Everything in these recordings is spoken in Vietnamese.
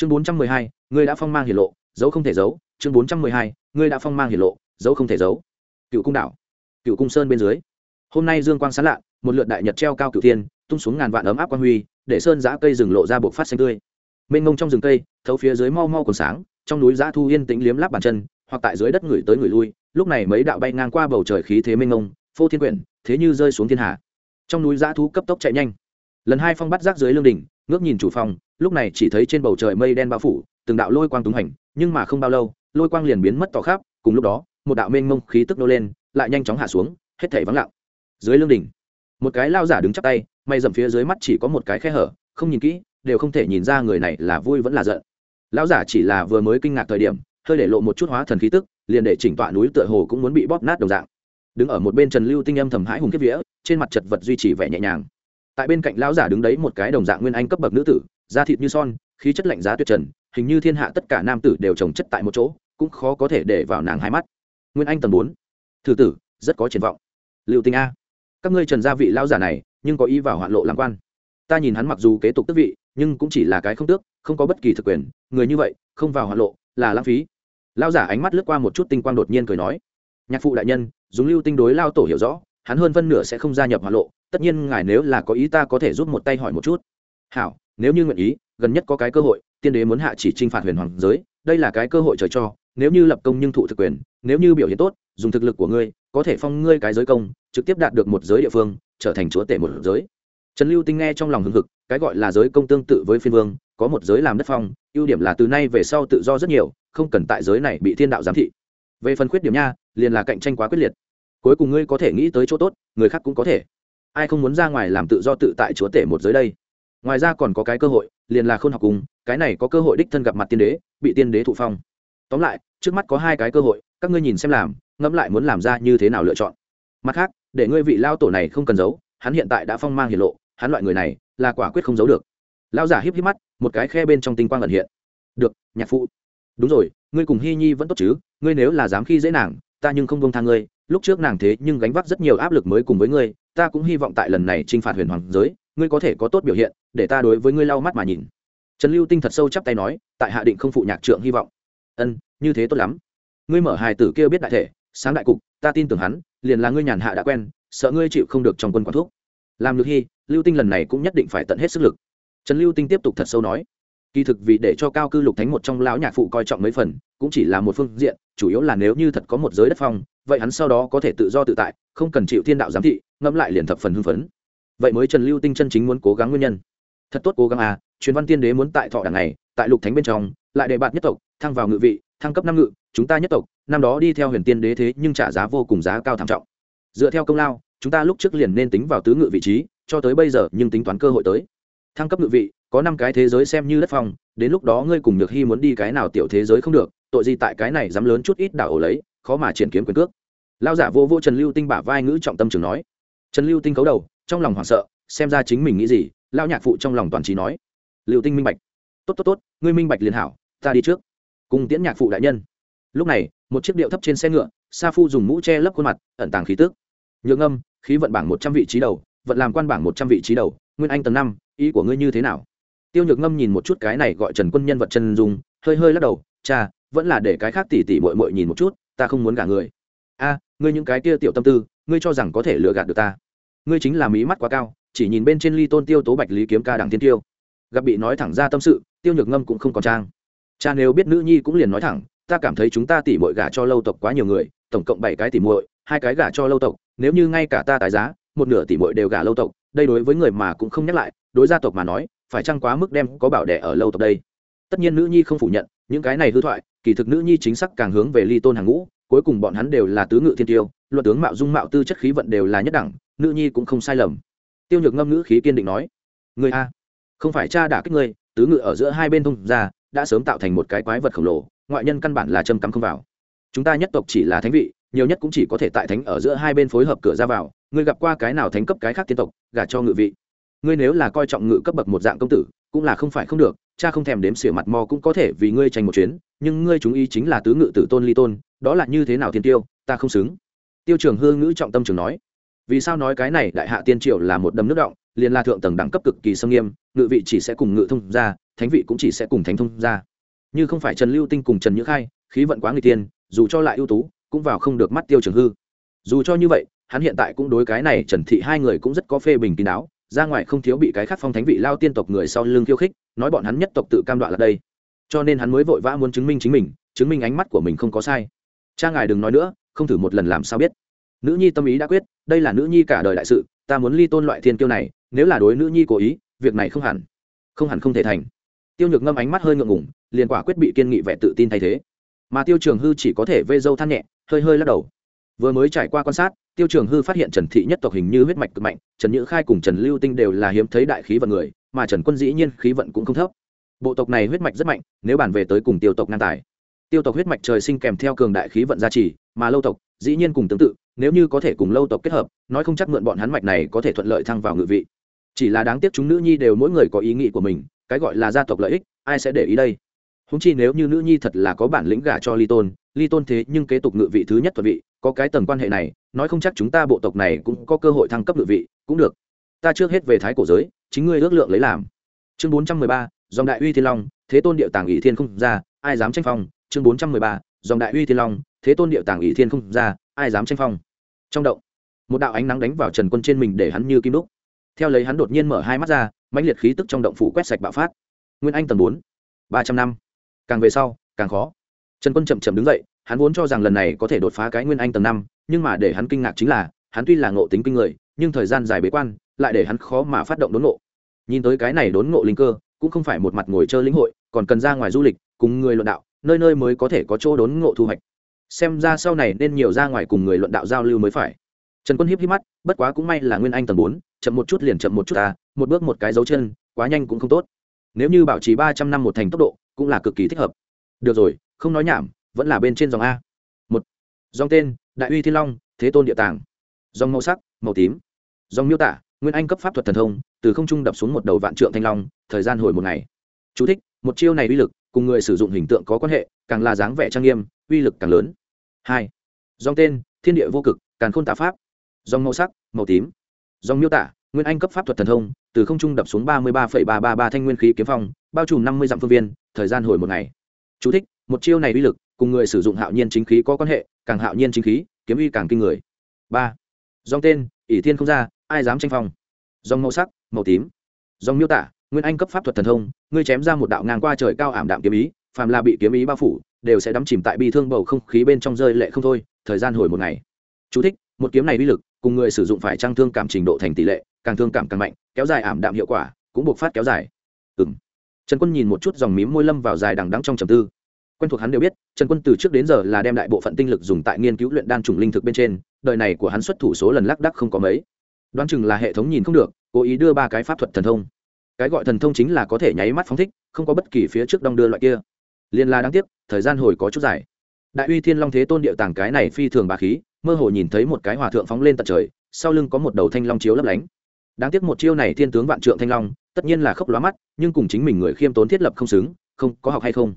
chương bốn trăm mười hai, ngươi đã phong mang hiển lộ, dấu không thể giấu. Chương bốn trăm mười hai, ngươi đã phong mang hiển lộ, dấu không thể giấu. Cựu cung đảo, cựu cung sơn bên dưới. Hôm nay dương quang sáng lạ, một lượt đại nhật treo cao cựu thiên, tung xuống ngàn vạn ấm áp quang huy, để sơn giã cây rừng lộ ra buộc phát xanh tươi. Mênh ngông trong rừng cây, thấu phía dưới mau mau còn sáng, trong núi giã thu yên tĩnh liếm láp bàn chân, hoặc tại dưới đất người tới người lui, lúc này mấy đạo bay ngang qua bầu trời khí thế mênh ngông phô thiên quyển, thế như rơi xuống thiên hạ trong núi giã thu cấp tốc chạy nhanh. Lần hai phong bắt rác dưới lương đỉnh ngước nhìn chủ phòng, lúc này chỉ thấy trên bầu trời mây đen bao phủ từng đạo lôi quang túng hành nhưng mà không bao lâu lôi quang liền biến mất tỏ khắp cùng lúc đó một đạo mênh mông khí tức nô lên lại nhanh chóng hạ xuống hết thảy vắng lặng. Dưới lương đỉnh một cái lao giả đứng chắp tay may dầm phía dưới mắt chỉ có một cái khe hở không nhìn kỹ đều không thể nhìn ra người này là vui vẫn là giận. Lão giả chỉ là vừa mới kinh ngạc thời điểm hơi để lộ một chút hóa thần khí tức liền để chỉnh tọa núi tựa hồ cũng muốn bị bóp nát đồng dạng. Đứng ở một bên trần lưu tinh âm thầm hãi hùng kiếp vía trên mặt chật vật duy trì vẻ nhẹ nhàng tại bên cạnh lão giả đứng đấy một cái đồng dạng nguyên anh cấp bậc nữ tử, da thịt như son, khí chất lạnh giá tuyệt trần, hình như thiên hạ tất cả nam tử đều trồng chất tại một chỗ, cũng khó có thể để vào nàng hai mắt. Nguyên anh tầng bốn. Thử tử, rất có triển vọng. Liệu tinh a. Các ngươi trần gia vị lão giả này, nhưng có ý vào hoạn lộ làm quan. Ta nhìn hắn mặc dù kế tục tước vị, nhưng cũng chỉ là cái không tước, không có bất kỳ thực quyền. Người như vậy, không vào hoạn lộ, là lãng phí. Lão giả ánh mắt lướt qua một chút tinh quang đột nhiên cười nói. Nhạc phụ đại nhân, dùng lưu tinh đối lao tổ hiểu rõ, hắn hơn phân nửa sẽ không gia nhập hoạn lộ tất nhiên ngài nếu là có ý ta có thể giúp một tay hỏi một chút. Hảo, nếu như nguyện ý, gần nhất có cái cơ hội, tiên đế muốn hạ chỉ t r i n h phạt huyền hoàng giới, đây là cái cơ hội trời cho, nếu như lập công nhưng thụ thực quyền, nếu như biểu hiện tốt, dùng thực lực của ngươi, có thể phong ngươi cái giới công, trực tiếp đạt được một giới địa phương, trở thành chúa tể một giới. Trần lưu tinh nghe trong lòng hưng hực, cái gọi là giới công tương tự với phiên vương, có một giới làm đất phong, ưu điểm là từ nay về sau tự do rất nhiều, không cần tại giới này bị thiên đạo giám thị. Về phần khuyết điểm nha, liền là cạnh tranh quá quyết liệt. Cuối cùng ngươi có thể nghĩ tới chỗ tốt, người khác cũng có thể ai không muốn ra ngoài làm tự do tự tại chúa tể một giới đây? Ngoài ra còn có cái cơ hội, liền là k h ô n học cùng, cái này có cơ hội đích thân gặp mặt tiên đế, bị tiên đế thụ phong. Tóm lại, trước mắt có hai cái cơ hội, các ngươi nhìn xem làm, ngẫm lại muốn làm ra như thế nào lựa chọn. Mặt khác, để ngươi vị lao tổ này không cần giấu, hắn hiện tại đã phong mang hiển lộ, hắn loại người này, là quả quyết không giấu được. Lao giả híp híp mắt, một cái khe bên trong tinh quang ẩn hiện. Được, nhạc phụ. Đúng rồi, ngươi cùng hy nhi vẫn tốt chứ, ngươi nếu là dám khi dễ nàng, ta nhưng không bông tha ngươi, lúc trước nàng thế nhưng gánh vác rất nhiều áp lực mới cùng với ngươi ta cũng hy vọng tại lần này t r i n h phạt huyền hoàng giới, ngươi có thể có tốt biểu hiện, để ta đối với ngươi lau mắt mà nhìn. Trần lưu tinh thật sâu chắp tay nói, tại hạ định không phụ nhạc trượng hy vọng. Ân, như thế tốt lắm. Ngươi mở hài tử kia biết đại thể, sáng đại cục, ta tin tưởng hắn, liền là ngươi nhàn hạ đã quen, sợ ngươi chịu không được trong quân quản thuốc làm được hy, lưu tinh lần này cũng nhất định phải tận hết sức lực. Trần lưu tinh tiếp tục thật sâu nói, kỳ thực vì để cho cao cư lục thánh một trong lão nhạc phụ coi trọng mấy phần cũng chỉ là một phương diện, chủ yếu là nếu như thật có một giới đất phong, vậy hắn sau đó có thể tự do tự tại, không cần chịu thiên đạo giám thị, ngẫm lại liền thập phần hưng phấn. Vậy mới trần lưu tinh chân chính muốn cố gắng nguyên nhân. Thật tốt cố gắng à truyền văn tiên đế muốn tại thọ đảng này, tại lục thánh bên trong, lại đề bạt nhất tộc, thăng vào ngự vị, thăng cấp năm ngự, chúng ta nhất tộc, năm đó đi theo huyền tiên đế thế nhưng trả giá vô cùng giá cao thảm trọng. Dựa theo công lao, chúng ta lúc trước liền nên tính vào tứ ngự vị trí, cho tới bây giờ nhưng tính toán cơ hội tới. Thăng cấp ngự vị, có năm cái thế giới xem như đất phong, đến lúc đó ngươi cùng được hy muốn đi cái nào tiểu thế giới không được tội gì tại cái này dám lớn chút ít đảo ổ lấy, khó mà triển kiếm quyền cước. Lao giả vô vô trần lưu tinh bả vai ngữ trọng tâm trường nói. Trần lưu tinh cấu đầu, trong lòng hoảng sợ, xem ra chính mình nghĩ gì lao nhạc phụ trong lòng toàn trí nói. Lưu tinh minh bạch. Tốt tốt tốt, ngươi minh bạch liền hảo, ta đi trước. Cùng tiễn nhạc phụ đại nhân. Lúc này, một chiếc điệu thấp trên xe ngựa, sa phu dùng mũ che lấp khuôn mặt, ẩn tàng khí tức. Nhượng âm, khí vận bảng một trăm vị trí đầu, vận làm quan bảng một trăm vị trí đầu, nguyên anh tầng năm, ý của ngươi như thế nào? Tiêu nhược ngâm nhìn một chút cái này gọi trần quân nhân vật chân dung, hơi hơi lắc đầu, cha vẫn là để cái khác tỉ tỉ mội mội nhìn một chút, ta không muốn gả người. A, ngươi những cái kia tiểu tâm tư, ngươi cho rằng có thể lừa gạt được ta. Ngươi chính là mí mắt quá cao, chỉ nhìn bên trên ly tôn tiêu tố bạch lý kiếm ca đằng tiên tiêu. Gặp bị nói thẳng ra tâm sự, tiêu nhược ngâm cũng không còn trang. Cha nếu biết nữ nhi cũng liền nói thẳng, ta cảm thấy chúng ta tỉ mội gả cho lâu tộc quá nhiều người, tổng cộng bảy cái tỉ mội hai cái gả cho lâu tộc, nếu như ngay cả ta tài giá, một nửa tỉ mội đều gả lâu tộc, đây đối với người mà cũng không nhắc lại, đối gia tộc mà nói, phải chăng quá mức đem có bảo đẻ ở lâu tộc đây? Tất nhiên nữ nhi không phủ nhận, những cái này hư thoại kỳ thực nữ nhi chính xác càng hướng về ly tôn hàng ngũ, cuối cùng bọn hắn đều là tứ ngự thiên tiêu luật tướng mạo dung mạo tư chất khí vận đều là nhất đẳng, nữ nhi cũng không sai lầm. Tiêu nhược ngâm ngữ khí kiên định nói người a, không phải cha đả kích ngươi, tứ ngự ở giữa hai bên thông ra, đã sớm tạo thành một cái quái vật khổng lồ, ngoại nhân căn bản là châm cắm không vào. Chúng ta nhất tộc chỉ là thánh vị, nhiều nhất cũng chỉ có thể tại thánh ở giữa hai bên phối hợp cửa ra vào, ngươi gặp qua cái nào thánh cấp cái khác tiên tộc, gả cho ngự vị? Ngươi nếu là coi trọng ngự cấp bậc một dạng công tử, cũng là không phải không được cha không thèm đếm xỉa mặt mò cũng có thể vì ngươi tranh một chuyến, nhưng ngươi chúng ý chính là tứ ngự tử tôn ly tôn, đó là như thế nào thiên tiêu, ta không xứng. Tiêu trường hương ngữ trọng tâm trường nói, vì sao nói cái này đại hạ tiên triều là một đầm nước động, liền là thượng tầng đẳng cấp cực kỳ sâm nghiêm, ngự vị chỉ sẽ cùng ngự thông ra thánh vị cũng chỉ sẽ cùng thánh thông ra như không phải trần lưu tinh cùng trần nhữ khai, khí vận quá người tiên dù cho lại ưu tú, cũng vào không được mắt tiêu trường hư. Dù cho như vậy, hắn hiện tại cũng đối cái này trần thị hai người cũng rất có phê bình kín đáo ra ngoài không thiếu bị cái khác phong thánh vị lao tiên tộc người sau lưng khiêu khích, nói bọn hắn nhất tộc tự cam đoạn là đây. Cho nên hắn mới vội vã muốn chứng minh chính mình, chứng minh ánh mắt của mình không có sai. Cha ngài đừng nói nữa, không thử một lần làm sao biết. Nữ nhi tâm ý đã quyết, đây là nữ nhi cả đời đại sự, ta muốn ly tôn loại thiên kiêu này, nếu là đối nữ nhi cố ý, việc này không hẳn. Không hẳn không thể thành. Tiêu nhược ngâm ánh mắt hơi ngượng ngủng liền quả quyết bị kiên nghị vẻ tự tin thay thế. Mà tiêu trường hư chỉ có thể vê dâu than nhẹ, hơi hơi lắc đầu. Vừa mới trải qua quan sát tiêu trường hư phát hiện trần thị nhất tộc hình như huyết mạch cực mạnh, trần nhữ khai cùng trần lưu tinh đều là hiếm thấy đại khí vận người, mà trần quân dĩ nhiên khí vận cũng không thấp. Bộ tộc này huyết mạch rất mạnh, nếu bàn về tới cùng tiêu tộc ngang tài. Tiêu tộc huyết mạch trời sinh kèm theo cường đại khí vận gia trì, mà lâu tộc dĩ nhiên cùng tương tự, nếu như có thể cùng lâu tộc kết hợp, nói không chắc mượn bọn hắn mạch này có thể thuận lợi thăng vào ngự vị. Chỉ là đáng tiếc chúng nữ nhi đều mỗi người có ý nghĩ của mình, cái gọi là gia tộc lợi ích, ai sẽ để ý đây? Húng chi nếu như nữ nhi thật là có bản lĩnh gả cho ly tôn ly tôn thế nhưng kế tục ngự vị thứ nhất thuận vị có cái tầng quan hệ này, nói không chắc chúng ta bộ tộc này cũng có cơ hội thăng cấp địa vị, cũng được. Ta trước hết về thái cổ giới, chính ngươi ước lượng lấy làm. Chương bốn trăm mười ba, dòng đại uy thiên long, thế tôn điệu tàng ỷ thiên không ra, ai dám tranh phong? Chương bốn trăm mười ba, dòng đại uy thiên long, thế tôn điệu tàng ỷ thiên không ra, ai dám tranh phong? Trong động, một đạo ánh nắng đánh vào trần quân trên mình để hắn như kim đúc. Theo lấy hắn đột nhiên mở hai mắt ra, mãnh liệt khí tức trong động phủ quét sạch bạo phát. Nguyên anh tầng bốn, ba trăm năm. Càng về sau, càng khó. Trần quân chậm chậm đứng dậy hắn vốn cho rằng lần này có thể đột phá cái nguyên anh tầng năm, nhưng mà để hắn kinh ngạc chính là, hắn tuy là ngộ tính kinh người, nhưng thời gian dài bế quan, lại để hắn khó mà phát động đốn ngộ. Nhìn tới cái này đốn ngộ linh cơ, cũng không phải một mặt ngồi chơi lĩnh hội, còn cần ra ngoài du lịch, cùng người luận đạo, nơi nơi mới có thể có chỗ đốn ngộ thu hoạch. Xem ra sau này nên nhiều ra ngoài cùng người luận đạo giao lưu mới phải. Trần quân hiếp hiếp mắt, bất quá cũng may là nguyên anh tầng bốn, chậm một chút liền chậm một chút ta một bước một cái dấu chân, quá nhanh cũng không tốt. Nếu như bảo trì ba trăm năm một thành tốc độ, cũng là cực kỳ thích hợp. Được rồi, không nói nhảm vẫn là bên trên dòng a. Một dòng tên đại uy thiên long thế tôn địa tàng. Dòng màu sắc màu tím. Dòng miêu tả nguyên anh cấp pháp thuật thần thông từ không trung đập xuống một đầu vạn trượng thanh long thời gian hồi một ngày. Chú thích, một chiêu này uy lực cùng người sử dụng hình tượng có quan hệ càng là dáng vẻ trang nghiêm uy lực càng lớn. Hai dòng tên thiên địa vô cực càn khôn tả pháp. Dòng màu sắc màu tím. Dòng miêu tả nguyên anh cấp pháp thuật thần thông từ không trung đập xuống ba mươi ba ba ba ba thanh nguyên khí kiếm phong bao trùm năm mươi dặm phương viên thời gian hồi một ngày. Chú thích, một chiêu này uy lực cùng người sử dụng hạo nhiên chính khí có quan hệ càng hạo nhiên chính khí kiếm uy càng kinh người. Ba dòng tên ỷ thiên không ra ai dám tranh phong? Dòng màu sắc màu tím. Dòng miêu tả nguyên anh cấp pháp thuật thần thông ngươi chém ra một đạo ngang qua trời cao ảm đạm kiếm ý phàm là bị kiếm ý bao phủ đều sẽ đắm chìm tại bi thương bầu không khí bên trong rơi lệ không thôi thời gian hồi một ngày. Chú thích, một kiếm này uy lực cùng người sử dụng phải trang thương cảm trình độ thành tỷ lệ càng thương cảm càng mạnh kéo dài ảm đạm hiệu quả cũng buộc phát kéo dài. Ừng trần quân nhìn một chút dòng mím môi lâm vào dài đằng đắng trong trầm tư quen thuộc hắn đều biết, trần quân từ trước đến giờ là đem đại bộ phận tinh lực dùng tại nghiên cứu luyện đan trùng linh thực bên trên, đời này của hắn xuất thủ số lần lác đắc không có mấy. Đoán chừng là hệ thống nhìn không được, cố ý đưa ba cái pháp thuật thần thông. Cái gọi thần thông chính là có thể nháy mắt phóng thích, không có bất kỳ phía trước đong đưa loại kia. Liên la đáng tiếc, thời gian hồi có chút dài. Đại uy thiên long thế tôn điệu tàng cái này phi thường bà khí, mơ hồ nhìn thấy một cái hòa thượng phóng lên tận trời, sau lưng có một đầu thanh long chiếu lấp lánh. Đáng tiếc một chiêu này thiên tướng vạn trượng thanh long, tất nhiên là khốc lóa mắt, nhưng cùng chính mình người khiêm tốn thiết lập không xứng, không có học hay không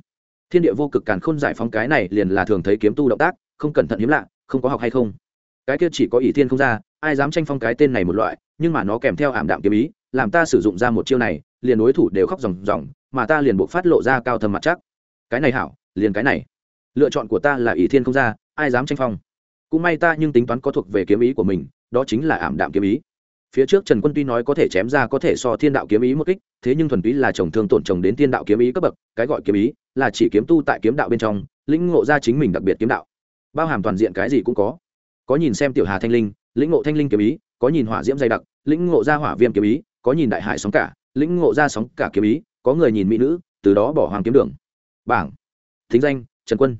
thiên địa vô cực càn khôn giải phóng cái này liền là thường thấy kiếm tu động tác, không cẩn thận hiếm lạ, không có học hay không. Cái kia chỉ có ỷ thiên không ra, ai dám tranh phong cái tên này một loại, nhưng mà nó kèm theo ảm đạm kiếm ý, làm ta sử dụng ra một chiêu này, liền đối thủ đều khóc ròng ròng, mà ta liền buộc phát lộ ra cao thầm mặt chắc. Cái này hảo, liền cái này. Lựa chọn của ta là ỷ thiên không ra, ai dám tranh phong. Cũng may ta nhưng tính toán có thuộc về kiếm ý của mình, đó chính là ảm đạm kiếm ý phía trước trần quân tuy nói có thể chém ra có thể so thiên đạo kiếm ý một kích, thế nhưng thuần túy là chồng thương tổn chồng đến thiên đạo kiếm ý cấp bậc, cái gọi kiếm ý là chỉ kiếm tu tại kiếm đạo bên trong, lĩnh ngộ ra chính mình đặc biệt kiếm đạo. Bao hàm toàn diện cái gì cũng có. Có nhìn xem tiểu hà thanh linh, lĩnh ngộ thanh linh kiếm ý, có nhìn hỏa diễm dày đặc, lĩnh ngộ ra hỏa viêm kiếm ý, có nhìn đại hải sóng cả, lĩnh ngộ ra sóng cả kiếm ý, có người nhìn mỹ nữ, từ đó bỏ hoàng kiếm đường. Bảng. Thính danh, trần quân.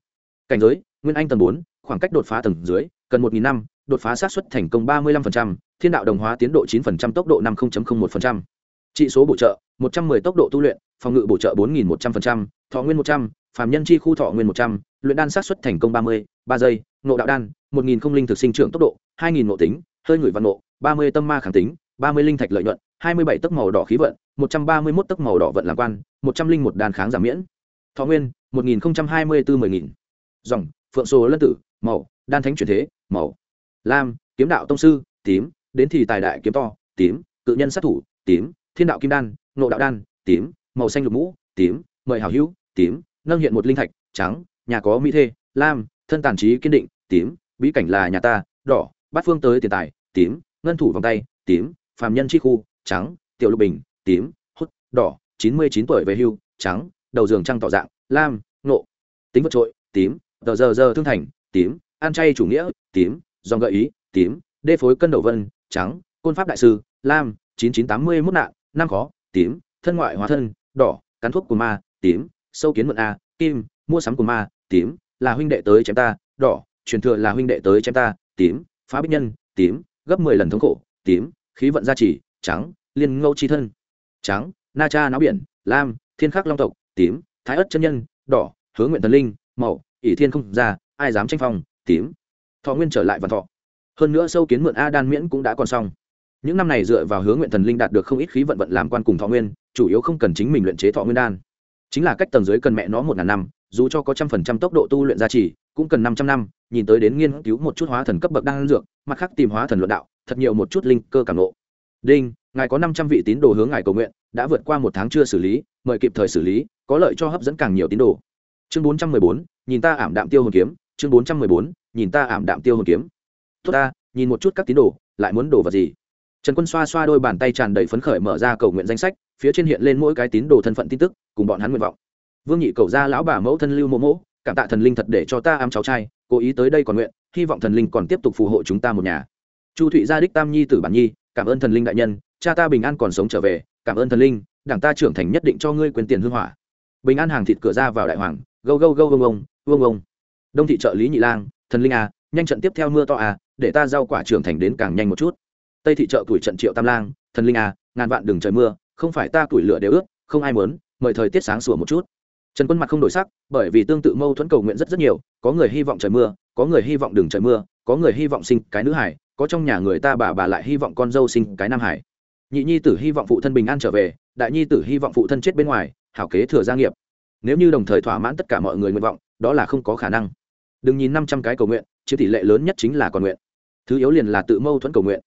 Cảnh giới, nguyên anh tầng bốn, khoảng cách đột phá tầng dưới, cần một nghìn năm đột phá sát xuất thành công 35%, thiên đạo đồng hóa tiến độ 9%, tốc độ 50.01%. Trị số bổ trợ, 110 tốc độ tu luyện, phòng ngự bổ trợ 4100%, thọ nguyên 100, phàm nhân chi khu thọ nguyên 100, luyện đan sát xuất thành công 30, 3 giây, ngộ đạo đan, 1000 không linh thực sinh trưởng tốc độ, 2000 ngộ tính, hơi người văn ngộ 30 tâm ma kháng tính, 30 linh thạch lợi nhuận, 27 tấc màu đỏ khí vận, 131 tấc màu đỏ vận làm quan, 101 đan kháng giảm miễn. Thọ nguyên, 1024 10000. Dòng, phượng số lân tử, màu, đan thánh chuyển thế, màu lam, kiếm đạo tông sư, tím, đến thì tài đại kiếm to, tím, cự nhân sát thủ, tím, thiên đạo kim đan nộ đạo đan, tím, màu xanh lục mũ, tím, mời hảo hữu, tím, nâng hiện một linh thạch, trắng, nhà có mỹ thê, lam, thân tàn trí kiên định, tím, bí cảnh là nhà ta, đỏ bát phương tới tiền tài, tím, ngân thủ vòng tay, tím, phàm nhân chi khu, trắng, tiểu lục bình, tím, hút, đỏ, chín mươi chín tuổi về hưu, trắng, đầu giường trăng tỏ dạng, lam nộ tính vượt trội, tím, tờ giờ giờ thương thành, tím, ăn chay chủ nghĩa, tím dòng gợi ý, tím, đê phối cân đầu vân, trắng, côn pháp đại sư, lam, chín chín tám mươi mốt nạn, năm khó, tím, thân ngoại hóa thân, đỏ, cắn thuốc của ma, tím, sâu kiến mượn a, kim, mua sắm của ma, tím, là huynh đệ tới chém ta, đỏ, truyền thừa là huynh đệ tới chém ta, tím, phá bích nhân, tím, gấp mười lần thống khổ, tím, khí vận gia trì, trắng, liên ngẫu chi thân. Trắng, na cha náo biển, lam, thiên khắc long tộc, tím, thái ất chân nhân, đỏ hướng nguyện thần linh màu ỷ thiên không ra, ai dám tranh phong, tím thọ nguyên trở lại văn thọ. Hơn nữa sâu kiến mượn a đan miễn cũng đã còn xong. Những năm này dựa vào hướng nguyện thần linh đạt được không ít khí vận vận làm quan cùng thọ nguyên, chủ yếu không cần chính mình luyện chế thọ nguyên đan. Chính là cách tầng dưới cần mẹ nó một ngàn năm, dù cho có trăm phần trăm tốc độ tu luyện gia trì, cũng cần năm trăm năm, nhìn tới đến nghiên cứu một chút hóa thần cấp bậc đan dược, mặt khác tìm hóa thần luận đạo, thật nhiều một chút linh cơ cảm nộ đinh, ngài có năm trăm vị tín đồ hướng ngài cầu nguyện, đã vượt qua một tháng chưa xử lý, mời kịp thời xử lý, có lợi cho hấp dẫn càng nhiều tín đồ. Chương bốn trăm mười bốn, nhìn ta ảm đạm tiêu hồn kiếm, chương bốn trăm mười bốn nhìn ta ảm đạm tiêu hồn kiếm. Tốt ta, nhìn một chút các tín đồ, lại muốn đồ vật gì? Trần quân xoa xoa đôi bàn tay tràn đầy phấn khởi mở ra cầu nguyện danh sách, phía trên hiện lên mỗi cái tín đồ thân phận tin tức, cùng bọn hắn nguyện vọng. Vương nhị cầu ra lão bà mẫu thân lưu mô mỗ cảm tạ thần linh thật để cho ta ám cháu trai, cố ý tới đây còn nguyện, hy vọng thần linh còn tiếp tục phù hộ chúng ta một nhà. Chu thụy gia đích tam nhi tử bản nhi, cảm ơn thần linh đại nhân, cha ta bình an còn sống trở về, cảm ơn thần linh, đảng ta trưởng thành nhất định cho ngươi quyền tiền hương hỏa. Bình an hàng thịt cửa ra vào đại hoàng, gâu gâu gâu gâu ông gâu ông đông thị trợ lý nhị lang thần linh à nhanh trận tiếp theo mưa to à để ta rau quả trưởng thành đến càng nhanh một chút. Tây thị chợ tuổi trận triệu tam lang, thần linh à ngàn vạn đừng trời mưa, không phải ta tuổi lửa đều ướt không ai muốn, mời thời tiết sáng sủa một chút. Trần quân mặt không đổi sắc, bởi vì tương tự mâu thuẫn cầu nguyện rất rất nhiều, có người hy vọng trời mưa, có người hy vọng đừng trời mưa, có người hy vọng sinh cái nữ hải, có trong nhà người ta bà bà lại hy vọng con dâu sinh cái nam hải. Nhị nhi tử hy vọng phụ thân bình an trở về, đại nhi tử hy vọng phụ thân chết bên ngoài, hảo kế thừa gia nghiệp. Nếu như đồng thời thỏa mãn tất cả mọi người nguyện vọng, đó là không có khả năng đừng nhìn năm trăm cái cầu nguyện chứ tỷ lệ lớn nhất chính là còn nguyện. Thứ yếu liền là tự mâu thuẫn cầu nguyện.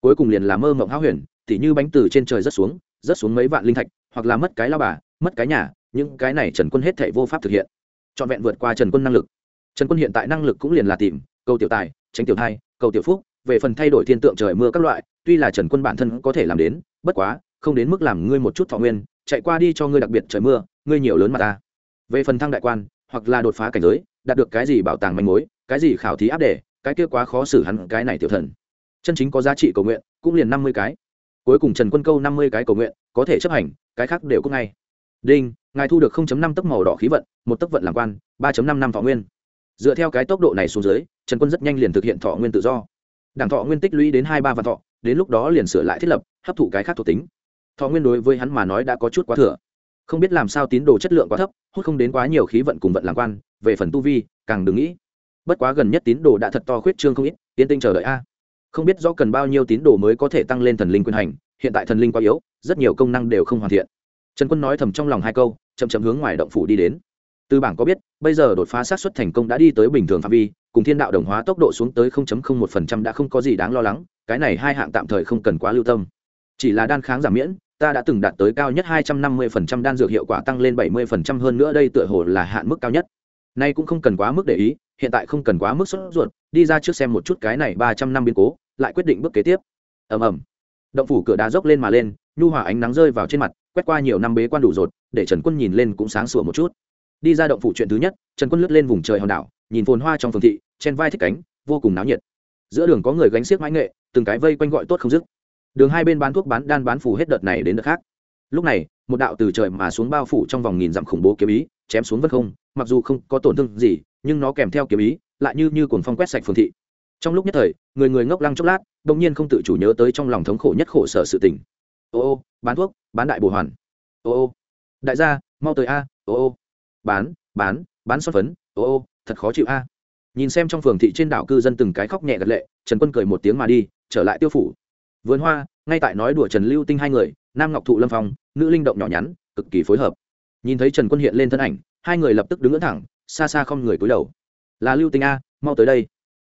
Cuối cùng liền là mơ mộng háo huyền, tỉ như bánh từ trên trời rất xuống rất xuống mấy vạn linh thạch, hoặc là mất cái lao bà, mất cái nhà, những cái này trần quân hết thể vô pháp thực hiện. Trọn vẹn vượt qua trần quân năng lực. Trần quân hiện tại năng lực cũng liền là tìm, cầu tiểu tài, tránh tiểu thai, cầu tiểu phúc, về phần thay đổi thiên tượng trời mưa các loại, tuy là trần quân bản thân có thể làm đến, bất quá, không đến mức làm ngươi một chút thọ nguyên, chạy qua đi cho ngươi đặc biệt trời mưa, ngươi nhiều lớn mà ta. Về phần thăng đại quan, hoặc là đột phá cảnh giới đạt được cái gì bảo tàng manh mối, cái gì khảo thí áp đề, cái kia quá khó xử hắn, cái này tiểu thần. Chân chính có giá trị cầu nguyện, cũng liền năm mươi cái. Cuối cùng trần quân câu năm mươi cái cầu nguyện, có thể chấp hành, cái khác đều cũng ngay. Đinh, ngài thu được năm tấc màu đỏ khí vận, một tấc vận làm quan 3.5 năm thọ nguyên. Dựa theo cái tốc độ này xuống dưới, trần quân rất nhanh liền thực hiện thọ nguyên tự do. Đảng thọ nguyên tích lũy đến hai ba vạn thọ, đến lúc đó liền sửa lại thiết lập, hấp thụ cái khác thuộc tính. Thọ nguyên đối với hắn mà nói đã có chút quá thừa không biết làm sao tín đồ chất lượng quá thấp, hút không đến quá nhiều khí vận cùng vận làm quan, về phần tu vi, càng đừng nghĩ. Bất quá gần nhất tín đồ đã thật to khuyết trương không ít tiến tinh chờ đợi a. Không biết do cần bao nhiêu tín đồ mới có thể tăng lên thần linh quyền hành, hiện tại thần linh quá yếu, rất nhiều công năng đều không hoàn thiện. Trần quân nói thầm trong lòng hai câu, chậm chậm hướng ngoài động phủ đi đến. Từ bảng có biết, bây giờ đột phá sát xuất thành công đã đi tới bình thường phạm vi, cùng thiên đạo đồng hóa tốc độ xuống tới 0.01% đã không có gì đáng lo lắng, cái này hai hạng tạm thời không cần quá lưu tâm. Chỉ là đan kháng giảm miễn ta đã từng đạt tới cao nhất 250% đan dược hiệu quả tăng lên 70% hơn nữa, đây tựa hồ là hạn mức cao nhất. Nay cũng không cần quá mức để ý, hiện tại không cần quá mức sốt ruột, đi ra trước xem một chút cái này ba trăm năm biến cố, lại quyết định bước kế tiếp. Ầm ầm. Động phủ cửa đá dốc lên mà lên, nhu hòa ánh nắng rơi vào trên mặt, quét qua nhiều năm bế quan đủ rột, để trần quân nhìn lên cũng sáng sủa một chút. Đi ra động phủ chuyện thứ nhất, trần quân lướt lên vùng trời hòn đảo, nhìn phồn hoa trong phường thị, trên vai thích cánh, vô cùng náo nhiệt. Giữa đường có người gánh xiếc mãi nghệ, từng cái vây quanh gọi tốt không dứt đường hai bên bán thuốc bán đan bán phủ hết đợt này đến đợt khác. Lúc này, một đạo từ trời mà xuống bao phủ trong vòng nghìn dặm khủng bố kiếm ý, chém xuống vân không, mặc dù không có tổn thương gì, nhưng nó kèm theo kiếm ý, lại như như cuồng phong quét sạch phường thị. Trong lúc nhất thời, người người ngốc lăng chốc lát đông nhiên không tự chủ nhớ tới trong lòng thống khổ nhất khổ sở sự tình. Ô ô, bán thuốc, bán đại bồ hoàn. Ô ô, đại gia, mau tới a, ô ô. Bán bán bán xót phấn, ô ô, thật khó chịu a. Nhìn xem trong phường thị trên đảo cư dân từng cái khóc nhẹ gật lệ, trần quân cười một tiếng mà đi, trở lại tiêu phủ vườn hoa, ngay tại nói đùa trần lưu tinh hai người, nam ngọc thụ lâm phong, nữ linh động nhỏ nhắn, cực kỳ phối hợp. Nhìn thấy trần quân hiện lên thân ảnh, hai người lập tức đứng ngỡ thẳng, xa xa không người cúi đầu. Là lưu tinh a, mau tới đây.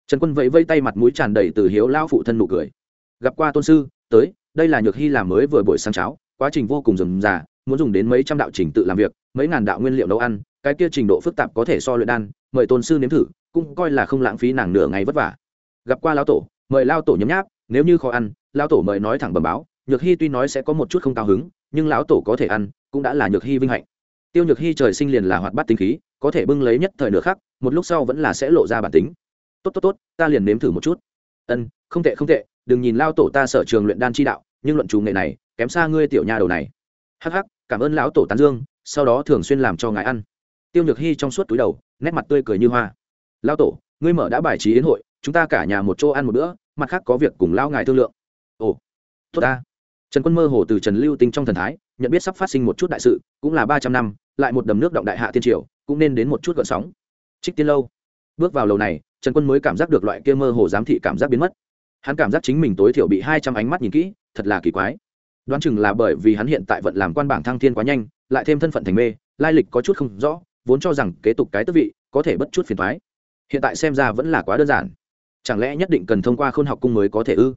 Trần quân vẫy vây tay mặt mũi tràn đầy từ hiếu lao phụ thân nụ cười. Gặp qua tôn sư, tới, đây là nhược hy làm mới vừa buổi sáng cháo, quá trình vô cùng rườm rà, muốn dùng đến mấy trăm đạo trình tự làm việc, mấy ngàn đạo nguyên liệu nấu ăn, cái kia trình độ phức tạp có thể so luyện đan, mời tôn sư nếm thử, cũng coi là không lãng phí nàng nửa ngày vất vả. Gặp qua lão tổ, mời lao tổ nhấm nháp, nếu như khó ăn lão tổ mời nói thẳng bẩm báo, nhược hy tuy nói sẽ có một chút không cao hứng, nhưng lão tổ có thể ăn, cũng đã là nhược hy vinh hạnh. Tiêu nhược hy trời sinh liền là hoạt bát tinh khí, có thể bưng lấy nhất thời nửa khắc, một lúc sau vẫn là sẽ lộ ra bản tính. Tốt tốt tốt, ta liền nếm thử một chút. Ân, không tệ không tệ, đừng nhìn lao tổ ta sở trường luyện đan chi đạo, nhưng luận chủ nghệ này, kém xa ngươi tiểu nha đầu này. Hắc hắc, cảm ơn lão tổ tán dương, sau đó thường xuyên làm cho ngài ăn. Tiêu nhược hy trong suốt túi đầu, nét mặt tươi cười như hoa. Lao tổ, ngươi mở đã bài trí yến hội, chúng ta cả nhà một chỗ ăn một bữa, mặt khác có việc cùng lao ngài thương lượng ồ, tốt ta. Trần quân mơ hồ từ trần lưu tinh trong thần thái, nhận biết sắp phát sinh một chút đại sự, cũng là ba trăm năm, lại một đầm nước động đại hạ tiên triều, cũng nên đến một chút gợn sóng. Trích tiên lâu. Bước vào lầu này, trần quân mới cảm giác được loại kia mơ hồ giám thị cảm giác biến mất. Hắn cảm giác chính mình tối thiểu bị hai trăm ánh mắt nhìn kỹ, thật là kỳ quái. Đoán chừng là bởi vì hắn hiện tại vận làm quan bảng thăng thiên quá nhanh, lại thêm thân phận thành mê, lai lịch có chút không rõ, vốn cho rằng kế tục cái tước vị, có thể bất chút phiền thoái hiện tại xem ra vẫn là quá đơn giản. Chẳng lẽ nhất định cần thông qua khôn học cung mới có thể ư?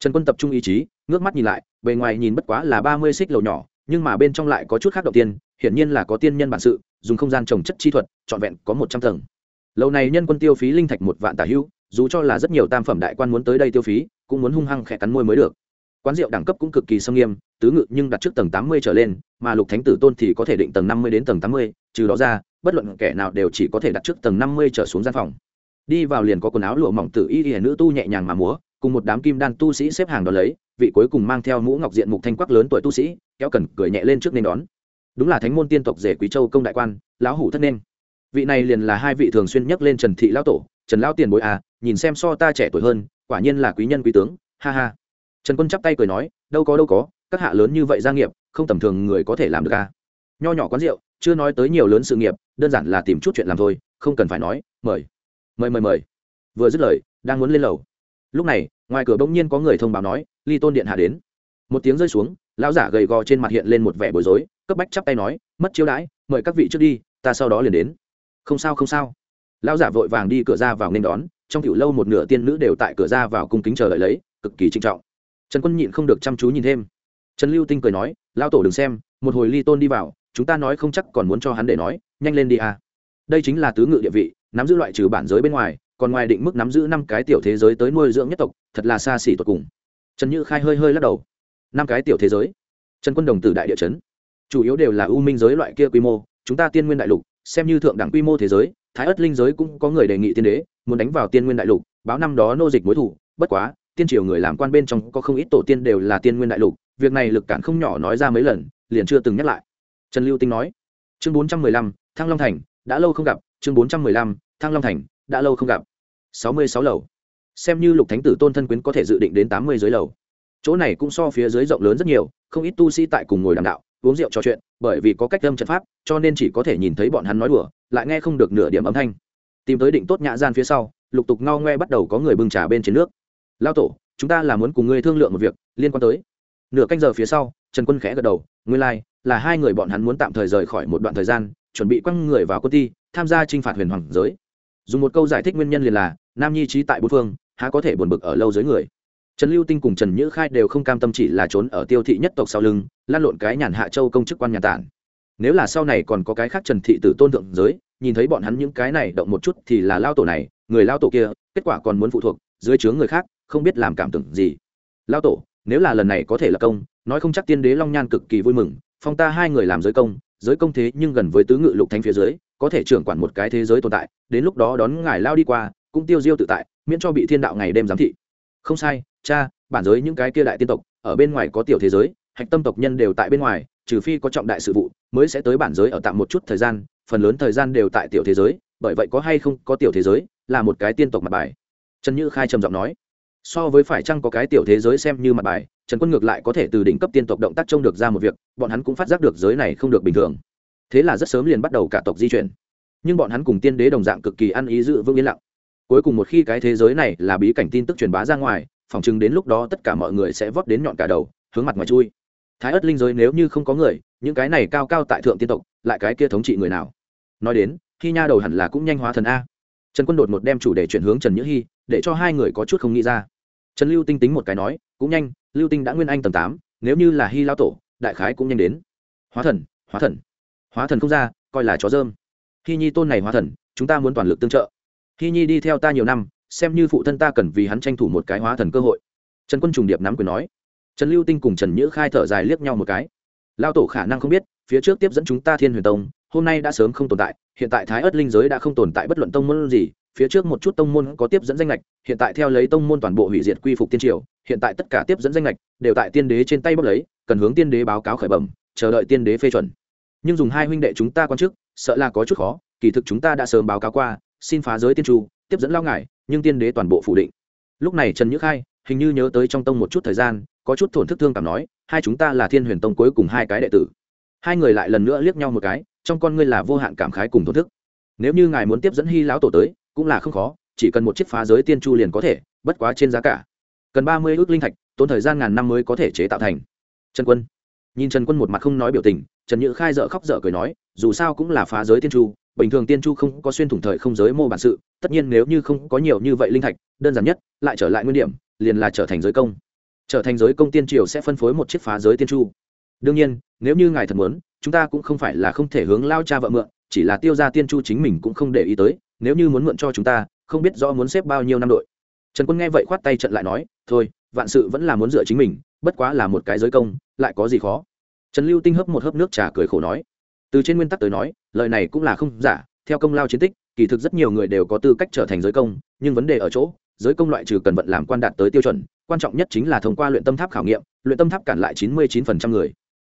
Trần quân tập trung ý chí, ngước mắt nhìn lại, bề ngoài nhìn bất quá là ba mươi xích lầu nhỏ, nhưng mà bên trong lại có chút khác đầu tiên, hiển nhiên là có tiên nhân bản sự, dùng không gian trồng chất chi thuật, trọn vẹn có một trăm tầng. Lâu này nhân quân tiêu phí linh thạch một vạn tả hữu dù cho là rất nhiều tam phẩm đại quan muốn tới đây tiêu phí, cũng muốn hung hăng khẽ cắn môi mới được. Quán rượu đẳng cấp cũng cực kỳ sâm nghiêm, tứ ngự nhưng đặt trước tầng tám mươi trở lên, mà lục thánh tử tôn thì có thể định tầng năm mươi đến tầng tám mươi, trừ đó ra, bất luận kẻ nào đều chỉ có thể đặt trước tầng năm mươi trở xuống gian phòng. Đi vào liền có quần áo lụa mỏng tử y y nữ tu nhẹ nhàng mà múa cùng một đám kim đan tu sĩ xếp hàng đón lấy, vị cuối cùng mang theo mũ ngọc diện mục thanh quắc lớn tuổi tu sĩ, kéo cần cười nhẹ lên trước nên đón. Đúng là thánh môn tiên tộc rể quý châu công đại quan, lão hủ thất nên. Vị này liền là hai vị thường xuyên nhắc lên trần thị lão tổ, trần lão tiền bối à nhìn xem so ta trẻ tuổi hơn, quả nhiên là quý nhân quý tướng, ha ha. Trần quân chắp tay cười nói, đâu có đâu có, các hạ lớn như vậy gia nghiệp, không tầm thường người có thể làm được à. Nho nhỏ quán rượu, chưa nói tới nhiều lớn sự nghiệp, đơn giản là tìm chút chuyện làm thôi, không cần phải nói, mời. Mời mời mời. Vừa dứt lời, đang muốn lên lầu lúc này, ngoài cửa bỗng nhiên có người thông báo nói, ly tôn điện hạ đến. Một tiếng rơi xuống, lão giả gầy gò trên mặt hiện lên một vẻ bối rối, cấp bách chắp tay nói, mất chiêu đãi, mời các vị trước đi, ta sau đó liền đến. Không sao không sao. Lão giả vội vàng đi cửa ra vào nên đón, trong tiểu lâu một nửa tiên nữ đều tại cửa ra vào cung kính chờ đợi lấy, cực kỳ trinh trọng. Trần quân nhịn không được chăm chú nhìn thêm. Trần lưu tinh cười nói, lão tổ đừng xem, một hồi ly tôn đi vào, chúng ta nói không chắc còn muốn cho hắn để nói, nhanh lên đi à. Đây chính là tứ ngự địa vị, nắm giữ loại trừ bản giới bên ngoài còn ngoài định mức nắm giữ năm cái tiểu thế giới tới nuôi dưỡng nhất tộc, thật là xa xỉ tột cùng. Trần như khai hơi hơi lắc đầu. Năm cái tiểu thế giới? Trần quân đồng tử đại địa chấn. Chủ yếu đều là ưu minh giới loại kia quy mô, chúng ta tiên nguyên đại lục, xem như thượng đẳng quy mô thế giới, thái ất linh giới cũng có người đề nghị tiên đế, muốn đánh vào tiên nguyên đại lục, báo năm đó nô dịch mối thủ. Bất quá, tiên triều người làm quan bên trong có không ít tổ tiên đều là tiên nguyên đại lục, việc này lực cản không nhỏ nói ra mấy lần, liền chưa từng nhắc lại. Trần lưu tinh nói. Chương bốn trăm mười lăm, thăng long thành, đã lâu không gặp, chương bốn trăm mười lăm, thăng long thành đã lâu không gặp. Sáu mươi sáu lầu. Xem như lục thánh tử tôn thân quyến có thể dự định đến tám mươi dưới lầu. Chỗ này cũng so phía dưới rộng lớn rất nhiều không ít tu sĩ tại cùng ngồi đàm đạo uống rượu trò chuyện bởi vì có cách âm trận pháp cho nên chỉ có thể nhìn thấy bọn hắn nói đùa lại nghe không được nửa điểm âm thanh. Tìm tới định tốt nhã gian phía sau lục tục ngao ngoe bắt đầu có người bưng trà bên trên nước. Lao tổ chúng ta là muốn cùng ngươi thương lượng một việc liên quan tới. Nửa canh giờ phía sau trần quân khẽ gật đầu nguyên lai、like, là hai người bọn hắn muốn tạm thời rời khỏi một đoạn thời gian chuẩn bị quăng người vào quân ti tham gia t r i n h phạt huyền hoàng giới dùng một câu giải thích nguyên nhân liền là, nam nhi trí tại bốn phương, há có thể buồn bực ở lâu dưới người. Trần lưu tinh cùng trần nhữ khai đều không cam tâm chỉ là trốn ở tiêu thị nhất tộc sau lưng, lan lộn cái nhàn hạ châu công chức quan nhà tản. Nếu là sau này còn có cái khác trần thị tử tôn thượng giới, nhìn thấy bọn hắn những cái này động một chút thì là lao tổ này, người lao tổ kia, kết quả còn muốn phụ thuộc dưới trướng người khác, không biết làm cảm tưởng gì. Lao tổ, nếu là lần này có thể là công, nói không chắc tiên đế long nhan cực kỳ vui mừng, phong ta hai người làm giới công giới công thế nhưng gần với tứ ngự lục thánh phía dưới, có thể trưởng quản một cái thế giới tồn tại, đến lúc đó đón ngài lao đi qua, cũng tiêu diêu tự tại, miễn cho bị thiên đạo ngày đêm giám thị. Không sai, cha, bản giới những cái kia đại tiên tộc, ở bên ngoài có tiểu thế giới, hạch tâm tộc nhân đều tại bên ngoài, trừ phi có trọng đại sự vụ, mới sẽ tới bản giới ở tạm một chút thời gian, phần lớn thời gian đều tại tiểu thế giới, bởi vậy có hay không có tiểu thế giới, là một cái tiên tộc mặt bài. Trần như khai trầm giọng nói so với phải chăng có cái tiểu thế giới xem như mặt bài, trần quân ngược lại có thể từ đỉnh cấp tiên tộc động tác trông được ra một việc, bọn hắn cũng phát giác được giới này không được bình thường. Thế là rất sớm liền bắt đầu cả tộc di chuyển. Nhưng bọn hắn cùng tiên đế đồng dạng cực kỳ ăn ý dự vững yên lặng. Cuối cùng một khi cái thế giới này là bí cảnh tin tức truyền bá ra ngoài phỏng chừng đến lúc đó tất cả mọi người sẽ vót đến nhọn cả đầu, hướng mặt ngoài chui. Thái ất linh giới nếu như không có người, những cái này cao cao tại thượng tiên tộc, lại cái kia thống trị người nào? Nói đến khi nha đầu hẳn là cũng nhanh hóa thần a. Trần quân đột một đem chủ đề chuyển hướng trần nhữ hy, để cho hai người có chút không nghĩ ra trần lưu tinh tính một cái nói, cũng nhanh, lưu tinh đã nguyên anh tầng tám, nếu như là hy lao tổ, đại khái cũng nhanh đến. Hóa thần hóa thần. Hóa thần không ra, coi là chó dơm. Hy nhi tôn này hóa thần, chúng ta muốn toàn lực tương trợ. Hy nhi đi theo ta nhiều năm, xem như phụ thân ta cần vì hắn tranh thủ một cái hóa thần cơ hội. Trần quân trùng điệp nắm quyền nói. Trần lưu tinh cùng trần nhữ khai thở dài liếc nhau một cái. Lao tổ khả năng không biết, phía trước tiếp dẫn chúng ta thiên huyền tông, hôm nay đã sớm không tồn tại, hiện tại thái ớt linh giới đã không tồn tại bất luận tông môn gì phía trước một chút tông môn có tiếp dẫn danh lệch hiện tại theo lấy tông môn toàn bộ hủy diệt quy phục tiên triều, hiện tại tất cả tiếp dẫn danh lệch đều tại tiên đế trên tay bốc lấy, cần hướng tiên đế báo cáo khởi bẩm, chờ đợi tiên đế phê chuẩn. Nhưng dùng hai huynh đệ chúng ta quan chức, sợ là có chút khó, kỳ thực chúng ta đã sớm báo cáo qua, xin phá giới tiên tru tiếp dẫn lao ngải, nhưng tiên đế toàn bộ phủ định. Lúc này trần nhữ khai, hình như nhớ tới trong tông một chút thời gian, có chút thổn thức thương cảm nói, hai chúng ta là thiên huyền tông cuối cùng hai cái đệ tử. Hai người lại lần nữa liếc nhau một cái, trong con ngươi là vô hạn cảm khái cùng thổn thức. Nếu như ngài muốn tiếp dẫn hy lão tổ tới cũng là không khó, chỉ cần một chiếc phá giới tiên chu liền có thể, bất quá trên giá cả. Cần ba mươi ước linh thạch, tốn thời gian ngàn năm mới có thể chế tạo thành. Trần quân. Nhìn trần quân một mặt không nói biểu tình, trần nhữ khai dợ khóc dở cười nói, dù sao cũng là phá giới tiên chu, bình thường tiên chu không có xuyên thủng thời không giới mô bản sự, tất nhiên nếu như không có nhiều như vậy linh thạch, đơn giản nhất, lại trở lại nguyên điểm, liền là trở thành giới công. Trở thành giới công tiên triều sẽ phân phối một chiếc phá giới tiên chu. Đương nhiên, nếu như ngài thật muốn, chúng ta cũng không phải là không thể hướng lao cha vợ mượn, chỉ là tiêu ra tiên chu chính mình cũng không để ý tới nếu như muốn mượn cho chúng ta, không biết rõ muốn xếp bao nhiêu năm đội. Trần quân nghe vậy khoát tay trận lại nói, thôi, vạn sự vẫn là muốn dựa chính mình, bất quá là một cái giới công, lại có gì khó? Trần lưu tinh hấp một hớp nước trà cười khổ nói, từ trên nguyên tắc tới nói, lời này cũng là không giả, theo công lao chiến tích, kỳ thực rất nhiều người đều có tư cách trở thành giới công, nhưng vấn đề ở chỗ, giới công loại trừ cần vận làm quan đạt tới tiêu chuẩn, quan trọng nhất chính là thông qua luyện tâm tháp khảo nghiệm, luyện tâm tháp cản lại chín mươi chín phần trăm người.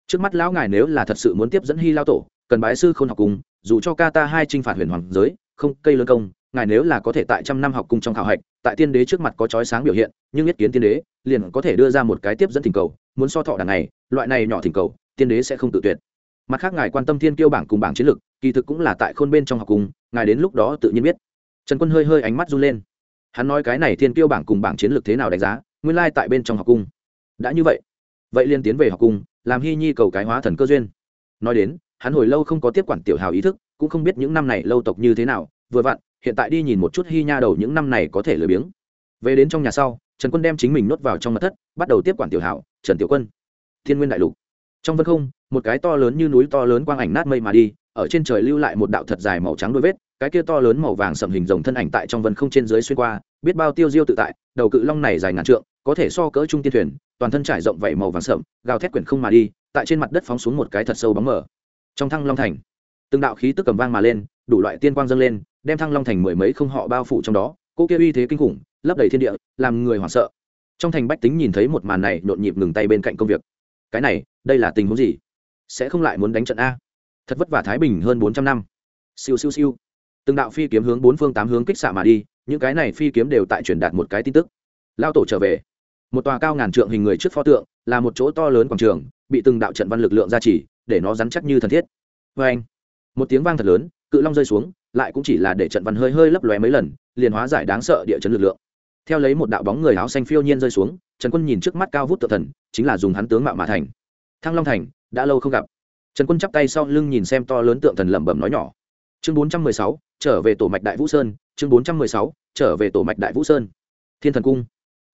Trước mắt lão ngài nếu là thật sự muốn tiếp dẫn hy lao tổ, cần bái sư k h ô n học cùng, dù cho ca ta hai t r i n h phạt huyền hoàng giới không, cây lương công, ngài nếu là có thể tại trăm năm học cung trong khảo hạch, tại tiên đế trước mặt có chói sáng biểu hiện, nhưng nhất kiến tiên đế, liền có thể đưa ra một cái tiếp dẫn thỉnh cầu, muốn so thọ đằng này loại này nhỏ thỉnh cầu, tiên đế sẽ không tự tuyệt. Mặt khác ngài quan tâm thiên kiêu bảng cùng bảng chiến lược, kỳ thực cũng là tại khôn bên trong học cung ngài đến lúc đó tự nhiên biết. Trần quân hơi hơi ánh mắt run lên. Hắn nói cái này thiên kiêu bảng cùng bảng chiến lược thế nào đánh giá, nguyên lai tại bên trong học cung đã như vậy vậy liên tiến về học cung làm hy nhi cầu cái hóa thần cơ duyên. Nói đến, hắn hồi lâu không có tiếp quản tiểu hào ý thức cũng không biết những năm này lâu tộc như thế nào vừa vặn hiện tại đi nhìn một chút hy nha đầu những năm này có thể lười biếng. Về đến trong nhà sau trần quân đem chính mình nuốt vào trong mặt thất bắt đầu tiếp quản tiểu hảo, trần tiểu quân. Thiên nguyên đại lục. Trong vân không một cái to lớn như núi to lớn quang ảnh nát mây mà đi ở trên trời lưu lại một đạo thật dài màu trắng đôi vết cái kia to lớn màu vàng sầm hình rồng thân ảnh tại trong vân không trên dưới xuyên qua biết bao tiêu diêu tự tại đầu cự long này dài ngàn trượng có thể so cỡ trung tiên thuyền toàn thân trải rộng vảy màu vàng sậm gào thét quyển không mà đi tại trên mặt đất phóng xuống một cái thật sâu bóng mở trong thăng long thành từng đạo khí tức cầm vang mà lên, đủ loại tiên quang dâng lên, đem thăng long thành mười mấy không họ bao phủ trong đó, cô kia uy thế kinh khủng, lấp đầy thiên địa, làm người hoảng sợ. Trong thành bách tính nhìn thấy một màn này, nhộn nhịp ngừng tay bên cạnh công việc. Cái này, đây là tình huống gì? Sẽ không lại muốn đánh trận a? Thật vất vả thái bình hơn bốn trăm năm. Siêu siêu siêu. Từng đạo phi kiếm hướng bốn phương tám hướng kích xạ mà đi, những cái này phi kiếm đều tại truyền đạt một cái tin tức. Lao tổ trở về. Một tòa cao ngàn trượng hình người trước pho tượng, là một chỗ to lớn quảng trường, bị từng đạo trận văn lực lượng gia trì, để nó rắn chắc như thần thiết. Vê anh một tiếng vang thật lớn, cự long rơi xuống, lại cũng chỉ là để trận văn hơi hơi lấp lóe mấy lần, liền hóa giải đáng sợ địa chấn lực lượng. Theo lấy một đạo bóng người áo xanh phiêu nhiên rơi xuống, trần quân nhìn trước mắt cao vút tự thần, chính là dùng hắn tướng mạo mà thành. Thăng long thành, đã lâu không gặp. Trần quân chắp tay sau lưng nhìn xem to lớn tượng thần lẩm bẩm nói nhỏ. Chương bốn trăm mười sáu, trở về tổ mạch đại vũ sơn, chương bốn trăm mười sáu, trở về tổ mạch đại vũ sơn. Thiên thần cung.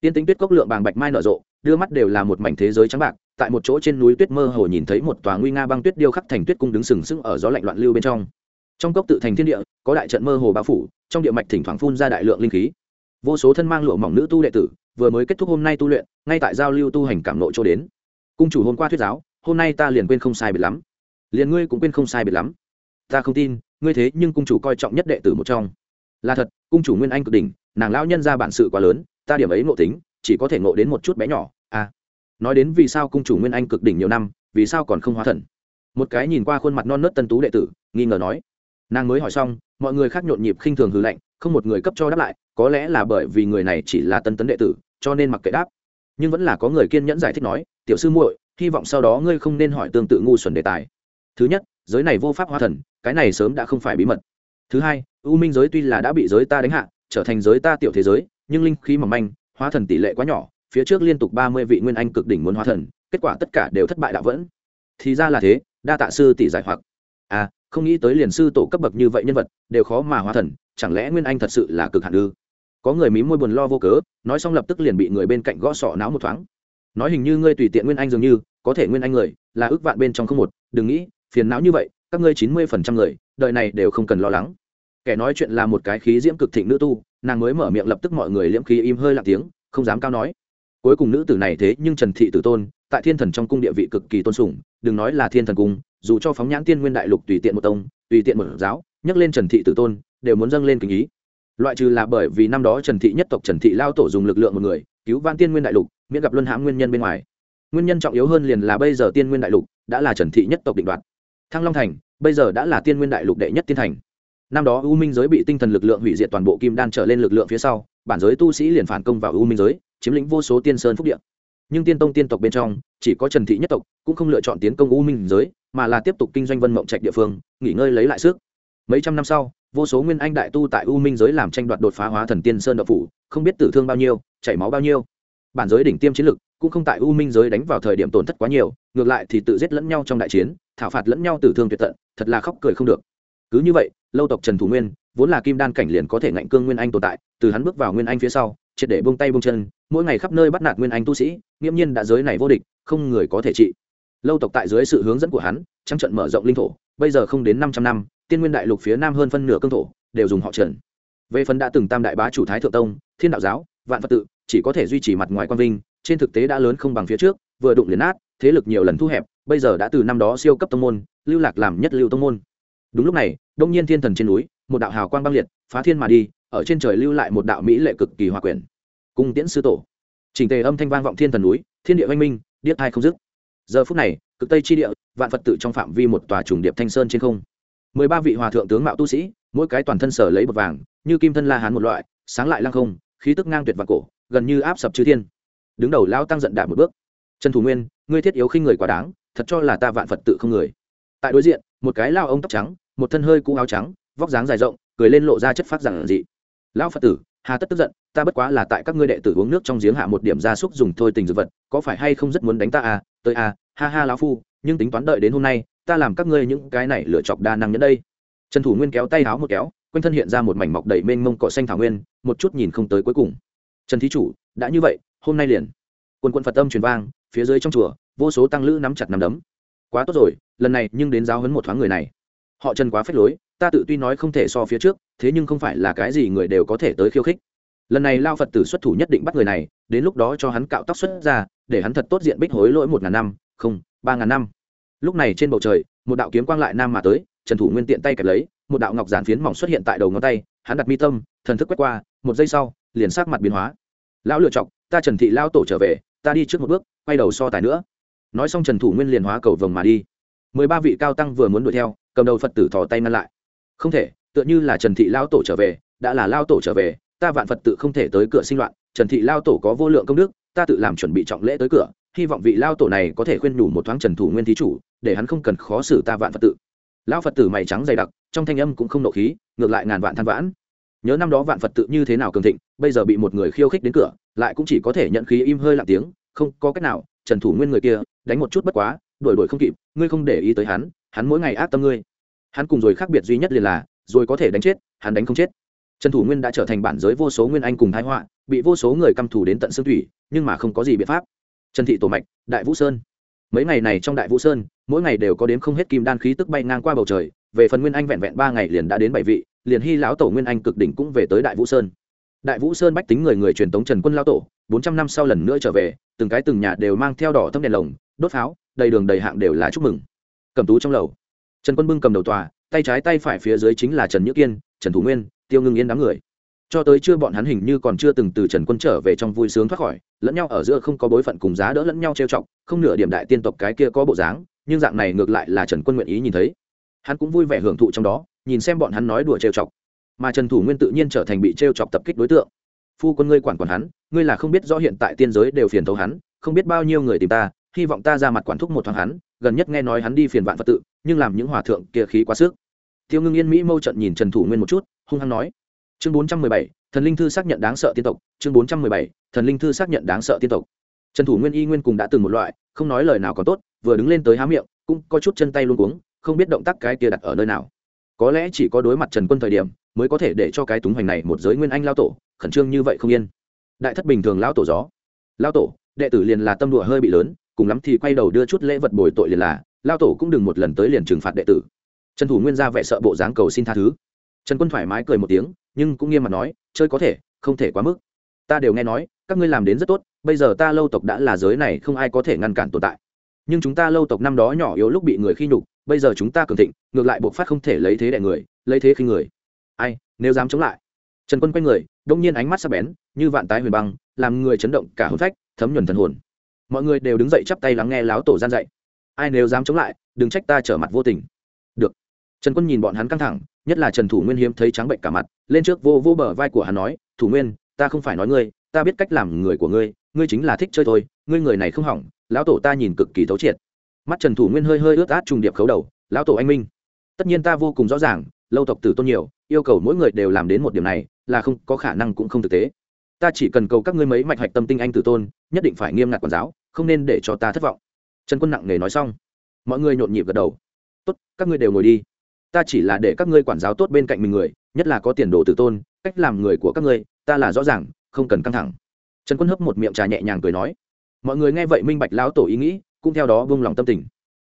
Tiên tính tuyết cốc lượng bàng bạch mai nở rộ đưa mắt đều là một mảnh thế giới trắng bạc, tại một chỗ trên núi tuyết mơ hồ nhìn thấy một tòa nguy nga băng tuyết điêu khắc thành tuyết cung đứng sừng sững ở gió lạnh loạn lưu bên trong. Trong cốc tự thành thiên địa, có đại trận mơ hồ bao phủ, trong địa mạch thỉnh thoảng phun ra đại lượng linh khí. Vô số thân mang lụa mỏng nữ tu đệ tử, vừa mới kết thúc hôm nay tu luyện, ngay tại giao lưu tu hành cảm nộ chỗ đến. Cung chủ hôm qua thuyết giáo, hôm nay ta liền quên không sai biệt lắm. Liền ngươi cũng quên không sai biệt lắm. Ta không tin, ngươi thế nhưng cung chủ coi trọng nhất đệ tử một trong. Là thật, cung chủ nguyên anh cực đỉnh, nàng lão nhân ra bản sự quá lớn, ta điểm ấy ngộ tính chỉ có thể ngộ đến một chút bé nhỏ. À nói đến vì sao cung chủ nguyên anh cực đỉnh nhiều năm vì sao còn không hóa thần? Một cái nhìn qua khuôn mặt non nớt tân tú đệ tử nghi ngờ nói. Nàng mới hỏi xong mọi người khác nhộn nhịp khinh thường hư lệnh, không một người cấp cho đáp lại có lẽ là bởi vì người này chỉ là tân tấn đệ tử cho nên mặc kệ đáp. Nhưng vẫn là có người kiên nhẫn giải thích nói tiểu sư muội hy vọng sau đó ngươi không nên hỏi tương tự ngu xuẩn đề tài. Thứ nhất giới này vô pháp hóa thần cái này sớm đã không phải bí mật. Thứ hai u minh giới tuy là đã bị giới ta đánh hạ trở thành giới ta tiểu thế giới nhưng linh khí mỏng manh hóa thần tỷ lệ quá nhỏ, phía trước liên tục ba mươi vị nguyên anh cực đỉnh muốn hóa thần, kết quả tất cả đều thất bại đạo vẫn. Thì ra là thế, đa tạ sư tỷ giải hoặc. À không nghĩ tới liền sư tổ cấp bậc như vậy nhân vật, đều khó mà hóa thần, chẳng lẽ nguyên anh thật sự là cực hạn ư? Có người mí môi buồn lo vô cớ, nói xong lập tức liền bị người bên cạnh gõ sọ não một thoáng. Nói hình như ngươi tùy tiện nguyên anh dường như, có thể nguyên anh người, là ước vạn bên trong không một, đừng nghĩ, phiền não như vậy, các ngươi chín mươi phần trăm người đợi này đều không cần lo lắng. Kẻ nói chuyện là một cái khí diễm cực thịnh nữ tu nàng mới mở miệng lập tức mọi người liễm khí im hơi lặng tiếng không dám cao nói. Cuối cùng nữ tử này thế nhưng trần thị tử tôn tại thiên thần trong cung địa vị cực kỳ tôn sủng, đừng nói là thiên thần cung dù cho phóng nhãn tiên nguyên đại lục tùy tiện một tông tùy tiện một giáo nhắc lên trần thị tử tôn đều muốn dâng lên kính ý. Loại trừ là bởi vì năm đó trần thị nhất tộc trần thị lao tổ dùng lực lượng một người cứu vãn tiên nguyên đại lục miễn gặp luân hãm nguyên nhân bên ngoài. Nguyên nhân trọng yếu hơn liền là bây giờ tiên nguyên đại lục đã là trần thị nhất tộc định đoạt. Thăng long thành bây giờ đã là tiên nguyên đại lục đệ nhất tiên thành năm đó u minh giới bị tinh thần lực lượng hủy diệt toàn bộ kim đan trở lên lực lượng phía sau, bản giới tu sĩ liền phản công vào u minh giới, chiếm lĩnh vô số tiên sơn phúc điện nhưng tiên tông tiên tộc bên trong, chỉ có trần thị nhất tộc cũng không lựa chọn tiến công u minh giới, mà là tiếp tục kinh doanh vân mộng trạch địa phương, nghỉ ngơi lấy lại sức. Mấy trăm năm sau, vô số nguyên anh đại tu tại u minh giới làm tranh đoạt đột phá hóa thần tiên sơn đậu phủ, không biết tử thương bao nhiêu, chảy máu bao nhiêu. Bản giới đỉnh tiêm chiến lực cũng không tại u minh giới đánh vào thời điểm tổn thất quá nhiều, ngược lại thì tự giết lẫn nhau trong đại chiến, thảo phạt lẫn nhau tử thương tuyệt tận, thật là khóc cười không được. Cứ như vậy lâu tộc trần thủ nguyên, vốn là kim đan cảnh liền có thể ngạnh cương nguyên anh tồn tại, từ hắn bước vào nguyên anh phía sau, triệt để bông tay bông chân, mỗi ngày khắp nơi bắt nạt nguyên anh tu sĩ, nghiễm nhiên đã giới này vô địch, không người có thể trị. Lâu tộc tại dưới sự hướng dẫn của hắn, trăng trận mở rộng linh thổ, bây giờ không đến năm trăm năm, tiên nguyên đại lục phía nam hơn phân nửa cương thổ, đều dùng họ trần. Về phần đã từng tam đại bá chủ thái thượng tông, thiên đạo giáo, vạn phật tự, chỉ có thể duy trì mặt ngoài quan vinh, trên thực tế đã lớn không bằng phía trước, vừa đụng liền nát, thế lực nhiều lần thu hẹp, bây giờ đã từ năm đó siêu cấp tông môn, lưu lạc làm nhất lưu tông môn đúng lúc này, đông nhiên thiên thần trên núi, một đạo hào quang băng liệt, phá thiên mà đi, ở trên trời lưu lại một đạo mỹ lệ cực kỳ hòa quyển cung tiễn sư tổ. Trình tề âm thanh vang vọng thiên thần núi, thiên địa oanh minh, điếc thai không dứt. Giờ phút này, cực tây chi địa, vạn phật tự trong phạm vi một tòa trùng điệp thanh sơn trên không. Mười ba vị hòa thượng tướng mạo tu sĩ, mỗi cái toàn thân sở lấy bột vàng, như kim thân la hán một loại, sáng lại lăng không, khí tức ngang tuyệt vạn cổ, gần như áp sập chư thiên. Đứng đầu lao tăng giận đạp một bước. Trần thủ nguyên, ngươi thiết yếu khinh người quá đáng, thật cho là ta vạn phật tự không người. Tại đối diện một cái lao ông tóc trắng, một thân hơi cũ áo trắng, vóc dáng dài rộng, cười lên lộ ra chất phát giản dị. Lão phật tử, hà tất tức giận, ta bất quá là tại các ngươi đệ tử uống nước trong giếng hạ một điểm gia súc dùng thôi tình dược vật, có phải hay không rất muốn đánh ta à? Tới à ha ha lão phu, nhưng tính toán đợi đến hôm nay, ta làm các ngươi những cái này lựa chọc đa năng nhẫn đây. Trần thủ nguyên kéo tay háo một kéo, quanh thân hiện ra một mảnh mọc đầy mênh mông cỏ xanh thảo nguyên, một chút nhìn không tới cuối cùng. Trần thí chủ, đã như vậy, hôm nay liền. Quân quân phật âm truyền vang, phía dưới trong chùa, vô số tăng lữ nắm chặt nắm đấm quá tốt rồi, lần này nhưng đến giáo hấn một thoáng người này. Họ trần quá phết lối, ta tự tuy nói không thể so phía trước, thế nhưng không phải là cái gì người đều có thể tới khiêu khích. Lần này lao phật tử xuất thủ nhất định bắt người này, đến lúc đó cho hắn cạo tóc xuất ra, để hắn thật tốt diện bích hối lỗi một ngàn năm, không, ba ngàn năm. Lúc này trên bầu trời, một đạo kiếm quang lại nam mà tới, trần thủ nguyên tiện tay kẹp lấy, một đạo ngọc giản phiến mỏng xuất hiện tại đầu ngón tay, hắn đặt mi tâm, thần thức quét qua, một giây sau, liền sát mặt biến hóa. Lão lựa chọc ta trần thị lao tổ trở về, ta đi trước một bước, quay đầu so tài nữa nói xong trần thủ nguyên liền hóa cầu vồng mà đi. mười ba vị cao tăng vừa muốn đuổi theo, cầm đầu phật tử thò tay ngăn lại. Không thể, tựa như là trần thị lao tổ trở về, đã là lao tổ trở về, ta vạn phật tự không thể tới cửa sinh loạn, trần thị lao tổ có vô lượng công đức, ta tự làm chuẩn bị trọng lễ tới cửa, hy vọng vị lao tổ này có thể khuyên nhủ một thoáng trần thủ nguyên thí chủ, để hắn không cần khó xử ta vạn phật tự. Lao phật tử mày trắng dày đặc, trong thanh âm cũng không nộ khí, ngược lại ngàn vạn than vãn. Nhớ năm đó vạn phật tự như thế nào cường thịnh, bây giờ bị một người khiêu khích đến cửa, lại cũng chỉ có thể nhận khí im hơi lặng tiếng, không có cách nào, trần thủ nguyên người kia đánh một chút bất quá, đuổi đuổi không kịp, ngươi không để ý tới hắn hắn mỗi ngày ác tâm ngươi. Hắn cùng rồi khác biệt duy nhất liền là, rồi có thể đánh chết, hắn đánh không chết. Trần thủ nguyên đã trở thành bản giới vô số nguyên anh cùng thái họa, bị vô số người căm thù đến tận xương thủy, nhưng mà không có gì biện pháp. Trần thị tổ mạch, đại vũ sơn. Mấy ngày này trong đại vũ sơn, mỗi ngày đều có đến không hết kim đan khí tức bay ngang qua bầu trời, về phần nguyên anh vẹn vẹn ba ngày liền đã đến bảy vị, liền hy lão tổ nguyên anh cực đỉnh cũng về tới đại vũ sơn. Đại vũ sơn bách tính người người truyền tống trần quân lao tổ, bốn trăm năm sau lần nữa trở về, từng cái từng nhà đều mang theo đỏ thâm đèn lồng đốt pháo, đầy đường đầy hạng đều là chúc mừng. Cầm tú trong lầu. Trần quân bưng cầm đầu tòa, tay trái tay phải phía dưới chính là trần nhữ kiên, trần thủ nguyên, tiêu ngưng yên đám người. Cho tới chưa bọn hắn hình như còn chưa từng từ trần quân trở về trong vui sướng thoát khỏi, lẫn nhau ở giữa không có bối phận cùng giá đỡ lẫn nhau trêu chọc, không nửa điểm đại tiên tộc cái kia có bộ dáng, nhưng dạng này ngược lại là trần quân nguyện ý nhìn thấy. Hắn cũng vui vẻ hưởng thụ trong đó, nhìn xem bọn hắn nói đùa trêu chọc. Mà trần thủ nguyên tự nhiên trở thành bị trêu chọc tập kích đối tượng. Phu quân ngươi quản quản hắn, ngươi là không biết rõ hiện tại tiên giới đều phiền thấu hắn, không biết bao nhiêu người tìm ta hy vọng ta ra mặt quản thúc một thoáng hắn, gần nhất nghe nói hắn đi phiền vạn phật tự, nhưng làm những hòa thượng kia khí quá sức. Tiêu ngưng yên mỹ mâu trận nhìn trần thủ nguyên một chút, hung hăng nói. Chương bốn trăm mười bảy, thần linh thư xác nhận đáng sợ tiên tộc. Chương bốn trăm mười bảy, thần linh thư xác nhận đáng sợ tiên tộc. Trần thủ nguyên y nguyên cùng đã từng một loại, không nói lời nào còn tốt, vừa đứng lên tới há miệng, cũng có chút chân tay luôn cuống, không biết động tác cái kia đặt ở nơi nào. Có lẽ chỉ có đối mặt trần quân thời điểm, mới có thể để cho cái túng hoành này một giới nguyên anh lao tổ, khẩn trương như vậy không yên. Đại thất bình thường lao tổ gió. Lao tổ, đệ tử liền là tâm đùa hơi bị lớn cùng lắm thì quay đầu đưa chút lễ vật bồi tội liền là, lao tổ cũng đừng một lần tới liền trừng phạt đệ tử. Trần thủ nguyên ra vẻ sợ bộ dáng cầu xin tha thứ. Trần quân thoải mái cười một tiếng, nhưng cũng nghiêm mặt nói, chơi có thể, không thể quá mức. Ta đều nghe nói, các ngươi làm đến rất tốt, bây giờ ta lâu tộc đã là giới này không ai có thể ngăn cản tồn tại. Nhưng chúng ta lâu tộc năm đó nhỏ yếu lúc bị người khi nhục, bây giờ chúng ta cường thịnh, ngược lại buộc phát không thể lấy thế đại người, lấy thế khi người. Ai, nếu dám chống lại. Trần quân quay người, đông nhiên ánh mắt sắc bén, như vạn tái huyền băng, làm người chấn động cả hôn phách, thấm nhuần thần hồn mọi người đều đứng dậy chắp tay lắng nghe láo tổ gian dạy. Ai nếu dám chống lại, đừng trách ta trở mặt vô tình. Được. Trần quân nhìn bọn hắn căng thẳng, nhất là trần thủ nguyên hiếm thấy trắng bệnh cả mặt, lên trước vô vô bờ vai của hắn nói, thủ nguyên, ta không phải nói ngươi, ta biết cách làm người của ngươi ngươi chính là thích chơi thôi, ngươi người này không hỏng, lão tổ ta nhìn cực kỳ thấu triệt. Mắt trần thủ nguyên hơi hơi ướt át trùng điệp khấu đầu, lão tổ anh minh, tất nhiên ta vô cùng rõ ràng, lâu tộc tử tôn nhiều, yêu cầu mỗi người đều làm đến một điểm này, là không có khả năng cũng không thực tế ta chỉ cần cầu các ngươi mấy mạch hạch tâm tinh anh tử tôn, nhất định phải nghiêm ngặt quản giáo, không nên để cho ta thất vọng. Trần quân nặng nề nói xong. Mọi người nhộn nhịp gật đầu. Tốt, các ngươi đều ngồi đi. Ta chỉ là để các ngươi quản giáo tốt bên cạnh mình người, nhất là có tiền đồ tử tôn, cách làm người của các ngươi, ta là rõ ràng, không cần căng thẳng. Trần quân hấp một miệng trà nhẹ nhàng cười nói. Mọi người nghe vậy minh bạch lão tổ ý nghĩ, cũng theo đó vung lòng tâm tình.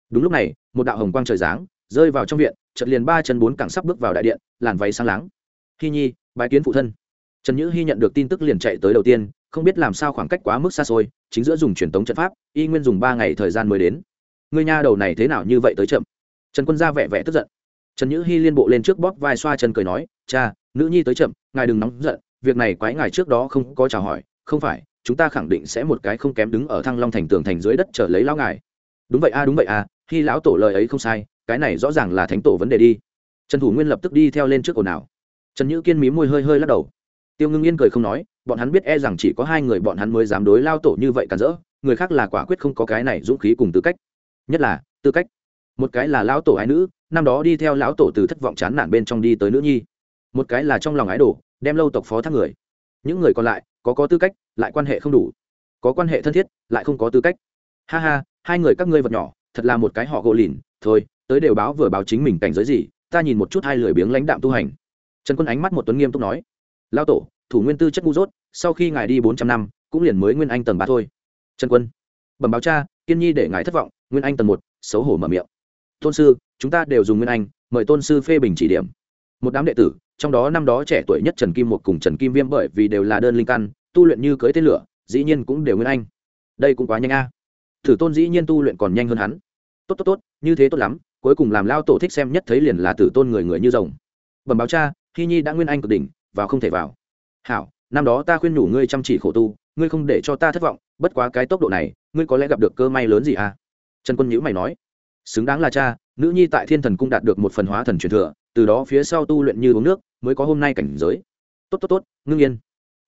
Đúng lúc này, một đạo hồng quang trời giáng, rơi vào trong viện, chợt liền ba chân bốn cẳng sắp bước vào đại điện, làn váy sáng láng. Khi nhi, bái kiến phụ thân trần nhữ hy nhận được tin tức liền chạy tới đầu tiên, không biết làm sao khoảng cách quá mức xa xôi, chính giữa dùng truyền tống trận pháp, y nguyên dùng ba ngày thời gian mới đến. Người nha đầu này thế nào như vậy tới chậm? Trần quân ra vẻ vẻ tức giận. Trần nhữ hy liên bộ lên trước bóp vai xoa chân cười nói, cha, nữ nhi tới chậm, ngài đừng nóng giận, việc này quái ngài trước đó không có chào hỏi, không phải, chúng ta khẳng định sẽ một cái không kém đứng ở thăng long thành tường thành dưới đất chờ lấy lão ngài. Đúng vậy a, đúng vậy a khi lão tổ lời ấy không sai, cái này rõ ràng là thánh tổ vấn đề đi. Trần thủ nguyên lập tức đi theo lên trước ồn ào. Trần nhữ kiên mí môi hơi hơi lắc đầu tiêu ngưng yên cười không nói, bọn hắn biết e rằng chỉ có hai người bọn hắn mới dám đối lao tổ như vậy cản rỡ, người khác là quả quyết không có cái này dũng khí cùng tư cách. Nhất là, tư cách. Một cái là lão tổ ái nữ, năm đó đi theo lão tổ từ thất vọng chán nản bên trong đi tới nữ nhi. Một cái là trong lòng ái đồ, đem lâu tộc phó thác người. Những người còn lại, có có tư cách, lại quan hệ không đủ. Có quan hệ thân thiết, lại không có tư cách. Ha ha, hai người các ngươi vật nhỏ, thật là một cái họ gỗ lìn, thôi, tới đều báo vừa báo chính mình cảnh giới gì, ta nhìn một chút hai lười biếng lãnh đạm tu hành. Trần quân ánh mắt một tuấn nghiêm túc nói lao tổ, thủ nguyên tư chất ngu dốt, sau khi ngài đi bốn trăm năm, cũng liền mới nguyên anh tầng ba thôi. Trần quân. Bẩm báo cha, kiên nhi để ngài thất vọng, nguyên anh tầng một, xấu hổ mở miệng. Tôn sư, chúng ta đều dùng nguyên anh, mời tôn sư phê bình chỉ điểm. Một đám đệ tử, trong đó năm đó trẻ tuổi nhất trần kim một cùng trần kim viêm bởi vì đều là đơn linh căn, tu luyện như cưới tên lửa, dĩ nhiên cũng đều nguyên anh. Đây cũng quá nhanh a. Thử tôn dĩ nhiên tu luyện còn nhanh hơn hắn. Tốt tốt tốt, như thế tốt lắm, cuối cùng làm lao tổ thích xem nhất thấy liền là tử tôn người người như rồng. Bẩm báo cha, khi nhi đã nguyên anh cực đỉnh vào không thể vào. Hảo, năm đó ta khuyên nhủ ngươi chăm chỉ khổ tu, ngươi không để cho ta thất vọng, bất quá cái tốc độ này, ngươi có lẽ gặp được cơ may lớn gì à? Trần quân nhữ mày nói. Xứng đáng là cha, nữ nhi tại thiên thần cung đạt được một phần hóa thần truyền thừa, từ đó phía sau tu luyện như uống nước, mới có hôm nay cảnh giới. Tốt tốt tốt, ngưng yên.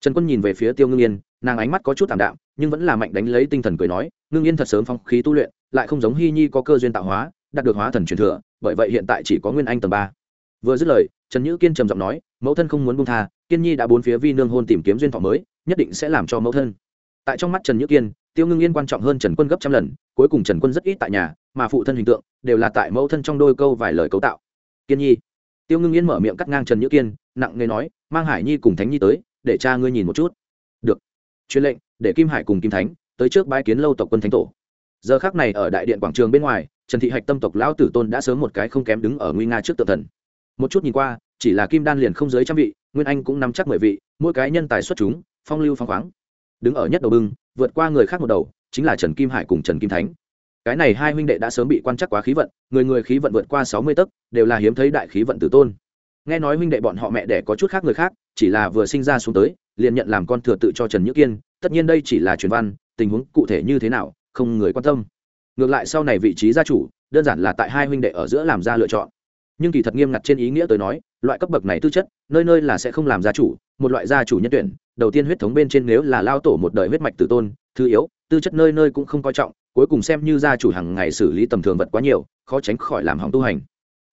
Trần quân nhìn về phía tiêu ngưng yên, nàng ánh mắt có chút t ạ m đạm, nhưng vẫn là mạnh đánh lấy tinh thần cười nói, ngưng yên thật sớm phong khí tu luyện, lại không giống hy nhi có cơ duyên tạo hóa, đạt được hóa thần truyền thừa, bởi vậy hiện tại chỉ có nguyên anh tầng ba. Vừa dứt lời, trần nhữ kiên trầm giọng nói mẫu thân không muốn buông tha, kiên nhi đã bốn phía vi nương hôn tìm kiếm duyên thọ mới, nhất định sẽ làm cho mẫu thân. Tại trong mắt trần nhữ kiên, tiêu ngưng yên quan trọng hơn trần quân gấp trăm lần, cuối cùng trần quân rất ít tại nhà, mà phụ thân hình tượng đều là tại mẫu thân trong đôi câu vài lời cấu tạo. Kiên nhi. Tiêu ngưng yên mở miệng cắt ngang trần nhữ kiên, nặng nề nói, mang hải nhi cùng thánh nhi tới, để cha ngươi nhìn một chút. Được. Truyền lệnh, để kim hải cùng kim thánh tới trước bãi kiến lâu tộc quân thánh tổ. Giờ khác này ở đại điện quảng trường bên ngoài, trần thị hạch tâm tộc lão tử tôn đã sớm một cái không kém đứng ở nguy nga trước tự thần. Một chút nhìn qua chỉ là kim đan liền không dưới trăm vị, nguyên anh cũng nắm chắc mười vị, mỗi cái nhân tài xuất chúng, phong lưu phong khoáng. Đứng ở nhất đầu bưng, vượt qua người khác một đầu, chính là trần kim hải cùng trần kim thánh. Cái này hai huynh đệ đã sớm bị quan chắc quá khí vận, người người khí vận vượt qua sáu mươi tấc, đều là hiếm thấy đại khí vận tử tôn. Nghe nói huynh đệ bọn họ mẹ đẻ có chút khác người khác, chỉ là vừa sinh ra xuống tới, liền nhận làm con thừa tự cho trần nhữ kiên, tất nhiên đây chỉ là truyền văn, tình huống cụ thể như thế nào, không người quan tâm. Ngược lại sau này vị trí gia chủ, đơn giản là tại hai huynh đệ ở giữa làm ra lựa chọn. Nhưng kỳ thật nghiêm ngặt trên ý nghĩa tới nói loại cấp bậc này tư chất, nơi nơi là sẽ không làm gia chủ, một loại gia chủ nhân tuyển, đầu tiên huyết thống bên trên nếu là lao tổ một đời huyết mạch tử tôn, thứ yếu, tư chất nơi nơi cũng không coi trọng, cuối cùng xem như gia chủ hàng ngày xử lý tầm thường vật quá nhiều, khó tránh khỏi làm hỏng tu hành.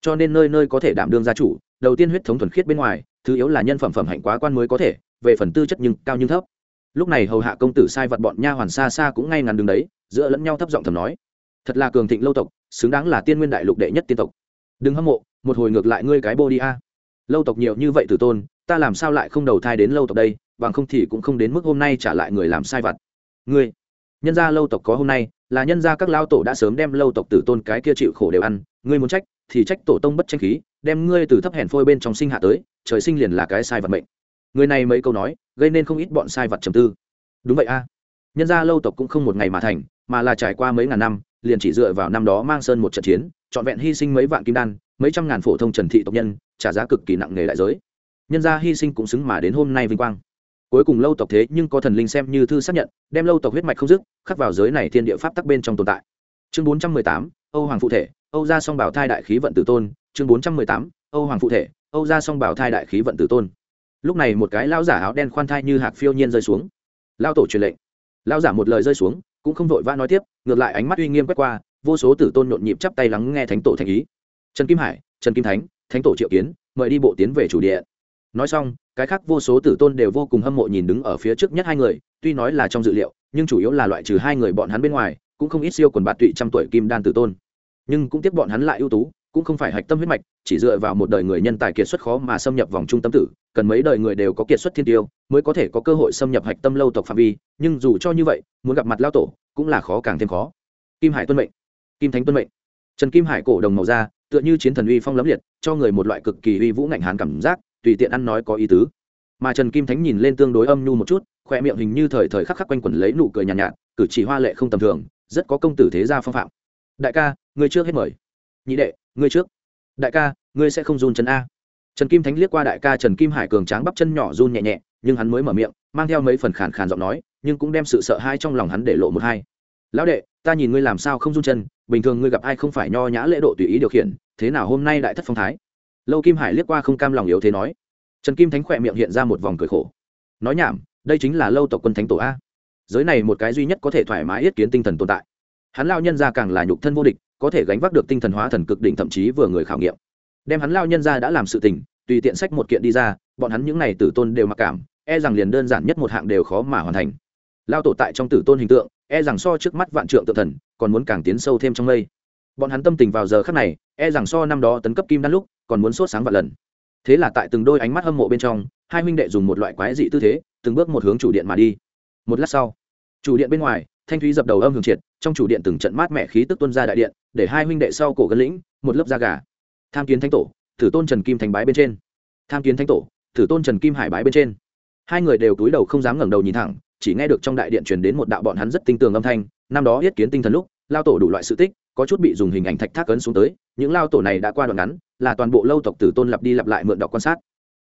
Cho nên nơi nơi có thể đảm đương gia chủ, đầu tiên huyết thống thuần khiết bên ngoài, thứ yếu là nhân phẩm phẩm hạnh quá quan mới có thể, về phần tư chất nhưng cao nhưng thấp. Lúc này hầu hạ công tử sai vật bọn nha hoàn xa xa cũng ngay ngắn đường đấy, giữa lẫn nhau thấp giọng thầm nói. Thật là cường thịnh lâu tộc, xứng đáng là tiên nguyên đại lục đệ nhất tiên tộc. Đừng hâm mộ, một hồi ngược lại ngươi cái bô đi a lâu tộc nhiều như vậy tử tôn, ta làm sao lại không đầu thai đến lâu tộc đây, bằng không thì cũng không đến mức hôm nay trả lại người làm sai vặt. Ngươi, nhân gia lâu tộc có hôm nay, là nhân gia các lao tổ đã sớm đem lâu tộc tử tôn cái kia chịu khổ đều ăn, ngươi muốn trách, thì trách tổ tông bất tranh khí, đem ngươi từ thấp hèn phôi bên trong sinh hạ tới, trời sinh liền là cái sai vật mệnh. Người này mấy câu nói, gây nên không ít bọn sai vật trầm tư. Đúng vậy a. Nhân gia lâu tộc cũng không một ngày mà thành, mà là trải qua mấy ngàn năm, liền chỉ dựa vào năm đó mang sơn một trận chiến, trọn vẹn hy sinh mấy vạn kim đan mấy trăm ngàn phổ thông trần thị tộc nhân, trả giá cực kỳ nặng nề đại giới. Nhân gia hy sinh cũng xứng mà đến hôm nay vinh quang. Cuối cùng lâu tộc thế nhưng có thần linh xem như thư xác nhận, đem lâu tộc huyết mạch không dứt, khắc vào giới này thiên địa pháp tắc bên trong tồn tại. Chương bốn trăm mười tám, âu hoàng phụ thể, âu gia song bảo thai đại khí vận tử tôn. Chương bốn trăm mười tám, âu hoàng phụ thể, âu gia song bảo thai đại khí vận tử tôn. Lúc này một cái lao giả áo đen khoan thai như hạc phiêu nhiên rơi xuống. Lao tổ truyền lệnh. Lao giả một lời rơi xuống, cũng không vội vã nói tiếp, ngược lại ánh mắt uy nghiêm quét qua, vô số tử tôn nhộn nhịp chắp tay lắng nghe thánh tổ thành ý trần kim hải, trần kim thánh thánh tổ triệu kiến, mời đi bộ tiến về chủ địa. Nói xong, cái khác vô số tử tôn đều vô cùng hâm mộ nhìn đứng ở phía trước nhất hai người, tuy nói là trong dự liệu, nhưng chủ yếu là loại trừ hai người bọn hắn bên ngoài, cũng không ít siêu quần bạt tụy trăm tuổi kim đan tử tôn. Nhưng cũng tiếp bọn hắn lại ưu tú, cũng không phải hạch tâm huyết mạch, chỉ dựa vào một đời người nhân tài kiệt xuất khó mà xâm nhập vòng trung tâm tử, cần mấy đời người đều có kiệt xuất thiên tiêu, mới có thể có cơ hội xâm nhập hạch tâm lâu tộc phạm vi, nhưng dù cho như vậy, muốn gặp mặt lao tổ cũng là khó càng thêm khó. Kim hải tuân mệnh, kim thánh tuân mệnh. Trần kim hải cổ đồng màu da tựa như chiến thần uy phong lấm liệt cho người một loại cực kỳ uy vũ ngạnh hán cảm giác tùy tiện ăn nói có ý tứ. Mà trần kim thánh nhìn lên tương đối âm nhu một chút khoe miệng hình như thời thời khắc khắc quanh quẩn lấy nụ cười nhàn nhạt, nhạt cử chỉ hoa lệ không tầm thường rất có công tử thế gia phong phạm. Đại ca ngươi trước hết mời. Nhị đệ ngươi trước. Đại ca ngươi sẽ không run chân a. Trần kim thánh liếc qua đại ca trần kim hải cường tráng bắp chân nhỏ run nhẹ nhẹ nhưng hắn mới mở miệng mang theo mấy phần khàn khàn giọng nói nhưng cũng đem sự sợ hãi trong lòng hắn để lộ một hai lão đệ, ta nhìn ngươi làm sao không run chân, bình thường ngươi gặp ai không phải nho nhã lễ độ tùy ý điều khiển, thế nào hôm nay đại thất phong thái? Lâu kim hải liếc qua không cam lòng yếu thế nói. Trần kim thánh khỏe miệng hiện ra một vòng cười khổ. Nói nhảm, đây chính là lâu tộc quân thánh tổ a. Giới này một cái duy nhất có thể thoải mái yết kiến tinh thần tồn tại. Hắn lao nhân ra càng là nhục thân vô địch, có thể gánh vác được tinh thần hóa thần cực đỉnh thậm chí vừa người khảo nghiệm. Đem hắn lao nhân ra đã làm sự tình, tùy tiện sách một kiện đi ra, bọn hắn những n à y tử tôn đều mặc cảm e rằng liền đơn giản nhất một hạng đều khó mà hoàn thành. Lao tổ tại trong tử tôn hình tượng e rằng so trước mắt vạn trượng tự thần, còn muốn càng tiến sâu thêm trong mây. Bọn hắn tâm tình vào giờ khắc này e rằng so năm đó tấn cấp kim đan lúc, còn muốn sốt sáng vạn lần. Thế là tại từng đôi ánh mắt hâm mộ bên trong, hai huynh đệ dùng một loại quái dị tư thế, từng bước một hướng chủ điện mà đi. Một lát sau, chủ điện bên ngoài, thanh thúy dập đầu âm hưởng triệt, trong chủ điện từng trận mát mẻ khí tức tuân ra đại điện, để hai huynh đệ sau cổ gân lĩnh, một lớp da gà. Tham kiến thánh tổ, thử tôn trần kim thành bái bên trên. Tham kiến thánh tổ, thử tôn trần kim hải bái bên trên. Hai người đều túi đầu không dám ngẩng đầu nhìn thẳng chỉ nghe được trong đại điện truyền đến một đạo bọn hắn rất tinh tường âm thanh, năm đó yết kiến tinh thần lúc, lao tổ đủ loại sự tích, có chút bị dùng hình ảnh thạch thác ấn xuống tới, những lao tổ này đã qua đoạn ngắn, là toàn bộ lâu tộc tử tôn lặp đi lặp lại mượn đọc quan sát.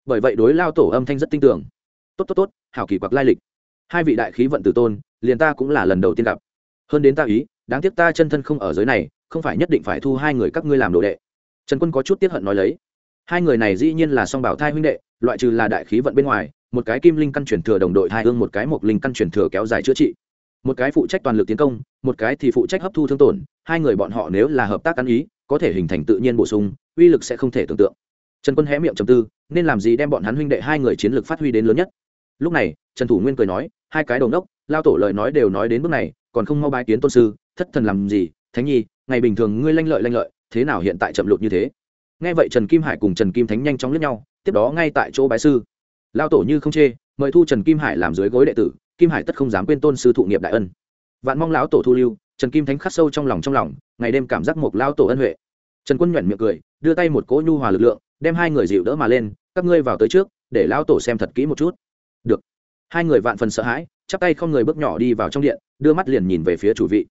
Bởi vậy đối lao tổ âm thanh rất tinh tường. Tốt tốt tốt hảo kỳ quặc lai lịch. Hai vị đại khí vận tử tôn, liền ta cũng là lần đầu tiên gặp. Hơn đến ta ý, đáng tiếc ta chân thân không ở giới này, không phải nhất định phải thu hai người các ngươi làm đồ đệ. Trần quân có chút tiếp hận nói lấy. Hai người này dĩ nhiên là song bảo thai huynh đệ, loại trừ là đại khí vận bên ngoài một cái kim linh căn chuyển thừa đồng đội hai ương một cái một linh căn chuyển thừa kéo dài chữa trị. Một cái phụ trách toàn lực tiến công, một cái thì phụ trách hấp thu thương tổn, hai người bọn họ nếu là hợp tác ăn ý, có thể hình thành tự nhiên bổ sung, uy lực sẽ không thể tưởng tượng. Trần quân hé miệng trầm tư, nên làm gì đem bọn hắn huynh đệ hai người chiến lược phát huy đến lớn nhất? Lúc này, trần thủ nguyên cười nói, hai cái đầu đốc lao tổ lời nói đều nói đến bước này, còn không mau bái kiến tôn sư, thất thần làm gì? Thánh nhi, ngày bình thường ngươi lanh lợi lanh lợi, thế nào hiện tại chậm lụt như thế? Nghe vậy trần kim hải cùng trần kim thánh nhanh chóng lướt nhau, tiếp đó ngay tại chỗ bái sư lao tổ như không chê, mời thu trần kim hải làm dưới gối đệ tử, kim hải tất không dám quên tôn sư thụ nghiệp đại ân. Vạn mong lão tổ thu lưu, trần kim thánh khắc sâu trong lòng trong lòng, ngày đêm cảm giác một lao tổ ân huệ. Trần quân nhuận miệng cười, đưa tay một cỗ nhu hòa lực lượng, đem hai người dịu đỡ mà lên, các ngươi vào tới trước, để lao tổ xem thật kỹ một chút. Được. Hai người vạn phần sợ hãi, chắp tay không người bước nhỏ đi vào trong điện, đưa mắt liền nhìn về phía chủ vị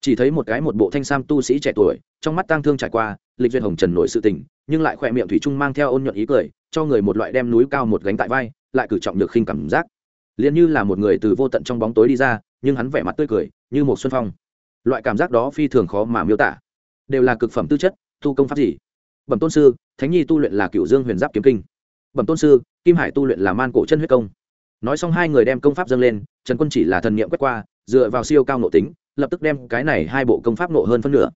chỉ thấy một cái một bộ thanh sam tu sĩ trẻ tuổi, trong mắt tang thương trải qua, lịch duyệt hồng trần nổi sự tình, nhưng lại khỏe miệng thủy trung mang theo ôn nhuận ý cười, cho người một loại đem núi cao một gánh tại vai, lại cử trọng được khinh cảm giác. Liền như là một người từ vô tận trong bóng tối đi ra, nhưng hắn vẻ mặt tươi cười, như một xuân phong. Loại cảm giác đó phi thường khó mà miêu tả. Đều là cực phẩm tư chất, tu công pháp gì? Bẩm tôn sư, thánh nhi tu luyện là cựu dương huyền giáp kiếm kinh. Bẩm tôn sư, kim hải tu luyện là man cổ chân huyết công. Nói xong hai người đem công pháp dâng lên, trần quân chỉ là thần niệm quét qua, dựa vào siêu cao nội tính lập tức đem cái này hai bộ công pháp nộ hơn phân nửa.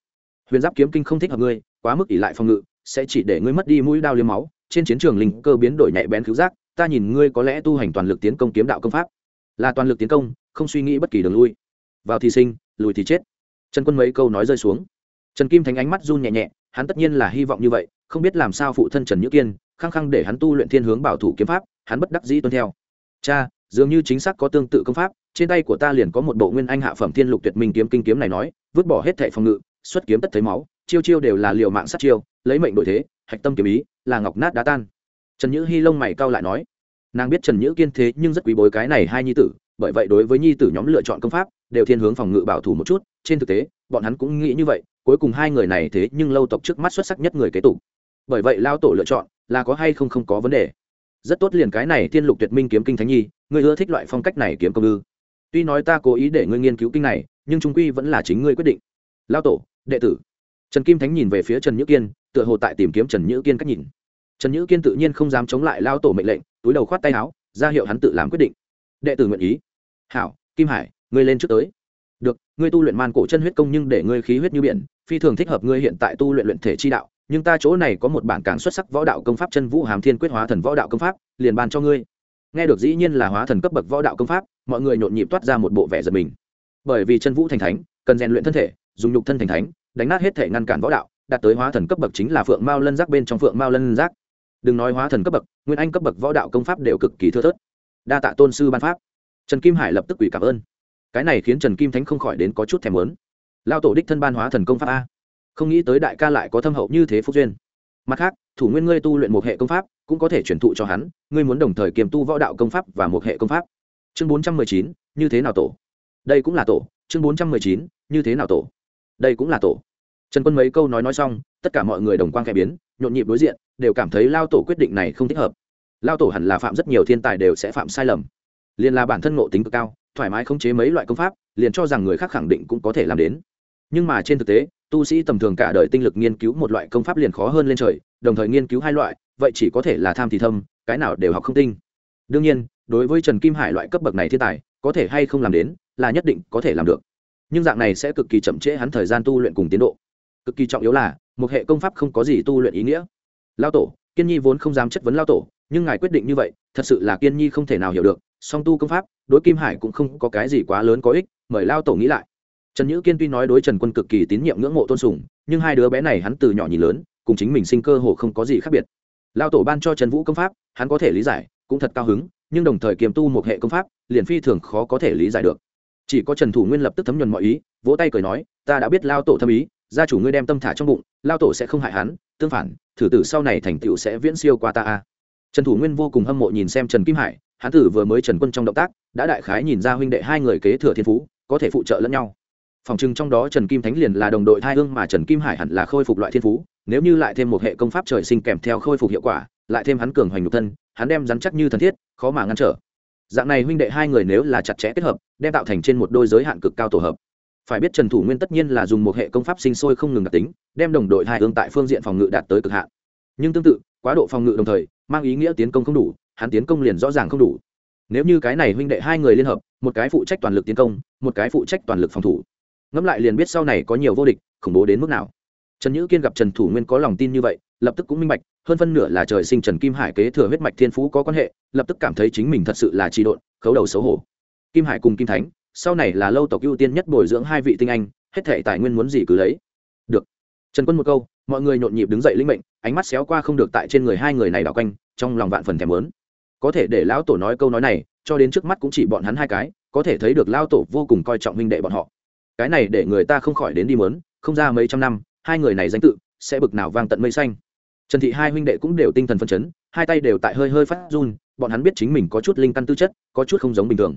Huyền giáp kiếm kinh không thích hợp ngươi, quá mức ỉ lại phòng ngự, sẽ chỉ để ngươi mất đi mũi đao liếm máu, trên chiến trường linh cơ biến đổi nhạy bén cứu giác, ta nhìn ngươi có lẽ tu hành toàn lực tiến công kiếm đạo công pháp. Là toàn lực tiến công, không suy nghĩ bất kỳ đường lui. Vào thì sinh, lùi thì chết. Trần quân mấy câu nói rơi xuống. Trần kim thánh ánh mắt run nhẹ nhẹ, hắn tất nhiên là hy vọng như vậy, không biết làm sao phụ thân trần nhữ kiên, khăng khăng để hắn tu luyện thiên hướng bảo thủ kiếm pháp, hắn bất đắc dĩ tuân theo. Cha, dường như chính xác có tương tự công pháp trên tay của ta liền có một bộ nguyên anh hạ phẩm thiên lục tuyệt minh kiếm kinh kiếm này nói, vứt bỏ hết thệ phòng ngự, xuất kiếm tất thấy máu, chiêu chiêu đều là liều mạng sát chiêu, lấy mệnh đổi thế, hạch tâm kiếm ý là ngọc nát đá tan. Trần nhữ hy lông mày cau lại nói, nàng biết trần nhữ kiên thế nhưng rất quý bối cái này hai nhi tử, bởi vậy đối với nhi tử nhóm lựa chọn công pháp, đều thiên hướng phòng ngự bảo thủ một chút, trên thực tế, bọn hắn cũng nghĩ như vậy, cuối cùng hai người này thế nhưng lâu tộc trước mắt xuất sắc nhất người kế tục. Bởi vậy lao tổ lựa chọn là có hay không không có vấn đề. Rất tốt liền cái này thiên lục tuyệt minh kiếm kinh thánh nhi người ưa thích loại phong cách này kiếm công ư? Tuy nói ta cố ý để ngươi nghiên cứu kinh này, nhưng trung quy vẫn là chính ngươi quyết định. Lao tổ, đệ tử. Trần kim thánh nhìn về phía trần nhữ kiên, tựa hồ tại tìm kiếm trần nhữ kiên cách nhìn. Trần nhữ kiên tự nhiên không dám chống lại lao tổ mệnh lệnh, túi đầu khoát tay áo, ra hiệu hắn tự làm quyết định. Đệ tử nguyện ý. Hảo, kim hải, ngươi lên trước tới. Được, ngươi tu luyện man cổ chân huyết công nhưng để ngươi khí huyết như biển, phi thường thích hợp ngươi hiện tại tu luyện luyện thể chi đạo, nhưng ta chỗ này có một bản càng xuất sắc võ đạo công pháp chân vũ hàm thiên quyết hóa thần võ đạo công pháp, liền ban cho ngươi nghe được dĩ nhiên là hóa thần cấp bậc võ đạo công pháp, mọi người nhộn nhịp toát ra một bộ vẻ giật mình. Bởi vì chân vũ thành thánh, cần rèn luyện thân thể, dùng nhục thân thành thánh, đánh nát hết thể ngăn cản võ đạo, đạt tới hóa thần cấp bậc chính là phượng mao lân giác bên trong phượng mao lân giác. Đừng nói hóa thần cấp bậc, nguyên anh cấp bậc võ đạo công pháp đều cực kỳ thưa thớt. Đa tạ tôn sư ban pháp. Trần kim hải lập tức quỷ cảm ơn. Cái này khiến trần kim thánh không khỏi đến có chút thèm lớn lao tổ đích thân ban hóa thần công pháp a. Không nghĩ tới đại ca lại có thâm hậu như thế phúc duyên. Mặt khác, thủ nguyên ngươi tu luyện một hệ công pháp cũng có thể truyền thụ cho hắn, ngươi muốn đồng thời kiềm tu võ đạo công pháp và một hệ công pháp. Chương bốn trăm mười chín, như thế nào tổ? Đây cũng là tổ. Chương bốn trăm mười chín, như thế nào tổ? Đây cũng là tổ. Trần quân mấy câu nói nói xong, tất cả mọi người đồng quan khẽ biến, nhộn nhịp đối diện, đều cảm thấy lao tổ quyết định này không thích hợp. Lao tổ hẳn là phạm rất nhiều thiên tài đều sẽ phạm sai lầm. Liền là bản thân ngộ tính cực cao, thoải mái khống chế mấy loại công pháp, liền cho rằng người khác khẳng định cũng có thể làm đến. Nhưng mà trên thực tế, tu sĩ tầm thường cả đời tinh lực nghiên cứu một loại công pháp liền khó hơn lên trời, đồng thời nghiên cứu hai loại vậy chỉ có thể là tham thì thâm, cái nào đều học không tinh. Đương nhiên, đối với trần kim hải loại cấp bậc này thiên tài, có thể hay không làm đến, là nhất định có thể làm được. Nhưng dạng này sẽ cực kỳ chậm trễ hắn thời gian tu luyện cùng tiến độ. Cực kỳ trọng yếu là, một hệ công pháp không có gì tu luyện ý nghĩa. Lao tổ, kiên nhi vốn không dám chất vấn lao tổ, nhưng ngài quyết định như vậy, thật sự là kiên nhi không thể nào hiểu được. Song tu công pháp, đối kim hải cũng không có cái gì quá lớn có ích, mời lao tổ nghĩ lại. Trần nhữ kiên tuy nói đối trần quân cực kỳ tín nhiệm ngưỡng mộ tôn sùng, nhưng hai đứa bé này hắn từ nhỏ nhìn lớn, cùng chính mình sinh cơ hồ không có gì khác biệt lao tổ ban cho trần vũ công pháp, hắn có thể lý giải, cũng thật cao hứng, nhưng đồng thời kiềm tu một hệ công pháp, liền phi thường khó có thể lý giải được. Chỉ có trần thủ nguyên lập tức thấm nhuần mọi ý, vỗ tay cười nói, ta đã biết lao tổ thâm ý, gia chủ ngươi đem tâm thả trong bụng lao tổ sẽ không hại hắn, tương phản, thử tử sau này thành tựu sẽ viễn siêu qua ta a. Trần thủ nguyên vô cùng hâm mộ nhìn xem trần kim hải, hắn tử vừa mới trần quân trong động tác, đã đại khái nhìn ra huynh đệ hai người kế thừa thiên phú, có thể phụ trợ lẫn nhau. Phòng chừng trong đó trần kim thánh liền là đồng đội thai hương mà trần kim hải hẳn là khôi phục loại thiên phú nếu như lại thêm một hệ công pháp trời sinh kèm theo khôi phục hiệu quả, lại thêm hắn cường hoành nhục thân, hắn đem rắn chắc như thần thiết, khó mà ngăn trở. Dạng này huynh đệ hai người nếu là chặt chẽ kết hợp, đem tạo thành trên một đôi giới hạn cực cao tổ hợp. Phải biết trần thủ nguyên tất nhiên là dùng một hệ công pháp sinh sôi không ngừng đặc tính, đem đồng đội hai hương tại phương diện phòng ngự đạt tới cực hạn. Nhưng tương tự, quá độ phòng ngự đồng thời, mang ý nghĩa tiến công không đủ, hắn tiến công liền rõ ràng không đủ. Nếu như cái này huynh đệ hai người liên hợp, một cái phụ trách toàn lực tiến công, một cái phụ trách toàn lực phòng thủ. Ngẫm lại liền biết sau này có nhiều vô địch, khủng bố đến mức nào trần nhữ kiên gặp trần thủ nguyên có lòng tin như vậy, lập tức cũng minh bạch, hơn phân nửa là trời sinh trần kim hải kế thừa huyết mạch thiên phú có quan hệ, lập tức cảm thấy chính mình thật sự là trị độn, khấu đầu xấu hổ. Kim hải cùng kim thánh, sau này là lâu tộc ưu tiên nhất bồi dưỡng hai vị tinh anh, hết thể tài nguyên muốn gì cứ lấy. Được. Trần quân một câu, mọi người nhộn nhịp đứng dậy linh mệnh, ánh mắt xéo qua không được tại trên người hai người này đảo quanh, trong lòng vạn phần thèm lớn có thể để lão tổ nói câu nói này, cho đến trước mắt cũng chỉ bọn hắn hai cái, có thể thấy được lão tổ vô cùng coi trọng huynh đệ bọn họ. Cái này để người ta không khỏi đến đi mớn không ra mấy trăm năm hai người này danh tự sẽ bực nào vang tận mây xanh. Trần thị hai huynh đệ cũng đều tinh thần phân chấn, hai tay đều tại hơi hơi phát run, bọn hắn biết chính mình có chút linh căn tư chất, có chút không giống bình thường.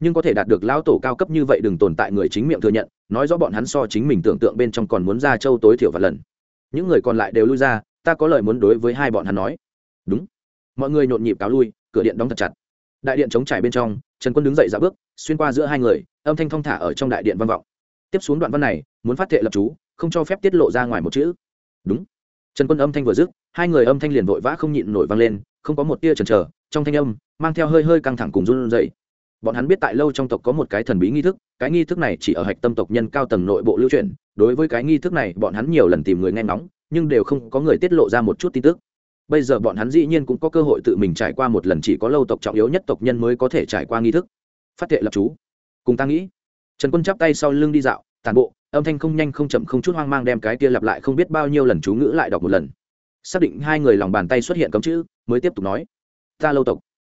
Nhưng có thể đạt được lão tổ cao cấp như vậy đừng tồn tại người chính miệng thừa nhận, nói rõ bọn hắn so chính mình tưởng tượng bên trong còn muốn ra châu tối thiểu và lần. Những người còn lại đều lui ra, ta có lời muốn đối với hai bọn hắn nói. Đúng. Mọi người nhộn nhịp cáo lui, cửa điện đóng thật chặt. Đại điện chống trải bên trong, trần quân đứng dậy ra bước, xuyên qua giữa hai người, âm thanh thong thả ở trong đại điện vang vọng. Tiếp xuống đoạn văn này, muốn phát thệ lập chú không cho phép tiết lộ ra ngoài một chữ. Đúng. Trần quân âm thanh vừa dứt, hai người âm thanh liền vội vã không nhịn nổi vang lên, không có một tia chần chờ, trong thanh âm, mang theo hơi hơi căng thẳng cùng run dậy bọn hắn biết tại lâu trong tộc có một cái thần bí nghi thức, cái nghi thức này chỉ ở hạch tâm tộc nhân cao tầng nội bộ lưu truyền, đối với cái nghi thức này, bọn hắn nhiều lần tìm người nghe ngóng, nhưng đều không có người tiết lộ ra một chút tin tức. Bây giờ bọn hắn dĩ nhiên cũng có cơ hội tự mình trải qua một lần chỉ có lâu tộc trọng yếu nhất tộc nhân mới có thể trải qua nghi thức. Phát thệ lập chú, cùng ta nghĩ. Trần quân chắp tay sau lưng đi dạo tàn bộ âm thanh không nhanh không chậm, không chút hoang mang đem cái kia lặp lại không biết bao nhiêu lần chú ngữ lại đọc một lần. Xác định hai người lòng bàn tay xuất hiện cấm chữ, mới tiếp tục nói. Ta lâu tộc.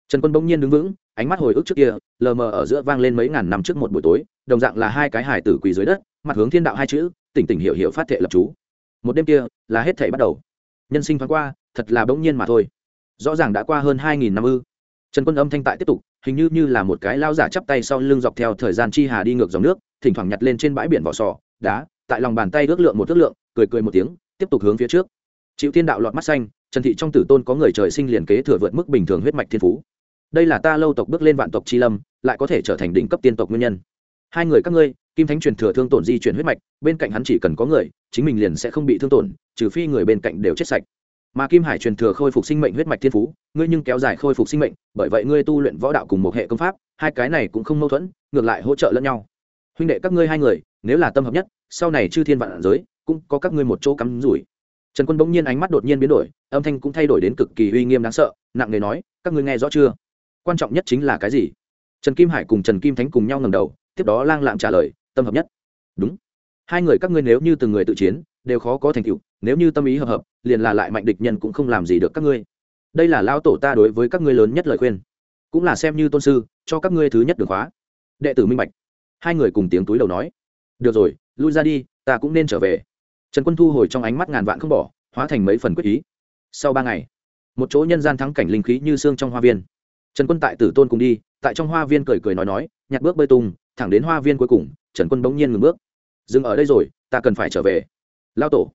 Trần quân bỗng nhiên đứng vững, ánh mắt hồi ức trước kia, lờ mờ ở giữa vang lên mấy ngàn năm trước một buổi tối, đồng dạng là hai cái hải tử quỳ dưới đất, mặt hướng thiên đạo hai chữ, tỉnh tỉnh hiểu hiểu phát thệ lập chú. Một đêm kia, là hết thảy bắt đầu. Nhân sinh thoáng qua, thật là bỗng nhiên mà thôi. Rõ ràng đã qua hơn hai nghìn năm ư trần quân âm thanh tại tiếp tục, hình như như là một cái lao giả chắp tay sau lưng dọc theo thời gian chi hà đi ngược dòng nước, thỉnh thoảng nhặt lên trên bãi biển vỏ sò, đá, tại lòng bàn tay ước lượng một ước lượng, cười cười một tiếng, tiếp tục hướng phía trước. Chịu thiên đạo lọt mắt xanh, trần thị trong tử tôn có người trời sinh liền kế thừa vượt mức bình thường huyết mạch thiên phú. Đây là ta lâu tộc bước lên vạn tộc chi lâm, lại có thể trở thành đỉnh cấp tiên tộc nguyên nhân. Hai người các ngươi, kim thánh truyền thừa thương tổn di chuyển huyết mạch, bên cạnh hắn chỉ cần có người, chính mình liền sẽ không bị thương tổn, trừ phi người bên cạnh đều chết sạch mà kim hải truyền thừa khôi phục sinh mệnh huyết mạch thiên phú, ngươi nhưng kéo dài khôi phục sinh mệnh, bởi vậy ngươi tu luyện võ đạo cùng một hệ công pháp, hai cái này cũng không mâu thuẫn, ngược lại hỗ trợ lẫn nhau. Huynh đệ các ngươi hai người, nếu là tâm hợp nhất, sau này chư thiên vạn giới, cũng có các ngươi một chỗ cắm rủi. Trần quân bỗng nhiên ánh mắt đột nhiên biến đổi, âm thanh cũng thay đổi đến cực kỳ uy nghiêm đáng sợ, nặng nề nói, các ngươi nghe rõ chưa? Quan trọng nhất chính là cái gì? Trần kim hải cùng trần kim thánh cùng nhau ngầm đầu, tiếp đó lang lạng trả lời, tâm hợp nhất. Đúng. Hai người các ngươi nếu như từng người tự chiến, đều khó có thành tựu nếu như tâm ý hợp hợp, liền là lại mạnh địch nhân cũng không làm gì được các ngươi. Đây là lao tổ ta đối với các ngươi lớn nhất lời khuyên. Cũng là xem như tôn sư, cho các ngươi thứ nhất được khóa. Đệ tử minh bạch. Hai người cùng tiếng túi đầu nói. Được rồi, lui ra đi, ta cũng nên trở về. Trần quân thu hồi trong ánh mắt ngàn vạn không bỏ, hóa thành mấy phần quyết ý. Sau ba ngày, một chỗ nhân gian thắng cảnh linh khí như xương trong hoa viên. Trần quân tại tử tôn cùng đi, tại trong hoa viên cười cười nói nói, nhặt bước bơi tung, thẳng đến hoa viên cuối cùng, trần quân bỗng nhiên ngừng bước. Dừng ở đây rồi, ta cần phải trở về. Lao tổ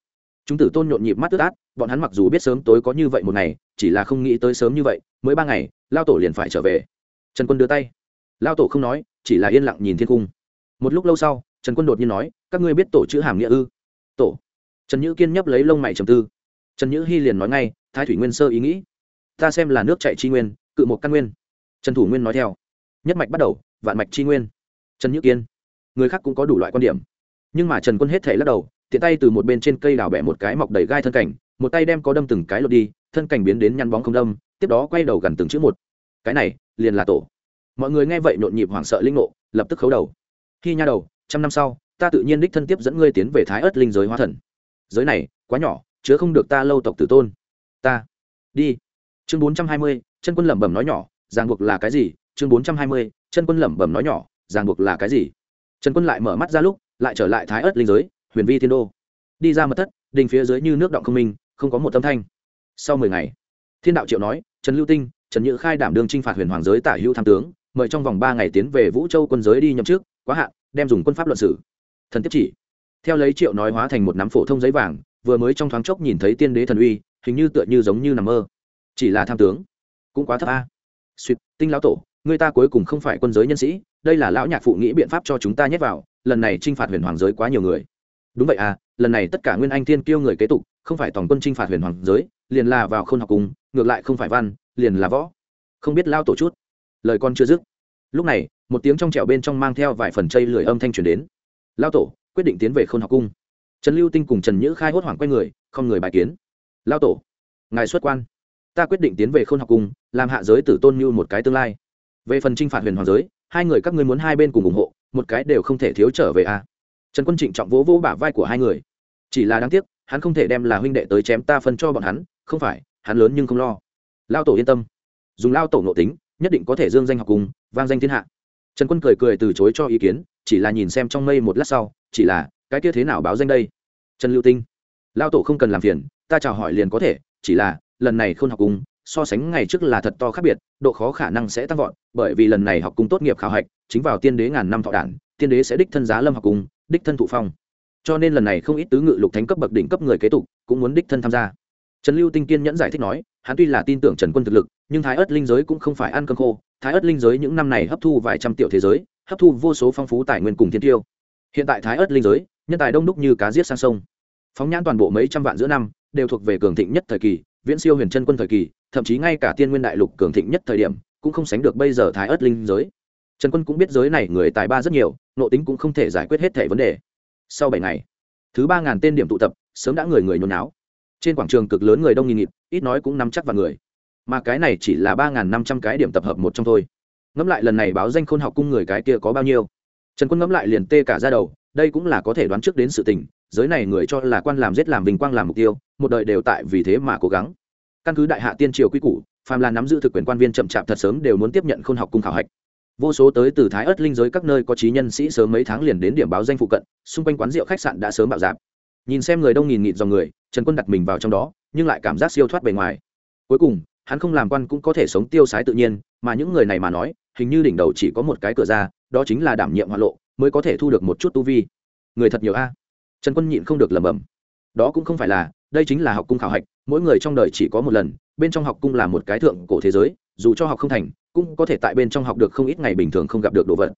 chúng tử tôn nhộn nhịp mắt tức át, bọn hắn mặc dù biết sớm tối có như vậy một ngày, chỉ là không nghĩ tới sớm như vậy, mới ba ngày, lao tổ liền phải trở về. Trần quân đưa tay. Lao tổ không nói, chỉ là yên lặng nhìn thiên cung. Một lúc lâu sau, trần quân đột nhiên nói, các ngươi biết tổ chữ hàm nghĩa ư? Tổ. Trần nhữ kiên nhấp lấy lông mày trầm tư. Trần nhữ hy liền nói ngay, thái thủy nguyên sơ ý nghĩ. Ta xem là nước chạy tri nguyên, cự một căn nguyên. Trần thủ nguyên nói theo. Nhất mạch bắt đầu, vạn mạch tri nguyên. Trần nhữ kiên. Người khác cũng có đủ loại quan điểm. Nhưng mà trần quân hết thể lắc đầu tiện tay từ một bên trên cây đào bẻ một cái mọc đầy gai thân cảnh, một tay đem có đâm từng cái lột đi, thân cảnh biến đến nhăn bóng không đâm, tiếp đó quay đầu gần từng chữ một. Cái này, liền là tổ. Mọi người nghe vậy nhộn nhịp hoảng sợ linh nộ lập tức khấu đầu. Khi nha đầu, trăm năm sau, ta tự nhiên đích thân tiếp dẫn ngươi tiến về thái ớt linh giới hóa thần. Giới này, quá nhỏ, chứa không được ta lâu tộc tử tôn. Ta, đi. Chương bốn trăm hai mươi, chân quân lẩm bẩm nói nhỏ, ràng buộc là cái gì? Chương bốn trăm hai mươi, chân quân lẩm bẩm nói nhỏ, ràng buộc là cái gì? Trần quân lại mở mắt ra lúc, lại trở lại thái ớt linh giới huyền vi thiên đô. Đi ra mật thất, đình phía dưới như nước động không minh, không có một tâm thanh. Sau mười ngày, thiên đạo triệu nói, trần lưu tinh, trần nhữ khai đảm đương t r i n h phạt huyền hoàng giới tả hữu tham tướng, mời trong vòng ba ngày tiến về vũ châu quân giới đi nhậm trước quá hạn, đem dùng quân pháp luận sử thần tiếp chỉ. Theo lấy triệu nói hóa thành một nắm phổ thông giấy vàng, vừa mới trong thoáng chốc nhìn thấy tiên đế thần uy, hình như tựa như giống như nằm mơ. Chỉ là tham tướng, cũng quá thấp a. Suýt tinh lão tổ, người ta cuối cùng không phải quân giới nhân sĩ, đây là lão nhạc phụ nghĩ biện pháp cho chúng ta nhét vào, lần này t r i n h phạt huyền hoàng giới quá nhiều người đúng vậy à lần này tất cả nguyên anh thiên kiêu người kế tục, không phải tổng quân chinh phạt huyền hoàng giới, liền là vào k h ô n học cùng, ngược lại không phải văn, liền là võ. Không biết lao tổ chút. Lời con chưa dứt. Lúc này, một tiếng trong trẻo bên trong mang theo vài phần chây lười âm thanh truyền đến. Lao tổ, quyết định tiến về k h ô n học cung. Trần lưu tinh cùng trần nhữ khai hốt hoảng q u a y người, không người bài kiến. Lao tổ, ngài xuất quan. Ta quyết định tiến về k h ô n học cung, làm hạ giới tử tôn như một cái tương lai. Về phần t r i n h phạt huyền hoàng giới, hai người các ngươi muốn hai bên cùng ủng hộ, một cái đều không thể thiếu trở về à trần quân trịnh trọng vỗ vỗ bả vai của hai người. Chỉ là đáng tiếc, hắn không thể đem là huynh đệ tới chém ta phân cho bọn hắn, không phải, hắn lớn nhưng không lo. Lao tổ yên tâm. Dùng lao tổ nội tính, nhất định có thể dương danh học cùng, vang danh thiên hạ. Trần quân cười cười từ chối cho ý kiến, chỉ là nhìn xem trong mây một lát sau, chỉ là, cái kia thế nào báo danh đây? Trần lưu tinh. Lao tổ không cần làm phiền, ta chào hỏi liền có thể, chỉ là, lần này không học cùng, so sánh ngày trước là thật to khác biệt, độ khó khả năng sẽ tăng vọt, bởi vì lần này học cung tốt nghiệp khảo hạch, chính vào tiên đế ngàn năm thọ đản, tiên đế sẽ đích thân giá lâm học cung đích thân thụ phong. Cho nên lần này không ít tứ ngự lục thánh cấp bậc đỉnh cấp người kế tục cũng muốn đích thân tham gia. Trần lưu tinh kiên nhẫn giải thích nói, hắn tuy là tin tưởng trần quân thực lực, nhưng thái ớt linh giới cũng không phải ăn cơm khô. Thái ớt linh giới những năm này hấp thu vài trăm triệu thế giới, hấp thu vô số phong phú tài nguyên cùng thiên tiêu. Hiện tại thái ớt linh giới, nhân tài đông đúc như cá giết sang sông. Phóng nhãn toàn bộ mấy trăm vạn giữa năm, đều thuộc về cường thịnh nhất thời kỳ, viễn siêu huyền chân quân thời kỳ, thậm chí ngay cả tiên nguyên đại lục cường thịnh nhất thời điểm, cũng không sánh được bây giờ thái ớt linh giới trần quân cũng biết giới này người tài ba rất nhiều nộ tính cũng không thể giải quyết hết thẻ vấn đề. Sau bảy ngày, thứ ba ngàn tên điểm tụ tập, sớm đã người người nhốn náo trên quảng trường cực lớn người đông nghìn nghịt, ít nói cũng nắm chắc vào người. Mà cái này chỉ là ba ngàn năm trăm cái điểm tập hợp một trong thôi. Ngẫm lại lần này báo danh khôn học cung người cái kia có bao nhiêu? Trần quân ngẫm lại liền tê cả ra đầu, đây cũng là có thể đoán trước đến sự tình, giới này người cho là quan làm giết làm vinh quang làm mục tiêu, một đời đều tại vì thế mà cố gắng. Căn cứ đại hạ tiên triều quy củ, phàm là nắm giữ thực quyền quan viên chậm chạp thật sớm đều muốn tiếp nhận khôn học cung khảo hạch vô số tới từ thái ớt linh giới các nơi có trí nhân sĩ sớm mấy tháng liền đến điểm báo danh phụ cận, xung quanh quán rượu khách sạn đã sớm bạo dạp. Nhìn xem người đông nghìn nghịt dòng người, trần quân đặt mình vào trong đó, nhưng lại cảm giác siêu thoát bề ngoài. Cuối cùng, hắn không làm quan cũng có thể sống tiêu sái tự nhiên, mà những người này mà nói, hình như đỉnh đầu chỉ có một cái cửa ra, đó chính là đảm nhiệm hoa lộ, mới có thể thu được một chút tu vi. Người thật nhiều a. Trần quân nhịn không được lẩm bẩm. Đó cũng không phải là, đây chính là học cung khảo hạch, mỗi người trong đời chỉ có một lần, bên trong học cung là một cái thượng cổ thế giới, dù cho học không thành cũng có thể tại bên trong học được không ít ngày bình thường không gặp được đồ vật.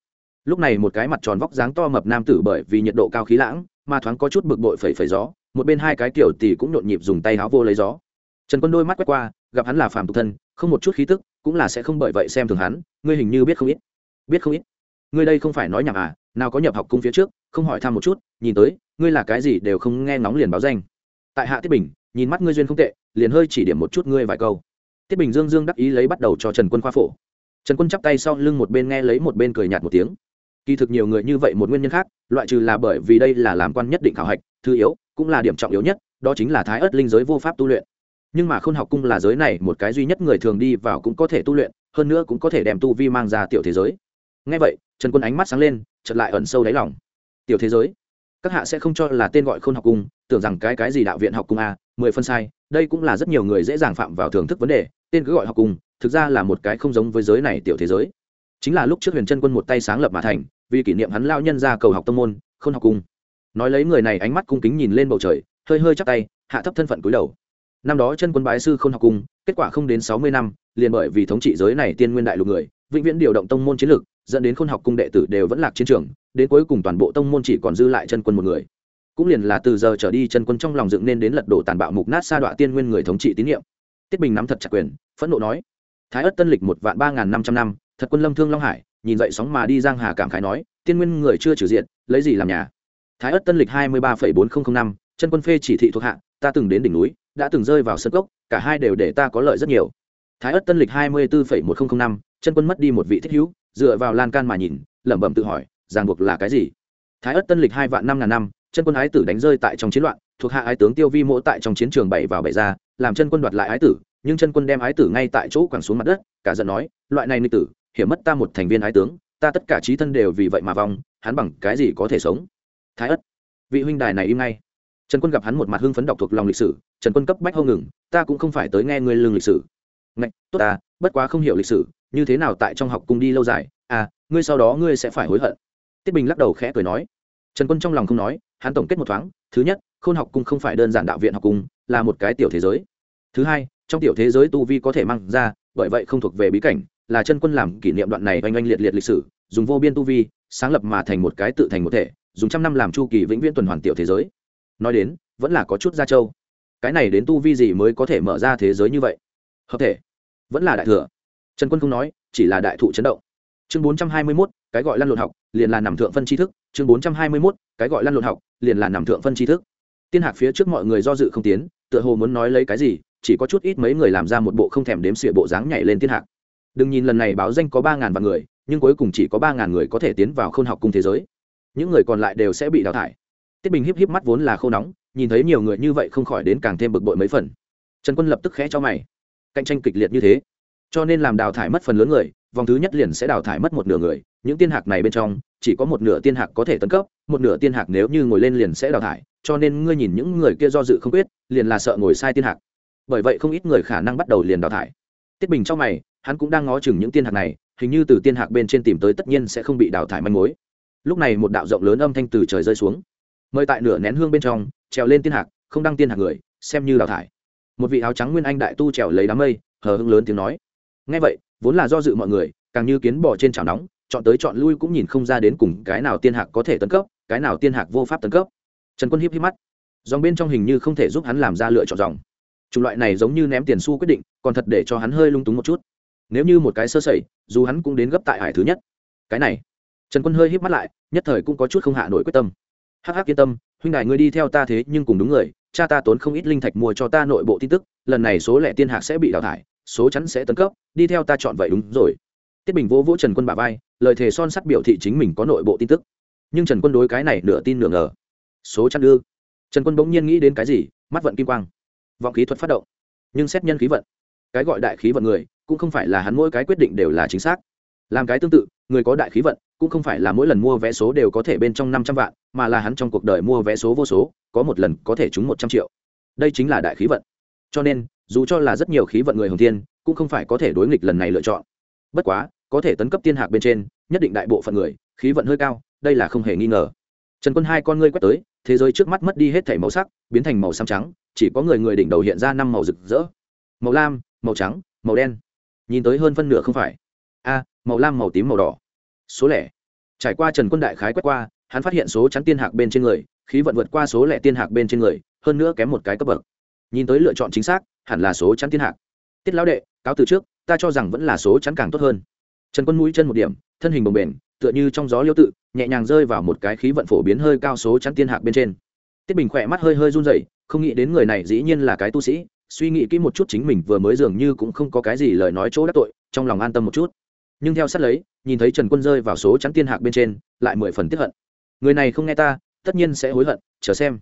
Lúc này một cái mặt tròn vóc dáng to mập nam tử bởi vì nhiệt độ cao khí lãng mà thoáng có chút bực bội phẩy phẩy gió, một bên hai cái kiểu tỷ cũng nhộn nhịp dùng tay háo vô lấy gió. Trần quân đôi mắt quét qua, gặp hắn là phàm tục thân, không một chút khí tức, cũng là sẽ không bởi vậy xem thường hắn, ngươi hình như biết không ít. Biết không ít. Ngươi đây không phải nói nhảm à nào có nhập học cung phía trước, không hỏi thăm một chút, nhìn tới, ngươi là cái gì đều không nghe ngóng liền báo danh. Tại hạ tiết bình, nhìn mắt ngươi duyên không tệ, liền hơi chỉ điểm một chút ngươi vài câu. Tiết bình dương dương đắc ý lấy bắt đầu cho trần quân khoa phổ trần quân chắp tay sau lưng một bên nghe lấy một bên cười nhạt một tiếng. Kỳ thực nhiều người như vậy một nguyên nhân khác, loại trừ là bởi vì đây là làm quan nhất định khảo hạch, thứ yếu cũng là điểm trọng yếu nhất, đó chính là thái ớt linh giới vô pháp tu luyện. Nhưng mà khôn học cung là giới này một cái duy nhất người thường đi vào cũng có thể tu luyện, hơn nữa cũng có thể đem tu vi mang ra tiểu thế giới. Ngay vậy, trần quân ánh mắt sáng lên chật lại ẩn sâu đáy lòng. Tiểu thế giới? Các hạ sẽ không cho là tên gọi khôn học cung, tưởng rằng cái cái gì đạo viện học cung a, mười phân sai, đây cũng là rất nhiều người dễ dàng phạm vào thưởng thức vấn đề, tên cứ gọi học cung thực ra là một cái không giống với giới này tiểu thế giới. Chính là lúc trước huyền chân quân một tay sáng lập mà thành, vì kỷ niệm hắn lao nhân ra cầu học tông môn không học cung nói lấy người này ánh mắt cung kính nhìn lên bầu trời, hơi hơi chắc tay, hạ thấp thân phận cúi đầu. Năm đó chân quân bái sư không học cung kết quả không đến sáu mươi năm, liền bởi vì thống trị giới này tiên nguyên đại lục người, vĩnh viễn điều động tông môn chiến lược, dẫn đến khôn học cung đệ tử đều vẫn lạc chiến trường, đến cuối cùng toàn bộ tông môn chỉ còn dư lại chân quân một người. Cũng liền là từ giờ trở đi chân quân trong lòng dựng nên đến lật đổ tàn bạo mục nát sa đọa tiên nguyên người thống trị tín nhiệm. Tiết bình nắm thật chặt quyền, phẫn nộ nói thái ất tân lịch một vạn ba n g h n năm trăm năm, thật quân lâm thương long hải, nhìn dậy sóng mà đi giang hà cảm khái nói, tiên nguyên người chưa trừ diện, lấy gì làm nhà? Thái ất tân lịch hai mươi ba bốn nghìn năm, chân quân phê chỉ thị thuộc hạ, ta từng đến đỉnh núi, đã từng rơi vào sân gốc cả hai đều để ta có lợi rất nhiều. Thái ất tân lịch hai mươi bốn một nghìn năm, chân quân mất đi một vị thích hữu, dựa vào lan can mà nhìn, lẩm bẩm tự hỏi, ràng buộc là cái gì? Thái ất tân lịch hai vạn năm ngàn năm, chân quân ái tử đánh rơi tại trong chiến loạn, thuộc hạ ái tướng tiêu vi mỗ tại trong chiến trường bảy vào bảy ra, làm chân quân đoạt lại ái tử nhưng chân quân đem ái tử ngay tại chỗ quẳng xuống mặt đất, cả giận nói, loại này nịch tử, hiểm mất ta một thành viên ái tướng, ta tất cả trí thân đều vì vậy mà vong, hắn bằng cái gì có thể sống? Thái ất, vị huynh đài này im ngay. Trần quân gặp hắn một mặt hưng phấn đọc thuộc lòng lịch sử, trần quân cấp bách không ngừng, ta cũng không phải tới nghe ngươi lương lịch sử. Ngạch, tốt ta, bất quá không hiểu lịch sử, như thế nào tại trong học cung đi lâu dài à ngươi sau đó ngươi sẽ phải hối hận. Tiết bình lắc đầu khẽ cười nói. Trần quân trong lòng không nói, hắn tổng kết một thoáng, thứ nhất, khôn học cung không phải đơn giản đạo viện học cung, là một cái tiểu thế giới. Thứ hai trong tiểu thế giới tu vi có thể mang ra, bởi vậy không thuộc về bí cảnh, là chân quân làm kỷ niệm đoạn này oanh oanh liệt liệt lịch sử, dùng vô biên tu vi, sáng lập mà thành một cái tự thành một thể, dùng trăm năm làm chu kỳ vĩnh viễn tuần hoàn tiểu thế giới. Nói đến, vẫn là có chút gia châu cái này đến tu vi gì mới có thể mở ra thế giới như vậy? Hợp thể. Vẫn là đại thừa. Trần quân không nói, chỉ là đại thụ chấn động. Chương bốn trăm hai mươi mốt, cái gọi lăn lộn học, liền là nằm thượng phân tri thức. Chương bốn trăm hai mươi mốt, cái gọi lăn lộn học, liền là nằm thượng phân tri thức. Tiên hạc phía trước mọi người do dự không tiến, tựa hồ muốn nói lấy cái gì chỉ có chút ít mấy người làm ra một bộ không thèm đếm xỉa bộ dáng nhảy lên tiên hạc. Đừng nhìn lần này báo danh có ba ngàn vạn người, nhưng cuối cùng chỉ có ba ngàn người có thể tiến vào k h ô n học cung thế giới. Những người còn lại đều sẽ bị đào thải. Tiết bình híp híp mắt vốn là khô nóng, nhìn thấy nhiều người như vậy không khỏi đến càng thêm bực bội mấy phần. Trần quân lập tức khẽ cho mày. Cạnh tranh kịch liệt như thế, cho nên làm đào thải mất phần lớn người, vòng thứ nhất liền sẽ đào thải mất một nửa người. Những tiên hạc này bên trong, chỉ có một nửa tiên hạc có thể tấn cấp, một nửa tiên hạc nếu như ngồi lên liền sẽ đào thải. Cho nên ngươi nhìn những người kia do dự không quyết, liền là sợ ngồi sai tiên hạc bởi vậy không ít người khả năng bắt đầu liền đào thải. Tiết bình trong mày, hắn cũng đang ngó chừng những tiên hạc này, hình như từ tiên hạc bên trên tìm tới tất nhiên sẽ không bị đào thải manh mối. Lúc này một đạo rộng lớn âm thanh từ trời rơi xuống. Mời tại nửa nén hương bên trong, trèo lên tiên hạc, không đăng tiên hạc người, xem như đào thải. Một vị áo trắng nguyên anh đại tu trèo lấy đám mây, hờ hưng lớn tiếng nói. Ngay vậy, vốn là do dự mọi người, càng như kiến bỏ trên chảo nóng, chọn tới chọn lui cũng nhìn không ra đến cùng cái nào tiên hạc có thể tấn cấp, cái nào tiên hạc vô pháp tấn cấp. Trần quân hiếp hiếp mắt. Dòng bên trong hình như không thể giúp hắn làm ra lựa chọn dòng chủng loại này giống như ném tiền xu quyết định, còn thật để cho hắn hơi lung túng một chút. Nếu như một cái sơ sẩy, dù hắn cũng đến gấp tại hải thứ nhất. Cái này, trần quân hơi híp mắt lại, nhất thời cũng có chút không hạ nổi quyết tâm. Hắc hắc yên tâm, huynh đại ngươi đi theo ta thế nhưng cùng đúng người, cha ta tốn không ít linh thạch mua cho ta nội bộ tin tức, lần này số lẻ tiên hạc sẽ bị đào thải, số chắn sẽ tấn cấp, đi theo ta chọn vậy đúng rồi. Tiết bình vỗ vỗ trần quân bà vai, lời thề son sắt biểu thị chính mình có nội bộ tin tức. Nhưng trần quân đối cái này nửa tin nửa ngờ. Số chắn đưa trần quân bỗng nhiên nghĩ đến cái gì, mắt vận kim quang vọng khí thuật phát động. Nhưng xét nhân khí vận, cái gọi đại khí vận người, cũng không phải là hắn mỗi cái quyết định đều là chính xác. Làm cái tương tự, người có đại khí vận, cũng không phải là mỗi lần mua vé số đều có thể bên trong năm trăm vạn, mà là hắn trong cuộc đời mua vé số vô số, có một lần có thể trúng một trăm triệu. Đây chính là đại khí vận. Cho nên, dù cho là rất nhiều khí vận người hồng thiên, cũng không phải có thể đối nghịch lần này lựa chọn. Bất quá, có thể tấn cấp tiên hạc bên trên, nhất định đại bộ phận người, khí vận hơi cao, đây là không hề nghi ngờ. Trần quân hai con ngươi quét tới, thế giới trước mắt mất đi hết thảy màu sắc, biến thành màu xám trắng chỉ có người người đỉnh đầu hiện ra năm màu rực rỡ. Màu lam, màu trắng, màu đen. Nhìn tới hơn phân nửa không phải. A, màu lam, màu tím, màu đỏ. Số lẻ. Trải qua trần quân đại khái quét qua, hắn phát hiện số chắn tiên hạc bên trên người, khí vận vượt qua số lẻ tiên hạc bên trên người, hơn nữa kém một cái cấp bậc. Nhìn tới lựa chọn chính xác, hẳn là số chắn tiên hạc. Tiết lão đệ, cáo từ trước, ta cho rằng vẫn là số chắn càng tốt hơn. Trần quân mũi chân một điểm, thân hình bồng bềnh, tựa như trong gió liêu tự, nhẹ nhàng rơi vào một cái khí vận phổ biến hơi cao số chắn tiên hạc bên trên. Tiết bình khỏe mắt hơi hơi run rẩy không nghĩ đến người này dĩ nhiên là cái tu sĩ, suy nghĩ kỹ một chút chính mình vừa mới dường như cũng không có cái gì lời nói chỗ đắc tội, trong lòng an tâm một chút. Nhưng theo sát lấy, nhìn thấy trần quân rơi vào số chắn tiên hạc bên trên, lại mười phần tiếp hận. Người này không nghe ta, tất nhiên sẽ hối hận, chờ xem.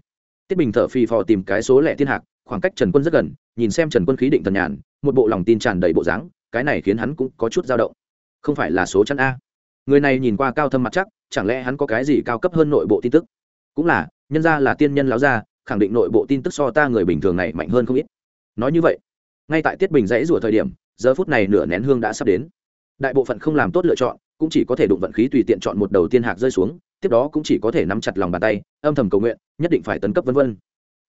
Tiết bình thở phì phò tìm cái số lẻ tiên hạc, khoảng cách trần quân rất gần, nhìn xem trần quân khí định thần nhàn, một bộ lòng tin tràn đầy bộ dáng, cái này khiến hắn cũng có chút dao động. Không phải là số chắn a. Người này nhìn qua cao thâm mặt chắc, chẳng lẽ hắn có cái gì cao cấp hơn nội bộ tin tức? Cũng là, nhân ra là tiên nhân láo ra khẳng định nội bộ tin tức so ta người bình thường này mạnh hơn không ít. Nói như vậy, ngay tại tiết bình dãy rủa thời điểm, giờ phút này nửa nén hương đã sắp đến. Đại bộ phận không làm tốt lựa chọn, cũng chỉ có thể đụng vận khí tùy tiện chọn một đầu tiên hạc rơi xuống, tiếp đó cũng chỉ có thể nắm chặt lòng bàn tay, âm thầm cầu nguyện, nhất định phải tấn cấp vân vân.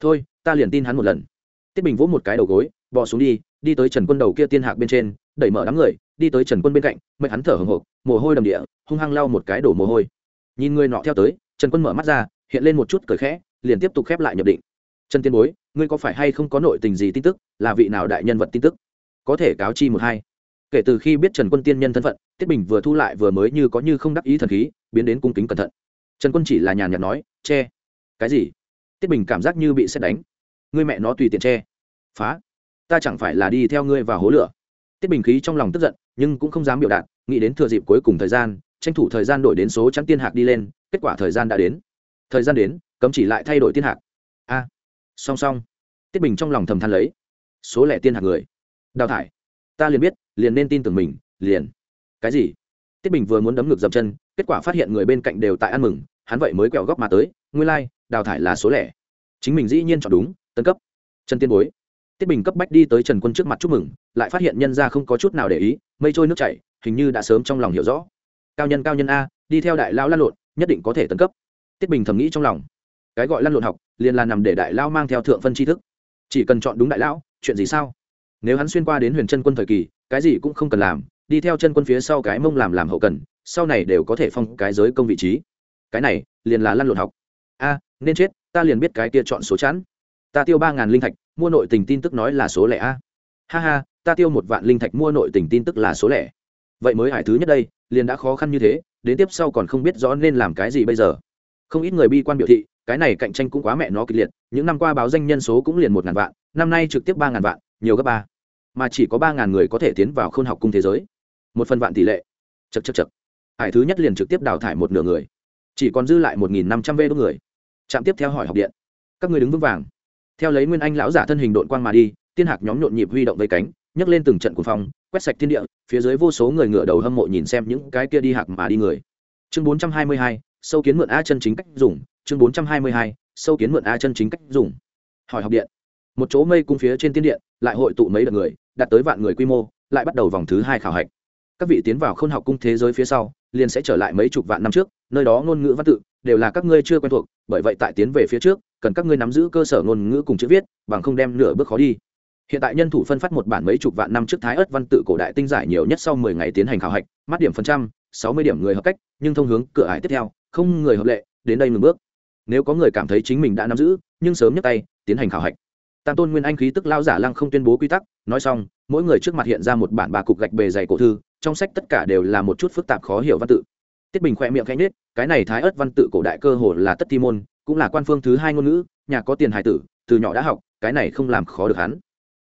Thôi, ta liền tin hắn một lần. Tiết bình vỗ một cái đầu gối, bỏ xuống đi đi tới trần quân đầu kia tiên hạc bên trên, đẩy mở đám người, đi tới trần quân bên cạnh, mệt hắn thở hồng hộc, mồ hôi đầm địa, hung hăng lau một cái đổ mồ hôi. Nhìn người nọ theo tới, trần quân mở mắt ra, hiện lên một chút cười khẽ liền tiếp tục khép lại nhập định. Trần tiên bối, ngươi có phải hay không có nội tình gì tin tức, là vị nào đại nhân vật tin tức? Có thể cáo chi một hai. Kể từ khi biết trần quân tiên nhân thân phận, tiết bình vừa thu lại vừa mới như có như không đắc ý thần khí, biến đến cung kính cẩn thận. Trần quân chỉ là nhàn nhạt nói, che. Cái gì? Tiết bình cảm giác như bị xét đánh. Ngươi mẹ nó tùy tiện che. Phá. Ta chẳng phải là đi theo ngươi vào hố lửa. Tiết bình khí trong lòng tức giận, nhưng cũng không dám biểu đạt, nghĩ đến thừa dịp cuối cùng thời gian, tranh thủ thời gian đổi đến số trắng tiên hạc đi lên, kết quả thời gian đã đến thời gian đến cấm chỉ lại thay đổi tiên hạc. A song song. Tiết bình trong lòng thầm than lấy. Số lẻ tiên hạc người. Đào thải. Ta liền biết liền nên tin tưởng mình liền. Cái gì? Tiết bình vừa muốn đấm ngược dập chân kết quả phát hiện người bên cạnh đều tại ăn mừng hắn vậy mới quẹo góc mà tới nguyên lai、like, đào thải là số lẻ. Chính mình dĩ nhiên chọn đúng tân cấp. Chân tiên bối. Tiết bình cấp bách đi tới trần quân trước mặt chúc mừng lại phát hiện nhân ra không có chút nào để ý mây trôi nước chảy hình như đã sớm trong lòng hiểu rõ. Cao nhân cao nhân a đi theo đại lao lăn lộn nhất định có thể tấn cấp tiết bình thầm nghĩ trong lòng. Cái gọi lăn lộn học, liền là nằm để đại lao mang theo thượng phân tri thức. Chỉ cần chọn đúng đại lão, chuyện gì sao? Nếu hắn xuyên qua đến huyền chân quân thời kỳ, cái gì cũng không cần làm, đi theo chân quân phía sau cái mông làm làm hậu cần, sau này đều có thể phong cái giới công vị trí. Cái này, liền là lăn lộn học. A, nên chết, ta liền biết cái kia chọn số chẵn. ta tiêu ba ngàn linh thạch, mua nội tình tin tức nói là số lẻ a. Ha ha, ta tiêu một vạn linh thạch mua nội tình tin tức là số lẻ. Vậy mới hải thứ nhất đây, liền đã khó khăn như thế, đến tiếp sau còn không biết rõ nên làm cái gì bây giờ không ít người bi quan biểu thị, cái này cạnh tranh cũng quá mẹ nó kịch liệt, những năm qua báo danh nhân số cũng liền một ngàn vạn, năm nay trực tiếp ba ngàn vạn, nhiều gấp ba. Mà chỉ có ba ngàn người có thể tiến vào khôn học cung thế giới. Một phần vạn tỷ lệ. Chật chật chật hải thứ nhất liền trực tiếp đào thải một nửa người. Chỉ còn dư lại một nghìn năm trăm vê đốt người. Trạm tiếp theo hỏi học điện. Các người đứng vững vàng. Theo lấy nguyên anh lão giả thân hình đội quang mà đi, tiên hạc nhóm nhộn nhịp huy động vây cánh, nhấc lên từng trận cuồng phong, quét sạch thiên địa, phía dưới vô số người ngựa đầu hâm mộ nhìn xem những cái kia đi hạc mà đi người. Chương bốn trăm hai mươi hai sâu kiến mượn a chân chính cách dùng, chương bốn trăm hai mươi hai, sâu kiến mượn a chân chính cách dùng. Hỏi học điện, một chỗ mây cung phía trên tiên điện, lại hội tụ mấy đợt người, đạt tới vạn người quy mô, lại bắt đầu vòng thứ hai khảo hạch. Các vị tiến vào k h ô n học cung thế giới phía sau, liền sẽ trở lại mấy chục vạn năm trước, nơi đó ngôn ngữ văn tự, đều là các ngươi chưa quen thuộc, bởi vậy tại tiến về phía trước, cần các ngươi nắm giữ cơ sở ngôn ngữ cùng chữ viết, bằng không đem nửa bước khó đi. Hiện tại nhân thủ phân phát một bản mấy chục vạn năm trước thái ớt văn tự cổ đại tinh giải nhiều nhất sau mười ngày tiến hành khảo hạch mắt điểm phần trăm, sáu mươi điểm người hợp cách, nhưng thông hướng cửa ải tiếp theo không người hợp lệ, đến đây ngừng bước. Nếu có người cảm thấy chính mình đã nắm giữ, nhưng sớm nhấc tay, tiến hành khảo hạch. Tam tôn nguyên anh khí tức lao giả lăng không tuyên bố quy tắc, nói xong, mỗi người trước mặt hiện ra một bản bà cục gạch bề dày cổ thư, trong sách tất cả đều là một chút phức tạp khó hiểu văn tự. Tiết bình khoe miệng khẽ nhết cái này thái ớt văn tự cổ đại cơ hồ là tất thi môn, cũng là quan phương thứ hai ngôn ngữ, nhà có tiền hài tử, từ nhỏ đã học, cái này không làm khó được hắn.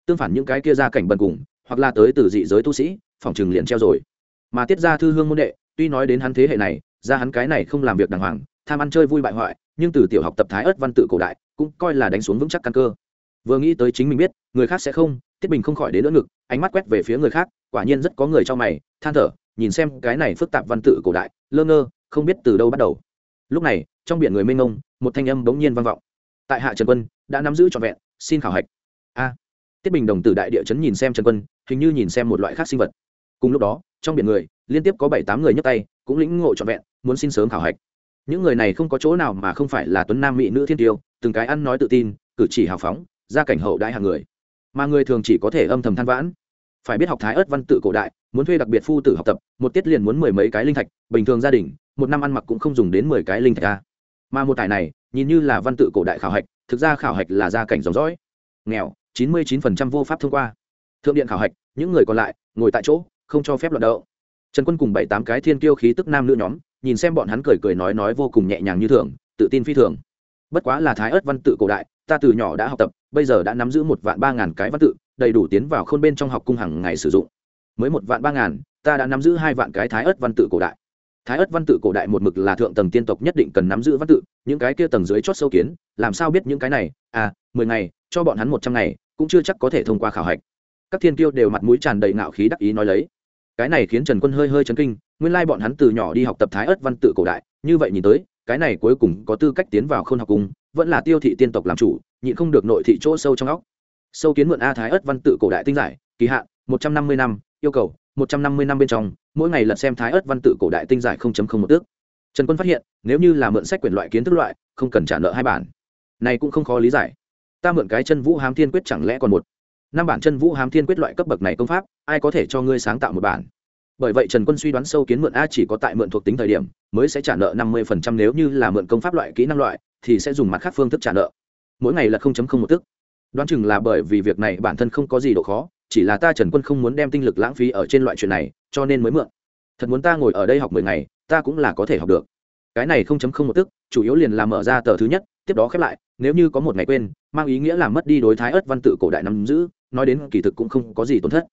Tương phản những cái kia ra cảnh bần cùng, hoặc là tới từ dị giới tu sĩ, phòng trừng liền treo rồi. Mà tiết ra thư hương môn đệ, tuy nói đến hắn thế hệ này ra hắn cái này không làm việc đàng hoàng, tham ăn chơi vui bại hoại, nhưng từ tiểu học tập thái ớt văn tự cổ đại, cũng coi là đánh xuống vững chắc căn cơ. Vừa nghĩ tới chính mình biết, người khác sẽ không, tiết bình không khỏi đến đỡ ngực, ánh mắt quét về phía người khác, quả nhiên rất có người cho mày, than thở, nhìn xem cái này phức tạp văn tự cổ đại, lơ ngơ, không biết từ đâu bắt đầu. Lúc này, trong biển người mênh mông, một thanh âm bỗng nhiên vang vọng. Tại hạ trần quân, đã nắm giữ trọn vẹn, xin khảo hạch. A. Tiết bình đồng tử đại địa chấn nhìn xem trần quân, hình như nhìn xem một loại khác sinh vật. Cùng lúc đó, trong biển người liên tiếp có bảy tám người nhấc tay, cũng lĩnh ngộ trọn vẹn, muốn xin sớm khảo hạch. Những người này không có chỗ nào mà không phải là tuấn nam mỹ nữ thiên tiêu, từng cái ăn nói tự tin, cử chỉ hào phóng, gia cảnh hậu đại hàng người. Mà người thường chỉ có thể âm thầm than vãn. Phải biết học thái ớt văn tự cổ đại, muốn thuê đặc biệt phu tử học tập, một tiết liền muốn mười mấy cái linh thạch, bình thường gia đình, một năm ăn mặc cũng không dùng đến mười cái linh thạch ca mà một tài này, nhìn như là văn tự cổ đại khảo hạch, thực ra khảo hạch là gia cảnh dòng dõi. Nghèo, chín mươi chín phần trăm vô pháp thông qua. Thượng điện khảo hạch, những người còn lại, ngồi tại chỗ, không cho phép luận đậu trần quân cùng bảy tám cái thiên kiêu khí tức nam nữ nhóm, nhìn xem bọn hắn cười cười nói nói vô cùng nhẹ nhàng như thường, tự tin phi thường. Bất quá là thái ớt văn tự cổ đại, ta từ nhỏ đã học tập, bây giờ đã nắm giữ một vạn ba ngàn cái văn tự, đầy đủ tiến vào khôn bên trong học cung hàng ngày sử dụng. Mới một vạn ba ngàn, ta đã nắm giữ hai vạn cái thái ớt văn tự cổ đại. Thái ớt văn tự cổ đại một mực là thượng tầng tiên tộc nhất định cần nắm giữ văn tự, những cái kia tầng dưới chót sâu kiến, làm sao biết những cái này? À mười ngày, cho bọn hắn một trăm ngày, cũng chưa chắc có thể thông qua khảo hạch. Các thiên kiêu đều mặt mũi tràn đầy ngạo khí đắc ý nói lấy cái này khiến trần quân hơi hơi chấn kinh, nguyên lai bọn hắn từ nhỏ đi học tập thái ớt văn tự cổ đại, như vậy nhìn tới, cái này cuối cùng có tư cách tiến vào k h ô n học cung vẫn là tiêu thị tiên tộc làm chủ, nhịn không được nội thị chỗ sâu trong óc. Sâu kiến mượn a thái ớt văn tự cổ đại tinh giải, kỳ hạn, một trăm năm mươi năm, yêu cầu, một trăm năm mươi năm bên trong, mỗi ngày lật xem thái ớt văn tự cổ đại tinh giải không chấm không một ước trần quân phát hiện, nếu như là mượn sách quyển loại kiến thức loại, không cần trả nợ hai bản. Này cũng không khó lý giải. Ta mượn cái chân vũ hám thiên quyết chẳng lẽ còn một năm bản chân vũ hám thiên quyết loại cấp bậc này công pháp, ai có thể cho ngươi sáng tạo một bản? Bởi vậy trần quân suy đoán sâu kiến mượn a chỉ có tại mượn thuộc tính thời điểm, mới sẽ trả nợ năm mươi phần trăm, nếu như là mượn công pháp loại, kỹ năng loại, thì sẽ dùng mặt khác phương thức trả nợ. Mỗi ngày là không chấm không một tức. Đoán chừng là bởi vì việc này bản thân không có gì độ khó, chỉ là ta trần quân không muốn đem tinh lực lãng phí ở trên loại chuyện này, cho nên mới mượn. Thật muốn ta ngồi ở đây học mười ngày, ta cũng là có thể học được. Cái này không chấm không một tức, chủ yếu liền là mở ra tờ thứ nhất, tiếp đó khép lại, nếu như có một ngày quên, mang ý nghĩa là mất đi đối thái ớt văn tự cổ đại nắm giữ nói đến kỳ thực cũng không có gì tổn thất.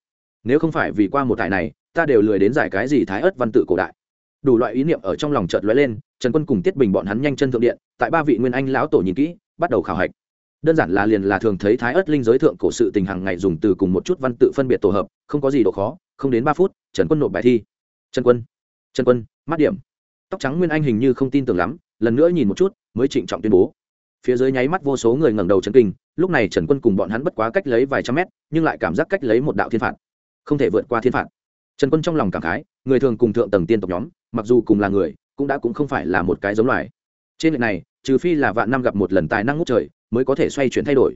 Nếu không phải vì qua một tài này, ta đều lười đến giải cái gì thái ớt văn tự cổ đại. Đủ loại ý niệm ở trong lòng chợt lóe lên, trần quân cùng tiết bình bọn hắn nhanh chân thượng điện, tại ba vị nguyên anh lão tổ nhìn kỹ, bắt đầu khảo hạch. Đơn giản là liền là thường thấy thái ớt linh giới thượng cổ sự tình hàng ngày dùng từ cùng một chút văn tự phân biệt tổ hợp, không có gì độ khó, không đến ba phút, trần quân nộp bài thi. Trần quân trần quân, mắt điểm. Tóc trắng nguyên anh hình như không tin tưởng lắm, lần nữa nhìn một chút, mới trịnh trọng tuyên bố. Phía dưới nháy mắt vô số người ngẩng đầu chấn kinh lúc này trần quân cùng bọn hắn bất quá cách lấy vài trăm mét, nhưng lại cảm giác cách lấy một đạo thiên phạt. Không thể vượt qua thiên phạt. Trần quân trong lòng cảm khái, người thường cùng thượng tầng tiên tộc nhóm, mặc dù cùng là người, cũng đã cũng không phải là một cái giống loài. Trên lệ này, trừ phi là vạn năm gặp một lần tài năng ngút trời, mới có thể xoay chuyển thay đổi.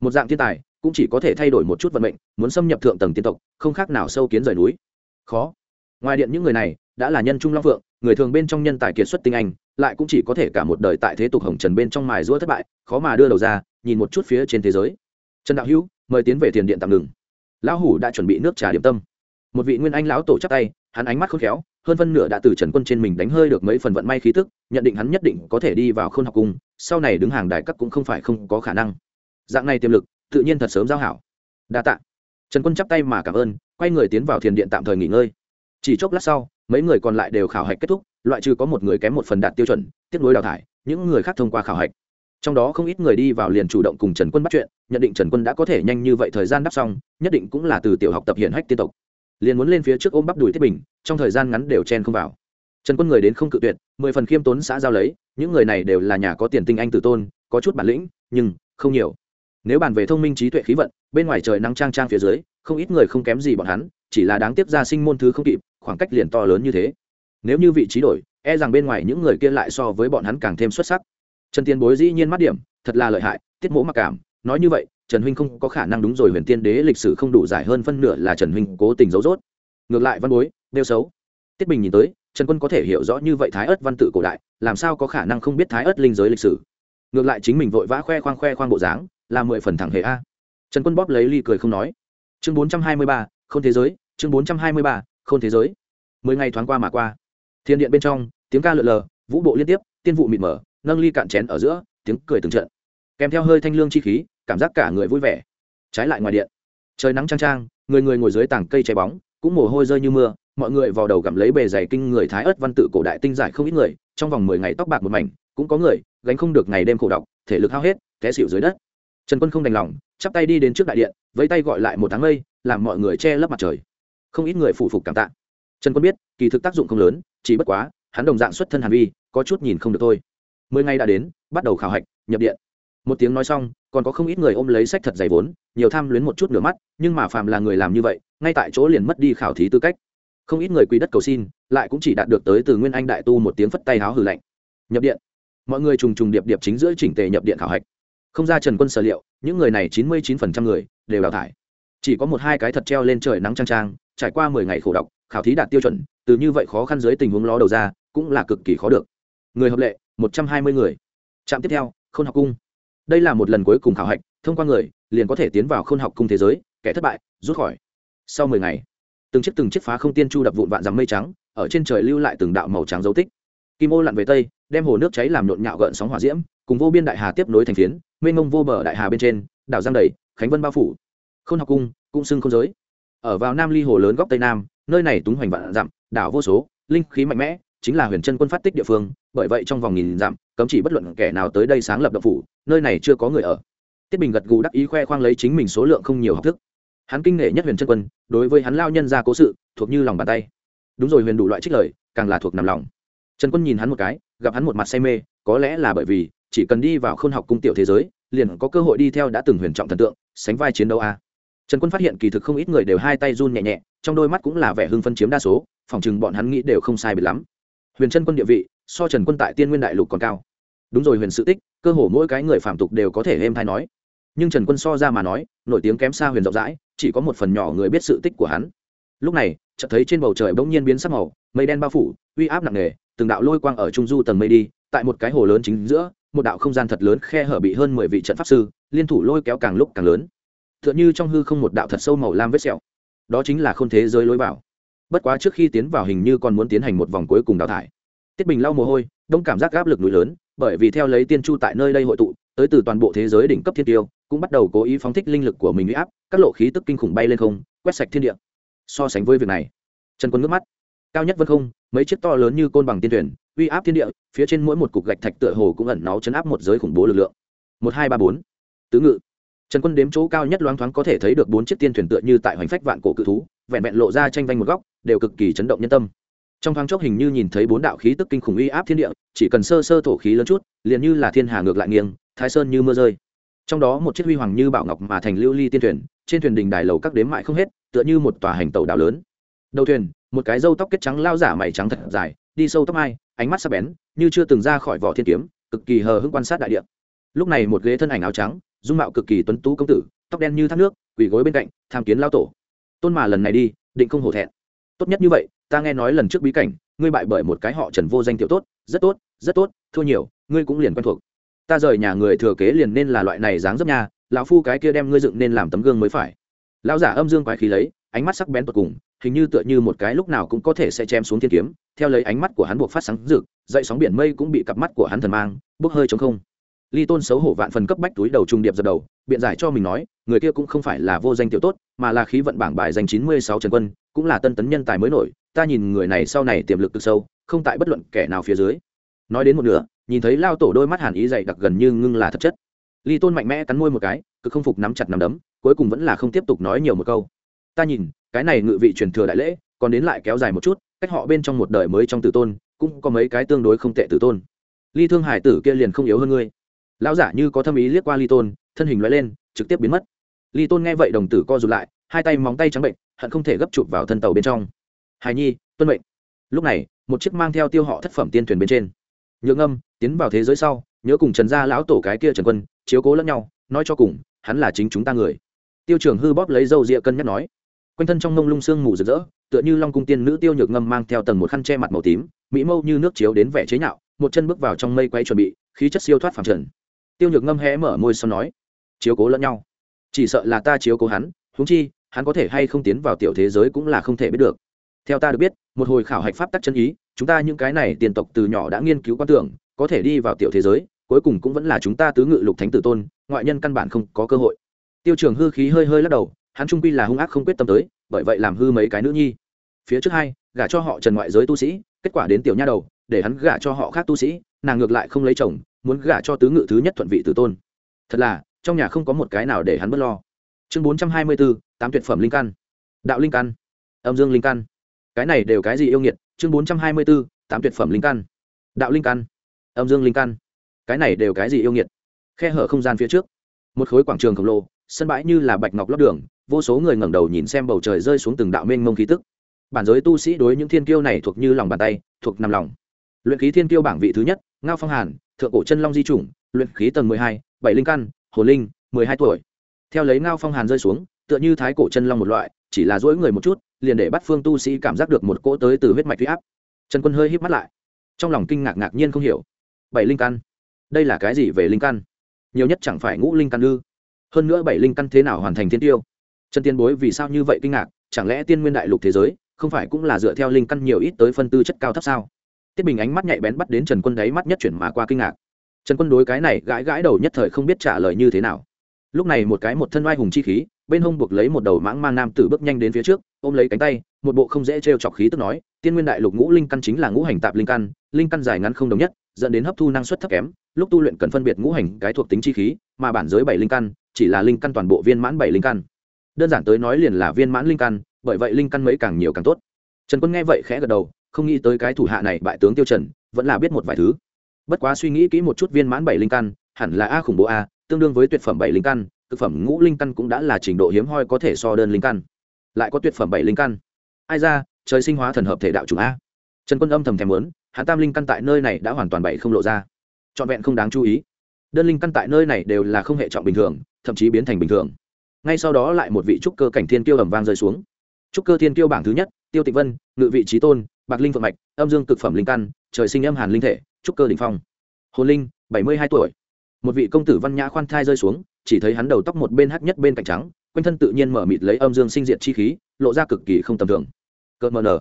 Một dạng thiên tài, cũng chỉ có thể thay đổi một chút vận mệnh, muốn xâm nhập thượng tầng tiên tộc, không khác nào sâu kiến rời núi. Khó. Ngoài điện những người này đã là nhân trung long phượng, người thường bên trong nhân tài kiệt xuất tinh anh, lại cũng chỉ có thể cả một đời tại thế tục hồng trần bên trong mài rũa thất bại, khó mà đưa đầu ra, nhìn một chút phía trên thế giới. Trần đạo hữu, mời tiến về thiền điện tạm ngừng. Lão hủ đã chuẩn bị nước trà điểm tâm. Một vị nguyên anh lão tổ chắc tay, hắn ánh mắt khôn khéo, hơn phân nửa đã từ trần quân trên mình đánh hơi được mấy phần vận may khí tức, nhận định hắn nhất định có thể đi vào khôn học cung, sau này đứng hàng đại cấp cũng không phải không có khả năng. Dạng này tiềm lực, tự nhiên thật sớm giao hảo. Đa tạ. Trần quân chắp tay mà cảm ơn, quay người tiến vào thiền điện tạm thời nghỉ ngơi. Chỉ chốc lát sau mấy người còn lại đều khảo hạch kết thúc, loại trừ có một người kém một phần đạt tiêu chuẩn, tiếp nối đào thải, những người khác thông qua khảo hạch. Trong đó không ít người đi vào liền chủ động cùng trần quân bắt chuyện, nhận định trần quân đã có thể nhanh như vậy thời gian đắp xong, nhất định cũng là từ tiểu học tập hiện hách tiên tộc. Liền muốn lên phía trước ôm bắp đùi thiết bình, trong thời gian ngắn đều chen không vào. Trần quân người đến không cự tuyệt, mười phần khiêm tốn xã giao lấy, những người này đều là nhà có tiền tinh anh tử tôn, có chút bản lĩnh, nhưng không nhiều. Nếu bàn về thông minh trí tuệ khí vận, bên ngoài trời nắng trang trang phía dưới, không ít người không kém gì bọn hắn chỉ là đáng tiếc ra sinh môn thứ không kịp, khoảng cách liền to lớn như thế. Nếu như vị trí đổi e rằng bên ngoài những người kia lại so với bọn hắn càng thêm xuất sắc. Trần tiên bối dĩ nhiên mắt điểm, thật là lợi hại, tiết mỗ mặc cảm. Nói như vậy, trần huynh không có khả năng đúng rồi, huyền tiên đế lịch sử không đủ dài hơn phân nửa là trần huynh cố tình giấu dốt ngược lại văn bối, đều xấu. Tiết bình nhìn tới, trần quân có thể hiểu rõ như vậy thái ớt văn tự cổ đại, làm sao có khả năng không biết thái ớt linh giới lịch sử? Ngược lại chính mình vội vã khoe khoang khoe khoang bộ dáng, là mười phần thẳng hệ a. Trần quân bóp lấy ly cười không nói. Chương bốn trăm hai mươi ba k h ô n thế giới, chương bốn trăm hai mươi ba k h ô n thế giới. Mười ngày thoáng qua mà qua. Thiên điện bên trong, tiếng ca lượn lờ, vũ bộ liên tiếp, tiên vụ mịt mờ nâng ly cạn chén ở giữa, tiếng cười từng trận. Kèm theo hơi thanh lương chi khí, cảm giác cả người vui vẻ. Trái lại ngoài điện, trời nắng trang trang người người ngồi dưới tảng cây che bóng, cũng mồ hôi rơi như mưa, mọi người vào đầu gặm lấy bề dày kinh người thái ớt văn tự cổ đại tinh giải không ít người, trong vòng mười ngày tóc bạc một mảnh, cũng có người gánh không được ngày đêm khổ độc, thể lực hao hết, té xịu dưới đất trần quân không đành lòng, chắp tay đi đến trước đại điện vẫy tay gọi lại một tháng mây, làm mọi người che lấp mặt trời. Không ít người phụ phục cảm tạ. Trần quân biết, kỳ thực tác dụng không lớn, chỉ bất quá, hắn đồng dạng xuất thân hàn vi, có chút nhìn không được thôi. Mười ngày đã đến, bắt đầu khảo hạch, nhập điện. Một tiếng nói xong, còn có không ít người ôm lấy sách thật dày vốn, nhiều tham luyến một chút nửa mắt, nhưng mà phạm là người làm như vậy, ngay tại chỗ liền mất đi khảo thí tư cách. Không ít người quý đất cầu xin, lại cũng chỉ đạt được tới từ nguyên anh đại tu một tiếng phất tay háo hử lạnh. Nhập điện. Mọi người trùng trùng điệp điệp chính giữa chỉnh tề nhập điện khảo hạch không ra trần quân sở liệu, những người này chín mươi chín phần trăm người đều đào thải. Chỉ có một hai cái thật treo lên trời nắng trang trang trải qua mười ngày khổ đọc, khảo thí đạt tiêu chuẩn, từ như vậy khó khăn dưới tình huống ló đầu ra, cũng là cực kỳ khó được. Người hợp lệ, một trăm hai mươi người. Trạm tiếp theo k h ô n học cung. Đây là một lần cuối cùng khảo hạch, thông qua người, liền có thể tiến vào k h ô n học cung thế giới, kẻ thất bại, rút khỏi. Sau mười ngày, từng chiếc từng chiếc phá không tiên chu đập vụn vạn dằm mây trắng, ở trên trời lưu lại từng đạo màu trắng dấu tích. Kim ô lặn về tây, đem hồ nước cháy làm nhộn nhạo gợn sóng hỏa diễm, cùng vô biên đại hà tiếp nối thành phiến mênh mông vô bờ đại hà bên trên, đảo giang đầy, khánh vân bao phủ. K h ô n học cung cung xưng không giới. Ở vào nam ly hồ lớn góc tây nam, nơi này túng hoành vạn dặm, đảo vô số, linh khí mạnh mẽ, chính là huyền chân quân phát tích địa phương, bởi vậy trong vòng nghìn dặm, cấm chỉ bất luận kẻ nào tới đây sáng lập độc phủ, nơi này chưa có người ở. Tiết bình gật gù đắc ý khoe khoang lấy chính mình số lượng không nhiều học thức. Hắn kinh nghệ nhất huyền chân quân, đối với hắn lao nhân ra cố sự, thuộc như lòng bàn tay. Đúng rồi huyền đủ loại trích lời, càng là thuộc nằm lòng trần quân nhìn hắn một cái, gặp hắn một mặt say mê, có lẽ là bởi vì chỉ cần đi vào khôn học cung tiểu thế giới, liền có cơ hội đi theo đã từng huyền trọng thần tượng, sánh vai chiến đấu a. Trần quân phát hiện kỳ thực không ít người đều hai tay run nhẹ nhẹ, trong đôi mắt cũng là vẻ hưng phân chiếm đa số phòng chừng bọn hắn nghĩ đều không sai biệt lắm. Huyền chân quân địa vị, so trần quân tại tiên nguyên đại lục còn cao. Đúng rồi huyền sự tích, cơ hồ mỗi cái người phạm tục đều có thể êm thay nói. Nhưng trần quân so ra mà nói, nổi tiếng kém xa huyền rộng rãi, chỉ có một phần nhỏ người biết sự tích của hắn. Lúc này, chợt thấy trên bầu trời bỗng nhiên biến sắc màu, mây đen bao phủ, uy áp nặng nề từng đạo lôi quang ở trung du tầng mây đi, tại một cái hồ lớn chính giữa, một đạo không gian thật lớn khe hở bị hơn mười vị trận pháp sư, liên thủ lôi kéo càng lúc càng lớn. T h ư ợ n h ư trong hư không một đạo thật sâu màu lam vết sẹo. Đó chính là k h ô n thế giới lối vào. Bất quá trước khi tiến vào hình như còn muốn tiến hành một vòng cuối cùng đào thải. Tiết bình lau mồ hôi, đông cảm giác áp lực núi lớn, bởi vì theo lấy tiên chu tại nơi đây hội tụ, tới từ toàn bộ thế giới đỉnh cấp thiên tiêu, cũng bắt đầu cố ý phóng thích linh lực của mình huy áp, các lộ khí tức kinh khủng bay lên không, quét sạch thiên địa. So sánh với việc này, trần quân ngước mắt. Cao nhất vân không mấy chiếc to lớn như côn bằng tiên thuyền, uy áp thiên địa, phía trên mỗi một cục gạch thạch tựa hồ cũng ẩn náu chấn áp một giới khủng bố lực lượng. Một, hai, ba, bốn. Tứ ngự. Trần quân đếm chỗ cao nhất loáng thoáng có thể thấy được bốn chiếc tiên thuyền tựa như tại hoành phách vạn cổ cự thú, vẹn vẹn lộ ra tranh vanh một góc, đều cực kỳ chấn động nhân tâm. Trong thoáng chốc hình như nhìn thấy bốn đạo khí tức kinh khủng uy áp thiên địa, chỉ cần sơ sơ thổ khí lớn chút, liền như là thiên hà ngược lại nghiêng, thái sơn như mưa rơi. Trong đó một chiếc huy hoàng như bảo ngọc mà thành lưu ly tiên thuyền, trên thuyền đình đài lầu các đếm mại không hết, tựa như một tòa hành tàu đảo lớn đầu thuyền, một cái râu tóc kết trắng lao giả mày trắng thật dài, đi sâu tóc mai, ánh mắt sắc bén, như chưa từng ra khỏi vỏ thiên kiếm, cực kỳ hờ hững quan sát đại địa. Lúc này một ghế thân ảnh áo trắng, dung mạo cực kỳ tuấn tú công tử, tóc đen như thác nước, quỳ gối bên cạnh, tham kiến lao tổ. Tôn mà lần này đi, định không hổ thẹn. Tốt nhất như vậy, ta nghe nói lần trước bí cảnh, ngươi bại bởi một cái họ trần vô danh tiểu tốt, rất tốt rất tốt, thua nhiều, ngươi cũng liền quen thuộc. Ta rời nhà người thừa kế liền nên là loại này dáng dấp nha, lão phu cái kia đem ngươi dựng nên làm tấm gương mới phải. Lão giả âm dương quái khí lấy ánh mắt sắc bén tột cùng, hình như tựa như một cái lúc nào cũng có thể sẽ chém xuống thiên kiếm. Theo lấy ánh mắt của hắn buộc phát sáng rực, dậy sóng biển mây cũng bị cặp mắt của hắn thần mang, bốc hơi chống không. Ly tôn xấu hổ vạn phần cấp bách túi đầu trung điệp dập đầu, biện giải cho mình nói, người kia cũng không phải là vô danh tiểu tốt, mà là khí vận bảng bài danh chín mươi sáu trần quân, cũng là tân tấn nhân tài mới nổi, ta nhìn người này sau này tiềm lực cực sâu, không tại bất luận kẻ nào phía dưới. Nói đến một nửa, nhìn thấy lao tổ đôi mắt hàn ý dày đặc gần như ngưng là thật chất. Ly tôn mạnh mẽ cắn môi một cái, cứ không phục nắm chặt nắm đấm, cuối cùng vẫn là không tiếp tục nói nhiều một câu ta nhìn, cái này ngự vị truyền thừa đại lễ, còn đến lại kéo dài một chút, cách họ bên trong một đời mới trong tử tôn, cũng có mấy cái tương đối không tệ tử tôn. Ly thương hải tử kia liền không yếu hơn ngươi. Lão giả như có thâm ý liếc qua ly tôn, thân hình loại lên, trực tiếp biến mất. Ly tôn nghe vậy đồng tử co rụt lại, hai tay móng tay trắng bệnh, hận không thể gấp chụp vào thân tàu bên trong. Hài nhi, tuân mệnh. Lúc này, một chiếc mang theo tiêu họ thất phẩm tiên thuyền bên trên. Nhượng âm tiến vào thế giới sau, nhớ cùng trần gia lão tổ cái kia trần quân, chiếu cố lẫn nhau, nói cho cùng, hắn là chính chúng ta người. Tiêu trưởng hư bóp lấy dâu rịa cân nhắc nói quanh thân trong mông lung sương mù rực rỡ, tựa như long cung tiên nữ tiêu nhược ngâm mang theo tầng một khăn che mặt màu tím, mỹ mâu như nước chiếu đến vẻ chế nhạo, một chân bước vào trong mây quay chuẩn bị, khí chất siêu thoát phẳng trần. Tiêu nhược ngâm hé mở môi sau nói, chiếu cố lẫn nhau. Chỉ sợ là ta chiếu cố hắn, huống chi, hắn có thể hay không tiến vào tiểu thế giới cũng là không thể biết được. Theo ta được biết, một hồi khảo hạch pháp tắc chân ý, chúng ta những cái này tiền tộc từ nhỏ đã nghiên cứu quan tưởng, có thể đi vào tiểu thế giới, cuối cùng cũng vẫn là chúng ta tứ ngự lục thánh tử tôn, ngoại nhân căn bản không có cơ hội. Tiêu trường hư khí hơi hơi lắc đầu hắn trung quy là hung ác không quyết tâm tới, bởi vậy làm hư mấy cái nữ nhi. Phía trước hai, gả cho họ trần ngoại giới tu sĩ, kết quả đến tiểu nha đầu, để hắn gả cho họ khác tu sĩ, nàng ngược lại không lấy chồng, muốn gả cho tứ ngự thứ nhất thuận vị tử tôn. Thật là, trong nhà không có một cái nào để hắn bớt lo. Chương bốn trăm hai mươi bốn tám tuyệt phẩm linh căn. Đạo linh căn. Âm dương linh căn. Cái này đều cái gì yêu nghiệt? Chương bốn trăm hai mươi bốn tám tuyệt phẩm linh căn. Đạo linh căn. Âm dương linh căn. Cái này đều cái gì yêu nghiệt? Khe hở không gian phía trước. Một khối quảng trường khổng lồ, sân bãi như là bạch ngọc lót đường vô số người ngẩng đầu nhìn xem bầu trời rơi xuống từng đạo mênh mông khí tức. Bản giới tu sĩ đối những thiên kiêu này thuộc như lòng bàn tay, thuộc nằm lòng. Luyện khí thiên kiêu bảng vị thứ nhất, ngao phong hàn, thượng cổ chân long di chủng, luyện khí tầng mười hai, bảy linh căn, hồ linh, mười hai tuổi. Theo lấy ngao phong hàn rơi xuống, tựa như thái cổ chân long một loại, chỉ là dỗi người một chút, liền để bắt phương tu sĩ cảm giác được một cỗ tới từ huyết mạch huy áp. Trần quân hơi híp mắt lại. Trong lòng kinh ngạc ngạc nhiên không hiểu. Bảy linh căn? Đây là cái gì về linh căn? Nhiều nhất chẳng phải ngũ linh căn ư? Hơn nữa bảy linh căn thế nào hoàn thành thiên tiêu? Trần tiên bối vì sao như vậy kinh ngạc, chẳng lẽ tiên nguyên đại lục thế giới, không phải cũng là dựa theo linh căn nhiều ít tới phân tư chất cao thấp sao? Tiết bình ánh mắt nhạy bén bắt đến trần quân đáy mắt nhất chuyển mà qua kinh ngạc. Trần quân đối cái này gãi gãi đầu nhất thời không biết trả lời như thế nào. Lúc này một cái một thân oai hùng chi khí, bên hông buộc lấy một đầu mãng mang nam tử bước nhanh đến phía trước, ôm lấy cánh tay, một bộ không dễ t chọc khí tức nói, tiên nguyên đại lục ngũ linh căn chính là ngũ hành tạp linh căn linh căn dài ngắn không đồng nhất, dẫn đến hấp thu năng suất thấp kém, lúc tu luyện cần phân biệt ngũ hành cái thuộc tính chi khí, mà bản giới bảy linh căn, chỉ là linh căn toàn bộ viên mãn bảy linh căn đơn giản tới nói liền là viên mãn linh căn, bởi vậy linh căn mấy càng nhiều càng tốt. Trần quân nghe vậy khẽ gật đầu, không nghĩ tới cái thủ hạ này bại tướng tiêu trần, vẫn là biết một vài thứ. Bất quá suy nghĩ kỹ một chút viên mãn bảy linh căn, hẳn là a khủng bố a, tương đương với tuyệt phẩm bảy linh căn thực phẩm ngũ linh căn cũng đã là trình độ hiếm hoi có thể so đơn linh căn. Lại có tuyệt phẩm bảy linh căn. Ai ra, trời sinh hóa thần hợp thể đạo chủ a. Trần quân âm thầm thèm muốn hạ tam linh căn tại nơi này đã hoàn toàn bảy không lộ ra. Trọn vẹn không đáng chú ý. Đơn linh căn tại nơi này đều là không hệ trọng bình thường, thậm chí biến thành bình thường ngay sau đó lại một vị trúc cơ cảnh thiên tiêu ẩm vang rơi xuống. Trúc cơ thiên tiêu bảng thứ nhất, tiêu tịnh vân, ngự vị trí tôn, bạc linh phượng mạch, âm dương cực phẩm linh căn, trời sinh âm hàn linh thể, trúc cơ đ ỉ n h phong. Hồn linh, bảy mươi hai tuổi. Một vị công tử văn nhã khoan thai rơi xuống, chỉ thấy hắn đầu tóc một bên hắc nhất bên cạnh trắng, quanh thân tự nhiên mở mịt lấy âm dương sinh diệt chi khí, lộ ra cực kỳ không tầm thường. Cợt mờ nở.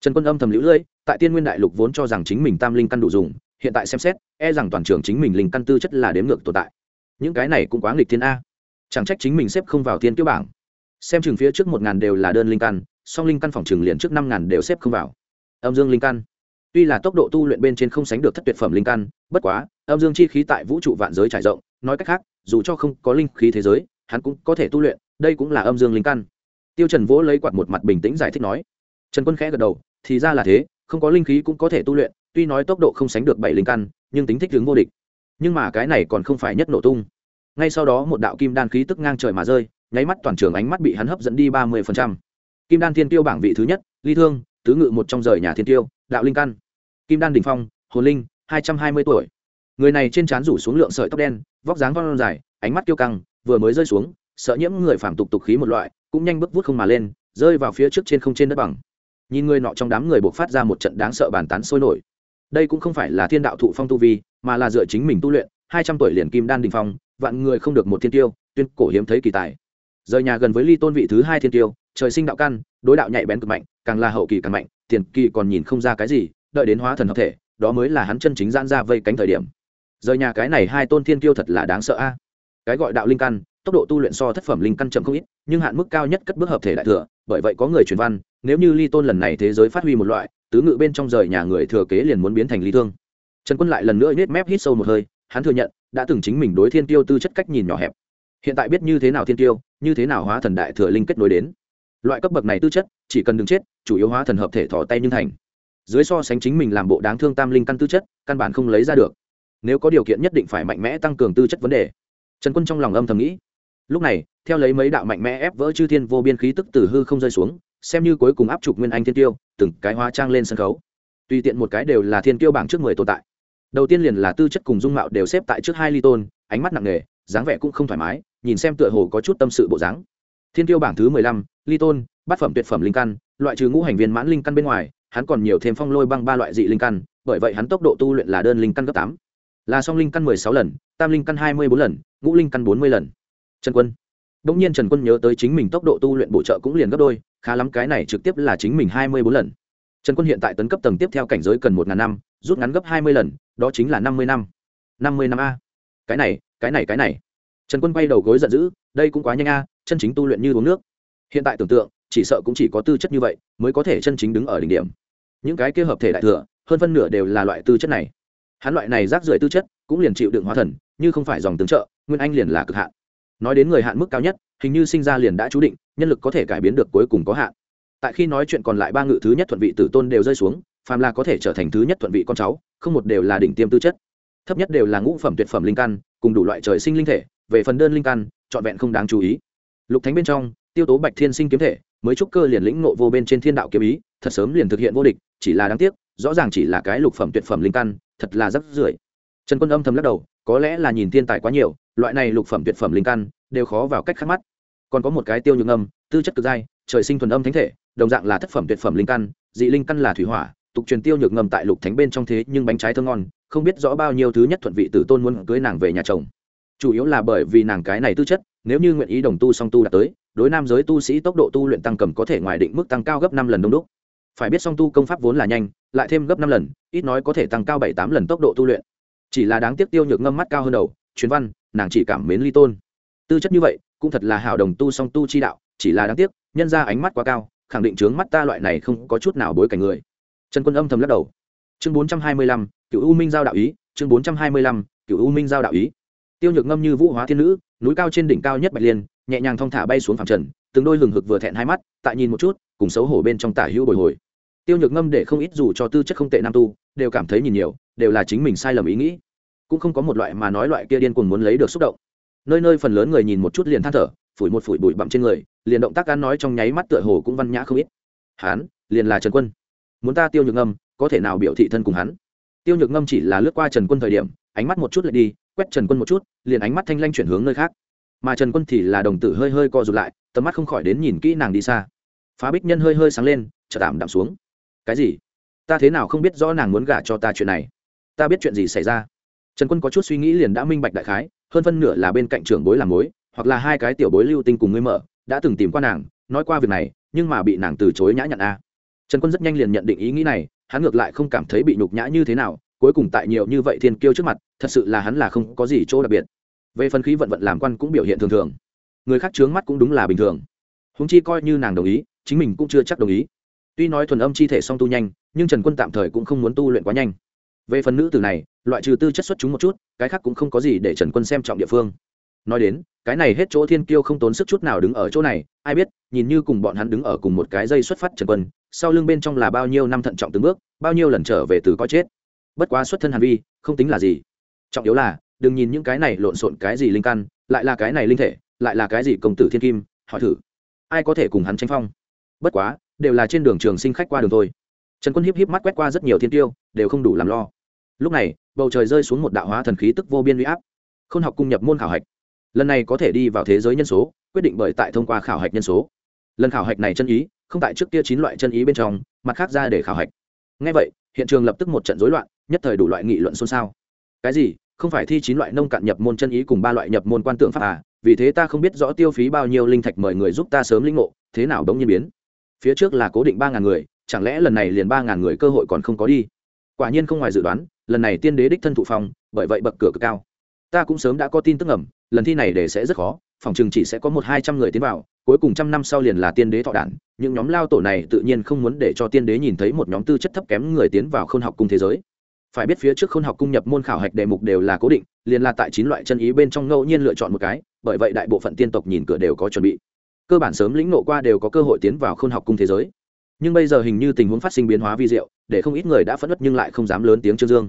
Trần quân âm thầm lũ lưỡi tại tiên nguyên đại lục vốn cho rằng chính mình tam linh căn đủ dùng, hiện tại xem xét e rằng toàn trường chính mình linh căn tư chất là đếm ngược tồn tại. Những cái này cũng quá nghịch thiên a chẳng trách chính mình xếp không vào thiên tiêu bảng. Xem chừng phía trước một ngàn đều là đơn linh căn, song linh căn phòng chừng liền trước năm ngàn đều xếp không vào. Âm dương linh căn. Tuy là tốc độ tu luyện bên trên không sánh được thất tuyệt phẩm linh căn, bất quá, âm dương chi khí tại vũ trụ vạn giới trải rộng, nói cách khác, dù cho không có linh khí thế giới, hắn cũng có thể tu luyện, đây cũng là âm dương linh căn. Tiêu trần vỗ lấy quạt một mặt bình tĩnh giải thích nói. Trần quân khẽ gật đầu, thì ra là thế, không có linh khí cũng có thể tu luyện, tuy nói tốc độ không sánh được bảy linh căn, nhưng tính thích tướng vô địch. Nhưng mà cái này còn không phải nhất nổ tung ngay sau đó một đạo kim đan khí tức ngang trời mà rơi, nháy mắt toàn trường ánh mắt bị hắn hấp dẫn đi ba mươi kim đan thiên tiêu bảng vị thứ nhất, ly thương, tứ ngự một trong rời nhà thiên tiêu, đạo linh căn. Kim đan đình phong, hồn linh, hai trăm hai mươi tuổi. Người này trên trán rủ xuống lượng sợi tóc đen, vóc dáng con dài, ánh mắt tiêu căng, vừa mới rơi xuống, sợ nhiễm người phản tục tục khí một loại, cũng nhanh bước vút không mà lên, rơi vào phía trước trên không trên đất bằng. Nhìn người nọ trong đám người buộc phát ra một trận đáng sợ bàn tán sôi nổi. Đây cũng không phải là thiên đạo thụ phong tu vi, mà là dựa chính mình tu luyện, hai trăm tuổi liền kim đan đình phong vạn người không được một thiên tiêu, tuyên cổ hiếm thấy kỳ tài. Rời nhà gần với ly tôn vị thứ hai thiên tiêu, trời sinh đạo căn, đối đạo nhạy bén cực mạnh, càng là hậu kỳ càng mạnh, tiền kỳ còn nhìn không ra cái gì, đợi đến hóa thần hợp thể, đó mới là hắn chân chính gian ra vây cánh thời điểm. Rời nhà cái này hai tôn thiên tiêu thật là đáng sợ a. Cái gọi đạo linh căn, tốc độ tu luyện so thất phẩm linh căn chậm không ít, nhưng hạn mức cao nhất cất bước hợp thể đại thừa, bởi vậy có người truyền văn, nếu như ly tôn lần này thế giới phát huy một loại, tứ ngự bên trong rời nhà người thừa kế liền muốn biến thành ly thương. Trần quân lại lần nữa nhét mép hít sâu một hơi, hắn thừa nhận đã từng chính mình đối thiên tiêu tư chất cách nhìn nhỏ hẹp. Hiện tại biết như thế nào thiên tiêu, như thế nào hóa thần đại thừa linh kết nối đến. Loại cấp bậc này tư chất, chỉ cần đứng chết, chủ yếu hóa thần hợp thể thỏ tay nhưng thành. Dưới so sánh chính mình làm bộ đáng thương tam linh căn tư chất, căn bản không lấy ra được. Nếu có điều kiện nhất định phải mạnh mẽ tăng cường tư chất vấn đề. Trần quân trong lòng âm thầm nghĩ. Lúc này, theo lấy mấy đạo mạnh mẽ ép vỡ chư thiên vô biên khí tức từ hư không rơi xuống, xem như cuối cùng áp trục nguyên anh thiên tiêu, từng cái hóa trang lên sân khấu. Tùy tiện một cái đều là thiên tiêu bảng trước mười tồn tại đầu tiên liền là tư chất cùng dung mạo đều xếp tại trước hai ly tôn, ánh mắt nặng nề, dáng vẻ cũng không thoải mái, nhìn xem tựa hồ có chút tâm sự bộ dáng. Thiên tiêu bảng thứ mười lăm, ly tôn, bát phẩm tuyệt phẩm linh căn, loại trừ ngũ hành viên mãn linh căn bên ngoài, hắn còn nhiều thêm phong lôi băng ba loại dị linh căn, bởi vậy hắn tốc độ tu luyện là đơn linh căn cấp tám. Là song linh căn mười sáu lần, tam linh căn hai mươi bốn lần, ngũ linh căn bốn mươi lần. Trần quân. Đ ỗ n g nhiên trần quân nhớ tới chính mình tốc độ tu luyện bổ trợ cũng liền gấp đôi, khá lắm cái này trực tiếp là chính mình hai mươi bốn lần. Trần quân hiện tại tấn cấp tầng tiếp theo cảnh giới cần một ngàn năm, rút ngắn gấp hai mươi lần đó chính là năm mươi năm. Năm mươi năm a. Cái này cái này cái này. Trần quân quay đầu gối giận dữ, đây cũng quá nhanh a, chân chính tu luyện như uống nước. Hiện tại tưởng tượng, chỉ sợ cũng chỉ có tư chất như vậy mới có thể chân chính đứng ở đỉnh điểm. Những cái kia hợp thể đại thừa, hơn phân nửa đều là loại tư chất này. Hắn loại này rác rưởi tư chất cũng liền chịu đựng hóa thần, như không phải dòng tướng trợ, nguyên anh liền là cực hạn. Nói đến người hạn mức cao nhất, hình như sinh ra liền đã chú định, nhân lực có thể cải biến được cuối cùng có hạn. Tại khi nói chuyện còn lại ba ngự thứ nhất thuận vị tử tôn đều rơi xuống phàm là có thể trở thành thứ nhất thuận vị con cháu không một đều là đỉnh tiêm tư chất. Thấp nhất đều là ngũ phẩm tuyệt phẩm linh căn cùng đủ loại trời sinh linh thể về phần đơn linh căn trọn vẹn không đáng chú ý. Lục thánh bên trong tiêu tố bạch thiên sinh kiếm thể mới trúc cơ liền lĩnh nộ vô bên trên thiên đạo kiếm ý thật sớm liền thực hiện vô địch chỉ là đáng tiếc rõ ràng chỉ là cái lục phẩm tuyệt phẩm linh căn thật là rất rưởi. Trần quân âm thầm lắc đầu có lẽ là nhìn thiên tài quá nhiều loại này lục phẩm tuyệt phẩm linh căn đều khó vào cách khác mắt. Còn có một cái tiêu nhược âm tư chất cực dai, trời sinh thuần âm thánh thể đồng dạng là thất phẩm tuyệt phẩm linh căn dị linh căn là thủy hỏa tục truyền tiêu nhược ngầm tại lục thánh bên trong thế nhưng bánh trái thơm ngon, không biết rõ bao nhiêu thứ nhất thuận vị tử tôn muốn cưới nàng về nhà chồng. Chủ yếu là bởi vì nàng cái này tư chất, nếu như nguyện ý đồng tu song tu đạt tới, đối nam giới tu sĩ tốc độ tu luyện tăng cầm có thể ngoài định mức tăng cao gấp năm lần đông đúc. Phải biết song tu công pháp vốn là nhanh, lại thêm gấp năm lần, ít nói có thể tăng cao bảy tám lần tốc độ tu luyện. Chỉ là đáng tiếc tiêu nhược ngâm mắt cao hơn đầu chuyến văn, nàng chỉ cảm mến ly tôn. Tư chất như vậy, cũng thật là hảo đồng tu song tu chi đạo, chỉ là đáng tiếc, nhân ra ánh mắt quá cao, khẳng định trướng mắt ta loại này không có chút nào bối cảnh người trần quân âm thầm lắc đầu. Chương bốn trăm hai mươi lăm cựu u minh giao đạo ý, chương bốn trăm hai mươi lăm cựu u minh giao đạo ý. Tiêu nhược ngâm như vũ hóa thiên nữ, núi cao trên đỉnh cao nhất bạch liên, nhẹ nhàng thong thả bay xuống phẳng trần, từng đôi lừng hực vừa thẹn hai mắt, tại nhìn một chút, cùng xấu hổ bên trong tả hữu bồi hồi. Tiêu nhược ngâm để không ít dù cho tư chất không tệ nam tu, đều cảm thấy nhìn nhiều, đều là chính mình sai lầm ý nghĩ. Cũng không có một loại mà nói loại kia điên cuồng muốn lấy được xúc động. Nơi nơi phần lớn người nhìn một chút liền than thở, phủi một phủi bụi bặm trên người, liền động tác ăn nói trong nháy mắt tựa hồ cũng văn nhã không ít. Hán, liền là trần quân muốn ta tiêu nhược ngâm, có thể nào biểu thị thân cùng hắn? Tiêu nhược ngâm chỉ là lướt qua trần quân thời điểm, ánh mắt một chút lại đi, quét trần quân một chút, liền ánh mắt thanh lanh chuyển hướng nơi khác. Mà trần quân thì là đồng tử hơi hơi co rụt lại, tầm mắt không khỏi đến nhìn kỹ nàng đi xa. Phá bích nhân hơi hơi sáng lên, chợt tạm đạm xuống. Cái gì? Ta thế nào không biết rõ nàng muốn gả cho ta chuyện này? Ta biết chuyện gì xảy ra? Trần quân có chút suy nghĩ liền đã minh bạch đại khái, hơn phân nửa là bên cạnh trưởng bối làm mối, hoặc là hai cái tiểu bối lưu tinh cùng ngươi mở, đã từng tìm qua nàng, nói qua việc này, nhưng mà bị nàng từ chối nhã nhặn a trần quân rất nhanh liền nhận định ý nghĩ này, hắn ngược lại không cảm thấy bị nhục nhã như thế nào, cuối cùng tại nhiều như vậy thiên kiêu trước mặt, thật sự là hắn là không có gì chỗ đặc biệt. Về phân khí vận vận làm quan cũng biểu hiện thường thường. Người khác trướng mắt cũng đúng là bình thường. Húng chi coi như nàng đồng ý, chính mình cũng chưa chắc đồng ý. Tuy nói thuần âm chi thể song tu nhanh, nhưng trần quân tạm thời cũng không muốn tu luyện quá nhanh. Về phần nữ tử này, loại trừ tư chất xuất chúng một chút, cái khác cũng không có gì để trần quân xem trọng địa phương. Nói đến, cái này hết chỗ thiên kiêu không tốn sức chút nào đứng ở chỗ này, ai biết, nhìn như cùng bọn hắn đứng ở cùng một cái dây xuất phát trần quân sau lưng bên trong là bao nhiêu năm thận trọng từng bước, bao nhiêu lần trở về từ có chết. Bất quá xuất thân hàn vi, không tính là gì. Trọng yếu là, đừng nhìn những cái này lộn xộn cái gì linh căn, lại là cái này linh thể, lại là cái gì công tử thiên kim, hỏi thử. Ai có thể cùng hắn tranh phong? Bất quá, đều là trên đường trường sinh khách qua đường thôi. Trần quân hiếp hiếp mắt quét qua rất nhiều thiên tiêu, đều không đủ làm lo. Lúc này, bầu trời rơi xuống một đạo hóa thần khí tức vô biên huy áp. K h ô n học cung nhập môn khảo hạch. Lần này có thể đi vào thế giới nhân số, quyết định bởi tại thông qua khảo hạch nhân số lần khảo hạch này chân ý, không tại trước kia chín loại chân ý bên trong, mặt khác ra để khảo hạch. Ngay vậy, hiện trường lập tức một trận rối loạn, nhất thời đủ loại nghị luận xôn xao. Cái gì? Không phải thi chín loại nông cạn nhập môn chân ý cùng ba loại nhập môn quan tượng pháp à? Vì thế ta không biết rõ tiêu phí bao nhiêu linh thạch mời người giúp ta sớm linh ngộ, thế nào đống nhiên biến? Phía trước là cố định ba ngàn người, chẳng lẽ lần này liền ba ngàn người cơ hội còn không có đi? Quả nhiên không ngoài dự đoán, lần này tiên đế đích thân thụ phong, bởi vậy bậc cửa cực cao. Ta cũng sớm đã có tin tức ẩm lần thi này để sẽ rất khó, phòng chừng chỉ sẽ có một hai trăm người tiến vào cuối cùng trăm năm sau liền là tiên đế thọ đản, những nhóm lao tổ này tự nhiên không muốn để cho tiên đế nhìn thấy một nhóm tư chất thấp kém người tiến vào k h ô n học cung thế giới. Phải biết phía trước k h ô n học cung nhập môn khảo hạch đề mục đều là cố định, liền là tại chín loại chân ý bên trong ngẫu nhiên lựa chọn một cái, bởi vậy đại bộ phận tiên tộc nhìn cửa đều có chuẩn bị. Cơ bản sớm lĩnh nộ qua đều có cơ hội tiến vào k h ô n học cung thế giới. Nhưng bây giờ hình như tình huống phát sinh biến hóa vi diệu, để không ít người đã phẫn nứt nhưng lại không dám lớn tiếng trương dương.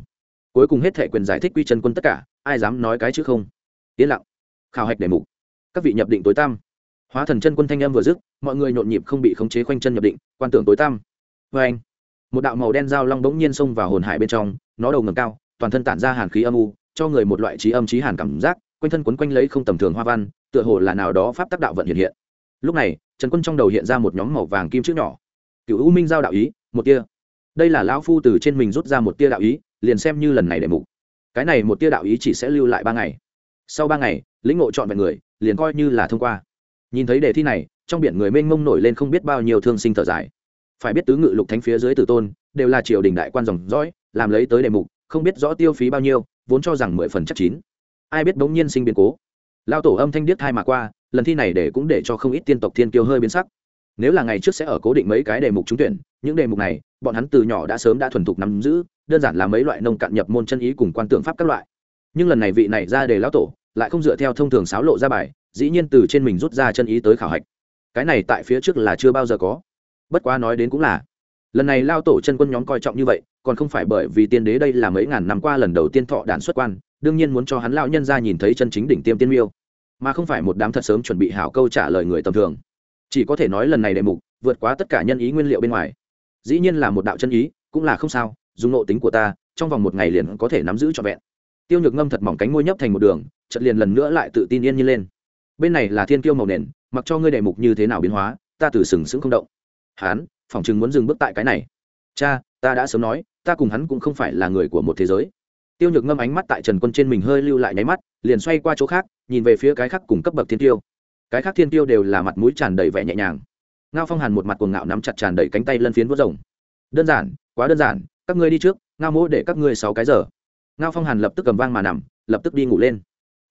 Cuối cùng hết thể quyền giải thích quy chân quân tất cả, ai dám nói cái chứ không? Yên lặng. Khảo hạch đề mục. Các vị nhập định tối tam hóa thần chân quân thanh em vừa dứt, mọi người nhộn nhịp không bị khống chế khoanh chân nhập định, quan tưởng tối tăm. vê anh, một đạo màu đen dao long bỗng nhiên xông vào hồn hải bên trong, nó đầu ngầm cao, toàn thân tản ra hàn khí âm u, cho người một loại trí âm trí hàn cảm giác, quanh thân quấn quanh lấy không tầm thường hoa văn, tựa hồ là nào đó pháp tác đạo vận hiện hiện. Lúc này, trần quân trong đầu hiện ra một nhóm màu vàng kim chữ nhỏ. Cựu u minh giao đạo ý, một tia. Đây là lão phu từ trên mình rút ra một tia đạo ý, liền xem như lần này để mục. Cái này một tia đạo ý chỉ sẽ lưu lại ba ngày. Sau ba ngày, lĩnh ngộ chọn vẹn người, liền coi như là thông qua nhìn thấy đề thi này, trong biển người mênh mông nổi lên không biết bao nhiêu thương sinh thở dài. Phải biết tứ ngự lục thánh phía dưới tử tôn, đều là triều đình đại quan dòng dõi, làm lấy tới đề mục, không biết rõ tiêu phí bao nhiêu, vốn cho rằng mười phần chắc chín. Ai biết bỗng nhiên sinh biến cố. Lao tổ âm thanh điếc thai mà qua, lần thi này để cũng để cho không ít tiên tộc thiên kiêu hơi biến sắc. Nếu là ngày trước sẽ ở cố định mấy cái đề mục trúng tuyển, những đề mục này, bọn hắn từ nhỏ đã sớm đã thuần thục nắm giữ, đơn giản là mấy loại nông cạn nhập môn chân ý cùng quan tượng pháp các loại. Nhưng lần này vị này ra đề lão tổ, lại không dựa theo thông thường sáo lộ ra bài dĩ nhiên từ trên mình rút ra chân ý tới khảo hạch. Cái này tại phía trước là chưa bao giờ có. Bất quá nói đến cũng là, lần này lao tổ chân quân nhóm coi trọng như vậy, còn không phải bởi vì tiên đế đây là mấy ngàn năm qua lần đầu tiên thọ đản xuất quan, đương nhiên muốn cho hắn lao nhân ra nhìn thấy chân chính đỉnh tiêm tiên miêu. Mà không phải một đám thật sớm chuẩn bị hảo câu trả lời người tầm thường. Chỉ có thể nói lần này đề mục, vượt quá tất cả nhân ý nguyên liệu bên ngoài. Dĩ nhiên là một đạo chân ý, cũng là không sao, dùng nộ tính của ta, trong vòng một ngày liền có thể nắm giữ trọn vẹn. Tiêu nhược ngâm thật mỏng cánh môi nhấp thành một đường trận liền lần nữa lại tự tin yên như lên bên này là thiên kiêu màu nền, mặc cho ngươi đề mục như thế nào biến hóa, ta từ sừng sững không động. Hán phỏng chừng muốn dừng bước tại cái này. Cha, ta đã sớm nói, ta cùng hắn cũng không phải là người của một thế giới. Tiêu nhược ngâm ánh mắt tại trần quân trên mình hơi lưu lại nháy mắt, liền xoay qua chỗ khác, nhìn về phía cái khác cùng cấp bậc thiên tiêu cái khác thiên tiêu đều là mặt mũi tràn đầy vẻ nhẹ nhàng. Ngao phong hàn một mặt cuồng ngạo nắm chặt tràn đầy cánh tay lân phiến vớt rồng. Đơn giản, quá đơn giản, các ngươi đi trước, ngao mỗ để các ngươi sáu cái giờ. Ngao phong hàn lập tức cầm vang mà nằm, lập tức đi ngủ lên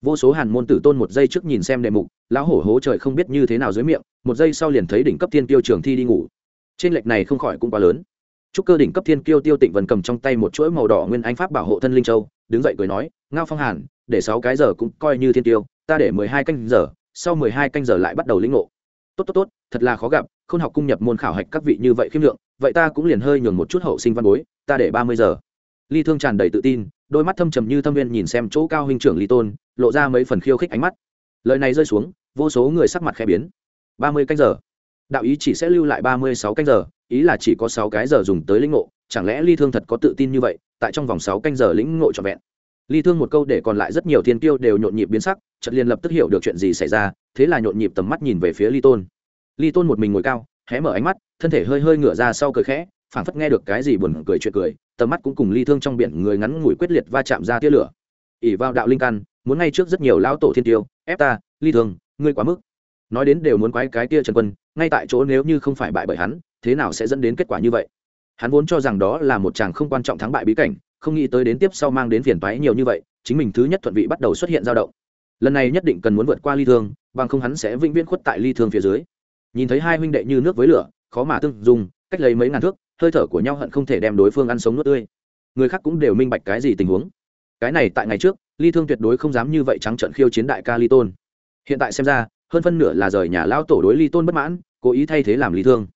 vô số hàn môn tử tôn một giây trước nhìn xem đề mục, lão hổ hố trời không biết như thế nào dưới miệng, một giây sau liền thấy đỉnh cấp thiên tiêu trường thi đi ngủ. Trên lệch này không khỏi cũng quá lớn. Chúc cơ đỉnh cấp thiên kiêu tiêu tịnh vần cầm trong tay một chuỗi màu đỏ nguyên anh pháp bảo hộ thân linh châu, đứng dậy cười nói, ngao phong hàn, để sáu cái giờ cũng coi như thiên tiêu ta để mười hai canh giờ, sau mười hai canh giờ lại bắt đầu lĩnh ngộ. Tốt tốt tốt, thật là khó gặp không học cung nhập môn khảo hạch các vị như vậy khiêm lượng, vậy ta cũng liền hơi nhường một chút hậu sinh văn bối, ta để ba mươi giờ. Ly thương tràn đầy tự tin, đôi mắt thâm trầm như thâm viên nhìn xem chỗ cao huynh trưởng ly tôn lộ ra mấy phần khiêu khích ánh mắt. Lời này rơi xuống, vô số người sắc mặt khẽ biến. Ba mươi canh giờ. Đạo ý chỉ sẽ lưu lại ba mươi sáu canh giờ, ý là chỉ có sáu cái giờ dùng tới lĩnh ngộ, chẳng lẽ ly thương thật có tự tin như vậy, tại trong vòng sáu canh giờ lĩnh ngộ trọn vẹn? Ly thương một câu để còn lại rất nhiều thiên tiêu đều nhộn nhịp biến sắc, chợt liền lập tức hiểu được chuyện gì xảy ra, thế là nhộn nhịp tầm mắt nhìn về phía ly tôn. Ly tôn một mình ngồi cao, hé mở ánh mắt, thân thể hơi hơi ngửa ra sau cười khẽ, phảng phất nghe được cái gì buồn cười chuyện cười, tầm mắt cũng cùng ly thương trong biển người ngắn ngủi quyết liệt va chạm ra tia lửa. ỉ vào đạo linh căn muốn ngay trước rất nhiều lão tổ thiên tiêu ép ta ly thường, ngươi quá mức. Nói đến đều muốn quái cái kia trần quân ngay tại chỗ nếu như không phải bại bởi hắn thế nào sẽ dẫn đến kết quả như vậy? Hắn vốn cho rằng đó là một chàng không quan trọng thắng bại bí cảnh không nghĩ tới đến tiếp sau mang đến phiền toái nhiều như vậy chính mình thứ nhất thuận vị bắt đầu xuất hiện dao động. Lần này nhất định cần muốn vượt qua ly thương bằng không hắn sẽ vĩnh viễn khuất tại ly thương phía dưới. Nhìn thấy hai huynh đệ như nước với lửa khó mà tương dùng cách lấy mấy ngàn thước hơi thở của nhau hận không thể đem đối phương ăn sống nuốt tươi. Người khác cũng đều minh bạch cái gì tình huống cái này tại ngày trước, ly thương tuyệt đối không dám như vậy trắng trận khiêu chiến đại ca ly tôn. Hiện tại xem ra, hơn phân nửa là rời nhà lao tổ đối ly tôn bất mãn, cố ý thay thế làm ly thương.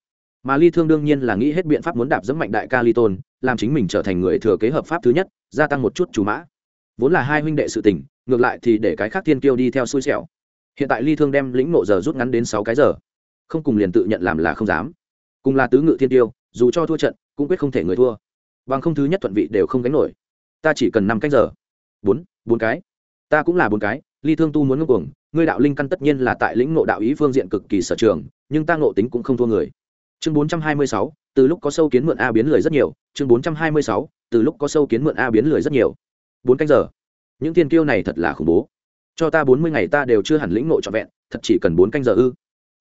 Mà ly thương đương nhiên là nghĩ hết biện pháp muốn đạp dẫm mạnh đại ca ly tôn, làm chính mình trở thành người thừa kế hợp pháp thứ nhất, gia tăng một chút chủ mã. Vốn là hai huynh đệ sự tình, ngược lại thì để cái khác thiên kiêu đi theo xui xẻo. Hiện tại ly thương đem lĩnh nộ giờ rút ngắn đến sáu cái giờ. Không cùng liền tự nhận làm là không dám. Cùng là tứ ngự thiên tiêu dù cho thua trận, cũng quyết không thể người thua. Bằng không thứ nhất thuận vị đều không gánh nổi ta chỉ cần năm cách giờ. Bốn bốn cái. Ta cũng là bốn cái, ly thương tu muốn ngưng cuồng, ngươi đạo linh căn tất nhiên là tại lĩnh ngộ đạo ý phương diện cực kỳ sở trường, nhưng ta ngộ tính cũng không thua người. Chương bốn trăm hai mươi sáu, từ lúc có sâu kiến mượn a biến lười rất nhiều, chương bốn trăm hai mươi sáu, từ lúc có sâu kiến mượn a biến lười rất nhiều. Bốn canh giờ. Những tiên kiêu này thật là khủng bố. Cho ta bốn mươi ngày ta đều chưa hẳn lĩnh ngộ trọn vẹn, thật chỉ cần bốn canh giờ ư.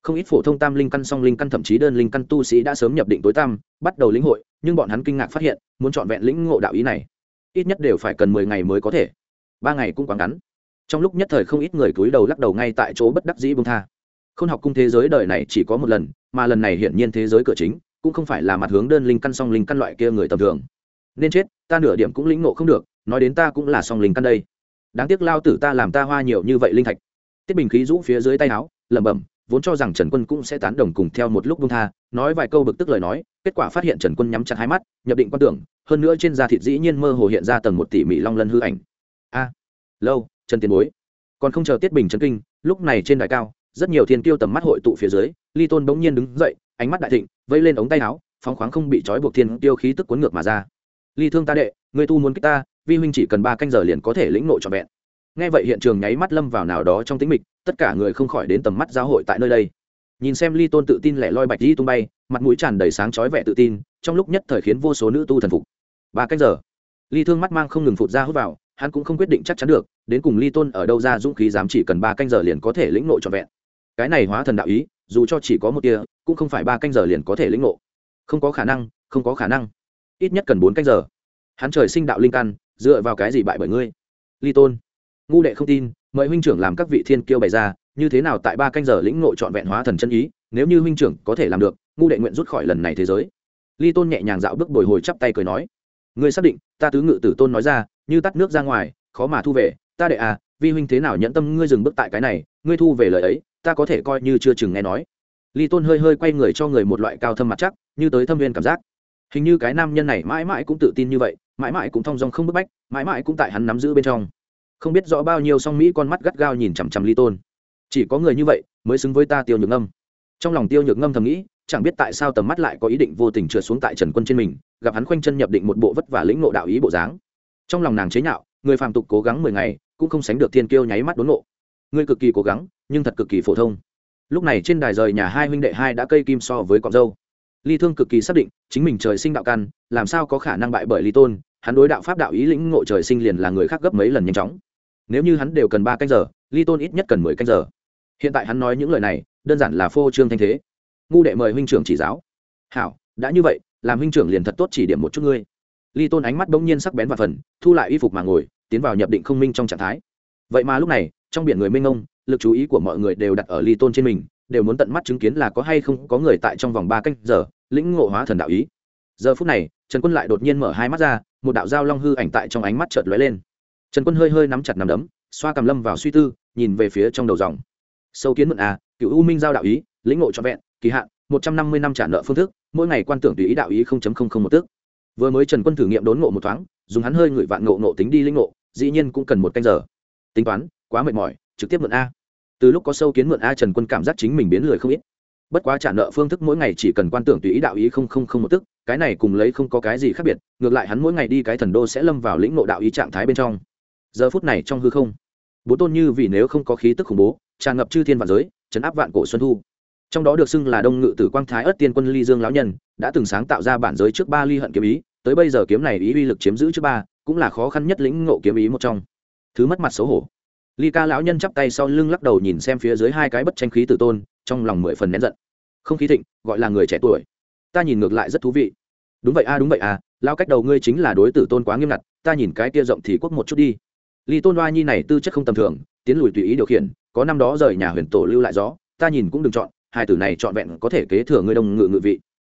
Không ít phổ thông tam linh căn song linh căn thậm chí đơn linh căn tu sĩ đã sớm nhập định tối tam bắt đầu lĩnh hội, nhưng bọn hắn kinh ngạc phát hiện, muốn trọn vẹn lĩnh ngộ đạo ý này ít nhất đều phải cần mười ngày mới có thể. Ba ngày cũng quá ngắn. Trong lúc nhất thời không ít người cúi đầu lắc đầu ngay tại chỗ bất đắc dĩ bông tha. K h ô n học cung thế giới đời này chỉ có một lần, mà lần này hiển nhiên thế giới cửa chính, cũng không phải là mặt hướng đơn linh căn song linh căn loại kia người tầm thường. Nên chết, ta nửa điểm cũng lĩnh ngộ không được, nói đến ta cũng là song linh căn đây. Đáng tiếc lao tử ta làm ta hoa nhiều như vậy linh thạch. Tiết bình khí rũ phía dưới tay áo, lẩm bẩm, vốn cho rằng trần quân cũng sẽ tán đồng cùng theo một lúc buông tha, nói vài câu bực tức lời nói, kết quả phát hiện trần quân nhắm chặt hai mắt, nhập định quan tưởng hơn nữa trên da thịt dĩ nhiên mơ hồ hiện ra tầng một tỷ mỹ long lân hư ảnh. A, lâu, chân tiền bối. Còn không chờ tiết bình chấn kinh, lúc này trên đài cao, rất nhiều thiên tiêu tầm mắt hội tụ phía dưới, ly tôn bỗng nhiên đứng dậy, ánh mắt đại thịnh vây lên ống tay áo, phóng khoáng không bị trói buộc thiên tiêu khí tức cuốn ngược mà ra. Ly thương ta đệ, người tu muốn kích ta, vi huynh chỉ cần ba canh giờ liền có thể lĩnh nội trọn vẹn. Nghe vậy hiện trường nháy mắt lâm vào nào đó trong tĩnh mịch, tất cả người không khỏi đến tầm mắt giáo hội tại nơi đây. Nhìn xem ly tôn tự tin lẻ loi bạch di tung bay, mặt mũi tràn đầy sáng chói vẻ tự tin trong lúc nhất thời khiến vô số nữ tu thần phục. Ba canh giờ, ly thương mắt mang không ngừng phụt ra hút vào, hắn cũng không quyết định chắc chắn được, đến cùng ly tôn ở đâu ra dũng khí dám chỉ cần ba canh giờ liền có thể lĩnh ngộ trọn vẹn. Cái này hóa thần đạo ý, dù cho chỉ có một tia, cũng không phải ba canh giờ liền có thể lĩnh ngộ. Không có khả năng, không có khả năng. Ít nhất cần bốn canh giờ. Hắn trời sinh đạo linh căn, dựa vào cái gì bại bởi ngươi? Ly tôn, ngu đệ không tin, mời huynh trưởng làm các vị thiên kiêu bày ra, như thế nào tại ba canh giờ lĩnh ngộ trọn vẹn hóa thần chân ý, nếu như huynh trưởng có thể làm được, ngu đệ nguyện rút khỏi lần này thế giới ly tôn nhẹ nhàng dạo bước bồi hồi chắp tay cười nói, ngươi xác định, ta tứ ngự tử tôn nói ra, như tắt nước ra ngoài, khó mà thu về. Ta đệ à vi huynh thế nào nhẫn tâm ngươi dừng bước tại cái này, ngươi thu về lời ấy, ta có thể coi như chưa chừng nghe nói. Ly tôn hơi hơi quay người cho người một loại cao thâm mặt chắc, như tới thâm viên cảm giác. Hình như cái nam nhân này mãi mãi cũng tự tin như vậy, mãi mãi cũng thong dong không bức bách, mãi mãi cũng tại hắn nắm giữ bên trong. Không biết rõ bao nhiêu song mỹ con mắt gắt gao nhìn chằm chằm ly tôn. Chỉ có người như vậy mới xứng với ta tiêu nhược ngâm. Trong lòng tiêu nhược ngâm thầm nghĩ chẳng biết tại sao tầm mắt lại có ý định vô tình trượt xuống tại trần quân trên mình, gặp hắn khoanh chân nhập định một bộ vất vả lĩnh ngộ đạo ý bộ dáng. Trong lòng nàng chế nhạo, người phàm tục cố gắng mười ngày, cũng không sánh được thiên kiêu nháy mắt đốn ngộ. Ngươi cực kỳ cố gắng, nhưng thật cực kỳ phổ thông. Lúc này trên đài rời nhà hai huynh đệ hai đã cây kim so với cọng dâu. Ly thương cực kỳ xác định, chính mình trời sinh đạo căn, làm sao có khả năng bại bởi ly tôn, hắn đối đạo pháp đạo ý lĩnh ngộ trời sinh liền là người khác gấp mấy lần nhanh chóng. Nếu như hắn đều cần ba canh giờ, ly tôn ít nhất cần mười canh giờ. Hiện tại hắn nói những lời này, đơn giản là phô trương thanh thế ngu đệ mời huynh trưởng chỉ giáo. Hảo đã như vậy làm huynh trưởng liền thật tốt chỉ điểm một chút ngươi. Ly tôn ánh mắt bỗng nhiên sắc bén và phần thu lại y phục mà ngồi tiến vào nhập định không minh trong trạng thái. Vậy mà lúc này trong biển người mênh mông lực chú ý của mọi người đều đặt ở ly tôn trên mình đều muốn tận mắt chứng kiến là có hay không có người tại trong vòng ba canh giờ lĩnh ngộ hóa thần đạo ý. Giờ phút này trần quân lại đột nhiên mở hai mắt ra một đạo dao long hư ảnh tại trong ánh mắt chợt lóe lên. Trần quân hơi hơi nắm chặt nắm đấm xoa cầm lâm vào suy tư nhìn về phía trong đầu dòng. Sâu kiến mượn à, cựu u minh giao đạo ý lĩnh ngộ cho vẹn kỳ hạn, một trăm năm mươi năm trả nợ phương thức, mỗi ngày quan tưởng tùy ý đạo ý không chấm không không một tước vừa mới trần quân thử nghiệm đốn ngộ một thoáng, dùng hắn hơi ngửi vạn ngộ ngộ tính đi linh ngộ, dĩ nhiên cũng cần một canh giờ. Tính toán, quá mệt mỏi, trực tiếp mượn a. Từ lúc có sâu kiến mượn a, trần quân cảm giác chính mình biến lười không ít. Bất quá trả nợ phương thức mỗi ngày chỉ cần quan tưởng tùy ý đạo ý không không không một tức, cái này cùng lấy không có cái gì khác biệt, ngược lại hắn mỗi ngày đi cái thần đô sẽ lâm vào lĩnh ngộ đạo ý trạng thái bên trong. Giờ phút này trong hư không bố tôn như vì nếu không có khí tức khủng bố, tràn ngập chư thiên vạn giới, chấn áp vạn cổ xuân thu trong đó được xưng là đông ngự tử quang thái ất tiên quân ly dương lão nhân, đã từng sáng tạo ra bản giới trước ba ly hận kiếm ý, tới bây giờ kiếm này ý uy lực chiếm giữ trước ba, cũng là khó khăn nhất lĩnh ngộ kiếm ý một trong. Thứ mất mặt xấu hổ. Ly ca lão nhân chắp tay sau lưng lắc đầu nhìn xem phía dưới hai cái bất tranh khí tử tôn, trong lòng mười phần nén giận. Không khí thịnh, gọi là người trẻ tuổi. Ta nhìn ngược lại rất thú vị. Đúng vậy a, đúng vậy a lao cách đầu ngươi chính là đối tử tôn quá nghiêm ngặt, ta nhìn cái kia rộng thì quốc một chút đi. Ly tôn đoa nhi này tư chất không tầm thường, tiến lùi tùy ý điều khiển, có năm đó rời nhà huyền tổ lưu lại gió, ta nhìn cũng đừng chọn hai tử này trọn vẹn có thể kế thừa ngươi đông ngự ngự vị.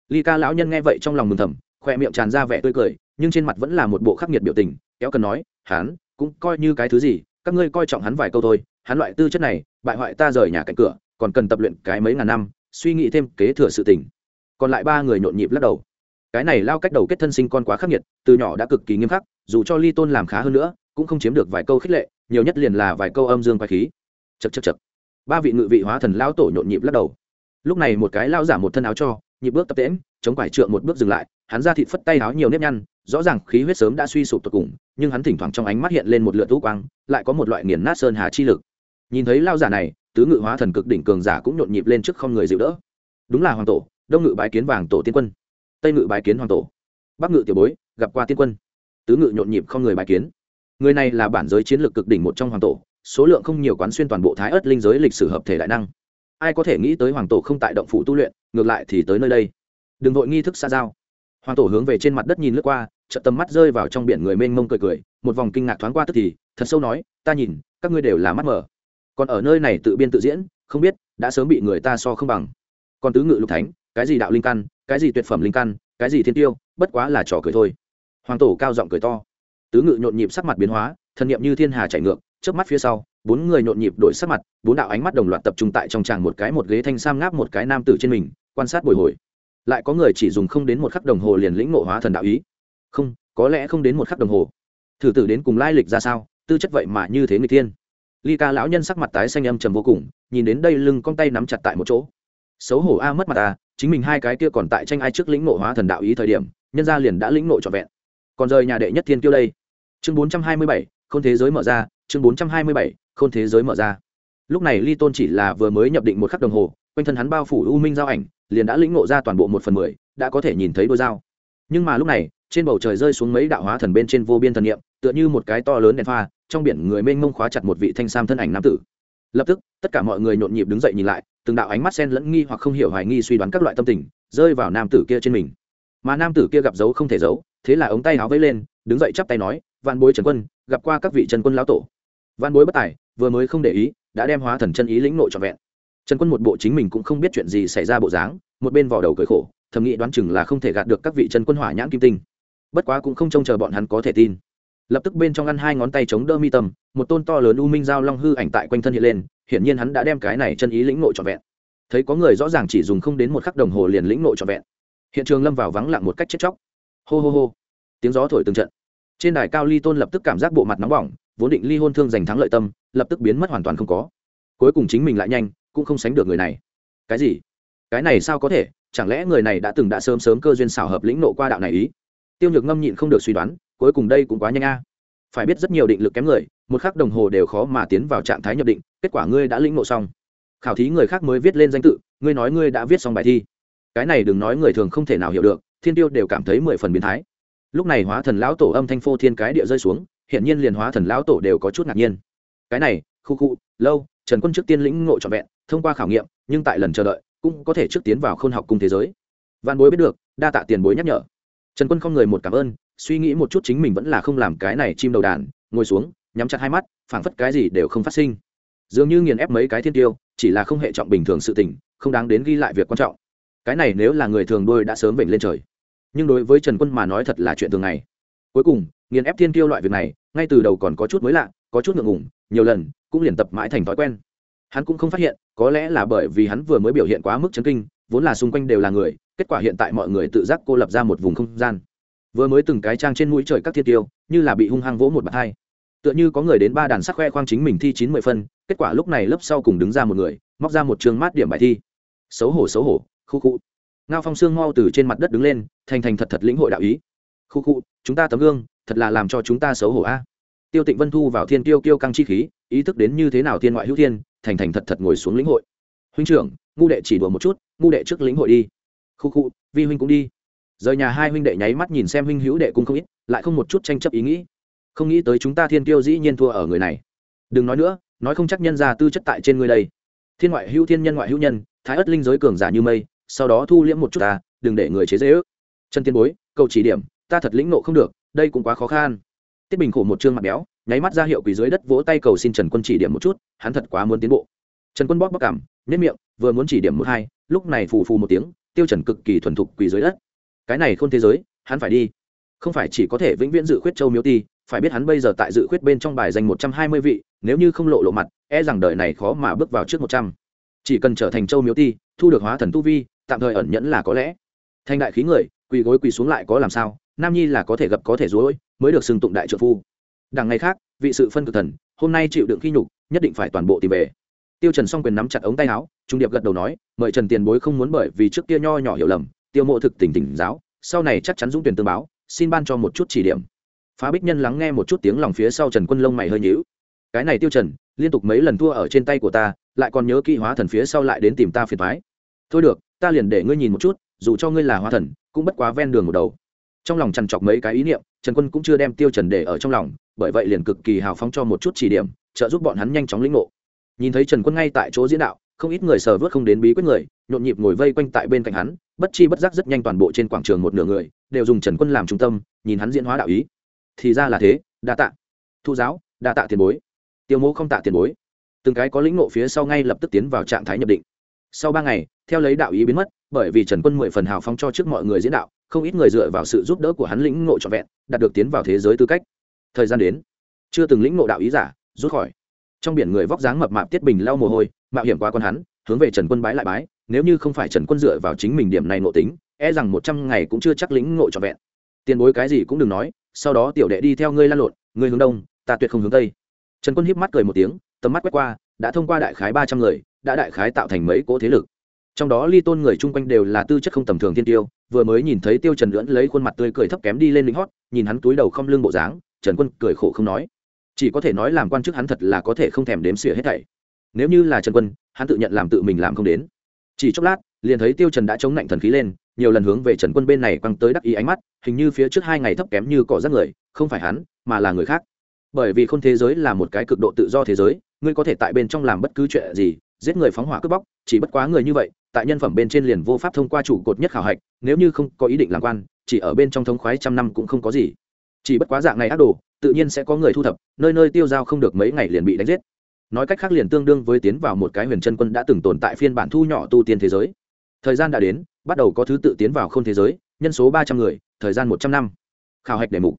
Ly ca lão nhân nghe vậy trong lòng mừng thầm, khoe miệng tràn ra vẻ tươi cười, nhưng trên mặt vẫn là một bộ khắc nghiệt biểu tình, kéo cần nói hắn cũng coi như cái thứ gì, các ngươi coi trọng hắn vài câu thôi, hắn loại tư chất này, bại hoại ta rời nhà cạnh cửa, còn cần tập luyện cái mấy ngàn năm, suy nghĩ thêm kế thừa sự tình. Còn lại ba người nhộn nhịp lắc đầu. Cái này lao cách đầu kết thân sinh con quá khắc nghiệt, từ nhỏ đã cực kỳ nghiêm khắc, dù cho ly tôn làm khá hơn nữa, cũng không chiếm được vài câu khích lệ, nhiều nhất liền là vài câu âm dương quái khí. Chật chật chật ba vị ngự vị hóa thần lão tổ nhộn nhịp lắc đầu lúc này một cái lao giả một thân áo cho, nhịp bước tập tễm chống quải trượng một bước dừng lại, hắn ra thịt phất tay áo nhiều nếp nhăn, rõ ràng khí huyết sớm đã suy sụp tột cùng, nhưng hắn thỉnh thoảng trong ánh mắt hiện lên một lượt thú quang, lại có một loại nghiền nát sơn hà chi lực. Nhìn thấy lao giả này, tứ ngự hóa thần cực đỉnh cường giả cũng nhộn nhịp lên trước không người dịu đỡ. Đúng là hoàng tổ, đông ngự bái kiến vàng tổ tiên quân. Tây ngự bái kiến hoàng tổ. Bắc ngự tiểu bối, gặp qua tiên quân. Tứ ngự nhộn nhịp không người bái kiến. Người này là bản giới chiến lược cực đỉnh một trong hoàng tổ, số lượng không nhiều quán xuyên toàn bộ thái ớt linh giới lịch sử hợp thể đại năng ai có thể nghĩ tới hoàng tổ không tại động phủ tu luyện, ngược lại thì tới nơi đây. Đừng vội nghi thức xa giao. Hoàng tổ hướng về trên mặt đất nhìn lướt qua, chợt tầm mắt rơi vào trong biển người mênh mông cười cười, một vòng kinh ngạc thoáng qua tức thì, thật sâu nói, ta nhìn, các ngươi đều là mắt mở. Còn ở nơi này tự biên tự diễn, không biết đã sớm bị người ta so không bằng. Còn tứ ngự lục thánh, cái gì đạo linh căn, cái gì tuyệt phẩm linh căn, cái gì thiên tiêu, bất quá là trò cười thôi. Hoàng tổ cao giọng cười to. Tứ ngự nhộn nhịp sắc mặt biến hóa, thần niệm như thiên hà chạy ngược trước mắt phía sau bốn người nhộn nhịp đổi sắc mặt, bốn đạo ánh mắt đồng loạt tập trung tại trong tràng một cái một ghế thanh sam ngáp một cái nam tử trên mình, quan sát bồi hồi. Lại có người chỉ dùng không đến một khắc đồng hồ liền lĩnh ngộ hóa thần đạo ý. Không, có lẽ không đến một khắc đồng hồ. Thử tử đến cùng lai lịch ra sao, tư chất vậy mà như thế người tiên ly ca lão nhân sắc mặt tái xanh âm trầm vô cùng, nhìn đến đây lưng con tay nắm chặt tại một chỗ. Xấu hổ a, mất mặt à chính mình hai cái kia còn tại tranh ai trước lĩnh ngộ hóa thần đạo ý thời điểm, nhân gia liền đã lĩnh ngộ trọn vẹn. Còn rời nhà đệ nhất thiên kiêu đây. Chương bốn trăm hai mươi bảy, khôn thế giới mở ra, chương bốn trăm hai mươi bảy khôn thế giới mở ra. Lúc này ly tôn chỉ là vừa mới nhập định một khắc đồng hồ, quanh thân hắn bao phủ u minh giao ảnh, liền đã lĩnh ngộ ra toàn bộ một phần mười, đã có thể nhìn thấy đôi dao. Nhưng mà lúc này, trên bầu trời rơi xuống mấy đạo hóa thần bên trên vô biên thần niệm, tựa như một cái to lớn đèn pha, trong biển người mênh mông khóa chặt một vị thanh sam thân ảnh nam tử. Lập tức, tất cả mọi người nhộn nhịp đứng dậy nhìn lại, từng đạo ánh mắt sen lẫn nghi hoặc không hiểu hoài nghi suy đoán các loại tâm tình, rơi vào nam tử kia trên mình. Mà nam tử kia gặp dấu không thể giấu, thế là ống tay áo vẫy lên, đứng dậy chắp tay nói, vạn bối trần quân, gặp qua các vị trần quân lão tổ văn bối bất tài, vừa mới không để ý, đã đem hóa thần chân ý lĩnh nội trọn vẹn. Trần quân một bộ chính mình cũng không biết chuyện gì xảy ra bộ dáng, một bên vò đầu cười khổ, thầm nghĩ đoán chừng là không thể gạt được các vị trần quân hỏa nhãn kim tinh. Bất quá cũng không trông chờ bọn hắn có thể tin. Lập tức bên trong ăn hai ngón tay chống đỡ mi tâm, một tôn to lớn u minh giao long hư ảnh tại quanh thân hiện lên, hiển nhiên hắn đã đem cái này chân ý lĩnh nội trọn vẹn. Thấy có người rõ ràng chỉ dùng không đến một khắc đồng hồ liền lĩnh nội trọn vẹn. Hiện trường lâm vào vắng lặng một cách chết chóc. Hô hô hô. Tiếng gió thổi từng trận. Trên đài cao ly tôn lập tức cảm giác bộ mặt nóng bỏng vốn định ly hôn thương giành thắng lợi tâm, lập tức biến mất hoàn toàn không có. Cuối cùng chính mình lại nhanh, cũng không sánh được người này. Cái gì? Cái này sao có thể? Chẳng lẽ người này đã từng đã sớm sớm cơ duyên xảo hợp lĩnh nộ qua đạo này ý? Tiêu nhược ngâm nhịn không được suy đoán, cuối cùng đây cũng quá nhanh a. Phải biết rất nhiều định lực kém người, một khắc đồng hồ đều khó mà tiến vào trạng thái nhập định, kết quả ngươi đã lĩnh nộ xong. Khảo thí người khác mới viết lên danh tự, ngươi nói ngươi đã viết xong bài thi. Cái này đừng nói người thường không thể nào hiểu được, thiên tiêu đều cảm thấy mười phần biến thái. Lúc này hóa thần lão tổ âm thanh phô thiên cái địa rơi xuống hiện nhiên liền hóa thần lão tổ đều có chút ngạc nhiên. Cái này, khu khu, lâu, trần quân trước tiên lĩnh ngộ trọn vẹn, thông qua khảo nghiệm, nhưng tại lần chờ đợi, cũng có thể trước tiến vào khôn học cung thế giới. Văn bối biết được, đa tạ tiền bối nhắc nhở. Trần quân không người một cảm ơn, suy nghĩ một chút chính mình vẫn là không làm cái này chim đầu đàn, ngồi xuống, nhắm chặt hai mắt, phảng phất cái gì đều không phát sinh. Dường như nghiền ép mấy cái thiên tiêu, chỉ là không hệ trọng bình thường sự tình, không đáng đến ghi lại việc quan trọng. Cái này nếu là người thường đôi đã sớm vểnh lên trời. Nhưng đối với trần quân mà nói thật là chuyện thường ngày. Cuối cùng nghiền ép thiên tiêu loại việc này, ngay từ đầu còn có chút mới lạ, có chút ngượng ngùng, nhiều lần cũng liền tập mãi thành thói quen. Hắn cũng không phát hiện, có lẽ là bởi vì hắn vừa mới biểu hiện quá mức chấn kinh, vốn là xung quanh đều là người, kết quả hiện tại mọi người tự giác cô lập ra một vùng không gian. Vừa mới từng cái trang trên mũi trời các thiên tiêu như là bị hung hăng vỗ một bạt hai tựa như có người đến ba đàn sắc khoe khoang chính mình thi chín mươi phân, kết quả lúc này lớp sau cùng đứng ra một người, móc ra một trường mát điểm bài thi. Xấu hổ xấu hổ, khu khu. Ngao phong sương mau từ trên mặt đất đứng lên, thành thành thật thật lĩnh hội đạo ý. Khu khu, chúng ta tấm gương thật là làm cho chúng ta xấu hổ a. Tiêu tịnh vân thu vào thiên tiêu kiêu căng chi khí, ý thức đến như thế nào thiên ngoại hữu thiên, thành thành thật thật ngồi xuống lĩnh hội. Huynh trưởng, ngu đệ chỉ đùa một chút, ngu đệ trước lĩnh hội đi. Khu khu, vi huynh cũng đi. Rời nhà hai huynh đệ nháy mắt nhìn xem huynh hữu đệ cũng không ít, lại không một chút tranh chấp ý nghĩ. Không nghĩ tới chúng ta thiên tiêu dĩ nhiên thua ở người này. Đừng nói nữa, nói không chắc nhân ra tư chất tại trên người đây. Thiên ngoại hữu thiên, nhân ngoại hữu nhân, thái ất linh giới cường giả như mây, sau đó thu liễm một chút ta, đừng để người chế dễ ước chân tiên bối, cầu chỉ điểm, ta thật lĩnh nộ không được đây cũng quá khó khăn. Tiết bình khổ một chương mặt béo, nháy mắt ra hiệu quỳ dưới đất vỗ tay cầu xin trần quân chỉ điểm một chút, hắn thật quá muốn tiến bộ. Trần quân bóp bóp cảm nếp miệng, vừa muốn chỉ điểm một hai, lúc này phù phù một tiếng, tiêu trần cực kỳ thuần thục quỳ dưới đất. Cái này không thế giới, hắn phải đi. Không phải chỉ có thể vĩnh viễn dự khuyết châu miếu ti, phải biết hắn bây giờ tại dự khuyết bên trong bài danh một trăm hai mươi vị, nếu như không lộ lộ mặt e rằng đời này khó mà bước vào trước một trăm. Chỉ cần trở thành châu miếu ti, thu được hóa thần tu vi, tạm thời ẩn nhẫn là có lẽ. Thanh đại khí người, quỳ gối quỳ xuống lại có làm sao? Nam nhi là có thể gặp có thể dối mới được xưng tụng đại trợ phu. Đằng ngày khác, vị sự phân cực thần, hôm nay chịu đựng khi nhục, nhất định phải toàn bộ tìm về. Tiêu trần song quyền nắm chặt ống tay áo, trung điệp gật đầu nói, mời trần tiền bối không muốn bởi vì trước kia nho nhỏ hiểu lầm, tiêu mộ thực tỉnh tỉnh giáo, sau này chắc chắn dũng tuyển tương báo, xin ban cho một chút chỉ điểm. Phá bích nhân lắng nghe một chút tiếng lòng phía sau trần quân lông mày hơi nhíu. Cái này tiêu trần, liên tục mấy lần thua ở trên tay của ta, lại còn nhớ kỹ hóa thần phía sau lại đến tìm ta phiền toái. Thôi được, ta liền để ngươi nhìn một chút, dù cho ngươi là hóa thần, cũng bất quá ven đường một đầu trong lòng trằn trọc mấy cái ý niệm, trần quân cũng chưa đem tiêu trần để ở trong lòng, bởi vậy liền cực kỳ hào phóng cho một chút chỉ điểm, trợ giúp bọn hắn nhanh chóng lĩnh ngộ. Nhìn thấy trần quân ngay tại chỗ diễn đạo, không ít người sờ vớt không đến bí quyết người, nhộn nhịp ngồi vây quanh tại bên cạnh hắn, bất chi bất giác rất nhanh toàn bộ trên quảng trường một nửa người, đều dùng trần quân làm trung tâm, nhìn hắn diễn hóa đạo ý. Thì ra là thế, đa tạ. Thu giáo, đa tạ tiền bối. Tiêu mô không tạ tiền bối. Từng cái có lĩnh ngộ phía sau ngay lập tức tiến vào trạng thái nhập định. Sau ba ngày, theo lấy đạo ý biến mất, bởi vì trần quân mười phần hào phóng cho trước mọi người diễn đạo không ít người dựa vào sự giúp đỡ của hắn lĩnh ngộ trọn vẹn, đạt được tiến vào thế giới tư cách. Thời gian đến, chưa từng lĩnh ngộ đạo ý giả, rút khỏi. Trong biển người vóc dáng mập mạp tiết bình lau mồ hôi, mạo hiểm qua con hắn, hướng về trần quân bái lại bái, nếu như không phải trần quân dựa vào chính mình điểm này ngộ tính e rằng một trăm ngày cũng chưa chắc lĩnh ngộ trọn vẹn. Tiền bối cái gì cũng đừng nói, sau đó tiểu đệ đi theo ngươi lan lộn, ngươi hướng đông, ta tuyệt không hướng tây. Trần quân híp mắt cười một tiếng, tầm mắt quét qua, đã thông qua đại khái ba trăm người, đã đại khái tạo thành mấy cỗ thế lực trong đó ly tôn người chung quanh đều là tư chất không tầm thường thiên tiêu, vừa mới nhìn thấy tiêu trần lưỡn lấy khuôn mặt tươi cười thấp kém đi lên lính hót, nhìn hắn túi đầu không lưng bộ dáng, trần quân cười khổ không nói. Chỉ có thể nói làm quan chức hắn thật là có thể không thèm đếm xỉa hết thảy. Nếu như là trần quân, hắn tự nhận làm tự mình làm không đến. Chỉ chốc lát, liền thấy tiêu trần đã chống nạnh thần khí lên, nhiều lần hướng về trần quân bên này quăng tới đắc ý ánh mắt, hình như phía trước hai ngày thấp kém như cỏ rác người, không phải hắn, mà là người khác. Bởi vì không thế giới là một cái cực độ tự do thế giới, ngươi có thể tại bên trong làm bất cứ chuyện gì giết người phóng hỏa cướp bóc, chỉ bất quá người như vậy, tại nhân phẩm bên trên liền vô pháp thông qua chủ cột nhất khảo hạch, nếu như không có ý định làm quan, chỉ ở bên trong thống khoái trăm năm cũng không có gì. Chỉ bất quá dạng này ác đồ, tự nhiên sẽ có người thu thập, nơi nơi tiêu dao không được mấy ngày liền bị đánh giết. Nói cách khác liền tương đương với tiến vào một cái huyền chân quân đã từng tồn tại phiên bản thu nhỏ tu tiên thế giới. Thời gian đã đến, bắt đầu có thứ tự tiến vào không thế giới, nhân số ba trăm người, thời gian một trăm năm. Khảo hạch đề mục.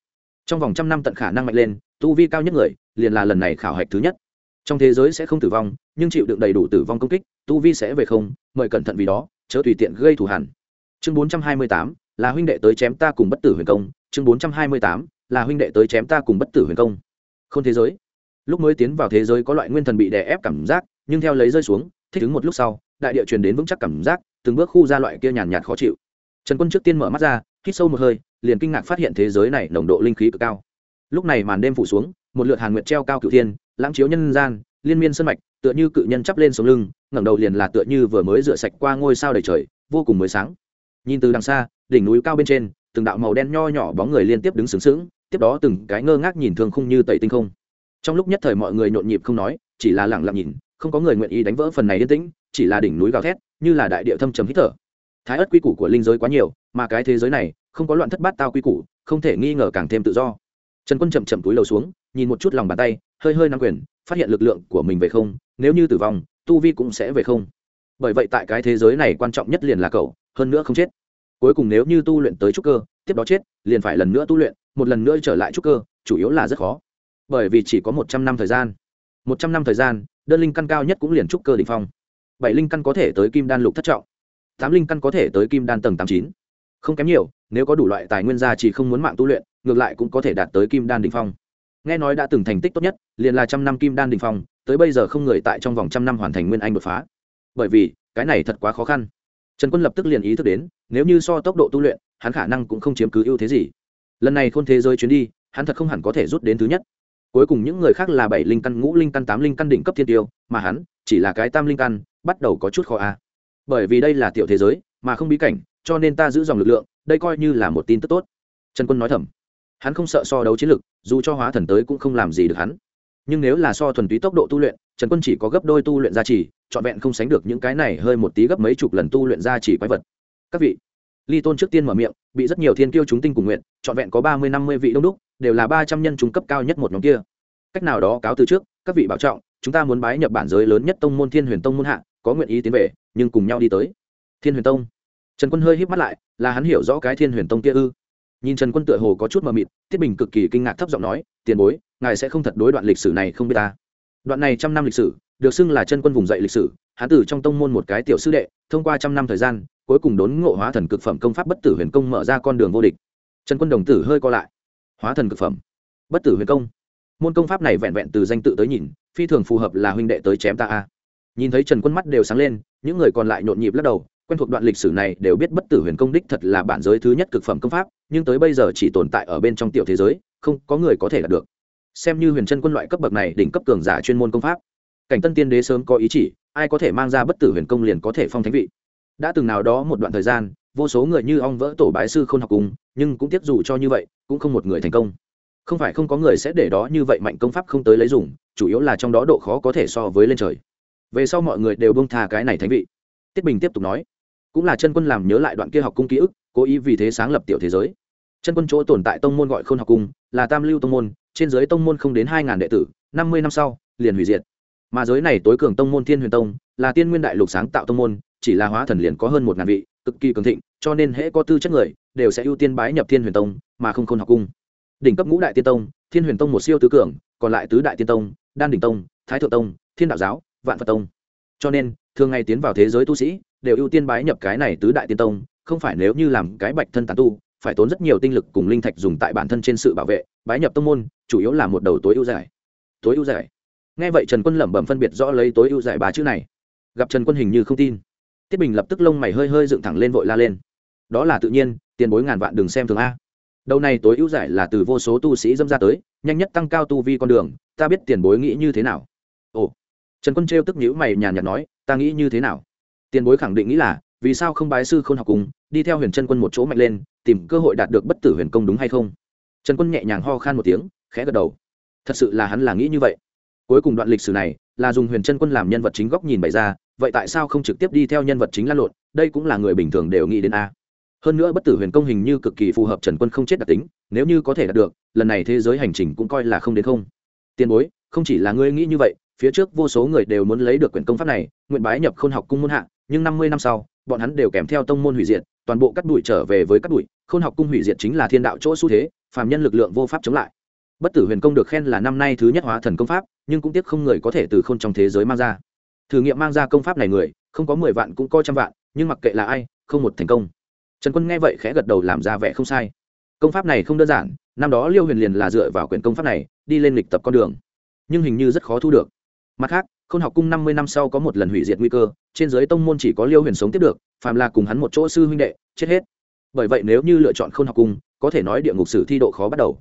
Trong vòng trăm năm tận khả năng mạnh lên, tu vi cao nhất người, liền là lần này khảo hạch thứ nhất trong thế giới sẽ không tử vong, nhưng chịu đựng đầy đủ tử vong công kích, tu vi sẽ về không, mời cẩn thận vì đó, chớ tùy tiện gây thù hẳn chương bốn trăm hai mươi tám, là huynh đệ tới chém ta cùng bất tử huyền công. Chương bốn trăm hai mươi tám, là huynh đệ tới chém ta cùng bất tử huyền công. Không thế giới. Lúc mới tiến vào thế giới có loại nguyên thần bị đè ép cảm giác, nhưng theo lấy rơi xuống, thích ứng một lúc sau, đại địa truyền đến vững chắc cảm giác, từng bước khu ra loại kia nhàn nhạt khó chịu. Trần quân trước tiên mở mắt ra, hít sâu một hơi, liền kinh ngạc phát hiện thế giới này nồng độ linh khí cực cao. Lúc này màn đêm phủ xuống, một lượt hàn nguyệt treo cao cửu thiên lãng chiếu nhân gian, liên miên sân mạch, tựa như cự nhân chắp lên sống lưng, ngẩng đầu liền là tựa như vừa mới rửa sạch qua ngôi sao đầy trời, vô cùng mới sáng. Nhìn từ đằng xa, đỉnh núi cao bên trên, từng đạo màu đen nho nhỏ bóng người liên tiếp đứng sướng sướng tiếp đó từng cái ngơ ngác nhìn thường khung như tẩy tinh không. Trong lúc nhất thời mọi người nhộn nhịp không nói, chỉ là lặng lặng nhìn, không có người nguyện ý đánh vỡ phần này yên tĩnh, chỉ là đỉnh núi gào thét, như là đại địa thâm trầm hít thở. Thái ất quy củ của linh giới quá nhiều, mà cái thế giới này, không có loạn thất bát tao quy củ, không thể nghi ngờ càng thêm tự do. Trần quân chậm chậm túi lầu xuống, nhìn một chút lòng bàn tay hơi hơi nắm quyền, phát hiện lực lượng của mình về không, nếu như tử vong, tu vi cũng sẽ về không. Bởi vậy tại cái thế giới này quan trọng nhất liền là cậu, hơn nữa không chết. Cuối cùng nếu như tu luyện tới trúc cơ, tiếp đó chết, liền phải lần nữa tu luyện, một lần nữa trở lại trúc cơ, chủ yếu là rất khó. Bởi vì chỉ có một trăm năm thời gian. Một trăm năm thời gian, đơn linh căn cao nhất cũng liền trúc cơ đ ỉ n h phong. Bảy linh căn có thể tới kim đan lục thất trọng. Tám linh căn có thể tới kim đan tầng tám chín. Không kém nhiều, nếu có đủ loại tài nguyên gia chỉ không muốn mạng tu luyện, ngược lại cũng có thể đạt tới kim đan đ ỉ n h phong nghe nói đã từng thành tích tốt nhất, liền là trăm năm kim đan đình phong, tới bây giờ không người tại trong vòng trăm năm hoàn thành nguyên anh đột phá. Bởi vì, cái này thật quá khó khăn. Trần quân lập tức liền ý thức đến, nếu như so tốc độ tu luyện, hắn khả năng cũng không chiếm cứ ưu thế gì. Lần này khôn thế giới chuyến đi, hắn thật không hẳn có thể rút đến thứ nhất. Cuối cùng những người khác là bảy linh căn, ngũ linh căn, tám linh căn đỉnh cấp thiên tiêu, mà hắn chỉ là cái tam linh căn, bắt đầu có chút khó a. Bởi vì đây là tiểu thế giới, mà không bí cảnh, cho nên ta giữ dòng lực lượng, đây coi như là một tin tức tốt. Trần quân nói thầm hắn không sợ so đấu chiến lực, dù cho hóa thần tới cũng không làm gì được hắn. Nhưng nếu là so thuần túy tốc độ tu luyện, trần quân chỉ có gấp đôi tu luyện gia trì, trọn vẹn không sánh được những cái này hơi một tí gấp mấy chục lần tu luyện gia trì quái vật. Các vị, ly tôn trước tiên mở miệng, bị rất nhiều thiên kiêu chúng tinh cùng nguyện, trọn vẹn có ba mươi năm mươi vị đông đúc, đều là ba trăm nhân chúng cấp cao nhất một nhóm kia. Cách nào đó cáo từ trước, các vị bảo trọng, chúng ta muốn bái nhập bản giới lớn nhất tông môn thiên huyền tông môn hạ, có nguyện ý tiến về, nhưng cùng nhau đi tới. Thiên huyền tông. Trần quân hơi híp mắt lại, là hắn hiểu rõ cái thiên huyền tông kia ư nhìn trần quân tựa hồ có chút mờ mịt tiết bình cực kỳ kinh ngạc thấp giọng nói, tiền bối, ngài sẽ không thật đối đoạn lịch sử này không biết ta. Đoạn này trăm năm lịch sử, được xưng là chân quân vùng dậy lịch sử hán tử trong tông môn một cái tiểu sư đệ, thông qua trăm năm thời gian, cuối cùng đốn ngộ hóa thần cực phẩm công pháp bất tử huyền công mở ra con đường vô địch. Trần quân đồng tử hơi co lại. Hóa thần cực phẩm. Bất tử huyền công. Môn công pháp này vẹn vẹn từ danh tự tới nhìn, phi thường phù hợp là huynh đệ tới chém ta a. Nhìn thấy trần quân mắt đều sáng lên, những người còn lại nhộn nhịp lắc đầu quen thuộc đoạn lịch sử này đều biết bất tử huyền công đích thật là bản giới thứ nhất cực phẩm công pháp, nhưng tới bây giờ chỉ tồn tại ở bên trong tiểu thế giới, không có người có thể đạt được. Xem như huyền chân quân loại cấp bậc này đỉnh cấp cường giả chuyên môn công pháp, cảnh tân tiên đế sớm có ý chỉ, ai có thể mang ra bất tử huyền công liền có thể phong thánh vị. Đã từng nào đó một đoạn thời gian, vô số người như ong vỡ tổ bái sư không học cùng, nhưng cũng tiếc dù cho như vậy, cũng không một người thành công. Không phải không có người sẽ để đó như vậy mạnh công pháp không tới lấy dùng, chủ yếu là trong đó độ khó có thể so với lên trời. Về sau mọi người đều bông thà cái này thánh vị. Tiết bình tiếp tục nói cũng là chân quân làm nhớ lại đoạn kia học cung ký ức, cố ý vì thế sáng lập tiểu thế giới. Chân quân chỗ tồn tại tông môn gọi k h ô n học cung, là tam lưu tông môn, trên giới tông môn không đến hai ngàn đệ tử, năm mươi năm sau, liền hủy diệt. Mà giới này tối cường tông môn thiên huyền tông, là tiên nguyên đại lục sáng tạo tông môn, chỉ là hóa thần liền có hơn một ngàn vị, cực kỳ cường thịnh, cho nên hễ có tư chất người, đều sẽ ưu tiên bái nhập thiên huyền tông, mà không k h ô n học cung. Đỉnh cấp ngũ đại tiên tông, thiên huyền tông một siêu tứ cường, còn lại tứ đại tiên tông, đan đỉnh tông, thái thượng tông, thiên đạo giáo, vạn phật tông. Cho nên, thường ngày tiến vào thế giới tu sĩ đều ưu tiên bái nhập cái này tứ đại tiên tông, không phải nếu như làm cái bạch thân tán tu, phải tốn rất nhiều tinh lực cùng linh thạch dùng tại bản thân trên sự bảo vệ, bái nhập tông môn, chủ yếu là một đầu tối ưu giải. Tối ưu giải? Nghe vậy trần quân lẩm bẩm phân biệt rõ lấy tối ưu giải ba chữ này. Gặp trần quân hình như không tin. Tiết bình lập tức lông mày hơi hơi dựng thẳng lên vội la lên. Đó là tự nhiên, tiền bối ngàn vạn đừng xem thường a. Đầu này tối ưu giải là từ vô số tu sĩ dâm ra tới, nhanh nhất tăng cao tu vi con đường, ta biết tiền bối nghĩ như thế nào. Ồ. Trần quân trêu tức nhữ mày nhàn nhạt nói, ta nghĩ như thế nào? Tiền bối khẳng định nghĩ là, vì sao không bái sư không học cùng, đi theo huyền chân quân một chỗ mạnh lên, tìm cơ hội đạt được bất tử huyền công đúng hay không? Trần quân nhẹ nhàng ho khan một tiếng, khẽ gật đầu. Thật sự là hắn là nghĩ như vậy. Cuối cùng đoạn lịch sử này, là dùng huyền chân quân làm nhân vật chính góc nhìn bày ra, vậy tại sao không trực tiếp đi theo nhân vật chính lăn lộn? Đây cũng là người bình thường đều nghĩ đến a. Hơn nữa bất tử huyền công hình như cực kỳ phù hợp trần quân không chết đặc tính, nếu như có thể đạt được, lần này thế giới hành trình cũng coi là không đến không. Tiền bối, không chỉ là ngươi nghĩ như vậy phía trước vô số người đều muốn lấy được quyển công pháp này, nguyện bái nhập khôn học cung môn hạ, nhưng năm mươi năm sau, bọn hắn đều kèm theo tông môn hủy diệt, toàn bộ cắt đùi trở về với cắt đùi khôn học cung hủy diệt chính là thiên đạo chỗ xu thế, phàm nhân lực lượng vô pháp chống lại. Bất tử huyền công được khen là năm nay thứ nhất hóa thần công pháp, nhưng cũng tiếc không người có thể từ k h ô n trong thế giới mang ra. Thử nghiệm mang ra công pháp này người, không có mười vạn cũng có trăm vạn, nhưng mặc kệ là ai, không một thành công. Trần quân nghe vậy khẽ gật đầu làm ra vẻ không sai. Công pháp này không đơn giản, năm đó liêu huyền liền là dựa vào quyển công pháp này, đi lên lịch tập con đường. Nhưng hình như rất khó thu được mặt khác k h ô n học cung năm mươi năm sau có một lần hủy diệt nguy cơ, trên giới tông môn chỉ có liêu huyền sống tiếp được, phàm là cùng hắn một chỗ sư huynh đệ, chết hết. Bởi vậy nếu như lựa chọn k h ô n học cung, có thể nói địa ngục sử thi độ khó bắt đầu.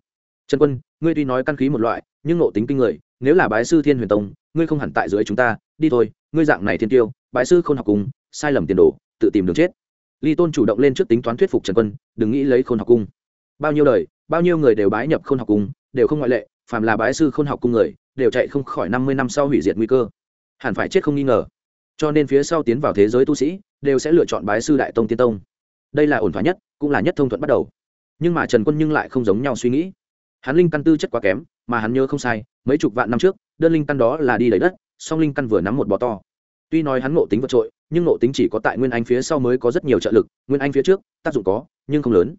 Trần quân, ngươi tuy nói căn khí một loại, nhưng ngộ tính kinh người, nếu là bái sư thiên huyền tông, ngươi không hẳn tại dưới chúng ta, đi thôi, ngươi dạng này thiên tiêu, bái sư khôn học cung, sai lầm tiền đồ, tự tìm đường chết. Ly tôn chủ động lên trước tính toán thuyết phục trần quân, đừng nghĩ lấy khôn học cung. Bao nhiêu đời, bao nhiêu người đều bái nhập khôn học cung, đều không ngoại lệ, phàm là bái sư khôn học cung người đều chạy không khỏi năm mươi năm sau hủy diệt nguy cơ. Hẳn phải chết không nghi ngờ. Cho nên phía sau tiến vào thế giới tu sĩ, đều sẽ lựa chọn bái sư đại tông tiên tông. Đây là ổn thỏa nhất, cũng là nhất thông thuận bắt đầu. Nhưng mà trần quân nhưng lại không giống nhau suy nghĩ. Hắn linh căn tư chất quá kém, mà hắn nhớ không sai, mấy chục vạn năm trước, đơn linh căn đó là đi lấy đất, song linh căn vừa nắm một bò to. Tuy nói hắn ngộ tính vượt trội, nhưng ngộ tính chỉ có tại nguyên anh phía sau mới có rất nhiều trợ lực, nguyên anh phía trước, tác dụng có, nhưng không lớn.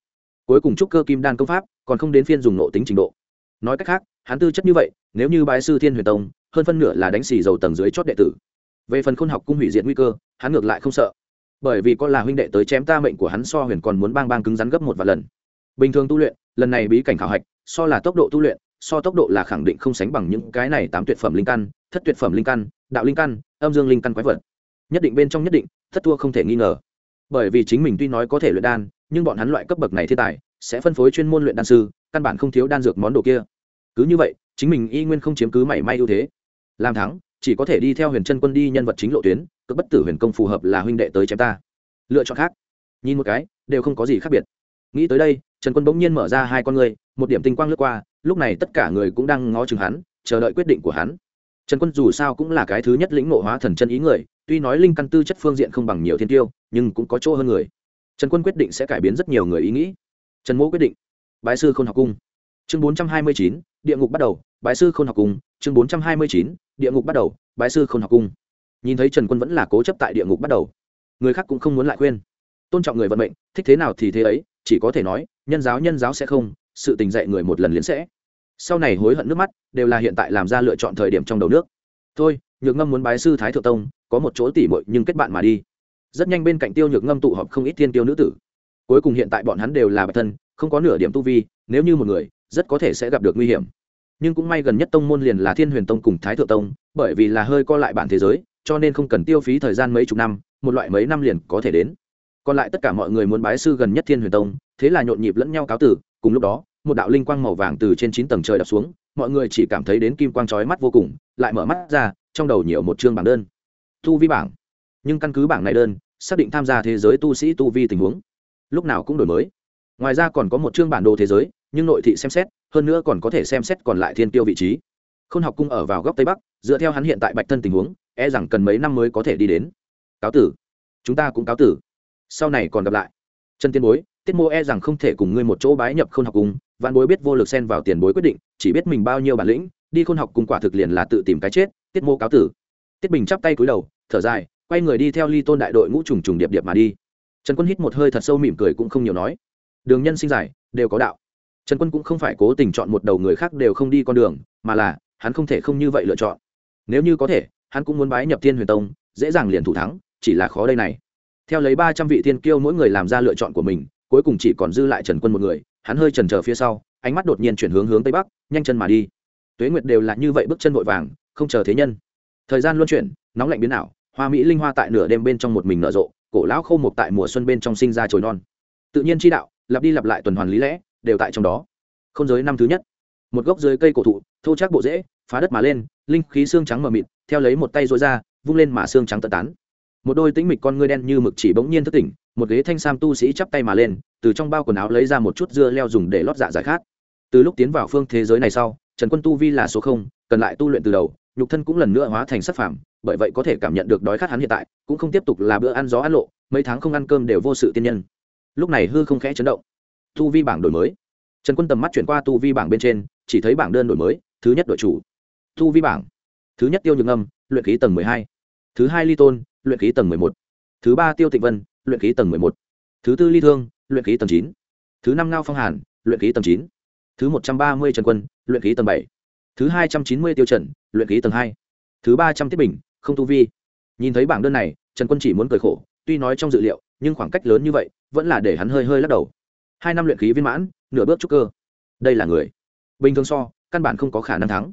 Cuối cùng trúc cơ kim đan công pháp, còn không đến phiên dùng ngộ tính trình độ. Nói cách khác hắn tư chất như vậy, nếu như bái sư thiên huyền tông, hơn phân nửa là đánh xì dầu tầng dưới chót đệ tử. Về phần khôn học cung hủy diệt nguy cơ, hắn ngược lại không sợ. Bởi vì có là huynh đệ tới chém ta mệnh của hắn so huyền còn muốn bang bang cứng rắn gấp một vài lần. Bình thường tu luyện, lần này bí cảnh khảo hạch, so là tốc độ tu luyện, so tốc độ là khẳng định không sánh bằng những cái này tám tuyệt phẩm linh căn, thất tuyệt phẩm linh căn, đạo linh căn, âm dương linh căn quái vật. Nhất định bên trong nhất định, thất thua không thể nghi ngờ. Bởi vì chính mình tuy nói có thể luyện đan, nhưng bọn hắn loại cấp bậc này thiên tài, sẽ phân phối chuyên môn luyện đan sư, căn bản không thiếu đan dược món đồ kia cứ như vậy, chính mình y nguyên không chiếm cứ mảy may ưu thế. Làm thắng, chỉ có thể đi theo huyền chân quân đi nhân vật chính lộ tuyến, cực bất tử huyền công phù hợp là huynh đệ tới chém ta. Lựa chọn khác. Nhìn một cái, đều không có gì khác biệt. Nghĩ tới đây, trần quân bỗng nhiên mở ra hai con người một điểm tinh quang lướt qua, lúc này tất cả người cũng đang ngó chừng hắn, chờ đợi quyết định của hắn. Trần quân dù sao cũng là cái thứ nhất lĩnh ngộ hóa thần chân ý người, tuy nói linh căn tư chất phương diện không bằng nhiều thiên tiêu, nhưng cũng có chỗ hơn người. Trần quân quyết định sẽ cải biến rất nhiều người ý nghĩ. Trần mỗ quyết định. Bái sư không học cung. Chương bốn trăm hai mươi chín địa ngục bắt đầu, bái sư không học cung, chương bốn trăm hai mươi chín, địa ngục bắt đầu, bái sư không học cung. Nhìn thấy trần quân vẫn là cố chấp tại địa ngục bắt đầu, người khác cũng không muốn lại khuyên. Tôn trọng người vận mệnh, thích thế nào thì thế ấy, chỉ có thể nói, nhân giáo nhân giáo sẽ không, sự tình dạy người một lần liền sẽ. Sau này hối hận nước mắt, đều là hiện tại làm ra lựa chọn thời điểm trong đầu nước. Thôi, nhược ngâm muốn bái sư thái thượng tông, có một chỗ tỉ mội nhưng kết bạn mà đi. Rất nhanh bên cạnh tiêu nhược ngâm tụ họp không ít thiên tiêu nữ tử. Cuối cùng hiện tại bọn hắn đều là bạch thân, không có nửa điểm tu vi nếu như một người, rất có thể sẽ gặp được nguy hiểm. Nhưng cũng may gần nhất tông môn liền là thiên huyền tông cùng thái thượng tông, bởi vì là hơi co lại bản thế giới, cho nên không cần tiêu phí thời gian mấy chục năm, một loại mấy năm liền có thể đến. Còn lại tất cả mọi người muốn bái sư gần nhất thiên huyền tông, thế là nhộn nhịp lẫn nhau cáo tử, cùng lúc đó, một đạo linh quang màu vàng từ trên chín tầng trời đập xuống, mọi người chỉ cảm thấy đến kim quang trói mắt vô cùng, lại mở mắt ra, trong đầu nhiều một chương bảng đơn. Tu vi bảng. Nhưng căn cứ bảng này đơn, xác định tham gia thế giới tu sĩ tu vi tình huống, lúc nào cũng đổi mới ngoài ra còn có một chương bản đồ thế giới, nhưng nội thị xem xét, hơn nữa còn có thể xem xét còn lại thiên tiêu vị trí. K h ô n học cung ở vào góc tây bắc, dựa theo hắn hiện tại bạch thân tình huống e rằng cần mấy năm mới có thể đi đến. Cáo tử. Chúng ta cũng cáo tử. Sau này còn gặp lại. Chân tiên bối, tiết mô e rằng không thể cùng ngươi một chỗ bái nhập k h ô n học cung văn bối biết vô lực xen vào tiền bối quyết định, chỉ biết mình bao nhiêu bản lĩnh, đi khôn học cùng quả thực liền là tự tìm cái chết, tiết mô cáo tử. Tiết bình chắp tay cúi đầu, thở dài, quay người đi theo ly tôn đại đội ngũ trùng trùng điệp điệp mà đi. Trần quân hít một hơi thật sâu mỉm cười cũng không nhiều nói đường nhân sinh dài đều có đạo. Trần quân cũng không phải cố tình chọn một đầu người khác đều không đi con đường, mà là, hắn không thể không như vậy lựa chọn. Nếu như có thể, hắn cũng muốn bái nhập thiên huyền tông, dễ dàng liền thủ thắng, chỉ là khó đây này. Theo lấy ba trăm vị thiên kiêu mỗi người làm ra lựa chọn của mình, cuối cùng chỉ còn dư lại trần quân một người, hắn hơi trần trờ phía sau, ánh mắt đột nhiên chuyển hướng hướng tây bắc, nhanh chân mà đi. Tuế nguyệt đều là như vậy bước chân vội vàng, không chờ thế nhân. Thời gian luân chuyển, nóng lạnh biến ảo, hoa mỹ linh hoa tại nửa đêm bên trong một mình nở rộ, cổ lão khâu mục tại mùa xuân bên trong sinh ra trồi non. Tự nhiên chi đạo lặp đi lặp lại tuần hoàn lý lẽ, đều tại trong đó. Không giới năm thứ nhất. Một gốc dưới cây cổ thụ, thô chắc bộ rễ, phá đất mà lên, linh khí xương trắng mờ mịt, theo lấy một tay rối ra, vung lên mà xương trắng tận tán. Một đôi tĩnh mịch con ngươi đen như mực chỉ bỗng nhiên thức tỉnh, một ghế thanh sam tu sĩ chắp tay mà lên, từ trong bao quần áo lấy ra một chút dưa leo dùng để lót dạ giải khát. Từ lúc tiến vào phương thế giới này sau, trần quân tu vi là số không, cần lại tu luyện từ đầu, nhục thân cũng lần nữa hóa thành sắc phàm, bởi vậy có thể cảm nhận được đói khát hắn hiện tại, cũng không tiếp tục là bữa ăn gió ăn lộ, mấy tháng không ăn cơm đều vô sự tiên nhân lúc này hư không khẽ chấn động. Tu vi bảng đổi mới. Trần quân tầm mắt chuyển qua tu vi bảng bên trên, chỉ thấy bảng đơn đổi mới, thứ nhất đội chủ. Tu vi bảng. Thứ nhất tiêu nhược âm luyện khí tầng mười hai. Thứ hai ly tôn, luyện khí tầng mười một. Thứ ba tiêu tịnh vân, luyện khí tầng mười một. Thứ tư ly thương, luyện khí tầng chín. Thứ năm ngao phong hàn, luyện khí tầng chín. Thứ một trăm ba mươi trần quân, luyện khí tầng bảy. Thứ hai trăm chín mươi tiêu trần, luyện khí tầng hai. Thứ ba trăm tiết bình, không tu vi. Nhìn thấy bảng đơn này, trần quân chỉ muốn cười khổ, tuy nói trong dự liệu, nhưng khoảng cách lớn như vậy vẫn là để hắn hơi hơi lắc đầu. Hai năm luyện khí viên mãn, nửa bước trúc cơ. Đây là người. Bình thường so, căn bản không có khả năng thắng.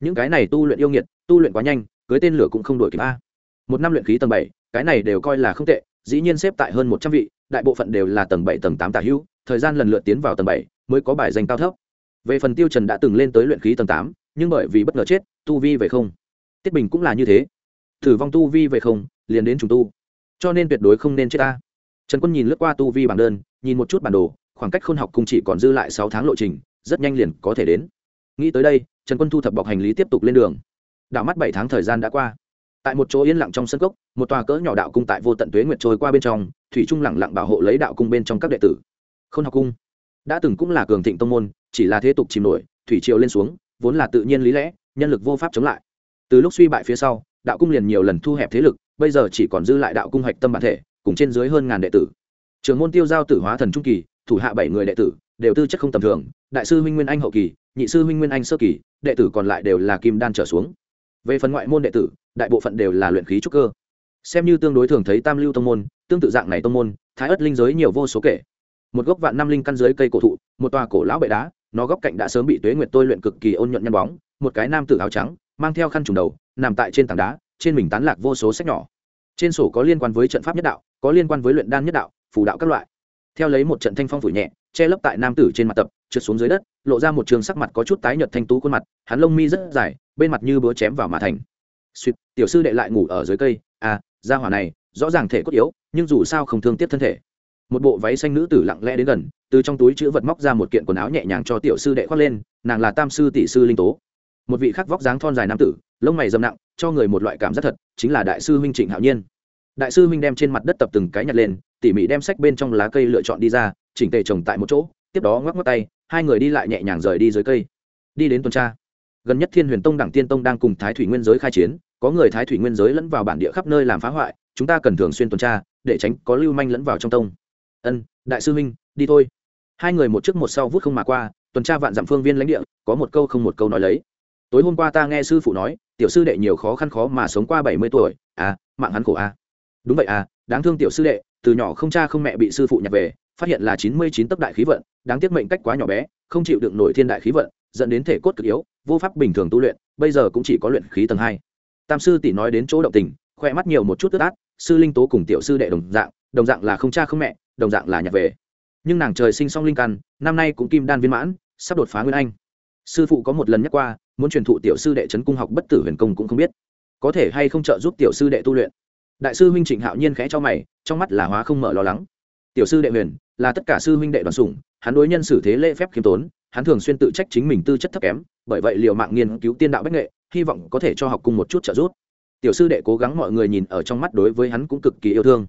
Những cái này tu luyện yêu nghiệt, tu luyện quá nhanh, cưới tên lửa cũng không đổi kịp a. Một năm luyện khí tầng bảy, cái này đều coi là không tệ, dĩ nhiên xếp tại hơn một trăm vị, đại bộ phận đều là tầng bảy, tầng tám tả hữu, thời gian lần lượt tiến vào tầng bảy mới có bài danh cao thấp. Về phần tiêu trần đã từng lên tới luyện khí tầng tám, nhưng bởi vì bất ngờ chết, tu vi về không. Tiết bình cũng là như thế. Thử vong tu vi về không, liền đến trùng tu. Cho nên tuyệt đối không nên chết ta trần quân nhìn lướt qua tu vi bảng đơn, nhìn một chút bản đồ, khoảng cách khôn học cùng chỉ còn dư lại sáu tháng lộ trình, rất nhanh liền có thể đến. Nghĩ tới đây, trần quân thu thập bọc hành lý tiếp tục lên đường. Đảo mắt bảy tháng thời gian đã qua. Tại một chỗ yên lặng trong sân cốc, một tòa cỡ nhỏ đạo cung tại vô tận tuế nguyệt trôi qua bên trong, thủy trung lẳng lặng bảo hộ lấy đạo cung bên trong các đệ tử. Khôn học cung đã từng cũng là cường thịnh tông môn, chỉ là thế tục chìm nổi, thủy triều lên xuống, vốn là tự nhiên lý lẽ, nhân lực vô pháp chống lại. Từ lúc suy bại phía sau, đạo cung liền nhiều lần thu hẹp thế lực, bây giờ chỉ còn dư lại đạo cung hạch tâm bản thể cùng trên dưới hơn ngàn đệ tử. Trường môn tiêu giao tử hóa thần trung kỳ, thủ hạ bảy người đệ tử, đều tư chất không tầm thường, đại sư huynh nguyên anh hậu kỳ, nhị sư huynh nguyên anh sơ kỳ, đệ tử còn lại đều là kim đan trở xuống. Về phần ngoại môn đệ tử, đại bộ phận đều là luyện khí trúc cơ. Xem như tương đối thường thấy tam lưu tông môn, tương tự dạng này tông môn, thái ất linh giới nhiều vô số kể. Một gốc vạn năm linh căn dưới cây cổ thụ, một tòa cổ lão bệ đá, nó góc cạnh đã sớm bị tuế nguyệt tôi luyện cực kỳ ôn nhuận nhân bóng, một cái nam tử áo trắng, mang theo khăn trùng đầu, nằm tại trên tảng đá, trên mình tán lạc vô số sách nhỏ. Trên sổ có liên quan với trận pháp nhất đạo có liên quan với luyện đan nhất đạo, phù đạo các loại. Theo lấy một trận thanh phong phủ nhẹ, che lấp tại nam tử trên mặt tập, trượt xuống dưới đất, lộ ra một trường sắc mặt có chút tái nhợt thanh tú khuôn mặt, hắn lông mi rất dài, bên mặt như búa chém vào mà thành. Suýt, tiểu sư đệ lại ngủ ở dưới cây. À ra hỏa này, rõ ràng thể cốt yếu, nhưng dù sao không thương tiếc thân thể. Một bộ váy xanh nữ tử lặng lẽ đến gần, từ trong túi chữ vật móc ra một kiện quần áo nhẹ nhàng cho tiểu sư đệ khoác lên, nàng là tam sư tỷ sư linh tố. Một vị khắc vóc dáng thon dài nam tử, lông mày dầm nặng, cho người một loại cảm giác thật, chính là đại sư huynh trịnh hạo nhiên đại sư huynh đem trên mặt đất tập từng cái nhặt lên, tỉ mỉ đem sách bên trong lá cây lựa chọn đi ra, chỉnh tề trồng tại một chỗ, tiếp đó ngoắc ngoắc tay, hai người đi lại nhẹ nhàng rời đi dưới cây. Đi đến tuần tra. Gần nhất thiên huyền tông đảng tiên tông đang cùng thái thủy nguyên giới khai chiến, có người thái thủy nguyên giới lẫn vào bản địa khắp nơi làm phá hoại, chúng ta cần thường xuyên tuần tra, để tránh có lưu manh lẫn vào trong tông. Ân, đại sư huynh, đi thôi. Hai người một trước một sau vút không mà qua, tuần tra vạn dặm phương viên lãnh địa, có một câu không một câu nói lấy. Tối hôm qua ta nghe sư phụ nói, tiểu sư đệ nhiều khó khăn khó mà sống qua bảy mươi tuổi à mạng hắn khổ à đúng vậy à đáng thương tiểu sư đệ, từ nhỏ không cha không mẹ bị sư phụ nhặt về, phát hiện là chín mươi chín tấc đại khí vận, đáng tiếc mệnh cách quá nhỏ bé, không chịu đựng nổi thiên đại khí vận, dẫn đến thể cốt cực yếu, vô pháp bình thường tu luyện, bây giờ cũng chỉ có luyện khí tầng hai. Tam sư tỷ nói đến chỗ động tình khoe mắt nhiều một chút tức át, sư linh tố cùng tiểu sư đệ đồng dạng đồng dạng là không cha không mẹ, đồng dạng là nhặt về. Nhưng nàng trời sinh song linh căn, năm nay cũng kim đan viên mãn, sắp đột phá nguyên anh. Sư phụ có một lần nhắc qua, muốn truyền thụ tiểu sư đệ trấn cung học bất tử huyền công cũng không biết. Có thể hay không trợ giúp tiểu sư đệ tu luyện? Đại sư huynh trịnh hạo nhiên khẽ cho mày, trong mắt là hóa không mở lo lắng. Tiểu sư đệ huyền, là tất cả sư huynh đệ đoàn sủng, hắn đối nhân xử thế lễ phép khiêm tốn, hắn thường xuyên tự trách chính mình tư chất thấp kém, bởi vậy liều mạng nghiên cứu tiên đạo bách nghệ, hy vọng có thể cho học cùng một chút trợ giúp. Tiểu sư đệ cố gắng mọi người nhìn ở trong mắt đối với hắn cũng cực kỳ yêu thương.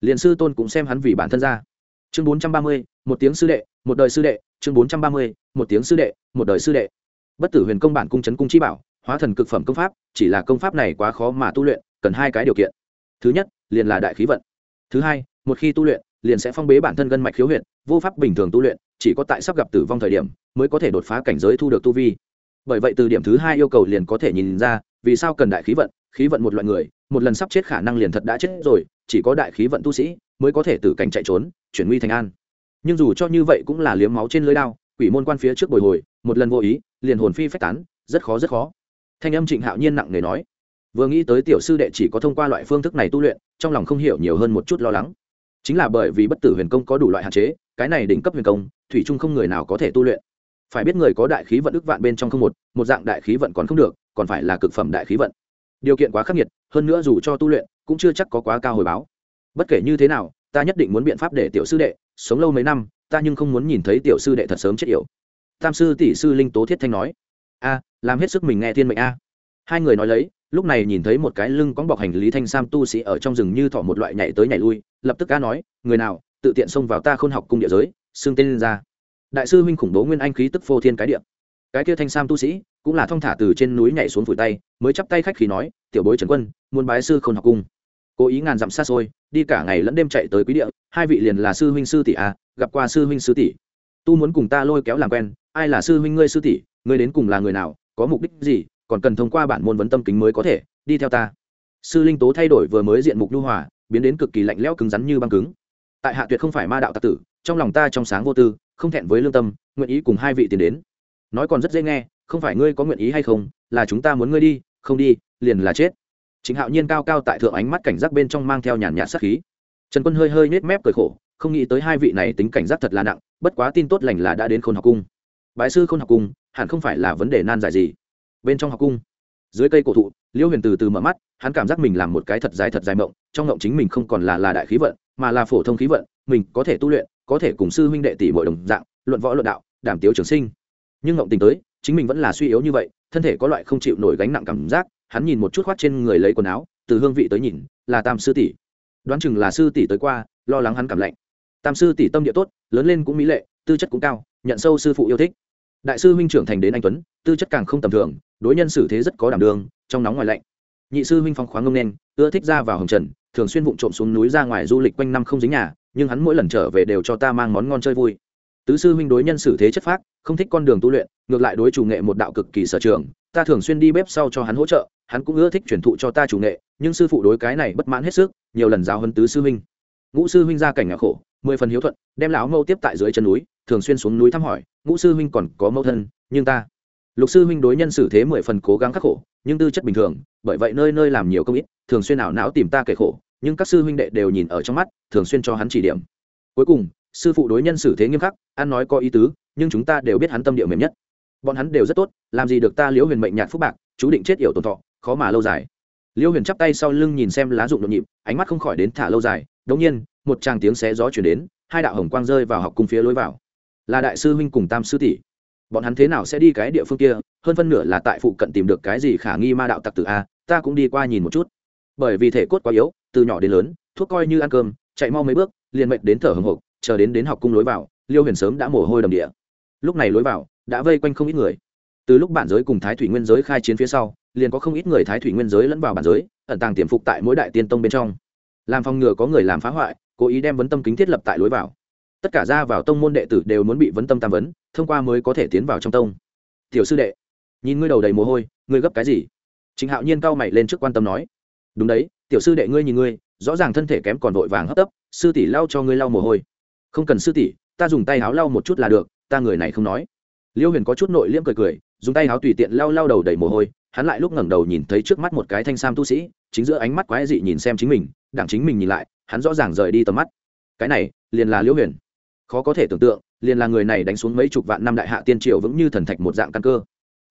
Liền sư tôn cũng xem hắn vì bản thân ra. Chương bốn trăm ba mươi, một tiếng sư đệ, một đời sư đệ, chương bốn trăm ba mươi, một tiếng sư đệ, một đời sư đệ. Bất tử huyền công bản cung trấn cung chi bảo, hóa thần cực phẩm công pháp, chỉ là công pháp này quá khó mà tu luyện, cần hai cái điều kiện thứ nhất, liền là đại khí vận. Thứ hai, một khi tu luyện, liền sẽ phong bế bản thân gân mạch khiếu huyện vô pháp bình thường tu luyện, chỉ có tại sắp gặp tử vong thời điểm mới có thể đột phá cảnh giới thu được tu vi. Bởi vậy từ điểm thứ hai yêu cầu liền có thể nhìn ra, vì sao cần đại khí vận khí vận một loại người, một lần sắp chết khả năng liền thật đã chết rồi, chỉ có đại khí vận tu sĩ mới có thể từ cảnh chạy trốn, chuyển nguy thành an. Nhưng dù cho như vậy cũng là liếm máu trên lưới đao, quỷ môn quan phía trước bồi hồi, một lần vô ý, liền hồn phi phách tán, rất khó rất khó. Thanh âm trịnh hạo nhiên nặng nề nói vừa nghĩ tới tiểu sư đệ chỉ có thông qua loại phương thức này tu luyện, trong lòng không hiểu nhiều hơn một chút lo lắng. Chính là bởi vì bất tử huyền công có đủ loại hạn chế, cái này đỉnh cấp huyền công, thủy chung không người nào có thể tu luyện. Phải biết người có đại khí vận ức vạn bên trong không một một dạng đại khí vận còn không được, còn phải là cực phẩm đại khí vận. Điều kiện quá khắc nghiệt, hơn nữa dù cho tu luyện, cũng chưa chắc có quá cao hồi báo. Bất kể như thế nào, ta nhất định muốn biện pháp để tiểu sư đệ sống lâu mấy năm, ta nhưng không muốn nhìn thấy tiểu sư đệ thật sớm chết yểu. Tam sư tỷ sư linh tố thiết thanh nói, a, làm hết sức mình nghe thiên mệnh a. Hai người nói lấy lúc này nhìn thấy một cái lưng cóng bọc hành lý thanh sam tu sĩ ở trong rừng như thỏ một loại nhảy tới nhảy lui, lập tức ca nói, người nào, tự tiện xông vào ta khôn học cung địa giới xương tên lên ra. Đại sư huynh khủng bố nguyên anh khí tức phô thiên cái địa. Cái kia thanh sam tu sĩ cũng là thong thả từ trên núi nhảy xuống phủi tay, mới chắp tay khách khí nói, tiểu bối trần quân, muốn bái sư khôn học cung. Cố ý ngàn dặm xa xôi, đi cả ngày lẫn đêm chạy tới quý địa, hai vị liền là sư huynh sư tỷ a, gặp qua sư huynh sư tỷ. Tu muốn cùng ta lôi kéo làm quen, ai là sư huynh ngươi sư tỷ, ngươi đến cùng là người nào, có mục đích gì còn cần thông qua bản môn vấn tâm kính mới có thể, đi theo ta. Sư linh tố thay đổi vừa mới diện mục nhu hòa, biến đến cực kỳ lạnh lẽo cứng rắn như băng cứng. Tại hạ tuyệt không phải ma đạo tặc tử, trong lòng ta trong sáng vô tư, không thẹn với lương tâm, nguyện ý cùng hai vị tiến đến. Nói còn rất dễ nghe, không phải ngươi có nguyện ý hay không, là chúng ta muốn ngươi đi, không đi, liền là chết. Chính hạo nhiên cao cao tại thượng ánh mắt cảnh giác bên trong mang theo nhàn nhạt sát khí. Trần quân hơi hơi nết mép cười khổ, không nghĩ tới hai vị này tính cảnh giác thật là nặng, bất quá tin tốt lành là đã đến khôn học cung. Bái sư khôn học cung, hẳn không phải là vấn đề nan giải gì bên trong học cung. Dưới cây cổ thụ, liễu huyền từ từ mở mắt, hắn cảm giác mình làm một cái thật dài thật dài mộng, trong mộng chính mình không còn là là đại khí vận, mà là phổ thông khí vận, mình có thể tu luyện, có thể cùng sư huynh đệ tỷ mọi đồng dạng, luận võ luận đạo, đảm tiếu trường sinh. Nhưng mộng tình tới, chính mình vẫn là suy yếu như vậy, thân thể có loại không chịu nổi gánh nặng cảm giác, hắn nhìn một chút khoát trên người lấy quần áo, từ hương vị tới nhìn, là tam sư tỷ. Đoán chừng là sư tỷ tới qua, lo lắng hắn cảm lạnh. Tam sư tỷ tâm địa tốt, lớn lên cũng mỹ lệ, tư chất cũng cao, nhận sâu sư phụ yêu thích. Đại sư huynh trưởng thành đến anh tuấn, tư chất càng không tầm thường đối nhân xử thế rất có đảm đường trong nóng ngoài lạnh. Nhị sư huynh phong khoáng ngông nên, ưa thích ra vào hồng trần, thường xuyên vụng trộm xuống núi ra ngoài du lịch quanh năm không dính nhà, nhưng hắn mỗi lần trở về đều cho ta mang món ngon chơi vui. Tứ sư huynh đối nhân xử thế chất phác, không thích con đường tu luyện, ngược lại đối chủ nghệ một đạo cực kỳ sở trường, ta thường xuyên đi bếp sau cho hắn hỗ trợ, hắn cũng ưa thích truyền thụ cho ta chủ nghệ, nhưng sư phụ đối cái này bất mãn hết sức, nhiều lần giáo hơn tứ sư huynh. Ngũ sư huynh ra cảnh nhà khổ, mười phần hiếu thuận, đem lão mâu tiếp tại dưới chân núi, thường xuyên xuống núi thăm hỏi, ngũ sư huynh còn có mâu thân, nhưng ta lục sư huynh đối nhân xử thế mười phần cố gắng khắc khổ, nhưng tư chất bình thường, bởi vậy nơi nơi làm nhiều công ít, thường xuyên ảo não tìm ta kể khổ, nhưng các sư huynh đệ đều nhìn ở trong mắt, thường xuyên cho hắn chỉ điểm. Cuối cùng, sư phụ đối nhân xử thế nghiêm khắc, ăn nói có ý tứ, nhưng chúng ta đều biết hắn tâm địa mềm nhất. Bọn hắn đều rất tốt, làm gì được ta liễu huyền mệnh nhạt phúc bạc, chú định chết yểu tồn thọ, khó mà lâu dài. Liễu huyền chắp tay sau lưng nhìn xem lá dụng nhộn nhịp, ánh mắt không khỏi đến thả lâu dài, đống nhiên, một tràng tiếng xé gió chuyển đến, hai đạo hồng quang rơi vào học cung phía lối vào. Là đại sư huynh cùng tam sư tỷ bọn hắn thế nào sẽ đi cái địa phương kia, hơn phân nửa là tại phụ cận tìm được cái gì khả nghi ma đạo tặc tử a, ta cũng đi qua nhìn một chút. Bởi vì thể cốt quá yếu, từ nhỏ đến lớn, thuốc coi như ăn cơm, chạy mau mấy bước, liền mệnh đến thở hồng hộc, chờ đến đến học cung lối vào, liêu huyền sớm đã mồ hôi đầm địa. Lúc này lối vào, đã vây quanh không ít người. Từ lúc bản giới cùng thái thủy nguyên giới khai chiến phía sau, liền có không ít người thái thủy nguyên giới lẫn vào bản giới, ẩn tàng tiềm phục tại mỗi đại tiên tông bên trong. Làm phòng ngừa có người làm phá hoại, cố ý đem vấn tâm kính thiết lập tại lối vào. Tất cả ra vào tông môn đệ tử đều muốn bị vấn tâm tam vấn thông qua mới có thể tiến vào trong tông. Tiểu sư đệ, nhìn ngươi đầu đầy mồ hôi, ngươi gấp cái gì? Trịnh hạo nhiên cao mày lên trước quan tâm nói. Đúng đấy, tiểu sư đệ ngươi nhìn ngươi, rõ ràng thân thể kém còn vội vàng hấp tấp, sư tỷ lau cho ngươi lau mồ hôi. Không cần sư tỷ, ta dùng tay áo lau một chút là được, ta người này không nói. Liêu huyền có chút nội liễm cười cười, dùng tay áo tùy tiện lau lau đầu đầy mồ hôi, hắn lại lúc ngẩng đầu nhìn thấy trước mắt một cái thanh sam tu sĩ, chính giữa ánh mắt quái dị nhìn xem chính mình đảng chính mình nhìn lại, hắn rõ ràng rời đi tầm mắt. Cái này, liền là liễu huyền. Khó có thể tưởng tượng liền là người này đánh xuống mấy chục vạn năm đại hạ tiên triều vững như thần thạch một dạng căn cơ.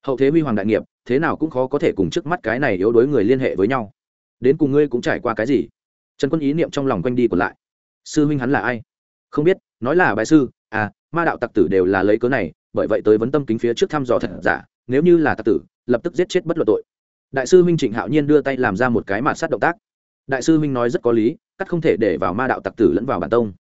Hậu thế huy hoàng đại nghiệp, thế nào cũng khó có thể cùng trước mắt cái này yếu đối người liên hệ với nhau. Đến cùng ngươi cũng trải qua cái gì? Trần quân ý niệm trong lòng quanh đi còn lại. Sư huynh hắn là ai? Không biết, nói là bài sư à ma đạo tặc tử đều là lấy cớ này, bởi vậy tới vấn tâm kính phía trước thăm dò thật giả, nếu như là tặc tử, lập tức giết chết bất luận tội. Đại sư huynh trịnh hạo nhiên đưa tay làm ra một cái mạt sát động tác. Đại sư huynh nói rất có lý, cắt không thể để vào ma đạo tặc tử lẫn vào bản tông.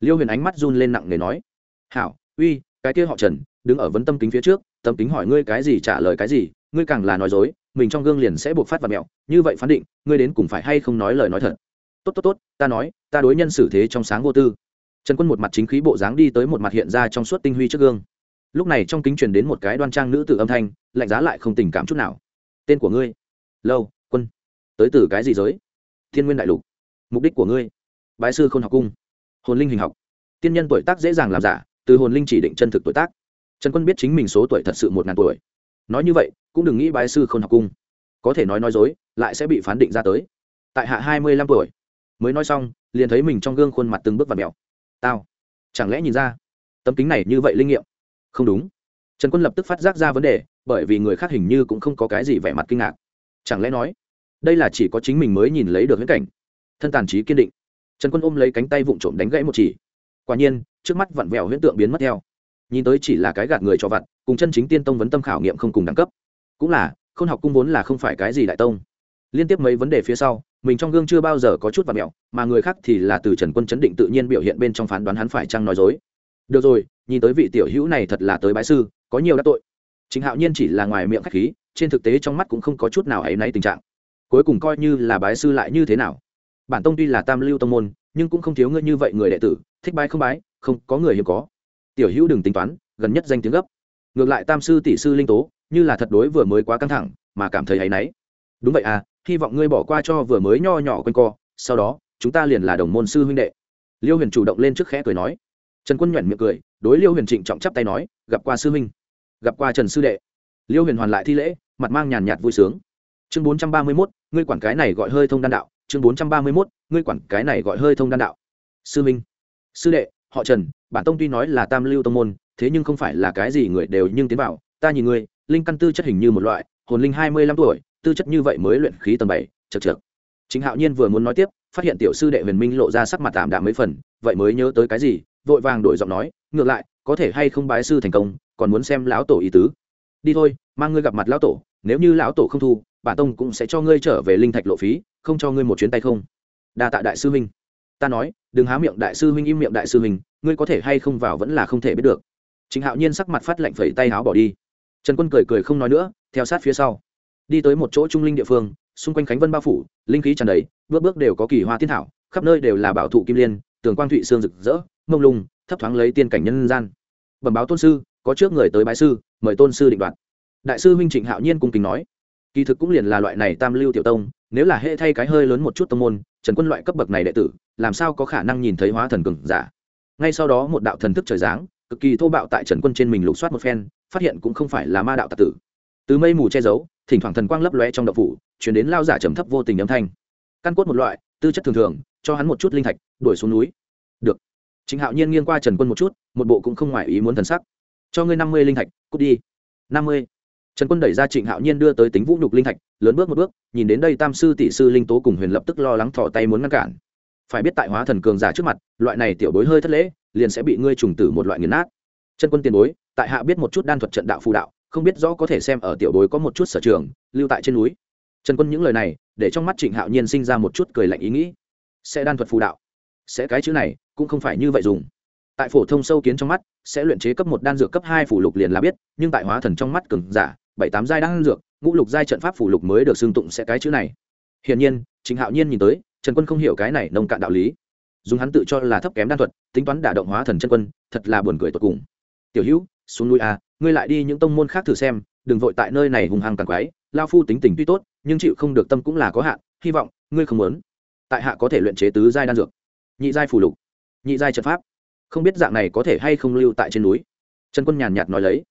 Liêu huyền ánh mắt run lên nặng nề nói hảo, uy, cái kia họ trần, đứng ở vấn tâm kính phía trước, tâm kính hỏi ngươi cái gì trả lời cái gì, ngươi càng là nói dối, mình trong gương liền sẽ buộc phát và mẹo, như vậy phán định, ngươi đến cùng phải hay không nói lời nói thật? Tốt tốt tốt, ta nói, ta đối nhân xử thế trong sáng vô tư. Trần quân một mặt chính khí bộ dáng đi tới một mặt hiện ra trong suốt tinh huy trước gương. Lúc này trong kính truyền đến một cái đoan trang nữ tử âm thanh, lạnh giá lại không tình cảm chút nào. Tên của ngươi? Lâu, quân. Tới từ cái gì giới? Thiên nguyên đại lục. Mục đích của ngươi? Bái sư khôn học cung. Hồn linh hình học. Tiên nhân tuổi tác dễ dàng làm giả từ hồn linh chỉ định chân thực tuổi tác. Trần quân biết chính mình số tuổi thật sự một ngàn tuổi. Nói như vậy, cũng đừng nghĩ bái sư không học cung. Có thể nói nói dối, lại sẽ bị phán định ra tới. Tại hạ hai mươi lăm tuổi. Mới nói xong, liền thấy mình trong gương khuôn mặt từng bước và mèo. Tao, chẳng lẽ nhìn ra, tấm kính này như vậy linh nghiệm? Không đúng. Trần quân lập tức phát giác ra vấn đề, bởi vì người khác hình như cũng không có cái gì vẻ mặt kinh ngạc. Chẳng lẽ nói, đây là chỉ có chính mình mới nhìn lấy được huyễn cảnh? Thân tàn trí kiên định. Trần quân ôm lấy cánh tay vụng trộm đánh gãy một chỉ quả nhiên, trước mắt vặn vẹo huyễn tượng biến mất theo. Nhìn tới chỉ là cái gạt người cho vặt, cùng chân chính tiên tông vấn tâm khảo nghiệm không cùng đẳng cấp. Cũng là k h ô n học cung vốn là không phải cái gì đại tông. Liên tiếp mấy vấn đề phía sau, mình trong gương chưa bao giờ có chút vặt mẹo mà người khác thì là từ trần quân chấn định tự nhiên biểu hiện bên trong phán đoán hắn phải chăng nói dối. Được rồi, nhìn tới vị tiểu hữu này thật là tới bái sư, có nhiều đã tội. Chính hạo nhiên chỉ là ngoài miệng khách khí, trên thực tế trong mắt cũng không có chút nào ấy náy tình trạng. Cuối cùng coi như là bái sư lại như thế nào? Bản tông tuy là tam lưu tông môn nhưng cũng không thiếu ngươi như vậy người đệ tử, thích bái không bái, không, có người hiếm có. Tiểu hữu đừng tính toán, gần nhất danh tiếng gấp. Ngược lại tam sư tỷ sư linh tố, như là thật đối vừa mới quá căng thẳng, mà cảm thấy hay náy. Đúng vậy à hy vọng ngươi bỏ qua cho vừa mới nho nhỏ quanh co, sau đó, chúng ta liền là đồng môn sư huynh đệ. Liêu huyền chủ động lên trước khẽ cười nói. Trần quân nhoẻn miệng cười, đối liêu huyền trịnh trọng chắp tay nói, gặp qua sư huynh, gặp qua trần sư đệ. Liêu huyền hoàn lại thi lễ, mặt mang nhàn nhạt vui sướng. Chương bốn trăm ba mươi mốt, ngươi quản cái này gọi hơi thông đan đạo chương bốn trăm ba mươi mốt, ngươi quản cái này gọi hơi thông đan đạo. Sư minh, sư đệ, họ trần, bản tông tuy nói là tam lưu tông môn, thế nhưng không phải là cái gì người đều nhưng tiến vào. Ta nhìn ngươi, linh căn tư chất hình như một loại, hồn linh hai mươi lăm tuổi, tư chất như vậy mới luyện khí tầng bảy chật chật chính hạo nhiên vừa muốn nói tiếp, phát hiện tiểu sư đệ huyền minh lộ ra sắc mặt tạm đạm mấy phần, vậy mới nhớ tới cái gì, vội vàng đổi giọng nói, ngược lại, có thể hay không bái sư thành công, còn muốn xem lão tổ ý tứ. Đi thôi, mang ngươi gặp mặt lão tổ, nếu như lão tổ không thu, bản tông cũng sẽ cho ngươi trở về linh thạch lộ phí không cho ngươi một chuyến tay không? Đa tạ đại sư huynh. Ta nói, đừng há miệng đại sư huynh im miệng đại sư huynh, ngươi có thể hay không vào vẫn là không thể biết được. Chính hạo nhiên sắc mặt phát lạnh phẩy tay áo bỏ đi. Trần quân cười cười không nói nữa, theo sát phía sau. Đi tới một chỗ trung linh địa phương, xung quanh khánh vân bao phủ, linh khí tràn đầy, bước bước đều có kỳ hoa thiên thảo, khắp nơi đều là bảo thụ kim liên, tường quang thụy sương rực rỡ, mông lung, thấp thoáng lấy tiên cảnh nhân gian. Bẩm báo tôn sư, có trước người tới bái sư, mời tôn sư định đoạt. Đại sư huynh trịnh hạo nhiên cung kính nói. Kỳ thực cũng liền là loại này tam lưu tiểu tông nếu là hệ thay cái hơi lớn một chút tông môn, trần quân loại cấp bậc này đệ tử, làm sao có khả năng nhìn thấy hóa thần cường giả? Ngay sau đó một đạo thần thức trời giáng, cực kỳ thô bạo tại trần quân trên mình lục soát một phen, phát hiện cũng không phải là ma đạo tạc tử. Từ mây mù che giấu, thỉnh thoảng thần quang lấp lóe trong đậu phủ chuyển đến lao giả trầm thấp vô tình âm thanh. Căn cốt một loại, tư chất thường thường, cho hắn một chút linh thạch, đuổi xuống núi. Được. Chính hạo nhiên nghiêng qua trần quân một chút, một bộ cũng không ngoài ý muốn thần sắc. Cho ngươi năm mươi linh thạch, cút đi. Năm mươi trần quân đẩy ra trịnh hạo nhiên đưa tới tính vũ nhục linh thạch, lớn bước một bước, nhìn đến đây tam sư tỷ sư linh tố cùng huyền lập tức lo lắng thỏ tay muốn ngăn cản. Phải biết tại hóa thần cường giả trước mặt, loại này tiểu bối hơi thất lễ, liền sẽ bị ngươi trùng tử một loại nghiền nát. Chân quân tiền bối, tại hạ biết một chút đan thuật trận đạo phù đạo, không biết rõ có thể xem ở tiểu bối có một chút sở trường, lưu tại trên núi. Trần quân những lời này, để trong mắt trịnh hạo nhiên sinh ra một chút cười lạnh ý nghĩ. Sẽ đan thuật phù đạo. Sẽ cái chữ này, cũng không phải như vậy dùng. Tại phổ thông sâu kiến trong mắt, sẽ luyện chế cấp một đan dược cấp hai phủ lục liền là biết, nhưng tại hóa thần trong mắt cường giả bảy tám giai đan dược, ngũ lục giai trận pháp phủ lục mới được xưng tụng sẽ cái chữ này. Hiển nhiên chính hạo nhiên nhìn tới, trần quân không hiểu cái này nông cạn đạo lý. Dùng hắn tự cho là thấp kém đan thuật, tính toán đả động hóa thần chân quân, thật là buồn cười tột cùng. Tiểu hữu, xuống núi à ngươi lại đi những tông môn khác thử xem, đừng vội tại nơi này hùng hăng càng quái. Lao phu tính tình tuy tốt, nhưng chịu không được tâm cũng là có hạn, hy vọng ngươi không muốn. Tại hạ có thể luyện chế tứ giai đan dược, nhị giai phủ lục, nhị giai trận pháp. Không biết dạng này có thể hay không lưu tại trên núi. Trần quân nhàn nhạt nói lấy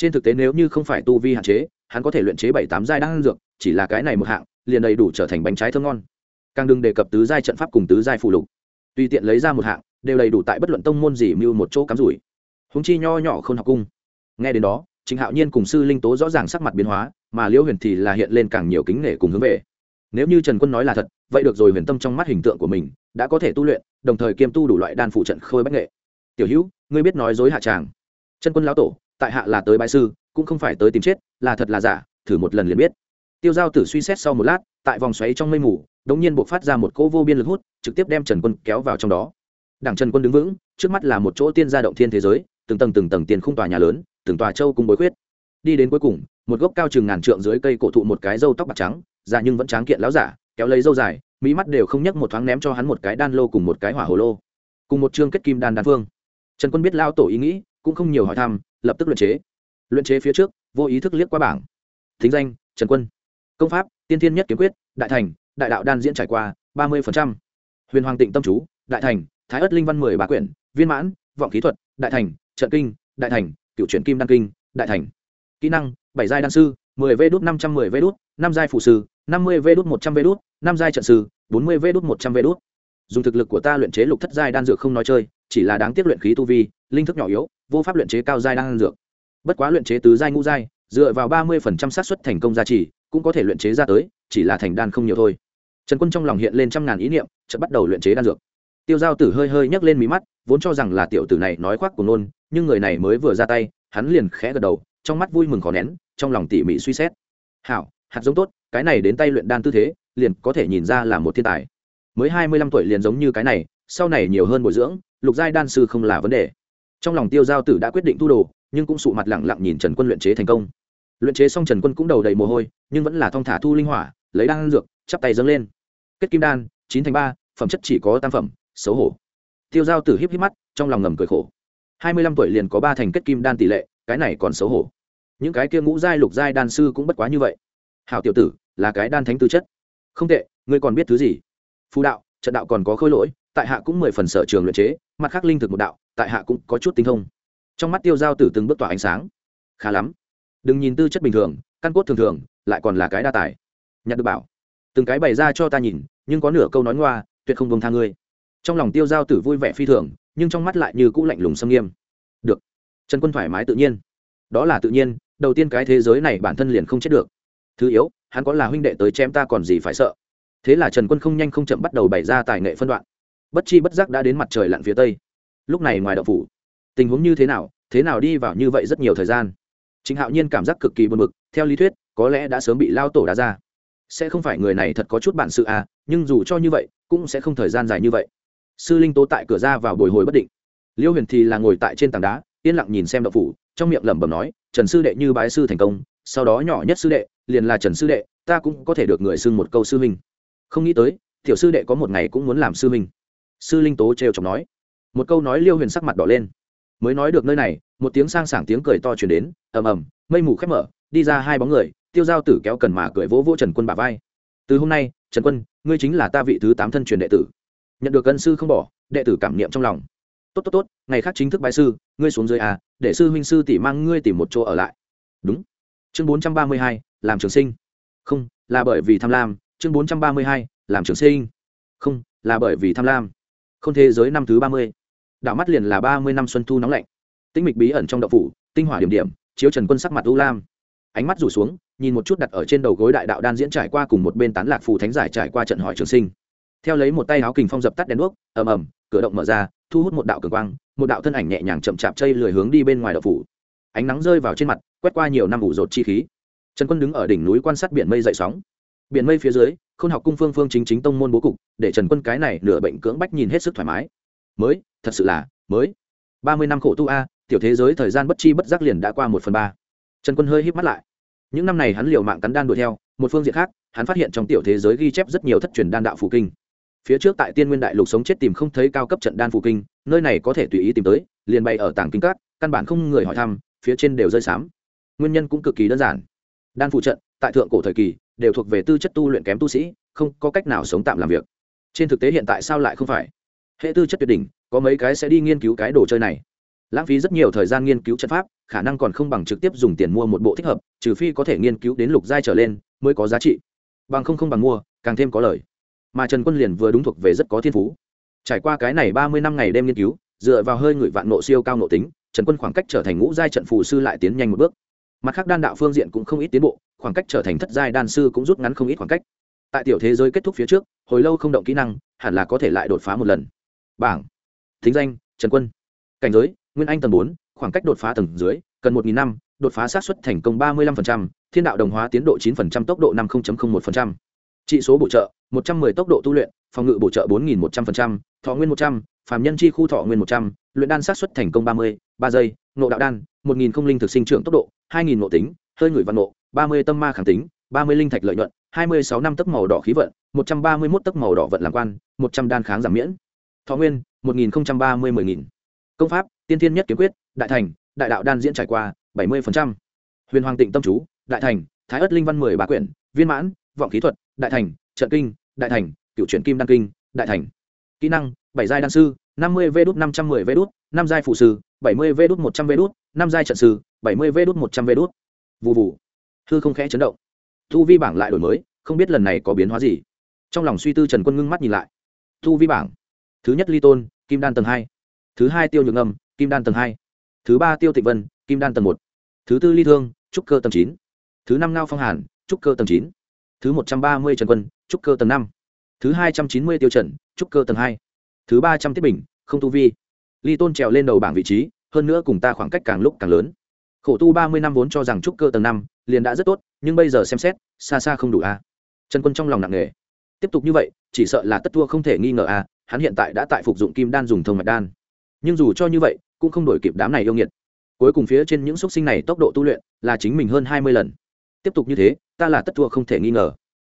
trên thực tế nếu như không phải tu vi hạn chế, hắn có thể luyện chế bảy tám giai đan dược, chỉ là cái này một hạng, liền đầy đủ trở thành bánh trái thơm ngon. Càng đừng đề cập tứ giai trận pháp cùng tứ giai phù lục. Tùy tiện lấy ra một hạng, đều đầy đủ tại bất luận tông môn gì mưu một chỗ cắm rủi. Húng chi nho nhỏ không học cung. Nghe đến đó chính hạo nhiên cùng sư linh tố rõ ràng sắc mặt biến hóa, mà liễu huyền thì là hiện lên càng nhiều kính nể cùng hướng về. Nếu như trần quân nói là thật, vậy được rồi huyền tâm trong mắt hình tượng của mình, đã có thể tu luyện, đồng thời kiêm tu đủ loại đan phụ trận khôi bách nghệ. Tiểu hữu, ngươi biết nói dối hạ tràng. Chân quân lão tổ tại hạ là tới bái sư, cũng không phải tới tìm chết, là thật là giả, thử một lần liền biết. Tiêu giao tử suy xét sau một lát, tại vòng xoáy trong mây mù đống nhiên buộc phát ra một cỗ vô biên lực hút, trực tiếp đem trần quân kéo vào trong đó. Đảng trần quân đứng vững, trước mắt là một chỗ tiên gia động thiên thế giới, từng tầng từng tầng tiền khung tòa nhà lớn, từng tòa châu cùng bối khuyết. Đi đến cuối cùng, một gốc cao chừng ngàn trượng dưới cây cổ thụ một cái râu tóc bạc trắng, già nhưng vẫn tráng kiện láo giả, kéo lấy râu dài mỹ mắt đều không nhấc một thoáng ném cho hắn một cái đan lô cùng một cái hỏa hồ lô. Cùng một chương kết kim đan đan phương. Trần quân biết lao tổ ý nghĩ, cũng không nhiều hỏi thăm lập tức luyện chế. Luyện chế phía trước, vô ý thức liếc qua bảng. Thính danh, trần quân. Công pháp, tiên thiên nhất kiếm quyết, đại thành, đại đạo đan diễn trải qua, ba mươi huyền hoàng tịnh tâm chú, đại thành, thái ất linh văn mười bà quyển, viên mãn, vọng kỹ thuật, đại thành, trận kinh, đại thành, cựu chuyển kim đan kinh, đại thành. Kỹ năng, bảy giai đan sư, mười v đút năm trăm mười v đút, năm giai phụ sư, năm mươi v đút một trăm v đút, năm giai trận sư, bốn mươi v đút một trăm v đút. Dùng thực lực của ta luyện chế lục thất giai đan dược không nói chơi, chỉ là đáng tiếc luyện khí tu vi linh thức nhỏ yếu, vô pháp luyện chế cao giai đan dược. Bất quá luyện chế tứ giai ngũ giai, dựa vào ba mươi phần trăm xác suất thành công gia trì, cũng có thể luyện chế ra tới, chỉ là thành đan không nhiều thôi. Trần quân trong lòng hiện lên trăm ngàn ý niệm, chợt bắt đầu luyện chế đan dược. Tiêu giao tử hơi hơi nhấc lên mí mắt, vốn cho rằng là tiểu tử này nói khoác của nôn nhưng người này mới vừa ra tay, hắn liền khẽ gật đầu, trong mắt vui mừng khó nén, trong lòng tỉ mỉ suy xét. Hảo, hạt giống tốt, cái này đến tay luyện đan tư thế, liền có thể nhìn ra là một thiên tài. Mới hai mươi lăm tuổi liền giống như cái này, sau này nhiều hơn bồi dưỡng, lục giai đan sư không là vấn đề trong lòng tiêu giao tử đã quyết định thu đồ, nhưng cũng sụ mặt lẳng lặng nhìn trần quân luyện chế thành công. Luyện chế xong trần quân cũng đầu đầy mồ hôi, nhưng vẫn là thong thả thu linh hỏa, lấy đan dược, chắp tay dâng lên. Kết kim đan, chín thành ba, phẩm chất chỉ có tam phẩm, xấu hổ. Tiêu giao tử híp híp mắt, trong lòng ngầm cười khổ. Hai mươi lăm tuổi liền có ba thành kết kim đan tỷ lệ, cái này còn xấu hổ. Những cái kia ngũ giai, lục giai đan sư cũng bất quá như vậy. Hảo tiểu tử, là cái đan thánh tư chất. Không tệ, ngươi còn biết thứ gì? Phù đạo, trận đạo còn có khôi lỗi tại hạ cũng mười phần sở trường luyện chế, mặt khác linh thực một đạo, tại hạ cũng có chút tinh thông. Trong mắt tiêu giao tử từng bước tỏa ánh sáng. Khá lắm. Đừng nhìn tư chất bình thường, căn cốt thường thường, lại còn là cái đa tài. Nhặt được bảo. Từng cái bày ra cho ta nhìn, nhưng có nửa câu nói ngoa, tuyệt không bông tha ngươi. Trong lòng tiêu giao tử vui vẻ phi thường, nhưng trong mắt lại như cũ lạnh lùng xâm nghiêm. Được. Trần quân thoải mái tự nhiên. Đó là tự nhiên, đầu tiên cái thế giới này bản thân liền không chết được. Thứ yếu, hắn có là huynh đệ tới chém ta còn gì phải sợ. Thế là trần quân không nhanh không chậm bắt đầu bày ra tài nghệ phân đoạn bất chi bất giác đã đến mặt trời lặn phía tây. Lúc này ngoài đậu phủ, tình huống như thế nào thế nào đi vào như vậy rất nhiều thời gian. Chính hạo nhiên cảm giác cực kỳ buồn bực, theo lý thuyết, có lẽ đã sớm bị lao tổ đá ra. Sẽ không phải người này thật có chút bản sự à nhưng dù cho như vậy, cũng sẽ không thời gian dài như vậy. Sư linh tố tại cửa ra vào bồi hồi bất định. Liêu huyền thì là ngồi tại trên tảng đá, yên lặng nhìn xem đậu phủ, trong miệng lẩm bẩm nói, trần sư đệ như bái sư thành công, sau đó nhỏ nhất sư đệ, liền là trần sư đệ, ta cũng có thể được người xưng một câu sư minh không nghĩ tới, tiểu sư đệ có một ngày cũng muốn làm sư minh sư linh tố trêu chọc nói. Một câu nói liêu huyền sắc mặt đỏ lên. Mới nói được nơi này, một tiếng sang sảng tiếng cười to chuyển đến, ầm ầm, mây mù khép mở, đi ra hai bóng người, tiêu giao tử kéo cần mà cười vỗ vỗ trần quân bà vai. Từ hôm nay, trần quân, ngươi chính là ta vị thứ tám thân truyền đệ tử. Nhận được ân sư không bỏ, đệ tử cảm niệm trong lòng. Tốt tốt tốt, ngày khác chính thức bái sư, ngươi xuống dưới à để sư huynh sư tỷ mang ngươi tìm một chỗ ở lại. Đúng. Chương bốn trăm ba mươi hai, làm trường sinh. Không, là bởi vì tham lam. Chương bốn trăm ba mươi hai, làm trường sinh. Không, là bởi vì tham lam không thế giới năm thứ ba mươi. Đạo mắt liền là ba mươi năm xuân thu nóng lạnh. Tinh mịch bí ẩn trong đậu phủ, tinh hỏa điểm điểm, chiếu trần quân sắc mặt u lam. Ánh mắt rủ xuống, nhìn một chút đặt ở trên đầu gối đại đạo đan diễn trải qua cùng một bên tán lạc phù thánh giải trải qua trận hỏi trường sinh. Theo lấy một tay áo kình phong dập tắt đèn đuốc, ầm ầm, cửa động mở ra, thu hút một đạo cường quang, một đạo thân ảnh nhẹ nhàng chậm chạp chây lười hướng đi bên ngoài đậu phủ. Ánh nắng rơi vào trên mặt, quét qua nhiều năm ủ rột chi khí. Trần quân đứng ở đỉnh núi quan sát biển mây dậy sóng biển mây phía dưới k h ô n học cung phương phương chính chính tông môn bố cục, để trần quân cái này nửa bệnh cưỡng bách nhìn hết sức thoải mái. Mới, thật sự là, mới. Ba mươi năm khổ tu a, tiểu thế giới thời gian bất chi bất giác liền đã qua một phần ba. Trần quân hơi híp mắt lại. Những năm này hắn liều mạng cắn đan đuổi theo, một phương diện khác, hắn phát hiện trong tiểu thế giới ghi chép rất nhiều thất truyền đan đạo phù kinh. Phía trước tại tiên nguyên đại lục sống chết tìm không thấy cao cấp trận đan phù kinh, nơi này có thể tùy ý tìm tới, liền bay ở tảng kinh các, căn bản không người hỏi thăm, phía trên đều rơi sám nguyên nhân cũng cực kỳ đơn giản. Đan phụ trận, tại thượng cổ thời kỳ đều thuộc về tư chất tu luyện kém tu sĩ, không có cách nào sống tạm làm việc. Trên thực tế hiện tại sao lại không phải? Hệ tư chất tuyệt đỉnh, có mấy cái sẽ đi nghiên cứu cái đồ chơi này. Lãng phí rất nhiều thời gian nghiên cứu trận pháp, khả năng còn không bằng trực tiếp dùng tiền mua một bộ thích hợp, trừ phi có thể nghiên cứu đến lục giai trở lên mới có giá trị. Bằng không không bằng mua, càng thêm có lời mà trần quân liền vừa đúng thuộc về rất có thiên phú. Trải qua cái này ba mươi năm ngày đêm nghiên cứu, dựa vào hơi người vạn nộ siêu cao nộ tính, trần quân khoảng cách trở thành ngũ giai trận phù sư lại tiến nhanh một bước. Mặt khác đan đạo phương diện cũng không ít tiến bộ khoảng cách trở thành thất giai đan sư cũng rút ngắn không ít khoảng cách. Tại tiểu thế giới kết thúc phía trước, hồi lâu không động kỹ năng, hẳn là có thể lại đột phá một lần. Bảng. Thính danh, trần quân. Cảnh giới, nguyên anh tầng bốn, khoảng cách đột phá tầng dưới, cần một nghìn năm, đột phá sát xuất thành công ba mươi lăm thiên đạo đồng hóa tiến độ chín tốc độ năm một trị số bổ trợ, một trăm 110 tốc độ tu luyện, phòng ngự bổ trợ bốn nghìn một trăm linh thọ nguyên một trăm, phàm nhân chi khu thọ nguyên một trăm, luyện đan sát xuất thành công ba mươi, ba giây nộ đạo đan, một nghìn không linh thực sinh trưởng tốc độ, hai nghìn nộ tính, hơi người văn nộ ba mươi tâm ma kháng tính, ba mươi linh thạch lợi nhuận, hai mươi sáu năm tấc màu đỏ khí vận, một trăm ba mươi mốt tấc màu đỏ vận làm quan, một trăm đan kháng giảm miễn. Thọ nguyên, một nghìn ba mươi mười nghìn. Công pháp, tiên thiên nhất kiếm quyết, đại thành, đại đạo đan diễn trải qua, bảy mươi huyền hoàng tịnh tâm chú, đại thành, thái ất linh văn mười ba quyển, viên mãn, vọng khí thuật, đại thành, trận kinh, đại thành, cựu chuyển kim đan kinh, đại thành. Kỹ năng, bảy giai đan sư, năm mươi v đút năm trăm mười v đút, năm giai phụ sư, bảy mươi v đút một trăm v đút, năm giai trận sư, bảy mươi v đút một trăm v đút. Vụ vụ hư không khẽ chấn động. Thu vi bảng lại đổi mới, không biết lần này có biến hóa gì. Trong lòng suy tư trần quân ngưng mắt nhìn lại. Thu vi bảng. Thứ nhất ly tôn, kim đan tầng hai. Thứ hai tiêu nhược âm, kim đan tầng hai. Thứ ba tiêu tịnh vân, kim đan tầng một. Thứ tư ly thương, trúc cơ tầng chín. Thứ năm ngao phong hàn, trúc cơ tầng chín. Thứ một trăm ba mươi trần quân, trúc cơ tầng năm. Thứ hai trăm chín mươi tiêu trần, trúc cơ tầng hai. Thứ ba trăm tiết bình, không tu vi. Ly tôn trèo lên đầu bảng vị trí, hơn nữa cùng ta khoảng cách càng lúc càng lớn khổ tu ba mươi năm vốn cho rằng trúc cơ tầng năm, liền đã rất tốt, nhưng bây giờ xem xét, xa xa không đủ a. Trần quân trong lòng nặng nề. Tiếp tục như vậy, chỉ sợ là tất thua không thể nghi ngờ a, hắn hiện tại đã tại phục dụng kim đan dùng thông mạch đan. Nhưng dù cho như vậy, cũng không đổi kịp đám này yêu nghiệt. Cuối cùng phía trên những xúc sinh này tốc độ tu luyện, là chính mình hơn hai mươi lần. Tiếp tục như thế, ta là tất thua không thể nghi ngờ.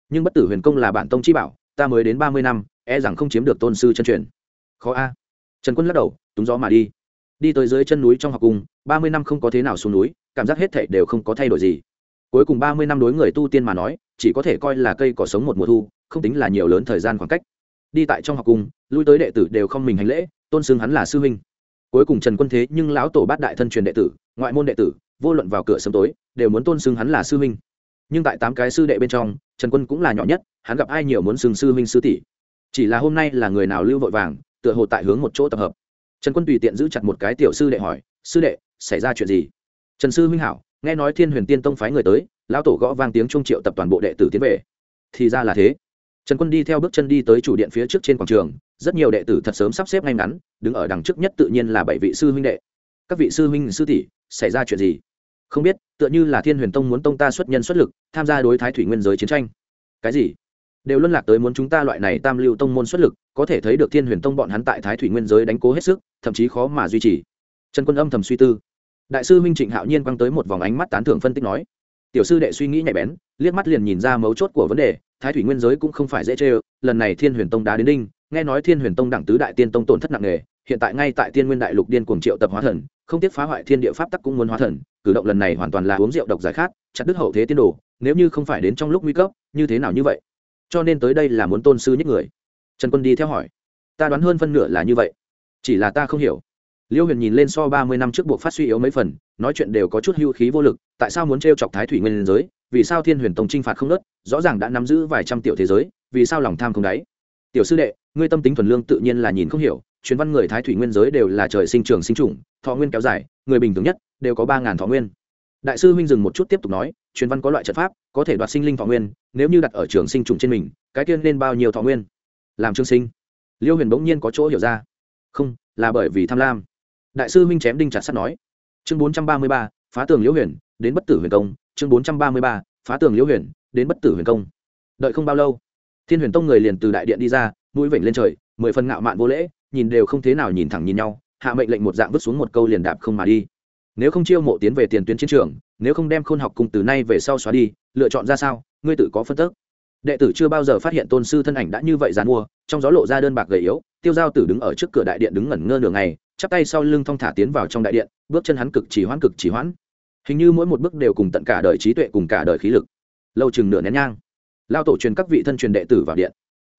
Nhưng bất tử huyền công là bản tông chi bảo, ta mới đến ba mươi năm e rằng không chiếm được tôn sư chân truyền. Khó a. Trần quân lắc đầu, túng gió mà đi đi tới dưới chân núi trong học cung, ba mươi năm không có thế nào xuống núi, cảm giác hết thảy đều không có thay đổi gì. Cuối cùng ba mươi năm đối người tu tiên mà nói, chỉ có thể coi là cây cỏ sống một mùa thu, không tính là nhiều lớn thời gian khoảng cách. Đi tại trong học cung, lui tới đệ tử đều không mình hành lễ, tôn xưng hắn là sư huynh. Cuối cùng trần quân thế nhưng lão tổ bát đại thân truyền đệ tử, ngoại môn đệ tử, vô luận vào cửa sớm tối, đều muốn tôn xưng hắn là sư huynh. Nhưng tại tám cái sư đệ bên trong, trần quân cũng là nhỏ nhất, hắn gặp ai nhiều muốn xưng sư huynh sư tỷ. Chỉ là hôm nay là người nào lưu vội vàng, tựa hồ tại hướng một chỗ tập hợp trần quân tùy tiện giữ chặt một cái tiểu sư đệ hỏi, sư đệ, xảy ra chuyện gì? Trần sư huynh hảo, nghe nói thiên huyền tiên tông phái người tới, lão tổ gõ vang tiếng trung triệu tập toàn bộ đệ tử tiến về. Thì ra là thế. Trần quân đi theo bước chân đi tới chủ điện phía trước trên quảng trường, rất nhiều đệ tử thật sớm sắp xếp ngay ngắn, đứng ở đằng trước nhất tự nhiên là bảy vị sư huynh đệ. Các vị sư huynh, sư tỷ, xảy ra chuyện gì? Không biết, tựa như là thiên huyền tông muốn tông ta xuất nhân xuất lực, tham gia đối thái thủy nguyên giới chiến tranh. Cái gì? Đều luân lạc tới muốn chúng ta loại này tam lưu tông môn xuất lực, có thể thấy được thiên huyền tông bọn hắn tại thái thủy nguyên giới đánh cố hết sức, thậm chí khó mà duy trì. Trần quân âm thầm suy tư. Đại sư minh trịnh hạo nhiên quăng tới một vòng ánh mắt tán thưởng phân tích nói, tiểu sư đệ suy nghĩ nhạy bén, liếc mắt liền nhìn ra mấu chốt của vấn đề, thái thủy nguyên giới cũng không phải dễ chê lần này thiên huyền tông đá đến đinh, nghe nói thiên huyền tông đẳng tứ đại tiên tông tổn thất nặng nề, hiện tại ngay tại tiên nguyên đại lục điên cuồng triệu tập hóa thần, không tiếc phá hoại thiên địa pháp tắc cũng muốn hóa thần, cử động lần này hoàn toàn là uống rượu độc giải khát, chặt đứt hậu thế tiên đồ, nếu như không phải đến trong lúc nguy cấp, như thế nào như vậy? Cho nên tới đây là muốn tôn sư nhất người. Trần quân đi theo hỏi. Ta đoán hơn phân nửa là như vậy. Chỉ là ta không hiểu. Liêu huyền nhìn lên so ba mươi năm trước buộc phát suy yếu mấy phần, nói chuyện đều có chút hưu khí vô lực, tại sao muốn t chọc thái thủy nguyên giới? Vì sao thiên huyền tông t r i n h phạt không nớt, rõ ràng đã nắm giữ vài trăm tiểu thế giới, vì sao lòng tham không đáy? Tiểu sư đệ, ngươi tâm tính thuần lương tự nhiên là nhìn không hiểu, truyền văn người thái thủy nguyên giới đều là trời sinh trường sinh chủng, thọ nguyên kéo dài, người bình thường nhất, đều có ba ngàn thọ nguyên đại sư huynh dừng một chút tiếp tục nói, truyền văn có loại trận pháp, có thể đoạt sinh linh thọ nguyên, nếu như đặt ở trường sinh trùng trên mình, cái tiên nên bao nhiêu thọ nguyên? Làm trương sinh. Liêu huyền bỗng nhiên có chỗ hiểu ra. Không, là bởi vì tham lam. Đại sư huynh chém đinh chặt sắt nói. Chương bốn trăm ba mươi ba, phá tường liễu huyền, đến bất tử huyền công. Chương bốn trăm ba mươi ba, phá tường liễu huyền, đến bất tử huyền công. Đợi không bao lâu, thiên huyền tông người liền từ đại điện đi ra, mũi vểnh lên trời, mười phần ngạo mạn vô lễ, nhìn đều không thế nào nhìn thẳng nhìn nhau, hạ mệnh lệnh một dạng vứt xuống một câu liền đạp không mà đi nếu không chiêu mộ tiến về tiền tuyến chiến trường, nếu không đem khôn học cùng từ nay về sau xóa đi, lựa chọn ra sao? Ngươi tự có phân tức. Đệ tử chưa bao giờ phát hiện tôn sư thân ảnh đã như vậy dán mua, trong gió lộ ra đơn bạc gầy yếu, tiêu giao tử đứng ở trước cửa đại điện đứng ngẩn ngơ nửa ngày, chắp tay sau lưng thong thả tiến vào trong đại điện, bước chân hắn cực chỉ hoãn cực chỉ hoãn. Hình như mỗi một bước đều cùng tận cả đời trí tuệ cùng cả đời khí lực. Lâu chừng nửa nén nhang, lao tổ truyền các vị thân truyền đệ tử vào điện.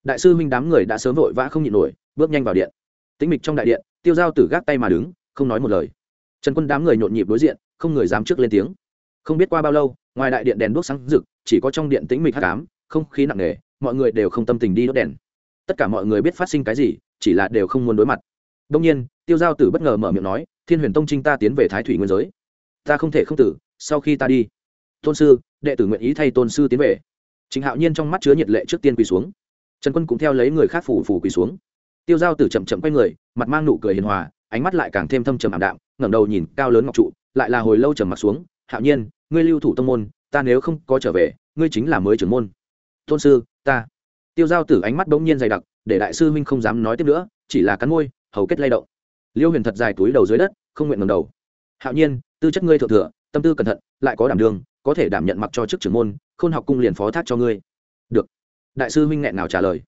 Đại sư minh đám người đã sớm vội vã không nhịn nổi, bước nhanh vào điện. Tĩnh mịch trong đại điện, tiêu giao tử gác tay mà đứng, không nói một lời trần quân đám người nhộn nhịp đối diện, không người dám trước lên tiếng. Không biết qua bao lâu, ngoài đại điện đèn đuốc sáng rực, chỉ có trong điện tĩnh mịch hắc ám, không khí nặng nề, mọi người đều không tâm tình đi đốt đèn. Tất cả mọi người biết phát sinh cái gì, chỉ là đều không muốn đối mặt. Đông nhiên, tiêu giao tử bất ngờ mở miệng nói, thiên huyền tông trinh ta tiến về thái thủy nguyên giới. Ta không thể không tử, sau khi ta đi, tôn sư, đệ tử nguyện ý thay tôn sư tiến về. Trịnh hạo nhiên trong mắt chứa nhiệt lệ trước tiên quỳ xuống. Trần quân cũng theo lấy người khác phủ phủ quỳ xuống. Tiêu giao tử chậm chậm quay người, mặt mang nụ cười hiền hòa, ánh mắt lại càng thêm thâm trầm ảm đạm ngẩng đầu nhìn cao lớn ngọc trụ, lại là hồi lâu trầm mặt xuống, hạo nhiên, ngươi lưu thủ tông môn, ta nếu không có trở về, ngươi chính là mới trưởng môn. Tôn sư, ta. Tiêu giao tử ánh mắt bỗng nhiên dày đặc, để đại sư huynh không dám nói tiếp nữa, chỉ là cắn môi, hầu kết lay động. Liêu huyền thật dài túi đầu dưới đất, không nguyện ngầm đầu. Hạo nhiên, tư chất ngươi thượng thừa, tâm tư cẩn thận, lại có đảm đường, có thể đảm nhận mặc cho chức trưởng môn, khôn học cung liền phó thác cho ngươi. Được. Đại sư huynh nghẹn nào trả lời.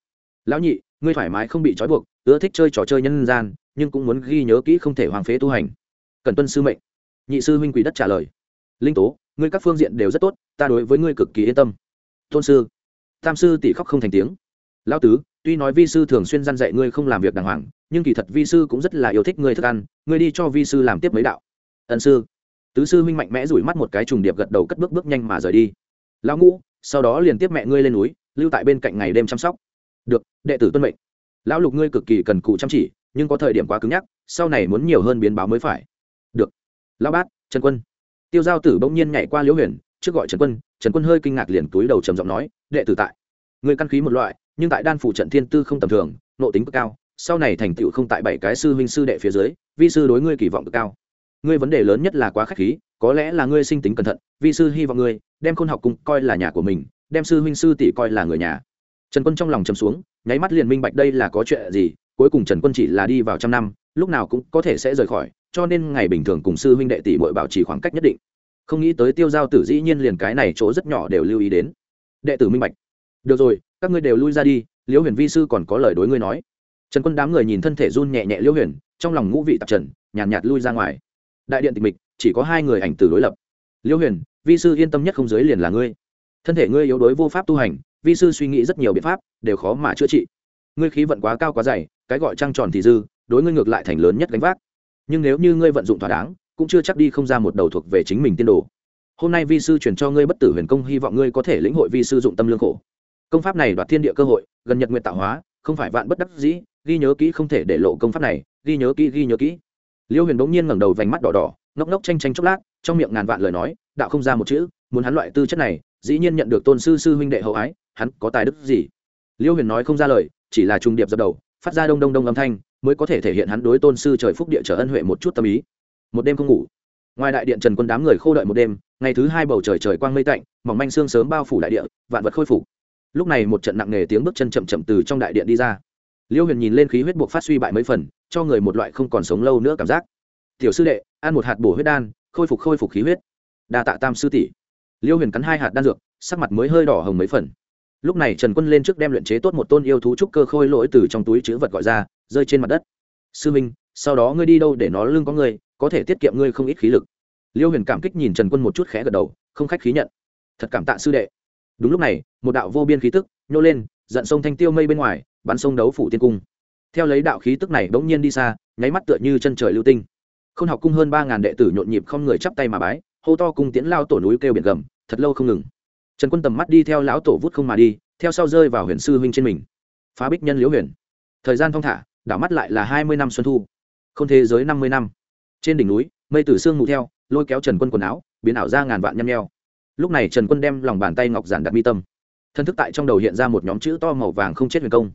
Lão nhị, ngươi thoải mái không bị trói buộc, ưa thích chơi trò chơi nhân gian, nhưng cũng muốn ghi nhớ kỹ không thể hoàng phế tu hành cần tuân sư mệnh. Nhị sư huynh quỷ đất trả lời. Linh tố, ngươi các phương diện đều rất tốt, ta đối với ngươi cực kỳ yên tâm. Tôn sư, tam sư tỷ khóc không thành tiếng. Lão tứ, tuy nói vi sư thường xuyên gian dạy ngươi không làm việc đàng hoàng, nhưng kỳ thật vi sư cũng rất là yêu thích ngươi thức ăn, ngươi đi cho vi sư làm tiếp mấy đạo. Ẩn sư, tứ sư huynh mạnh mẽ rủi mắt một cái trùng điệp gật đầu cất bước bước nhanh mà rời đi. Lão ngũ, sau đó liền tiếp mẹ ngươi lên núi, lưu tại bên cạnh ngày đêm chăm sóc. Được, đệ tử tuân mệnh. Lão lục ngươi cực kỳ cần cụ chăm chỉ, nhưng có thời điểm quá cứng nhắc, sau này muốn nhiều hơn biến báo mới phải lao lão bát, trần quân. Tiêu giao tử bỗng nhiên nhảy qua liễu huyền, trước gọi trần quân trần quân hơi kinh ngạc liền túi đầu trầm giọng nói, đệ tử tại người căn khí một loại, nhưng tại đan phủ trận thiên tư không tầm thường, nộ tính cực cao, sau này thành tựu không tại bảy cái sư huynh sư đệ phía dưới, vi sư đối ngươi kỳ vọng cực cao. Ngươi vấn đề lớn nhất là quá k h á c h khí, có lẽ là ngươi sinh tính cẩn thận, vi sư hy vọng ngươi, đem khôn học cùng coi là nhà của mình, đem sư huynh sư tỷ coi là người nhà. Trần quân trong lòng trầm xuống, nháy mắt liền minh bạch đây là có chuyện gì, cuối cùng trần quân chỉ là đi vào trăm năm lúc nào cũng có thể sẽ rời khỏi cho nên ngày bình thường cùng sư huynh đệ tỷ bội bảo trì khoảng cách nhất định. Không nghĩ tới tiêu giao tử dĩ nhiên liền cái này chỗ rất nhỏ đều lưu ý đến. Đệ tử minh bạch. Được rồi các ngươi đều lui ra đi liễu huyền vi sư còn có lời đối ngươi nói. Trần quân đám người nhìn thân thể run nhẹ nhẹ liễu huyền trong lòng ngũ vị tạp trần nhàn nhạt, nhạt lui ra ngoài. Đại điện tịch mịch chỉ có hai người ảnh tử đối lập. Liễu huyền vi sư yên tâm nhất không giới liền là ngươi. Thân thể ngươi yếu đuối vô pháp tu hành vi sư suy nghĩ rất nhiều biện pháp đều khó mà chữa trị. Ngươi khí vận quá cao quá dày cái gọi trăng tròn thì dư đối ngươi ngược lại thành lớn nhất gánh vác. Nhưng nếu như ngươi vận dụng thỏa đáng, cũng chưa chắc đi không ra một đầu thuộc về chính mình tiên đồ. Hôm nay vi sư truyền cho ngươi bất tử huyền công, hy vọng ngươi có thể lĩnh hội vi sư dụng tâm lương khổ. Công pháp này đoạt thiên địa cơ hội, gần nhật nguyện tạo hóa, không phải vạn bất đắc dĩ, ghi nhớ kỹ không thể để lộ công pháp này, ghi nhớ kỹ, ghi nhớ kỹ. Liêu huyền bỗng nhiên ngẩng đầu vành mắt đỏ đỏ, ngốc ngốc tranh tranh chốc lát, trong miệng ngàn vạn lời nói, đạo không ra một chữ, muốn hắn loại tư chất này, dĩ nhiên nhận được tôn sư sư huynh đệ hậu ái, hắn có tài đức gì? Liêu huyền nói không ra lời, chỉ là trùng điệp dập đầu, phát ra đông đông đông âm thanh mới có thể thể hiện hắn đối tôn sư trời phúc địa trở ân huệ một chút tâm ý. Một đêm không ngủ, ngoài đại điện trần quân đám người khô đợi một đêm, ngày thứ hai bầu trời trời quang mây tạnh, mỏng manh sương sớm bao phủ đại địa, vạn vật khôi phục. Lúc này một trận nặng nề tiếng bước chân chậm chậm từ trong đại điện đi ra. Liêu huyền nhìn lên khí huyết buộc phát suy bại mấy phần, cho người một loại không còn sống lâu nữa cảm giác. Tiểu sư đệ, ăn một hạt bổ huyết đan, khôi phục khôi phục khí huyết. Đa tạ tam sư tỷ. Liêu huyền cắn hai hạt đan dược, sắc mặt mới hơi đỏ hồng mấy phần lúc này trần quân lên trước đem luyện chế tốt một tôn yêu thú trúc cơ khôi lỗi từ trong túi chữ vật gọi ra, rơi trên mặt đất. Sư minh, sau đó ngươi đi đâu để nó lưng có ngươi có thể tiết kiệm ngươi không ít khí lực. Liêu huyền cảm kích nhìn trần quân một chút khẽ gật đầu, không khách khí nhận. Thật cảm tạ sư đệ. Đúng lúc này, một đạo vô biên khí tức nhô lên giận sông thanh tiêu mây bên ngoài, bắn sông đấu phủ tiên cung. Theo lấy đạo khí tức này bỗng nhiên đi xa, nháy mắt tựa như chân trời lưu tinh. K h ô n học cung hơn ba ngàn đệ tử nhộn nhịp không người chắp tay mà bái, hô to cung tiễn lao tổ núi kêu biển gầm, thật lâu không ngừng trần quân tầm mắt đi theo lão tổ vút không mà đi, theo sau rơi vào huyền sư huynh trên mình. Phá bích nhân liễu huyền. Thời gian thong thả, đảo mắt lại là hai mươi năm xuân thu. K h ô n thế giới năm mươi năm. Trên đỉnh núi, mây tử sương mù theo, lôi kéo trần quân quần áo, biến ảo ra ngàn vạn nhăm nheo. Lúc này trần quân đem lòng bàn tay ngọc giản đặt mi tâm. Thân thức tại trong đầu hiện ra một nhóm chữ to màu vàng không chết huyền công.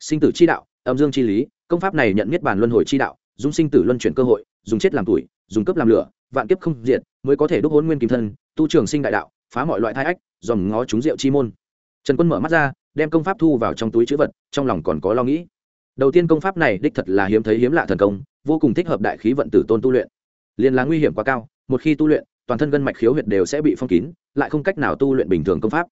Sinh tử chi đạo, âm dương chi lý, công pháp này nhận niết bàn luân hồi chi đạo, dùng sinh tử luân chuyển cơ hội, dùng chết làm tuổi, dùng cấp làm lửa, vạn kiếp không diệt, mới có thể đúc hôn nguyên kim thân, tu trường sinh đại đạo phá mọi loại thai ách, dòm ngó chúng rượu chi môn. Trần quân mở mắt ra, đem công pháp thu vào trong túi chữ vật, trong lòng còn có lo nghĩ. Đầu tiên công pháp này đích thật là hiếm thấy hiếm lạ thần công, vô cùng thích hợp đại khí vận tử tôn tu luyện. Liền là nguy hiểm quá cao, một khi tu luyện, toàn thân gân mạch khiếu huyệt đều sẽ bị phong kín, lại không cách nào tu luyện bình thường công pháp.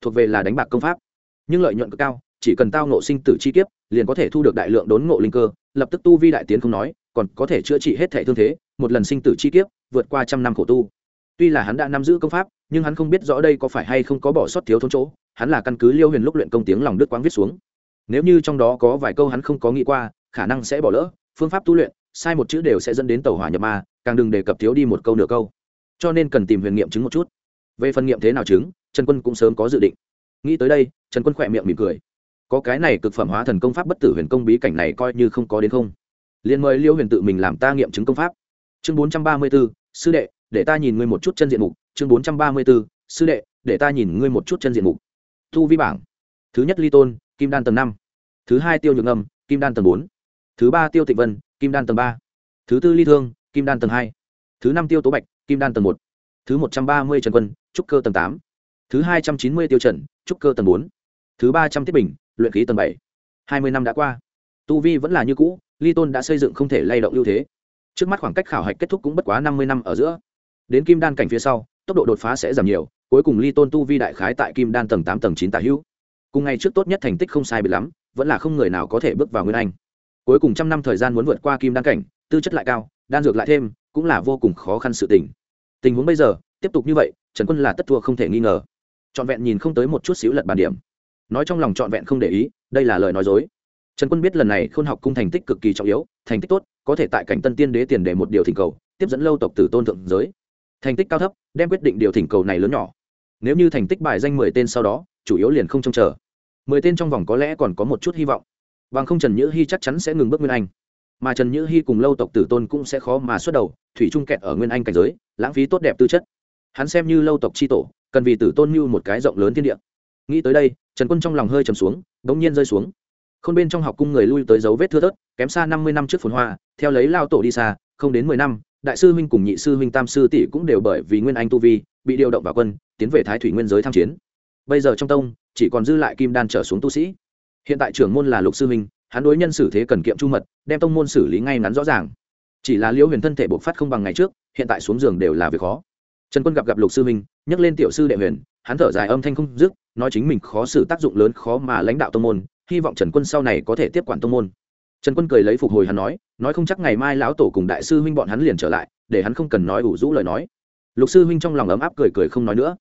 Thuộc về là đánh bạc công pháp. Nhưng lợi nhuận cực cao, chỉ cần tao ngộ sinh tử chi kiếp, liền có thể thu được đại lượng đốn ngộ linh cơ, lập tức tu vi đại tiến không nói, còn có thể chữa trị hết thể thương thế, một lần sinh tử chi kiếp, vượt qua trăm năm khổ tu. Tuy là hắn đã nắm giữ công pháp nhưng hắn không biết rõ đây có phải hay không có bỏ sót thiếu thốn chỗ, hắn là căn cứ liêu huyền lúc luyện công tiếng lòng đức quang viết xuống. Nếu như trong đó có vài câu hắn không có nghĩ qua, khả năng sẽ bỏ lỡ, phương pháp tu luyện, sai một chữ đều sẽ dẫn đến tàu hỏa nhập ma, càng đừng đề cập thiếu đi một câu nửa câu. Cho nên cần tìm huyền nghiệm chứng một chút. Về phần nghiệm thế nào chứng, trần quân cũng sớm có dự định. Nghĩ tới đây, trần quân khỏe miệng mỉm cười. Có cái này cực phẩm hóa thần công pháp bất tử huyền công bí cảnh này coi như không có đến không. Liền mời liêu huyền tự mình làm ta nghiệm chứng công pháp. Chương bốn trăm ba mươi b ố sư đệ để ta nhìn ngươi một chút chân diện mục, chương bốn trăm ba mươi b ố sư đệ, để ta nhìn ngươi một chút chân diện mục. Thu vi bảng. Thứ nhất ly tôn, kim đan tầng năm. Thứ hai tiêu nhược âm, kim đan tầng bốn. Thứ ba tiêu tịnh vân, kim đan tầng ba. Thứ tư ly thương, kim đan tầng hai. Thứ năm tiêu tố bạch, kim đan tầng một. Thứ một trăm ba mươi trần quân, trúc cơ tầng tám. Thứ hai trăm chín mươi tiêu trần, trúc cơ tầng bốn. Thứ ba trăm tiết bình, luyện khí tầng bảy. Hai mươi năm đã qua. Tu vi vẫn là như cũ, ly tôn đã xây dựng không thể lay động ưu thế. Trước mắt khoảng cách khảo hạch kết thúc cũng bất quá năm mươi năm ở giữa đến kim đan cảnh phía sau, tốc độ đột phá sẽ giảm nhiều, cuối cùng ly tôn tu vi đại khái tại kim đan tầng tám, tầng chín tả hữu. Cùng ngày trước tốt nhất thành tích không sai bị lắm, vẫn là không người nào có thể bước vào nguyên anh. Cuối cùng trăm năm thời gian muốn vượt qua kim đan cảnh, tư chất lại cao, đan dược lại thêm, cũng là vô cùng khó khăn sự tình. Tình huống bây giờ, tiếp tục như vậy, trần quân là tất thua không thể nghi ngờ. Trọn vẹn nhìn không tới một chút xíu lật bàn điểm. Nói trong lòng trọn vẹn không để ý, đây là lời nói dối. Trần quân biết lần này khôn học cung thành tích cực kỳ trọng yếu, thành tích tốt, có thể tại cảnh tân tiên đế tiền để một điều thỉnh cầu, tiếp dẫn lâu tộc tử tôn thượng giới thành tích cao thấp, đem quyết định điều thỉnh cầu này lớn nhỏ. Nếu như thành tích bài danh mười tên sau đó, chủ yếu liền không trông chờ. Mười tên trong vòng có lẽ còn có một chút hy vọng. Bằng không trần nhữ hy chắc chắn sẽ ngừng bước nguyên anh. Mà trần nhữ hy cùng lâu tộc tử tôn cũng sẽ khó mà xuất đầu, thủy trung kẹt ở nguyên anh cảnh giới, lãng phí tốt đẹp tư chất. Hắn xem như lâu tộc c h i tổ, cần vì tử tôn mưu một cái rộng lớn thiên địa. Nghĩ tới đây, trần quân trong lòng hơi trầm xuống đ ỗ n g nhiên rơi xuống. K h ô n bên trong học cung người lui tới dấu vết thưa thớt, kém xa năm mươi năm trước phồn hoa, theo lấy lao tổ đi xa, không đến mười năm đại sư huynh cùng nhị sư huynh tam sư tỷ cũng đều bởi vì nguyên anh tu vi, bị điều động vào quân, tiến về thái thủy nguyên giới tham chiến. Bây giờ trong tông, chỉ còn dư lại kim đan trở xuống tu sĩ. Hiện tại trưởng môn là lục sư huynh, hắn đối nhân xử thế cần kiệm chu mật, đem tông môn xử lý ngay ngắn rõ ràng. Chỉ là liễu huyền thân thể bộc phát không bằng ngày trước, hiện tại xuống giường đều là việc khó. Trần quân gặp gặp lục sư huynh, nhắc lên tiểu sư đệ huyền, hắn thở dài âm thanh không dứt, nói chính mình khó xử tác dụng lớn khó mà lãnh đạo tông môn, hy vọng trần quân sau này có thể tiếp quản tông môn trần quân cười lấy phục hồi hắn nói nói không chắc ngày mai lão tổ cùng đại sư huynh bọn hắn liền trở lại, để hắn không cần nói ủ rũ lời nói. Lục sư huynh trong lòng ấm áp cười cười không nói nữa.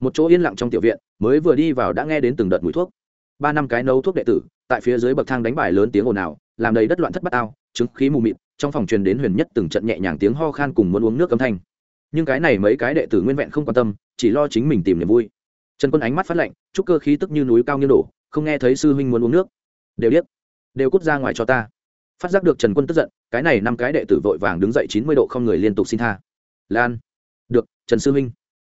Một chỗ yên lặng trong tiểu viện, mới vừa đi vào đã nghe đến từng đợt mùi thuốc. Ba năm cái nấu thuốc đệ tử, tại phía dưới bậc thang đánh bài lớn tiếng ồn ào, làm đầy đất loạn thất bát ao, chứng khí mù mịt, trong phòng truyền đến huyền nhất từng trận nhẹ nhàng tiếng ho khan cùng muốn uống nước âm thanh. Nhưng cái này mấy cái đệ tử nguyên vẹn không quan tâm, chỉ lo chính mình tìm niềm vui. Trần quân ánh mắt phát lạnh chút cơ khí tức như núi cao như đổ, không nghe thấy sư huynh muốn uống nước. Đều biết đều cút ra ngoài cho ta. Phát giác được trần quân tức giận, cái này năm cái đệ tử vội vàng đứng dậy chín mươi độ không người liên tục xin tha. Lan. Được, trần sư huynh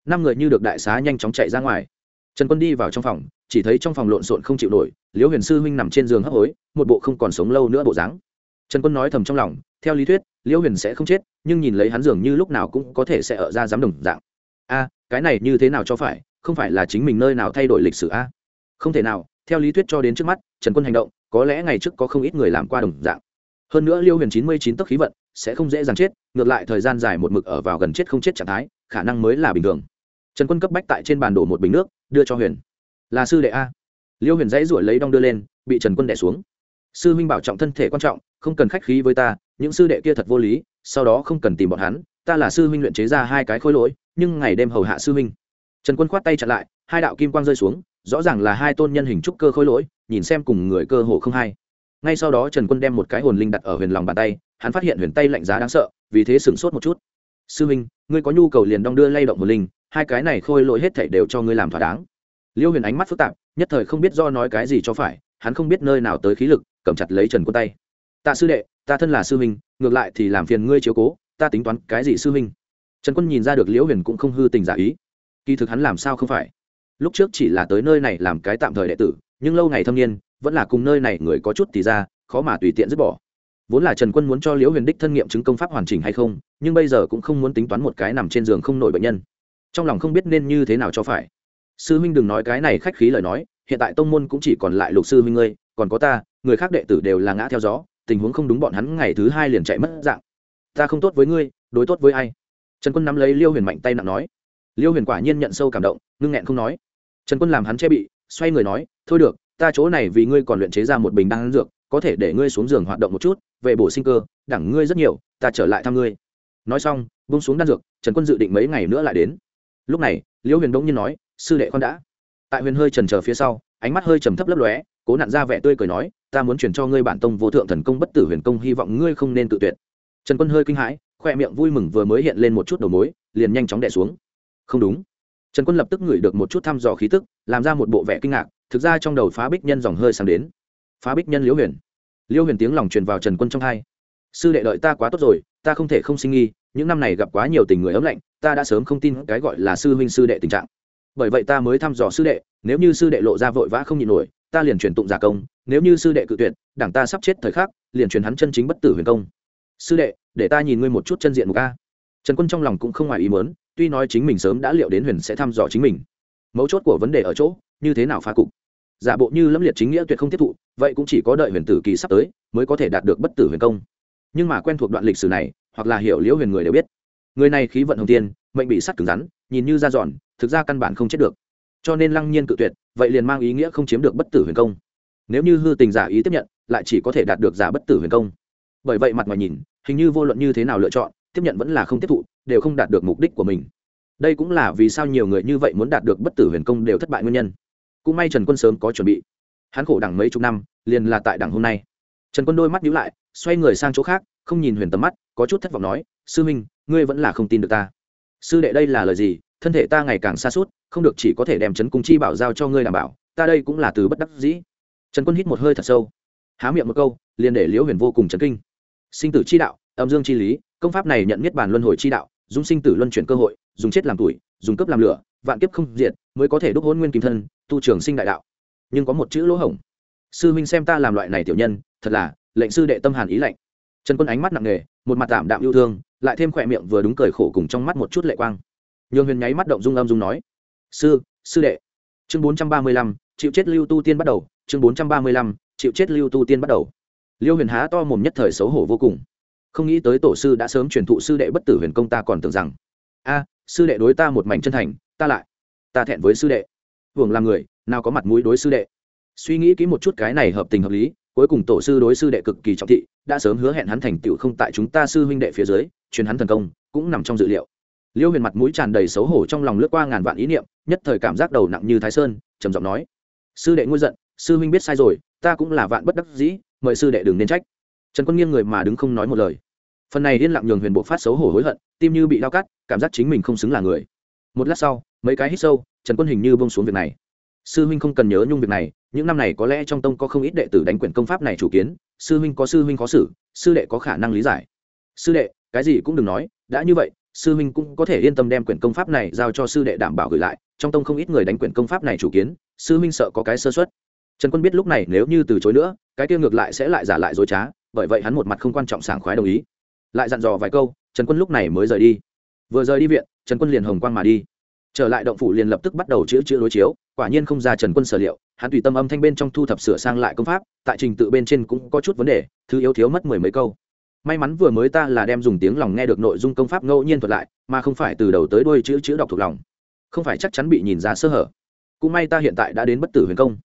năm người như được đại xá nhanh chóng chạy ra ngoài. Trần quân đi vào trong phòng, chỉ thấy trong phòng lộn xộn không chịu nổi, liễu huyền sư huynh nằm trên giường hấp hối, một bộ không còn sống lâu nữa bộ dáng. Trần quân nói thầm trong lòng, theo lý thuyết, liễu huyền sẽ không chết, nhưng nhìn lấy hắn dường như lúc nào cũng có thể sẽ ở ra dám đồng dạng. A, cái này như thế nào cho phải, không phải là chính mình nơi nào thay đổi lịch sử a? Không thể nào, theo lý thuyết cho đến trước mắt, trần quân hành động có lẽ ngày trước có không ít người làm qua đồng dạng. Hơn nữa liêu huyền chín mươi chín tấc khí vận sẽ không dễ dàng chết, ngược lại thời gian dài một mực ở vào gần chết không chết trạng thái, khả năng mới là bình thường. Trần quân cấp bách tại trên bàn đổ một bình nước, đưa cho huyền. Là sư đệ a. Liêu huyền dãy ruổi lấy đong đưa lên, bị trần quân đẻ xuống. Sư huynh bảo trọng thân thể quan trọng, không cần khách khí với ta, những sư đệ kia thật vô lý, sau đó không cần tìm bọn hắn, ta là sư huynh luyện chế ra hai cái khối lỗi, nhưng ngày đêm hầu hạ sư huynh. Trần quân khoát tay chặn lại, hai đạo kim quang rơi xuống rõ ràng là hai tôn nhân hình trúc cơ khối lỗi, nhìn xem cùng người cơ hồ không hay ngay sau đó trần quân đem một cái hồn linh đặt ở huyền lòng bàn tay, hắn phát hiện huyền tay lạnh giá đáng sợ, vì thế sửng sốt một chút. Sư huynh, ngươi có nhu cầu liền đong đưa lay động hồn linh, hai cái này khôi lỗi hết thảy đều cho ngươi làm thỏa đáng. Liêu huyền ánh mắt phức tạp, nhất thời không biết do nói cái gì cho phải, hắn không biết nơi nào tới khí lực, cầm chặt lấy trần quân tay. Tạ sư đệ, ta thân là sư huynh, ngược lại thì làm phiền ngươi chiếu cố, ta tính toán cái gì sư huynh? Trần quân nhìn ra được liễu huyền cũng không hư tình giả ý. Kỳ thực hắn làm sao không phải? Lúc trước chỉ là tới nơi này làm cái tạm thời đệ tử, nhưng lâu ngày thâm niên, vẫn là cùng nơi này người có chút thì ra, khó mà tùy tiện dứt bỏ. Vốn là trần quân muốn cho liễu huyền đích thân nghiệm chứng công pháp hoàn chỉnh hay không, nhưng bây giờ cũng không muốn tính toán một cái nằm trên giường không nổi bệnh nhân. Trong lòng không biết nên như thế nào cho phải. Sư huynh đừng nói cái này khách khí lời nói, hiện tại tông môn cũng chỉ còn lại lục sư huynh ngươi, còn có ta, người khác đệ tử đều là ngã theo gió, tình huống không đúng bọn hắn ngày thứ hai liền chạy mất dạng. Ta không tốt với ngươi, đối tốt với ai? Trần quân nắm lấy liêu huyền mạnh tay nặng nói. Liêu huyền quả nhiên nhận sâu cảm động, ngưng nghẹn không nói trần quân làm hắn che bị, xoay người nói, thôi được, ta chỗ này vì ngươi còn luyện chế ra một bình đan dược, có thể để ngươi xuống giường hoạt động một chút, về bổ sinh cơ, đẳng ngươi rất nhiều, ta trở lại thăm ngươi. Nói xong bung xuống đan dược, trần quân dự định mấy ngày nữa lại đến. Lúc này, liễu huyền đống nhiên nói, sư đệ con đã. Tại huyền hơi trần chờ phía sau, ánh mắt hơi trầm thấp lấp lóe, cố nặn ra vẻ tươi cười nói, ta muốn chuyển cho ngươi bản tông vô thượng thần công bất tử huyền công, hy vọng ngươi không nên tự tuyệt. Trần quân hơi kinh hãi, khoe miệng vui mừng vừa mới hiện lên một chút đầu mối, liền nhanh chóng đẻ xuống. Không đúng trần quân lập tức ngửi được một chút thăm dò khí tức, làm ra một bộ vẻ kinh ngạc, thực ra trong đầu phá bích nhân dòng hơi sang đến. Phá bích nhân liễu huyền. Liễu huyền tiếng lòng truyền vào trần quân trong hai. Sư đệ đợi ta quá tốt rồi, ta không thể không sinh nghi, những năm này gặp quá nhiều tình người ấm lạnh, ta đã sớm không tin cái gọi là sư huynh sư đệ tình trạng. Bởi vậy ta mới thăm dò sư đệ, nếu như sư đệ lộ ra vội vã không nhịn nổi, ta liền truyền tụng giả công, nếu như sư đệ cự tuyệt, đảng ta sắp chết thời khắc, liền truyền hắn chân chính bất tử huyền công. Sư đệ, để ta nhìn ngươi một chút chân diện một a. trần quân trong lòng cũng không ngoài ý mớn tuy nói chính mình sớm đã liệu đến huyền sẽ thăm dò chính mình, mấu chốt của vấn đề ở chỗ, như thế nào phá cục? Giả bộ như lâm liệt chính nghĩa tuyệt không tiếp thụ, vậy cũng chỉ có đợi huyền tử kỳ sắp tới mới có thể đạt được bất tử huyền công. Nhưng mà quen thuộc đoạn lịch sử này, hoặc là hiểu liễu huyền người đều biết. Người này khí vận hồng tiên, mệnh bị sắt cứng rắn, nhìn như da giòn thực ra căn bản không chết được. Cho nên lăng nhiên cự tuyệt, vậy liền mang ý nghĩa không chiếm được bất tử huyền công. Nếu như hư tình giả ý tiếp nhận, lại chỉ có thể đạt được giả bất tử huyền công. Bởi vậy mặt ngoài nhìn, hình như vô luận như thế nào lựa chọn, tiếp nhận vẫn là không tiếp thụ đều không đạt được mục đích của mình. Đây cũng là vì sao nhiều người như vậy muốn đạt được bất tử huyền công đều thất bại nguyên nhân. Cũng may trần quân sớm có chuẩn bị. Hắn khổ đẳng mấy chục năm, liền là tại đẳng hôm nay. Trần quân đôi mắt nhíu lại, xoay người sang chỗ khác, không nhìn huyền tầm mắt, có chút thất vọng nói, sư minh, ngươi vẫn là không tin được ta. Sư đệ đây là lời gì? Thân thể ta ngày càng xa suốt, không được chỉ có thể đem trấn cung chi bảo giao cho ngươi đảm bảo, ta đây cũng là từ bất đắc dĩ. Trần quân hít một hơi thật sâu, há miệng một câu, liền để liễu huyền vô cùng chấn kinh. Sinh tử chi đạo, âm dương chi lý, công pháp này nhận niết bàn luân hồi chi đạo dùng sinh tử luân chuyển cơ hội, dùng chết làm tuổi, dùng cấp làm lửa, vạn kiếp không diệt, mới có thể đúc hôn nguyên kim thân, tu trường sinh đại đạo. Nhưng có một chữ lỗ hổng. Sư minh xem ta làm loại này tiểu nhân, thật là, lệnh sư đệ tâm hàn ý lạnh. Trần quân ánh mắt nặng nề, một mặt tạm đạm yêu thương, lại thêm khỏe miệng vừa đúng cười khổ cùng trong mắt một chút lệ quang. Nhường huyền nháy mắt động dung âm dung nói, sư sư đệ. Chương bốn trăm ba mươi lăm, chịu chết lưu tu tiên bắt đầu. Chương bốn trăm ba mươi lăm, chịu chết lưu tu tiên bắt đầu. Liêu huyền há to mồm nhất thời xấu hổ vô cùng không nghĩ tới tổ sư đã sớm truyền thụ sư đệ bất tử huyền công ta còn tưởng rằng. A, sư đệ đối ta một mảnh chân thành, ta lại, ta thẹn với sư đệ. Hưởng là người, nào có mặt mũi đối sư đệ. Suy nghĩ kỹ một chút cái này hợp tình hợp lý, cuối cùng tổ sư đối sư đệ cực kỳ trọng thị, đã sớm hứa hẹn hắn thành tựu không tại chúng ta sư huynh đệ phía dưới, truyền hắn thần công, cũng nằm trong dự liệu. Liêu huyền mặt mũi tràn đầy xấu hổ trong lòng lướt qua ngàn vạn ý niệm, nhất thời cảm giác đầu nặng như thái sơn, trầm giọng nói. Sư đệ ngôi giận, sư huynh biết sai rồi, ta cũng là vạn bất đắc dĩ, mời sư đệ đừng nên trách. Trần quân nghiêng người mà đứng không nói một lời phần này yên lặng nhường huyền bộ phát xấu hổ hối hận, tim như bị đau cắt, cảm giác chính mình không xứng là người. Một lát sau, mấy cái hít sâu, trần quân hình như bông xuống việc này. Sư huynh không cần nhớ nhung việc này, những năm này có lẽ trong tông có không ít đệ tử đánh quyển công pháp này chủ kiến, sư huynh có sư huynh khó xử, sư đệ có khả năng lý giải. Sư đệ, cái gì cũng đừng nói, đã như vậy, sư huynh cũng có thể yên tâm đem quyển công pháp này giao cho sư đệ đảm bảo gửi lại, trong tông không ít người đánh quyển công pháp này chủ kiến, sư huynh sợ có cái sơ xuất trần quân biết lúc này nếu như từ chối nữa, cái tiêu ngược lại sẽ lại giả lại dối trá, bởi vậy hắn một mặt không quan trọng sảng khoái đồng ý lại dặn dò vài câu, trần quân lúc này mới rời đi. Vừa rời đi viện, trần quân liền hồng quang mà đi. Trở lại động phủ liền lập tức bắt đầu chữ chữ đối chiếu, quả nhiên không ra trần quân sở liệu, hắn tùy tâm âm thanh bên trong thu thập sửa sang lại công pháp, tại trình tự bên trên cũng có chút vấn đề, thứ yếu thiếu mất mười mấy câu. May mắn vừa mới ta là đem dùng tiếng lòng nghe được nội dung công pháp ngẫu nhiên thuật lại, mà không phải từ đầu tới đuôi chữ chữ đọc thuộc lòng. Không phải chắc chắn bị nhìn ra sơ hở. Cũng may ta hiện tại đã đến bất tử huyền công.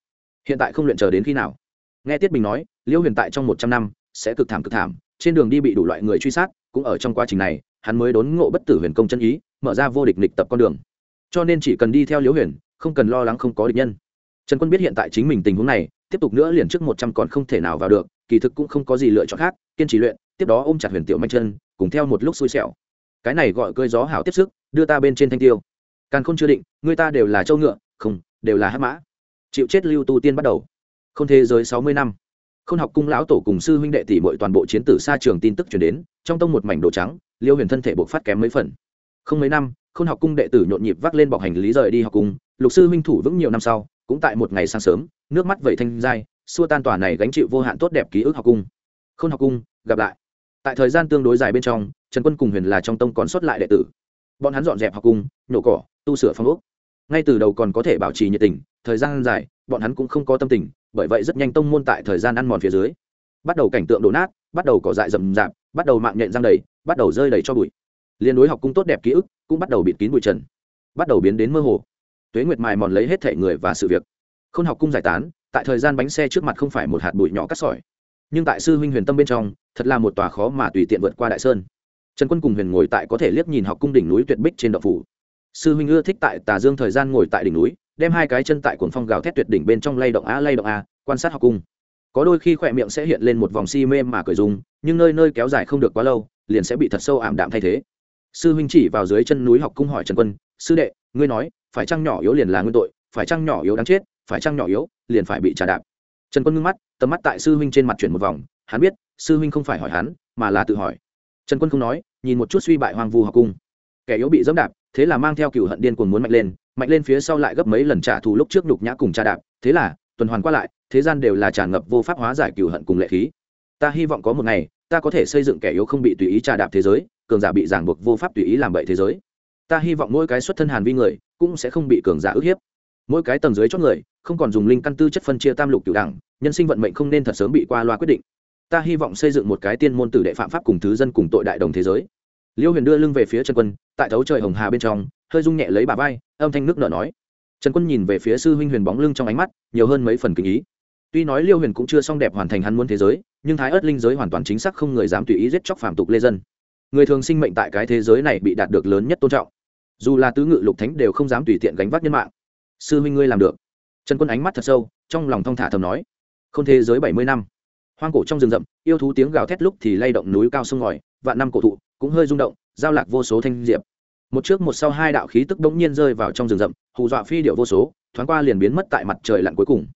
Hiện tại không luyện chờ đến khi nào. Nghe tiết bình nói liêu huyền tại trong một trăm năm, sẽ cực thảm cực thảm trên đường đi bị đủ loại người truy sát, cũng ở trong quá trình này, hắn mới đốn ngộ bất tử huyền công chân ý, mở ra vô địch lịch tập con đường. Cho nên chỉ cần đi theo liễu huyền, không cần lo lắng không có địch nhân. Trần quân biết hiện tại chính mình tình huống này, tiếp tục nữa liền trước một trăm còn không thể nào vào được, kỳ thực cũng không có gì lựa chọn khác, kiên trì luyện, tiếp đó ôm chặt huyền tiểu manh chân, cùng theo một lúc xui xẻo. Cái này gọi cơi gió hảo tiếp sức, đưa ta bên trên thanh tiêu. Càng không chưa định, người ta đều là châu ngựa, không, đều là hát mã. Chịu chết lưu tu tiên bắt đầu. Không thế giới sáu mươi năm. Khôn học cung lão tổ cùng sư huynh đệ tỷ mọi toàn bộ chiến tử xa trường tin tức chuyển đến, trong tông một mảnh đồ trắng, liêu huyền thân thể buộc phát kém mấy phần. Không mấy năm, khôn học cung đệ tử nhộn nhịp vác lên bọc hành lý rời đi học cung, lục sư huynh thủ vững nhiều năm sau, cũng tại một ngày sáng sớm, nước mắt vẩy thanh dai, xua tan tòa này gánh chịu vô hạn tốt đẹp ký ức học cung. Khôn học cung, gặp lại. Tại thời gian tương đối dài bên trong, trần quân cùng huyền là trong tông còn sót lại đệ tử. Bọn hắn dọn dẹp học cung, nhổ cỏ, tu sửa phong ốc. Ngay từ đầu còn có thể bảo trì nhiệt tình, thời gian dài, bọn hắn cũng không có tâm tình bởi vậy rất nhanh tông môn tại thời gian ăn mòn phía dưới. Bắt đầu cảnh tượng đổ nát, bắt đầu cỏ dại rậm rạp, bắt đầu mạng nhện răng đầy, bắt đầu rơi đầy cho bụi. Liên đối học cung tốt đẹp ký ức cũng bắt đầu bịt kín bụi trần, bắt đầu biến đến mơ hồ. Tuế nguyệt mài mòn lấy hết thể người và sự việc. K h ô n học cung giải tán, tại thời gian bánh xe trước mặt không phải một hạt bụi nhỏ cắt sỏi. Nhưng tại sư huynh huyền tâm bên trong, thật là một tòa khó mà tùy tiện vượt qua đại sơn. Trần quân cùng huyền ngồi tại có thể liếc nhìn học cung đỉnh núi tuyệt bích trên đậu phủ. Sư huynh ưa thích tại tà dương thời gian ngồi tại đỉnh núi đem hai cái chân tại cuồng phong gào thét tuyệt đỉnh bên trong lay động a lay động a quan sát học cung. Có đôi khi khỏe miệng sẽ hiện lên một vòng si mê mà cười dùng nhưng nơi nơi kéo dài không được quá lâu, liền sẽ bị thật sâu ảm đạm thay thế. Sư huynh chỉ vào dưới chân núi học cung hỏi trần quân, sư đệ, ngươi nói, phải chăng nhỏ yếu liền là nguyên tội, phải chăng nhỏ yếu đáng chết, phải chăng nhỏ yếu, liền phải bị trả đạp? Trần quân ngưng mắt, tầm mắt tại sư huynh trên mặt chuyển một vòng, hắn biết, sư huynh không phải hỏi hắn, mà là tự hỏi. Trần quân không nói, nhìn một chút suy bại hoang vu học cung. Kẻ yếu bị dẫm đạp, thế là mang theo cựu hận điên cuồng muốn mạnh lên mạnh lên phía sau lại gấp mấy lần trả thù lúc trước nhục nhã cùng trả đạp. Thế là, tuần hoàn qua lại, thế gian đều là tràn ngập vô pháp hóa giải cựu hận cùng lệ khí. Ta hy vọng có một ngày, ta có thể xây dựng kẻ yếu không bị tùy ý trà đạp thế giới, cường giả bị giảng buộc vô pháp tùy ý làm bậy thế giới. Ta hy vọng mỗi cái xuất thân hàn vi người, cũng sẽ không bị cường giả ức hiếp. Mỗi cái tầng dưới chót người, không còn dùng linh căn tư chất phân chia tam lục cửu đẳng, nhân sinh vận mệnh không nên thật sớm bị qua loa quyết định. Ta hy vọng xây dựng một cái tiên môn tử đệ phạm pháp cùng thứ dân cùng tội đại đồng thế giới. Liêu huyền đưa lưng về phía trần quân, tại thấu trời hồng hà bên trong hơi rung nhẹ lấy bà vai, âm thanh nước nở nói. Trần quân nhìn về phía sư huynh huyền bóng lưng trong ánh mắt, nhiều hơn mấy phần kinh ý. Tuy nói liêu huyền cũng chưa xong đẹp hoàn thành hắn muốn thế giới, nhưng thái ớt linh giới hoàn toàn chính xác không người dám tùy ý giết chóc phàm tục lê dân. Người thường sinh mệnh tại cái thế giới này bị đạt được lớn nhất tôn trọng. Dù là tứ ngự lục thánh đều không dám tùy tiện gánh vác nhân mạng. Sư huynh ngươi làm được. Trần quân ánh mắt thật sâu, trong lòng thong thả thầm nói. Không thế giới bảy mươi năm. Hoang cổ trong rừng rậm, yêu thú tiếng gào thét lúc thì lay động núi cao sông ngòi, vạn năm cổ thụ, cũng hơi rung động, giao lạc vô số thanh diệp một trước một sau hai đạo khí tức bỗng nhiên rơi vào trong rừng rậm, hù dọa phi điệu vô số, thoáng qua liền biến mất tại mặt trời lặn cuối cùng.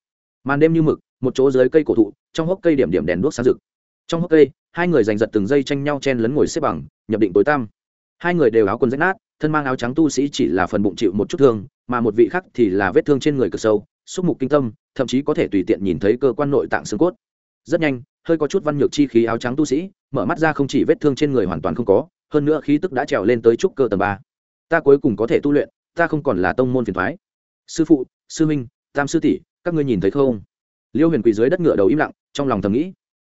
Màn đêm như mực, một chỗ dưới cây cổ thụ, trong hốc cây điểm điểm đèn đuốc sáng rực. Trong hốc cây, hai người giành giật từng giây tranh nhau chen lấn ngồi xếp bằng, nhập định tối tăm. Hai người đều áo quần rách nát, thân mang áo trắng tu sĩ chỉ là phần bụng chịu một chút thương, mà một vị khác thì là vết thương trên người cực sâu, xúc mục kinh tâm, thậm chí có thể tùy tiện nhìn thấy cơ quan nội tạng xương cốt. Rất nhanh, hơi có chút văn nhược chi khí áo trắng tu sĩ, mở mắt ra không chỉ vết thương trên người hoàn toàn không có hơn nữa khí tức đã trèo lên tới trúc cơ tầng ba. Ta cuối cùng có thể tu luyện, ta không còn là tông môn phiền thoái. Sư phụ, sư minh tam sư tỷ, các ngươi nhìn thấy không? Liêu huyền quỳ dưới đất ngựa đầu im lặng, trong lòng thầm nghĩ.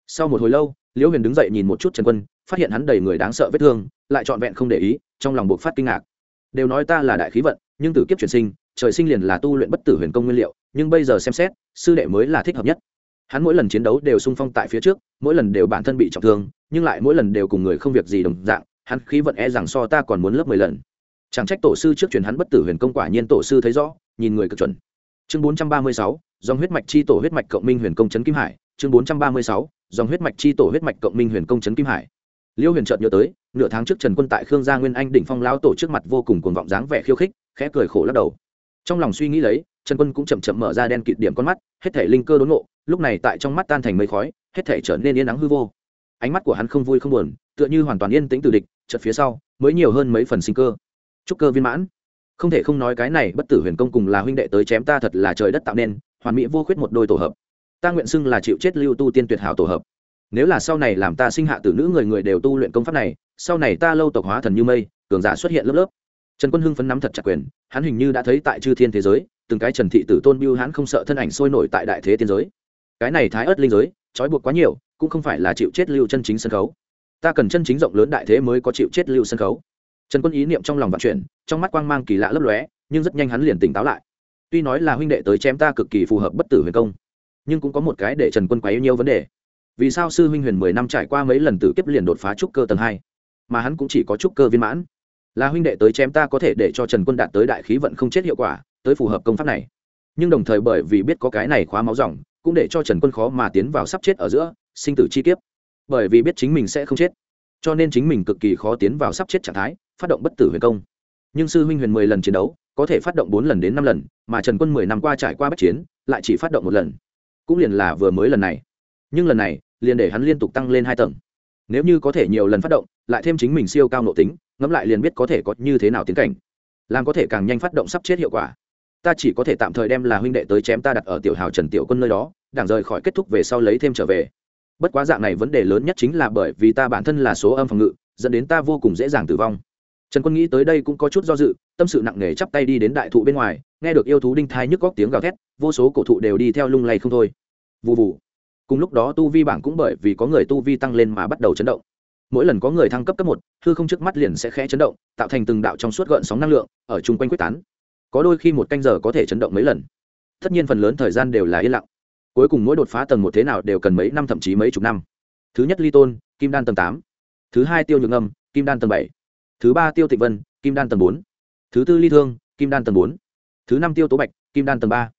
Sau một hồi lâu, liêu huyền đứng dậy nhìn một chút trần quân, phát hiện hắn đầy người đáng sợ vết thương, lại trọn vẹn không để ý, trong lòng buộc phát kinh ngạc. Đều nói ta là đại khí vận, nhưng từ kiếp chuyển sinh, trời sinh liền là tu luyện bất tử huyền công nguyên liệu, nhưng bây giờ xem xét, sư đệ mới là thích hợp nhất. Hắn mỗi lần chiến đấu đều sung phong tại phía trước, mỗi lần đều bản thân bị trọng thương, nhưng lại mỗi lần đều cùng người không việc gì đồng dạng hắn khí vận e rằng so ta còn muốn lớp mười lần. Chẳng trách tổ sư trước truyền hắn bất tử huyền công quả nhiên tổ sư thấy rõ, nhìn người cực chuẩn. Chương bốn trăm ba mươi sáu, dòng huyết mạch chi tổ huyết mạch cộng minh huyền công trấn kim hải. Chương bốn trăm ba mươi sáu, dòng huyết mạch chi tổ huyết mạch cộng minh huyền công trấn kim hải. Liêu huyền chợt nhớ tới, nửa tháng trước trần quân tại khương gia nguyên anh đỉnh phong lão tổ trước mặt vô cùng cuồng vọng dáng vẻ khiêu khích, khẽ cười khổ lắc đầu. Trong lòng suy nghĩ lấy, trần quân cũng chậm chậm mở ra đen kịt điểm con mắt, hết thể linh cơ đốn ngộ, lúc này tại trong mắt tan thành mây khói, hết thể trở nên yên nắng hư vô. Ánh mắt của hắn không vui không buồn, tựa như hoàn toàn yên tĩnh từ địch chợt phía sau, mới nhiều hơn mấy phần sinh cơ. Trúc cơ viên mãn. Không thể không nói cái này bất tử huyền công cùng là huynh đệ tới chém ta thật là trời đất tạo nên, hoàn mỹ vô khuyết một đôi tổ hợp. Ta nguyện xưng là chịu chết lưu tu tiên tuyệt hảo tổ hợp. Nếu là sau này làm ta sinh hạ tử nữ người người đều tu luyện công pháp này, sau này ta lâu tộc hóa thần như mây, cường giả xuất hiện lớp lớp. Trần quân hưng phấn nắm thật chặt quyền, hắn hình như đã thấy tại chư thiên thế giới, từng cái trần thị tử tôn biêu hắn không sợ thân ảnh sôi nổi tại đại thế tiên giới. Cái này thái ớt linh giới, trói buộc quá nhiều, cũng không phải là chịu chết lưu chân chính sân khấu ta cần chân chính rộng lớn đại thế mới có chịu chết lưu sân khấu. Trần quân ý niệm trong lòng vận chuyển, trong mắt quang mang kỳ lạ lấp lóe, nhưng rất nhanh hắn liền tỉnh táo lại. Tuy nói là huynh đệ tới chém ta cực kỳ phù hợp bất tử huyền công, nhưng cũng có một cái để trần quân quấy nhiều vấn đề. Vì sao sư huynh huyền mười năm trải qua mấy lần tử kiếp liền đột phá trúc cơ tầng hai, mà hắn cũng chỉ có trúc cơ viên mãn? Là huynh đệ tới chém ta có thể để cho trần quân đạt tới đại khí vận không chết hiệu quả, tới phù hợp công pháp này. Nhưng đồng thời bởi vì biết có cái này khóa máu dòng, cũng để cho trần quân khó mà tiến vào sắp chết ở giữa, sinh tử chi kiếp bởi vì biết chính mình sẽ không chết. Cho nên chính mình cực kỳ khó tiến vào sắp chết trạng thái, phát động bất tử huyền công. Nhưng sư huynh huyền mười lần chiến đấu, có thể phát động bốn lần đến năm lần, mà trần quân mười năm qua trải qua bất chiến, lại chỉ phát động một lần. Cũng liền là vừa mới lần này. Nhưng lần này, liền để hắn liên tục tăng lên hai tầng. Nếu như có thể nhiều lần phát động, lại thêm chính mình siêu cao nộ tính, ngẫm lại liền biết có thể có như thế nào tiến cảnh. Làm có thể càng nhanh phát động sắp chết hiệu quả. Ta chỉ có thể tạm thời đem là huynh đệ tới chém ta đặt ở tiểu hào trần tiểu quân nơi đó, đảng rời khỏi kết thúc về sau lấy thêm trở về bất quá dạng này vấn đề lớn nhất chính là bởi vì ta bản thân là số âm phòng ngự, dẫn đến ta vô cùng dễ dàng tử vong. Trần quân nghĩ tới đây cũng có chút do dự, tâm sự nặng nề chắp tay đi đến đại thụ bên ngoài, nghe được yêu thú đinh thai nhức góc tiếng gào thét, vô số cổ thụ đều đi theo lung lay không thôi. Vụ vụ cùng lúc đó tu vi bảng cũng bởi vì có người tu vi tăng lên mà bắt đầu chấn động. Mỗi lần có người thăng cấp cấp một, hư không trước mắt liền sẽ khẽ chấn động, tạo thành từng đạo trong suốt gợn sóng năng lượng, ở chung quanh quyết tán. Có đôi khi một canh giờ có thể chấn động mấy lần. Tất nhiên phần lớn thời gian đều là yên lặng cuối cùng mỗi đột phá tầng một thế nào đều cần mấy năm, thậm chí mấy chục năm. Thứ nhất ly tôn, kim đan tầng tám. Thứ hai tiêu nhược âm, kim đan tầng bảy. Thứ ba tiêu tịnh vân, kim đan tầng bốn. Thứ tư ly thương, kim đan tầng bốn. Thứ năm tiêu tố bạch, kim đan tầng ba.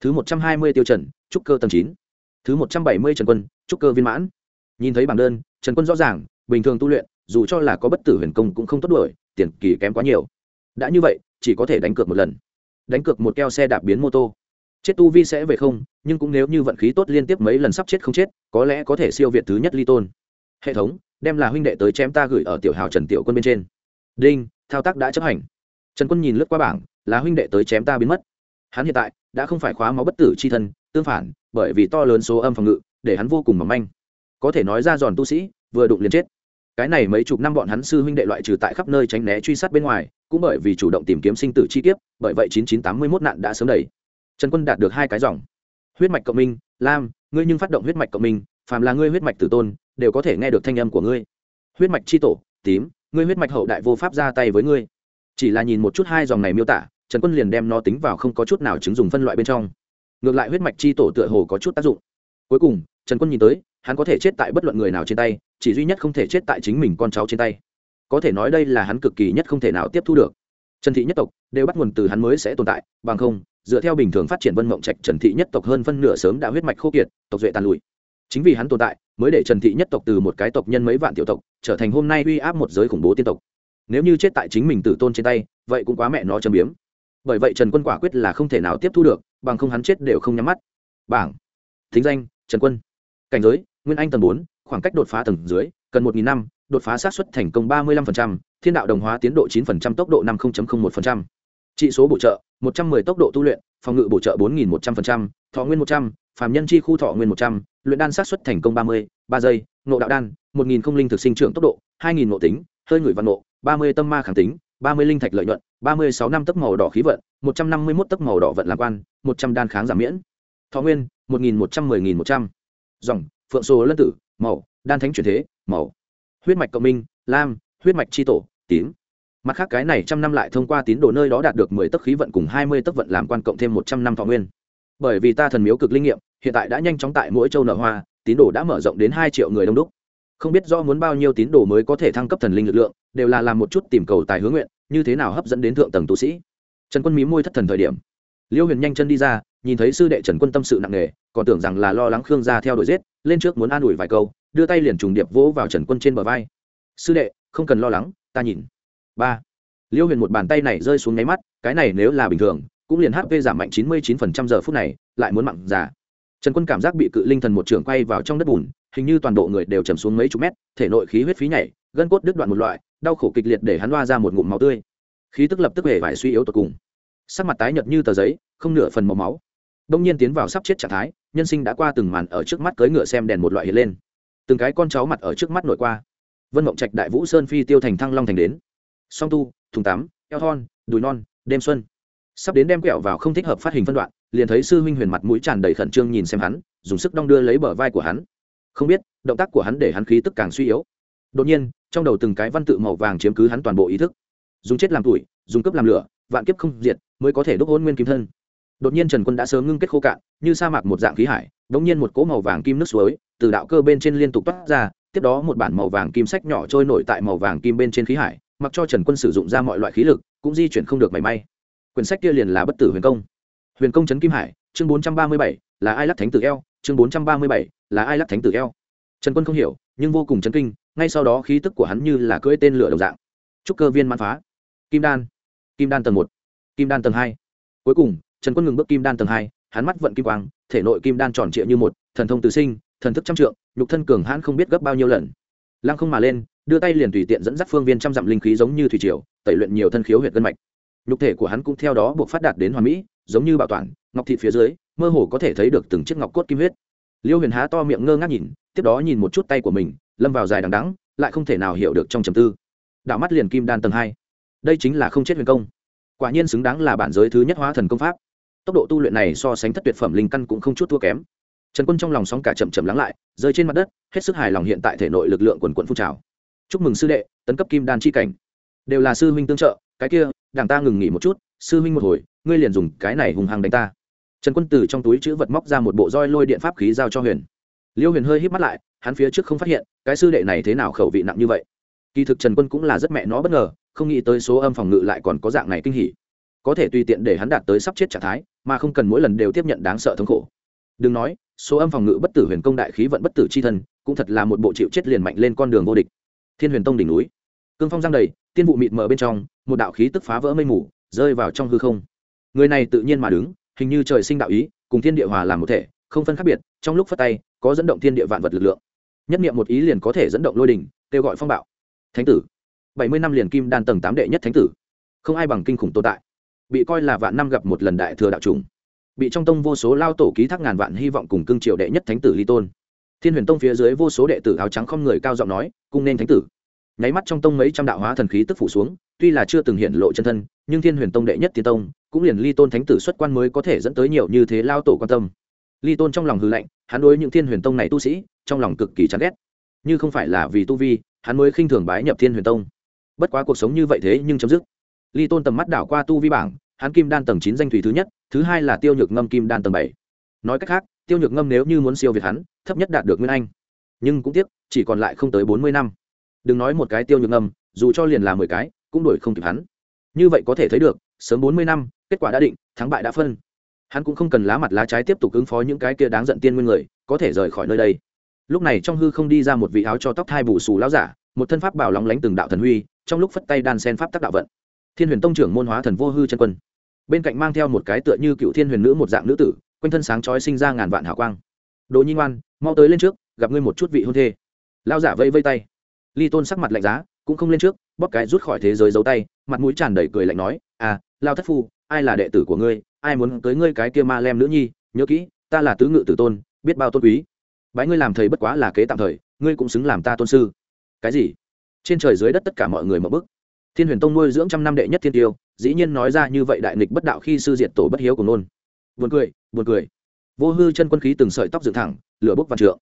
Thứ một trăm hai mươi tiêu trần, trúc cơ tầng chín. Thứ một trăm bảy mươi trần quân, trúc cơ viên mãn. Nhìn thấy bảng đơn, trần quân rõ ràng, bình thường tu luyện, dù cho là có bất tử huyền công cũng không tốt đuổi, tiền kỳ kém quá nhiều. Đã như vậy, chỉ có thể đánh cược một lần. Đánh cược một keo xe đạp biến mô tô chết tu vi sẽ về không, nhưng cũng nếu như vận khí tốt liên tiếp mấy lần sắp chết không chết, có lẽ có thể siêu việt thứ nhất ly tôn. Hệ thống, đem là huynh đệ tới chém ta gửi ở tiểu hào trần tiểu quân bên trên. Đinh, thao tác đã chấp hành. Trần quân nhìn lướt qua bảng, là huynh đệ tới chém ta biến mất. Hắn hiện tại, đã không phải khóa máu bất tử c h i thân, tương phản, bởi vì to lớn số âm phòng ngự, để hắn vô cùng mỏng manh. Có thể nói ra giòn tu sĩ, vừa đụng liền chết. Cái này mấy chục năm bọn hắn sư huynh đệ loại trừ tại khắp nơi tránh né truy sát bên ngoài, cũng bởi vì chủ động tìm kiếm sinh tử chi kiếp, bởi vậy chín chín tám mươi mốt nạn đã sớm đầy trần quân đạt được hai cái dòng. Huyết mạch cộng minh, lam, ngươi nhưng phát động huyết mạch cộng minh, phàm là ngươi huyết mạch tử tôn, đều có thể nghe được thanh âm của ngươi. Huyết mạch chi tổ, tím, ngươi huyết mạch hậu đại vô pháp ra tay với ngươi. Chỉ là nhìn một chút hai dòng này miêu tả, trần quân liền đem nó tính vào không có chút nào chứng dùng phân loại bên trong. Ngược lại huyết mạch chi tổ tựa hồ có chút tác dụng. Cuối cùng, trần quân nhìn tới, hắn có thể chết tại bất luận người nào trên tay, chỉ duy nhất không thể chết tại chính mình con cháu trên tay. Có thể nói đây là hắn cực kỳ nhất không thể nào tiếp thu được. Trần thị nhất tộc đều bắt nguồn từ hắn mới sẽ tồn tại, bằng không dựa theo bình thường phát triển vân mộng trạch, trần thị nhất tộc hơn phân nửa sớm đã huyết mạch khô kiệt, tộc duệ tàn lụi. Chính vì hắn tồn tại, mới để trần thị nhất tộc từ một cái tộc nhân mấy vạn tiểu tộc, trở thành hôm nay uy áp một giới khủng bố tiên tộc. Nếu như chết tại chính mình tử tôn trên tay, vậy cũng quá mẹ nó châm biếm. Bởi vậy trần quân quả quyết là không thể nào tiếp thu được, bằng không hắn chết đều không nhắm mắt. Bảng. Thính danh, trần quân. Cảnh giới, nguyên anh tầng bốn, khoảng cách đột phá tầng dưới, cần một nghìn năm, đột phá sát xuất thành công ba mươi năm thiên đạo đồng hóa tiến độ chín tốc độ năm một trị số bổ trợ, một trăm 110 tốc độ tu luyện, phòng ngự bổ trợ bốn nghìn một trăm linh thọ nguyên một trăm, phàm nhân chi khu thọ nguyên một trăm, luyện đan sát xuất thành công ba mươi, ba giây nộ đạo đan, một nghìn không linh thực sinh trưởng tốc độ, hai nghìn nộ tính, hơi người văn nộ ba mươi tâm ma kháng tính, ba mươi linh thạch lợi nhuận, ba mươi sáu năm tấc màu đỏ khí vận, một trăm năm mươi mốt tấc màu đỏ vận lạc quan, một trăm đan kháng giảm miễn. Thọ nguyên, một nghìn một trăm mười nghìn một trăm. Dòng, phượng sô lân tử, màu, đan thánh chuyển thế, màu. Huyết mạch cộng minh, lam, huyết mạch tri tổ, tím mặt khác cái này trăm năm lại thông qua tín đồ nơi đó đạt được mười tấc khí vận cùng hai mươi tấc vận làm quan cộng thêm một trăm năm thọ nguyên. Bởi vì ta thần miếu cực linh nghiệm, hiện tại đã nhanh chóng tại mỗi châu nở hoa, tín đồ đã mở rộng đến hai triệu người đông đúc. Không biết do muốn bao nhiêu tín đồ mới có thể thăng cấp thần linh lực lượng, đều là làm một chút tìm cầu tài hướng nguyện, như thế nào hấp dẫn đến thượng tầng tu sĩ. Trần quân mí môi thất thần thời điểm. Liêu huyền nhanh chân đi ra, nhìn thấy sư đệ trần quân tâm sự nặng nề, còn tưởng rằng là lo lắng khương gia theo đuổi giết, lên trước muốn an ủi vài câu, đưa tay liền trùng điệp vỗ vào trần quân trên bờ vai. Sư đệ, không cần lo lắng, ta nhìn ba. Liêu huyền một bàn tay này rơi xuống nháy mắt, cái này nếu là bình thường, cũng liền hp giảm mạnh chín mươi chín phần trăm giờ phút này, lại muốn mặn giả trần quân cảm giác bị cự linh thần một trường quay vào trong đất bùn, hình như toàn bộ người đều chầm xuống mấy chục mét, thể nội khí huyết phí nhảy, gân cốt đứt đoạn một loại, đau khổ kịch liệt để hắn loa ra một ngụm máu tươi. Khí tức lập tức hề vải suy yếu tột cùng. Sắc mặt tái nhợt như tờ giấy, không nửa phần màu máu. Đông nhiên tiến vào sắp chết trạng thái, nhân sinh đã qua từng màn ở trước mắt cưỡi ngựa xem đèn một loại hiện lên. Từng cái con cháu mặt ở trước mắt nội qua. Vân mộng trạch đại vũ sơn phi tiêu thành thăng long thành đến song tu, thùng tắm, eo thon, đùi non, đêm xuân. Sắp đến đem quẹo vào không thích hợp phát hình phân đoạn, liền thấy sư huynh huyền mặt mũi tràn đầy khẩn trương nhìn xem hắn, dùng sức đong đưa lấy bờ vai của hắn. Không biết, động tác của hắn để hắn khí tức càng suy yếu. Đột nhiên, trong đầu từng cái văn tự màu vàng chiếm cứ hắn toàn bộ ý thức. Dùng chết làm tuổi, dùng cướp làm lửa, vạn kiếp không diệt, mới có thể đúc hôn nguyên kim thân. Đột nhiên trần quân đã sớm ngưng kết khô cạn, như sa mạc một dạng khí hải Đột nhiên một cỗ màu vàng kim nước suối từ đạo cơ bên trên liên tục toát ra, tiếp đó một bản màu vàng kim sách nhỏ trôi nổi tại màu vàng kim bên trên khí hải mặc cho trần quân sử dụng ra mọi loại khí lực, cũng di chuyển không được mảy may. Quyển sách kia liền là bất tử huyền công. Huyền công trấn kim hải, chương bốn trăm ba mươi bảy, là ai lắc thánh tử eo? Chương bốn trăm ba mươi bảy, là ai lắc thánh tử eo? Trần quân không hiểu, nhưng vô cùng chấn kinh, ngay sau đó khí tức của hắn như là cưỡi tên lửa đồng dạng. Trúc cơ viên mãn phá. Kim đan. Kim đan tầng một. Kim đan tầng hai. Cuối cùng, trần quân ngừng bước kim đan tầng hai, hắn mắt vận kim quang, thể nội kim đan tròn trịa như một, thần thông tự sinh, thần thức trăm trượng, nhục thân cường hãn không biết gấp bao nhiêu lần. Lăng không mà lên đưa tay liền tùy tiện dẫn dắt phương viên trăm dặm linh khí giống như thủy triều, tẩy luyện nhiều thân khiếu huyệt gân mạch. Nhục thể của hắn cũng theo đó buộc phát đạt đến hoàn mỹ, giống như bảo toàn, ngọc thịt phía dưới, mơ hồ có thể thấy được từng chiếc ngọc cốt kim huyết. Liêu huyền há to miệng ngơ ngác nhìn, tiếp đó nhìn một chút tay của mình, lâm vào dài đằng đắng lại không thể nào hiểu được trong trầm tư. Đạo mắt liền kim đan tầng hai. Đây chính là không chết huyền công. Quả nhiên xứng đáng là bản giới thứ nhất hóa thần công pháp. Tốc độ tu luyện này so sánh thất tuyệt phẩm linh căn cũng không chút thua kém. Trần quân trong lòng sóng cả chậm chậm lắng lại, rơi trên mặt đất, hết sức hài lòng hiện tại thể nội lực lượng quần quận phun trào chúc mừng sư đệ, tấn cấp kim đan chi cảnh. Đều là sư huynh tương trợ, cái kia, đảng ta ngừng nghỉ một chút, sư huynh một hồi, ngươi liền dùng cái này hùng hăng đánh ta. Trần quân từ trong túi chữ vật móc ra một bộ roi lôi điện pháp khí giao cho huyền. Liêu huyền hơi hít mắt lại, hắn phía trước không phát hiện, cái sư đệ này thế nào khẩu vị nặng như vậy. Kỳ thực trần quân cũng là rất mẹ nó bất ngờ, không nghĩ tới số âm phòng ngự lại còn có dạng này kinh hỉ. Có thể tùy tiện để hắn đạt tới sắp chết trạng thái, mà không cần mỗi lần đều tiếp nhận đáng sợ thống khổ. Đừng nói, số âm phòng ngự bất tử huyền công đại khí vận bất tử c h i thân, cũng thật là một bộ chịu chết liền mạnh lên con đường vô địch thiên huyền tông đỉnh núi. Cương phong giang đầy, tiên vụ mịt mờ bên trong, một đạo khí tức phá vỡ mây mù, rơi vào trong hư không. Người này tự nhiên mà đứng, hình như trời sinh đạo ý, cùng thiên địa hòa làm một thể, không phân khác biệt, trong lúc phát tay, có dẫn động thiên địa vạn vật lực lượng. Nhất niệm một ý liền có thể dẫn động lôi đình, kêu gọi phong bạo. Thánh tử. Bảy mươi năm liền kim đan tầng tám đệ nhất thánh tử. Không ai bằng kinh khủng tồn tại. Bị coi là vạn năm gặp một lần đại thừa đạo trùng bị trong tông vô số lao tổ ký thác ngàn vạn hy vọng cùng cương triều đệ nhất thánh tử ly tôn thiên huyền tông phía dưới vô số đệ tử áo trắng không người cao giọng nói, cung nên thánh tử. Nháy mắt trong tông mấy trăm đạo hóa thần khí tức phủ xuống, tuy là chưa từng hiện lộ chân thân, nhưng thiên huyền tông đệ nhất tiên tông, cũng liền ly tôn thánh tử xuất quan mới có thể dẫn tới nhiều như thế lao tổ quan tâm. Ly tôn trong lòng hư lạnh, hắn đối những thiên huyền tông này tu sĩ, trong lòng cực kỳ chán ghét. Như không phải là vì tu vi, hắn mới khinh thường bái nhập thiên huyền tông. Bất quá cuộc sống như vậy thế nhưng chấm dứt. Ly tôn tầm mắt đảo qua tu vi bảng, hắn kim đan tầng chín danh thủy thứ nhất, thứ hai là tiêu nhược ngâm kim đan tầng bảy. Nói cách khác tiêu nhược ngâm nếu như muốn siêu việt hắn, thấp nhất đạt được nguyên anh. Nhưng cũng tiếc, chỉ còn lại không tới bốn mươi năm. Đừng nói một cái tiêu nhược ngâm, dù cho liền là mười cái, cũng đổi không kịp hắn. Như vậy có thể thấy được, sớm bốn mươi năm, kết quả đã định, thắng bại đã phân. Hắn cũng không cần lá mặt lá trái tiếp tục ứng phó những cái kia đáng giận tiên nguyên người, có thể rời khỏi nơi đây. Lúc này trong hư không đi ra một vị áo cho tóc hai bù xù lao giả, một thân pháp bảo lóng lánh từng đạo thần huy, trong lúc phất tay đan sen pháp tác đạo vận. Thiên huyền tông trưởng môn hóa thần vô hư chân quân. Bên cạnh mang theo một cái tựa như cựu thiên huyền nữ một dạng nữ tử quanh thân sáng chói sinh ra ngàn vạn hào quang. Đồ nhi ngoan, mau tới lên trước, gặp ngươi một chút vị hôn thê. Lao giả vây vây tay. Ly tôn sắc mặt lạnh giá, cũng không lên trước, bóp cái rút khỏi thế giới giấu tay, mặt mũi tràn đầy cười lạnh nói à lao thất phu, ai là đệ tử của ngươi? Ai muốn tới ngươi cái kia ma lem nữ nhi? Nhớ kỹ, ta là tứ ngự tử tôn, biết bao tôn quý. Bái ngươi làm thầy bất quá là kế tạm thời, ngươi cũng xứng làm ta tôn sư. Cái gì? Trên trời dưới đất tất cả mọi người mở bức. Thiên huyền tông nuôi dưỡng trăm năm đệ nhất thiên tiêu, dĩ nhiên nói ra như vậy đại nghịch bất đạo khi sư diệt tổ bất hiếu của nôn. Buồn cười buồn cười. Vô hư chân quân khí từng sợi tóc dựng thẳng, lửa bốc văn trượng.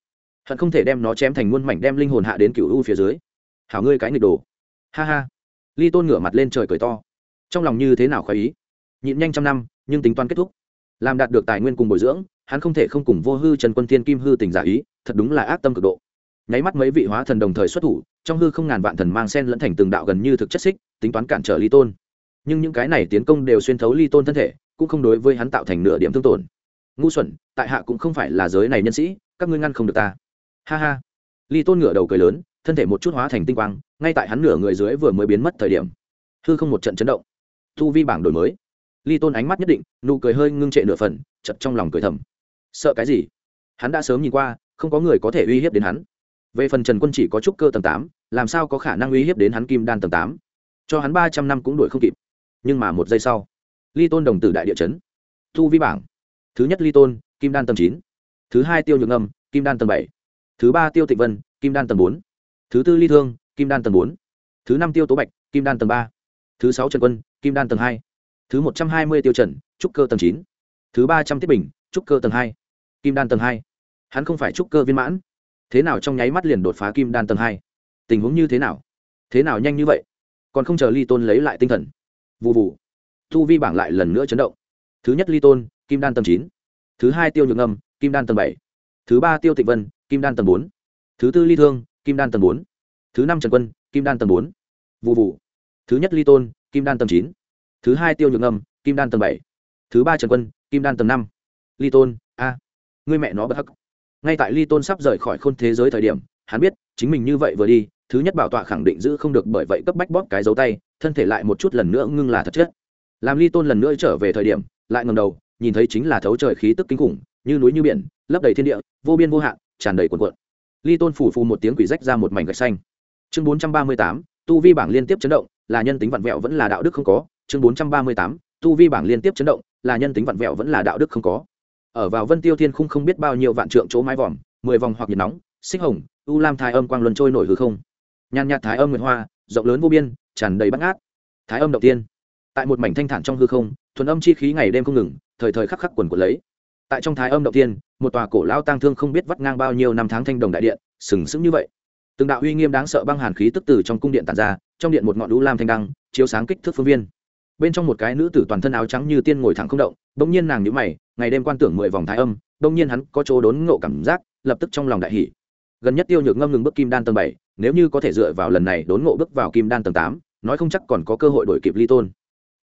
Hận không thể đem nó chém thành muôn mảnh đem linh hồn hạ đến cựu u phía dưới. Hảo ngươi cái nghịch đồ. Ha ha. Ly tôn ngửa mặt lên trời cười to. Trong lòng như thế nào khoái ý? Nhịn nhanh trăm năm, nhưng tính toán kết thúc. Làm đạt được tài nguyên cùng bồi dưỡng, hắn không thể không cùng vô hư trần quân thiên kim hư tình giả ý, thật đúng là ác tâm cực độ. Nháy mắt mấy vị hóa thần đồng thời xuất thủ, trong hư không ngàn vạn thần mang sen lẫn thành từng đạo gần như thực chất xích, tính toán cản trở ly tôn. Nhưng những cái này tiến công đều xuyên thấu ly tôn thân thể, cũng không đối với hắn tạo thành nửa điểm thương tổn ngu xuẩn, tại hạ cũng không phải là giới này nhân sĩ, các ngươi ngăn không được ta. Ha ha. Ly tôn ngửa đầu cười lớn, thân thể một chút hóa thành tinh quang, ngay tại hắn nửa người dưới vừa mới biến mất thời điểm. Hư không một trận chấn động. Thu vi bảng đổi mới. Ly tôn ánh mắt nhất định, nụ cười hơi ngưng trệ nửa phần chật trong lòng cười thầm. Sợ cái gì? Hắn đã sớm nhìn qua, không có người có thể uy hiếp đến hắn. Về phần trần quân chỉ có trúc cơ tầng tám, làm sao có khả năng uy hiếp đến hắn kim đan tầng tám? Cho hắn ba trăm năm cũng đuổi không kịp. Nhưng mà một giây sau, ly tôn đồng tử đại địa chấn. Thu vi bảng thứ nhất ly tôn, kim đan tầng chín. Thứ hai tiêu nhược Ngâm, kim đan tầng bảy. Thứ ba tiêu tịnh vân, kim đan tầng bốn. Thứ tư ly thương, kim đan tầng bốn. Thứ năm tiêu tố bạch, kim đan tầng ba. Thứ sáu trần quân, kim đan tầng hai. Thứ một trăm hai mươi tiêu trần, trúc cơ tầng chín. Thứ ba trăm tiết bình, trúc cơ tầng hai. Kim đan tầng hai. Hắn không phải trúc cơ viên mãn. Thế nào trong nháy mắt liền đột phá kim đan tầng hai? Tình huống như thế nào? Thế nào nhanh như vậy? Còn không chờ ly tôn lấy lại tinh thần. Vụ vụ thu vi bảng lại lần nữa chấn động. Thứ nhất ly tôn kim đan tầng chín. Thứ hai tiêu nhược âm, kim đan tầng bảy. Thứ ba tiêu tịnh vân, kim đan tầng bốn. Thứ tư ly thương, kim đan tầng bốn. Thứ năm trần quân, kim đan tầng bốn. Vụ vụ thứ nhất ly tôn, kim đan tầng chín. Thứ hai tiêu nhược âm, kim đan tầng bảy. Thứ ba trần quân, kim đan tầng năm. Ly tôn, a. À. người mẹ nó bất hắc. Ngay tại ly tôn sắp rời khỏi khôn thế giới thời điểm, hắn biết, chính mình như vậy vừa đi, thứ nhất bảo tọa khẳng định giữ không được bởi vậy cấp bách bóp cái dấu tay, thân thể lại một chút lần nữa ngưng là thật chất làm ly tôn lần nữa trở về thời điểm, lại ngầm đầu nhìn thấy chính là thấu trời khí tức kinh khủng, như núi như biển, lấp đầy thiên địa, vô biên vô hạn, tràn đầy cuồn cuộn. Ly tôn phủ phù một tiếng quỷ rách ra một mảnh gạch xanh. Chương bốn trăm ba mươi tám, tu vi bảng liên tiếp chấn động, là nhân tính vặn vẹo vẫn là đạo đức không có. Chương bốn trăm ba mươi tám, tu vi bảng liên tiếp chấn động, là nhân tính vặn vẹo vẫn là đạo đức không có. Ở vào vân tiêu thiên khung không biết bao nhiêu vạn trượng chỗ mái vòm, mười vòng hoặc nhiệt nóng, xích hồng, u lam thái âm quang luân trôi nổi hư không. Nhàn nhạt thái âm nguyệt hoa, rộng lớn vô biên, tràn đầy bắt ngát. Thái âm đầu tiên. Tại một mảnh thanh thản trong hư không, thuần âm chi khí ngày đêm không ngừng thời thời khắc khắc quần của lấy. Tại trong thái âm động tiên một tòa cổ lao tang thương không biết vắt ngang bao nhiêu năm tháng thanh đồng đại điện, sừng sững như vậy. Từng đạo uy nghiêm đáng sợ băng hàn khí tức từ trong cung điện tàn ra, trong điện một ngọn đũ lam thanh đăng, chiếu sáng kích thước phương viên. Bên trong một cái nữ tử toàn thân áo trắng như tiên ngồi thẳng không động, bỗng nhiên nàng nhíu mày, ngày đêm quan tưởng mười vòng thái âm, bỗng nhiên hắn có chỗ đốn ngộ cảm giác, lập tức trong lòng đại hỉ. Gần nhất tiêu nhược ngâm ngừng bước kim đan tầng bảy, nếu như có thể dựa vào lần này đốn ngộ bước vào kim đan tầng tám, nói không chắc còn có cơ hội đổi kịp ly tôn.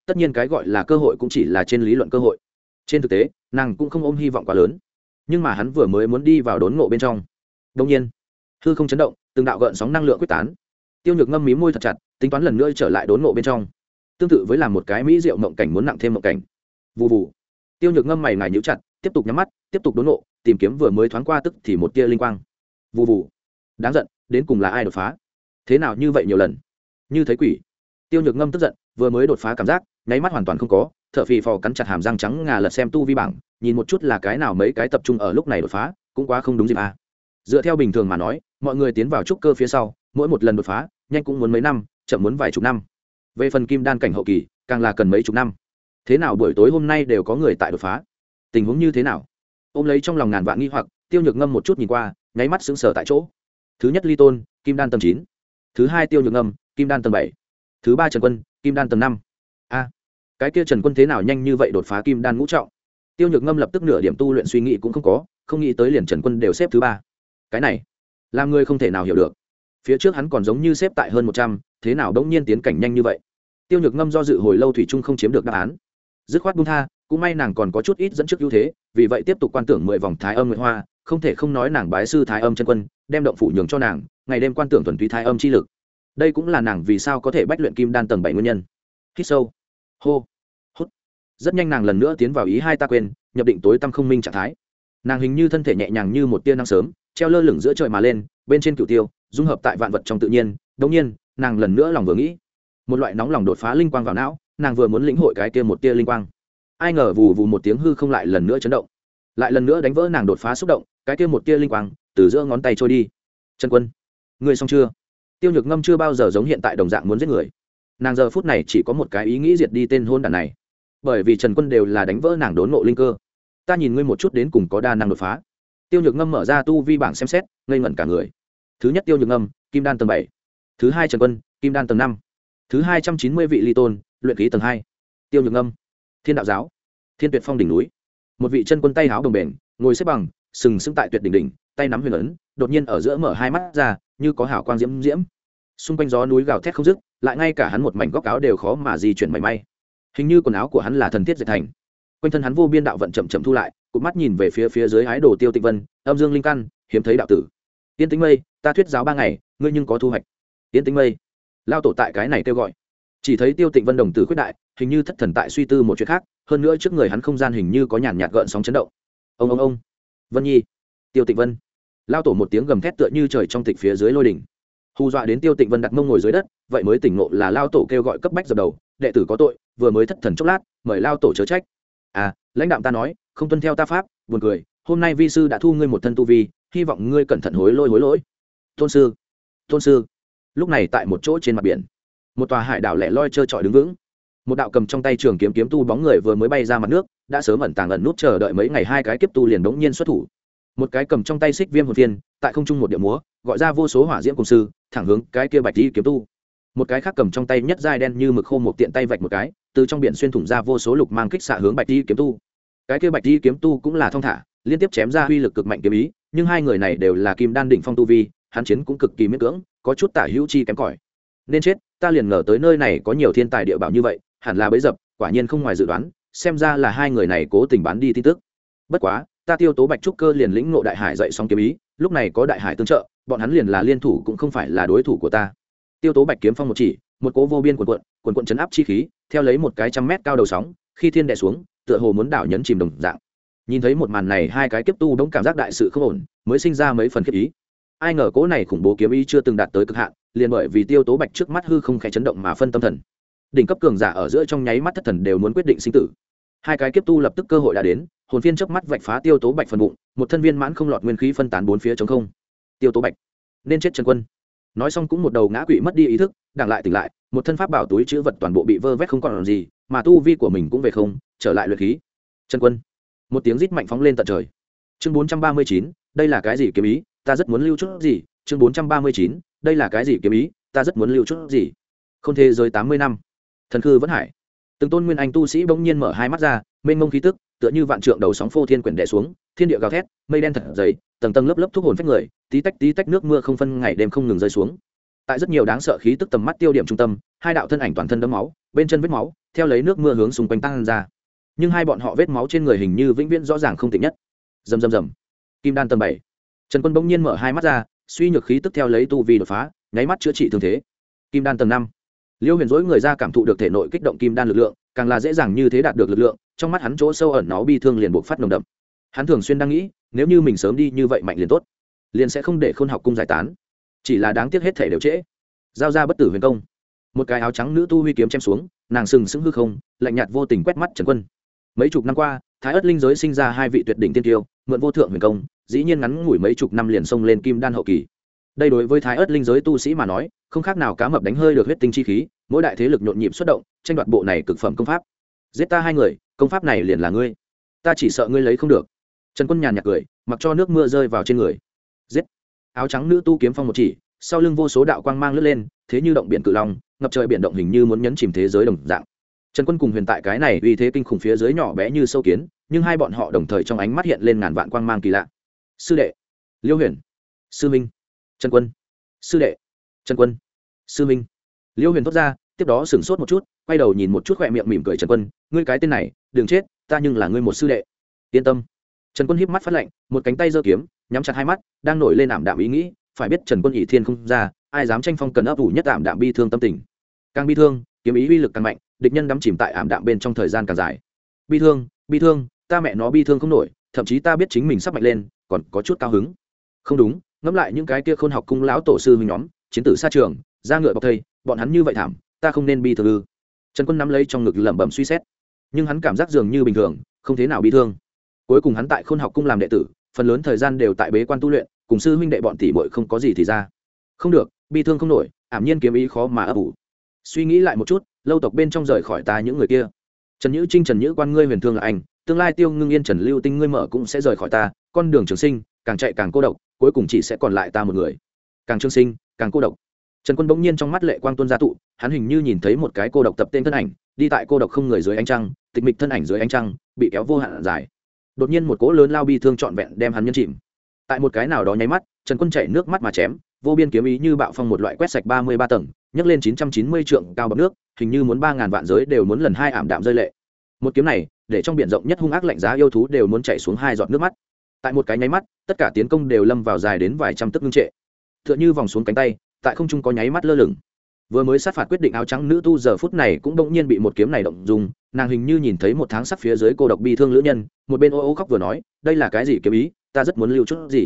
Tất nhiên cái gọi là cơ hội cũng chỉ là trên lý luận cơ hội trên thực tế, nàng cũng không ôm hy vọng quá lớn. Nhưng mà hắn vừa mới muốn đi vào đốn ngộ bên trong. Đông nhiên, hư không chấn động, từng đạo gợn sóng năng lượng quyết tán. Tiêu nhược ngâm mí môi thật chặt, tính toán lần nữa trở lại đốn ngộ bên trong. Tương tự với làm một cái mỹ rượu mộng cảnh muốn nặng thêm mộng cảnh. Vụ vụ tiêu nhược ngâm mày ngài nhíu chặt, tiếp tục nhắm mắt, tiếp tục đốn ngộ, tìm kiếm vừa mới thoáng qua tức thì một tia linh quang. Vụ vụ đáng giận, đến cùng là ai đột phá? Thế nào như vậy nhiều lần? Như thấy quỷ. Tiêu nhược ngâm tức giận, vừa mới đột phá cảm giác, nháy mắt hoàn toàn không có t h ở phì phò cắn chặt hàm răng trắng ngà lật xem tu vi bảng, nhìn một chút là cái nào mấy cái tập trung ở lúc này đột phá, cũng quá không đúng dịp à. dựa theo bình thường mà nói, mọi người tiến vào trúc cơ phía sau, mỗi một lần đột phá, nhanh cũng muốn mấy năm, chậm muốn vài chục năm. Về phần kim đan cảnh hậu kỳ, càng là cần mấy chục năm. Thế nào buổi tối hôm nay đều có người tại đột phá? Tình huống như thế nào? Ôm lấy trong lòng ngàn vạn nghi hoặc, tiêu nhược ngâm một chút nhìn qua, nháy mắt sững sờ tại chỗ. Thứ nhất ly tôn, kim đan tầng chín. Thứ hai tiêu nhược ngâm, kim đan tầng bảy. Thứ ba trần quân, kim đan tầng năm. A cái kia trần quân thế nào nhanh như vậy đột phá kim đan ngũ trọng? Tiêu nhược ngâm lập tức nửa điểm tu luyện suy nghĩ cũng không có, không nghĩ tới liền trần quân đều xếp thứ ba. Cái này, làm người không thể nào hiểu được. Phía trước hắn còn giống như xếp tại hơn một trăm, thế nào đống nhiên tiến cảnh nhanh như vậy? Tiêu nhược ngâm do dự hồi lâu thủy trung không chiếm được đáp án. Dứt khoát bung tha, cũng may nàng còn có chút ít dẫn trước ưu thế, vì vậy tiếp tục quan tưởng mười vòng thái âm nguyệt hoa, không thể không nói nàng bái sư thái âm chân quân, đem động phủ nhường cho nàng, ngày đêm quan tưởng thuần túy thái âm chi lực. Đây cũng là nàng vì sao có thể bách luyện kim đan tầng bảy nguyên nhân. Hít sâu. Hô rất nhanh nàng lần nữa tiến vào ý hai ta quên, nhập định tối tăm không minh trạng thái. Nàng hình như thân thể nhẹ nhàng như một tia năng sớm, treo lơ lửng giữa trời mà lên, bên trên cửu tiêu, dung hợp tại vạn vật trong tự nhiên, đống nhiên, nàng lần nữa lòng vừa nghĩ, một loại nóng lòng đột phá linh quang vào não, nàng vừa muốn lĩnh hội cái kia một tia linh quang. Ai ngờ vù vù một tiếng hư không lại lần nữa chấn động, lại lần nữa đánh vỡ nàng đột phá xúc động, cái kia một tia linh quang từ giữa ngón tay trôi đi. Trần quân, ngươi xong chưa? Tiêu nhược ngâm chưa bao giờ giống hiện tại đồng dạng muốn giết người. Nàng giờ phút này chỉ có một cái ý nghĩ diệt đi tên hôn đàn này bởi vì trần quân đều là đánh vỡ nàng đốn nộ linh cơ. Ta nhìn ngươi một chút đến cùng có đa năng đột phá. Tiêu nhược ngâm mở ra tu vi bảng xem xét, ngây ngẩn cả người. Thứ nhất tiêu nhược ngâm, kim đan tầng bảy. Thứ hai trần quân, kim đan tầng năm. Thứ hai trăm chín mươi vị ly tôn, luyện ký tầng hai. Tiêu nhược ngâm, thiên đạo giáo, thiên tuyệt phong đỉnh núi. Một vị chân quân tay háo đồng bền, ngồi xếp bằng, sừng sững tại tuyệt đỉnh đỉnh, tay nắm huyền ấn, đột nhiên ở giữa mở hai mắt ra, như có hào quang diễm diễm. Xung quanh gió núi gào thét không dứt, lại ngay cả hắn một mảnh góc áo đều khó mà di chuyển mảy may hình như quần áo của hắn là thần thiết dệt thành. Quanh thân hắn vô biên đạo vận chậm chậm thu lại cụt mắt nhìn về phía phía dưới ái đồ tiêu tịnh vân, âm dương linh căn, hiếm thấy đạo tử. Yên tĩnh mây, ta thuyết giáo ba ngày, ngươi nhưng có thu hoạch. Yên tĩnh mây, lao tổ tại cái này kêu gọi. Chỉ thấy tiêu tịnh vân đồng tử quyết đại, hình như thất thần tại suy tư một chuyện khác, hơn nữa trước người hắn không gian hình như có nhàn nhạt gợn sóng chấn động. Ông ông ông. Vân nhi, tiêu tịnh vân. Lao tổ một tiếng gầm thét tựa như trời trong tịch phía dưới lôi đỉnh. Hù dọa đến tiêu tịnh vân đặt mông ngồi dưới đất, vậy mới tỉnh ngộ là lao tổ kêu gọi cấp bách dập đầu đệ tử có tội, vừa mới thất thần chốc lát, mời lao tổ chớ trách. À lãnh đạo ta nói, không tuân theo ta pháp, buồn cười, hôm nay vi sư đã thu ngươi một thân tu vi, hy vọng ngươi cẩn thận hối lỗi hối lỗi. Tôn sư tôn sư. Lúc này tại một chỗ trên mặt biển, một tòa hải đảo lẻ loi trơ trọi đứng vững. Một đạo cầm trong tay trường kiếm kiếm tu bóng người vừa mới bay ra mặt nước, đã sớm ẩn tàng ẩn nút chờ đợi mấy ngày hai cái kiếp tu liền đống nhiên xuất thủ. Một cái cầm trong tay xích viêm hồn phiên, tại không trung một điệu múa, gọi ra vô số hỏa diễm công sư, thẳng hướng cái kia bạch đi kiếm tu một cái khác cầm trong tay nhất dai đen như mực khô một tiện tay vạch một cái, từ trong biển xuyên thủng ra vô số lục mang kích xạ hướng bạch di kiếm tu. Cái kia bạch di kiếm tu cũng là thong thả, liên tiếp chém ra uy lực cực mạnh kiếm ý, nhưng hai người này đều là kim đan đỉnh phong tu vi, hắn chiến cũng cực kỳ miễn cưỡng, có chút tả hữu chi kém cỏi. Nên chết, ta liền ngờ tới nơi này có nhiều thiên tài địa bảo như vậy, hẳn là bấy dập, quả nhiên không ngoài dự đoán, xem ra là hai người này cố tình bán đi tin tức. Bất quá, ta tiêu tố bạch trúc cơ liền lĩnh ngộ đại hải dậy xong kiếm ý, lúc này có đại hải tương trợ, bọn hắn liền là liên thủ cũng không phải là đối thủ của ta tiêu tố bạch kiếm phong một chỉ, một cố vô biên quần quận quần quận chấn áp chi khí, theo lấy một cái trăm mét cao đầu sóng, khi thiên đè xuống, tựa hồ muốn đảo nhấn chìm đồng dạng. Nhìn thấy một màn này, hai cái kiếp tu đống cảm giác đại sự không ổn, mới sinh ra mấy phần kiếp ý. Ai ngờ cố này khủng bố kiếm ý chưa từng đạt tới cực hạn, liền bởi vì tiêu tố bạch trước mắt hư không khẽ chấn động mà phân tâm thần. Đỉnh cấp cường giả ở giữa trong nháy mắt thất thần đều muốn quyết định sinh tử. Hai cái kiếp tu lập tức cơ hội đã đến, hồn phiên trước mắt vạch phá tiêu tố bạch phần bụng, một thân viên mãn không lọt nguyên khí phân tán bốn phía chống không. Tiêu tố bạch, nên chết trần quân nói xong cũng một đầu ngã quỵ mất đi ý thức đặng lại tỉnh lại, một thân pháp bảo túi chữ vật toàn bộ bị vơ vét không còn gì, mà tu vi của mình cũng về không, trở lại luyện khí. Trần quân. Một tiếng rít mạnh phóng lên tận trời. Chương bốn trăm ba mươi chín, đây là cái gì kiếm ý, ta rất muốn lưu chút gì? Chương bốn trăm ba mươi chín, đây là cái gì kiếm ý, ta rất muốn lưu chút gì? Không thế giới tám mươi năm. Thần khư vẫn hải. Từng tôn nguyên anh tu sĩ bỗng nhiên mở hai mắt ra, mênh mông khí tức tựa như vạn trượng đầu sóng phô thiên quyển đè xuống, thiên địa gào thét, mây đen thật dày, tầng tầng lớp lớp thuốc hồn phách người, tí tách tí tách nước mưa không phân ngày đêm không ngừng rơi xuống. Tại rất nhiều đáng sợ khí tức tầm mắt tiêu điểm trung tâm, hai đạo thân ảnh toàn thân đấm máu, bên chân vết máu, theo lấy nước mưa hướng xung quanh tăng ra. Nhưng hai bọn họ vết máu trên người hình như vĩnh viễn rõ ràng không tịnh nhất. Rầm rầm rầm. Kim đan tầng bảy. Trần quân bỗng nhiên mở hai mắt ra, suy nhược khí tức theo lấy tu vi đột phá, nháy mắt chữa trị thương thế. Kim đan tầng năm. Liêu huyền dối người ra cảm thụ được thể nội kích động kim đan lực lượng càng là dễ dàng như thế đạt được lực lượng, trong mắt hắn chỗ sâu ẩn nó bi thương liền buộc phát nồng đậm. Hắn thường xuyên đang nghĩ, nếu như mình sớm đi như vậy mạnh liền tốt, liền sẽ không để khôn học cung giải tán. Chỉ là đáng tiếc hết thể đều trễ. Giao ra bất tử huyền công. Một cái áo trắng nữ tu huy kiếm chém xuống, nàng sừng sững hư không, lạnh nhạt vô tình quét mắt trần quân. Mấy chục năm qua, thái ất linh giới sinh ra hai vị tuyệt đỉnh tiên tiêu, mượn vô thượng huyền công, dĩ nhiên ngắn ngủi mấy chục năm liền xông lên kim đan hậu kỳ đây đối với thái ớt linh giới tu sĩ mà nói, không khác nào cá mập đánh hơi được huyết tinh chi khí, mỗi đại thế lực nhộn nhịp xuất động, tranh đoạt bộ này cực phẩm công pháp. Giết ta hai người, công pháp này liền là ngươi. Ta chỉ sợ ngươi lấy không được. Trần quân nhàn nhạt cười, mặc cho nước mưa rơi vào trên người. Giết. Áo trắng nữ tu kiếm phong một chỉ, sau lưng vô số đạo quang mang lướt lên, thế như động biển cự long, ngập trời biển động hình như muốn nhấn chìm thế giới đồng dạng. Trần quân cùng huyền tại cái này uy thế kinh khủng phía dưới nhỏ bé như sâu kiến, nhưng hai bọn họ đồng thời trong ánh mắt hiện lên ngàn vạn quang mang kỳ lạ. Sư đệ. Liêu huyền. Sư minh trần quân. Sư đệ. Trần quân. Sư minh. Liêu huyền thốt ra, tiếp đó sửng sốt một chút, quay đầu nhìn một chút khỏe miệng mỉm cười trần quân. Ngươi cái tên này, đừng chết, ta nhưng là ngươi một sư đệ. Yên tâm. Trần quân híp mắt phát lạnh một cánh tay giơ kiếm, nhắm chặt hai mắt, đang nổi lên ảm đạm ý nghĩ, phải biết trần quân ỷ thiên không ra, ai dám tranh phong cần ấp ủ nhất ảm đạm bi thương tâm tình. Càng bi thương, kiếm ý uy lực càng mạnh, địch nhân đắm chìm tại ảm đạm bên trong thời gian càng dài. Bi thương bi thương, ta mẹ nó bi thương không nổi, thậm chí ta biết chính mình sắp mạnh lên, còn có chút cao hứng. Không đúng ngẫm lại những cái kia khôn học cung lão tổ sư huynh nhóm, chiến tử xa trường ra ngựa bọc thây, bọn hắn như vậy thảm, ta không nên bi thương ư. Trần quân nắm lấy trong ngực lẩm bẩm suy xét. Nhưng hắn cảm giác dường như bình thường, không thế nào bi thương. Cuối cùng hắn tại khôn học cung làm đệ tử, phần lớn thời gian đều tại bế quan tu luyện, cùng sư huynh đệ bọn tỷ muội không có gì thì ra. Không được, bi thương không nổi, ảm nhiên kiếm ý khó mà ấp ủ. Suy nghĩ lại một chút, lâu tộc bên trong rời khỏi ta những người kia. Trần nhữ trinh, trần nhữ quan, ngươi huyền thương là anh, tương lai tiêu ngưng yên trần lưu tinh, ngươi mở cũng sẽ rời khỏi ta, con đường trường sinh, càng chạy càng cô độc cuối cùng chỉ sẽ còn lại ta một người. Càng trương sinh, càng cô độc. Trần quân bỗng nhiên trong mắt lệ quang tuôn ra tụ, hắn hình như nhìn thấy một cái cô độc tập tên thân ảnh, đi tại cô độc không người dưới ánh trăng, tịch mịch thân ảnh dưới ánh trăng, bị kéo vô hạn dài. Đột nhiên một cỗ lớn lao bi thương trọn vẹn đem hắn nhân chìm. Tại một cái nào đó nháy mắt, trần quân chảy nước mắt mà chém, vô biên kiếm ý như bạo phong một loại quét sạch ba mươi ba tầng, nhấc lên chín trăm chín mươi trượng cao bậc nước, hình như muốn ba ngàn vạn giới đều muốn lần hai ảm đạm rơi lệ. Một kiếm này, để trong biển rộng nhất hung ác lạnh giá yêu thú đều muốn chạy xuống hai giọt nước mắt tại một cái nháy mắt, tất cả tiến công đều lâm vào dài đến vài trăm tấc ngưng trệ. T h ư ợ n h ư vòng xuống cánh tay, tại không trung có nháy mắt lơ lửng. Vừa mới sát phạt quyết định áo trắng nữ tu giờ phút này cũng bỗng nhiên bị một kiếm này động dùng, nàng hình như nhìn thấy một tháng sắp phía dưới cô độc bi thương lữ nhân, một bên ô ô khóc vừa nói, đây là cái gì kiếm ý? Ta rất muốn lưu chút gì.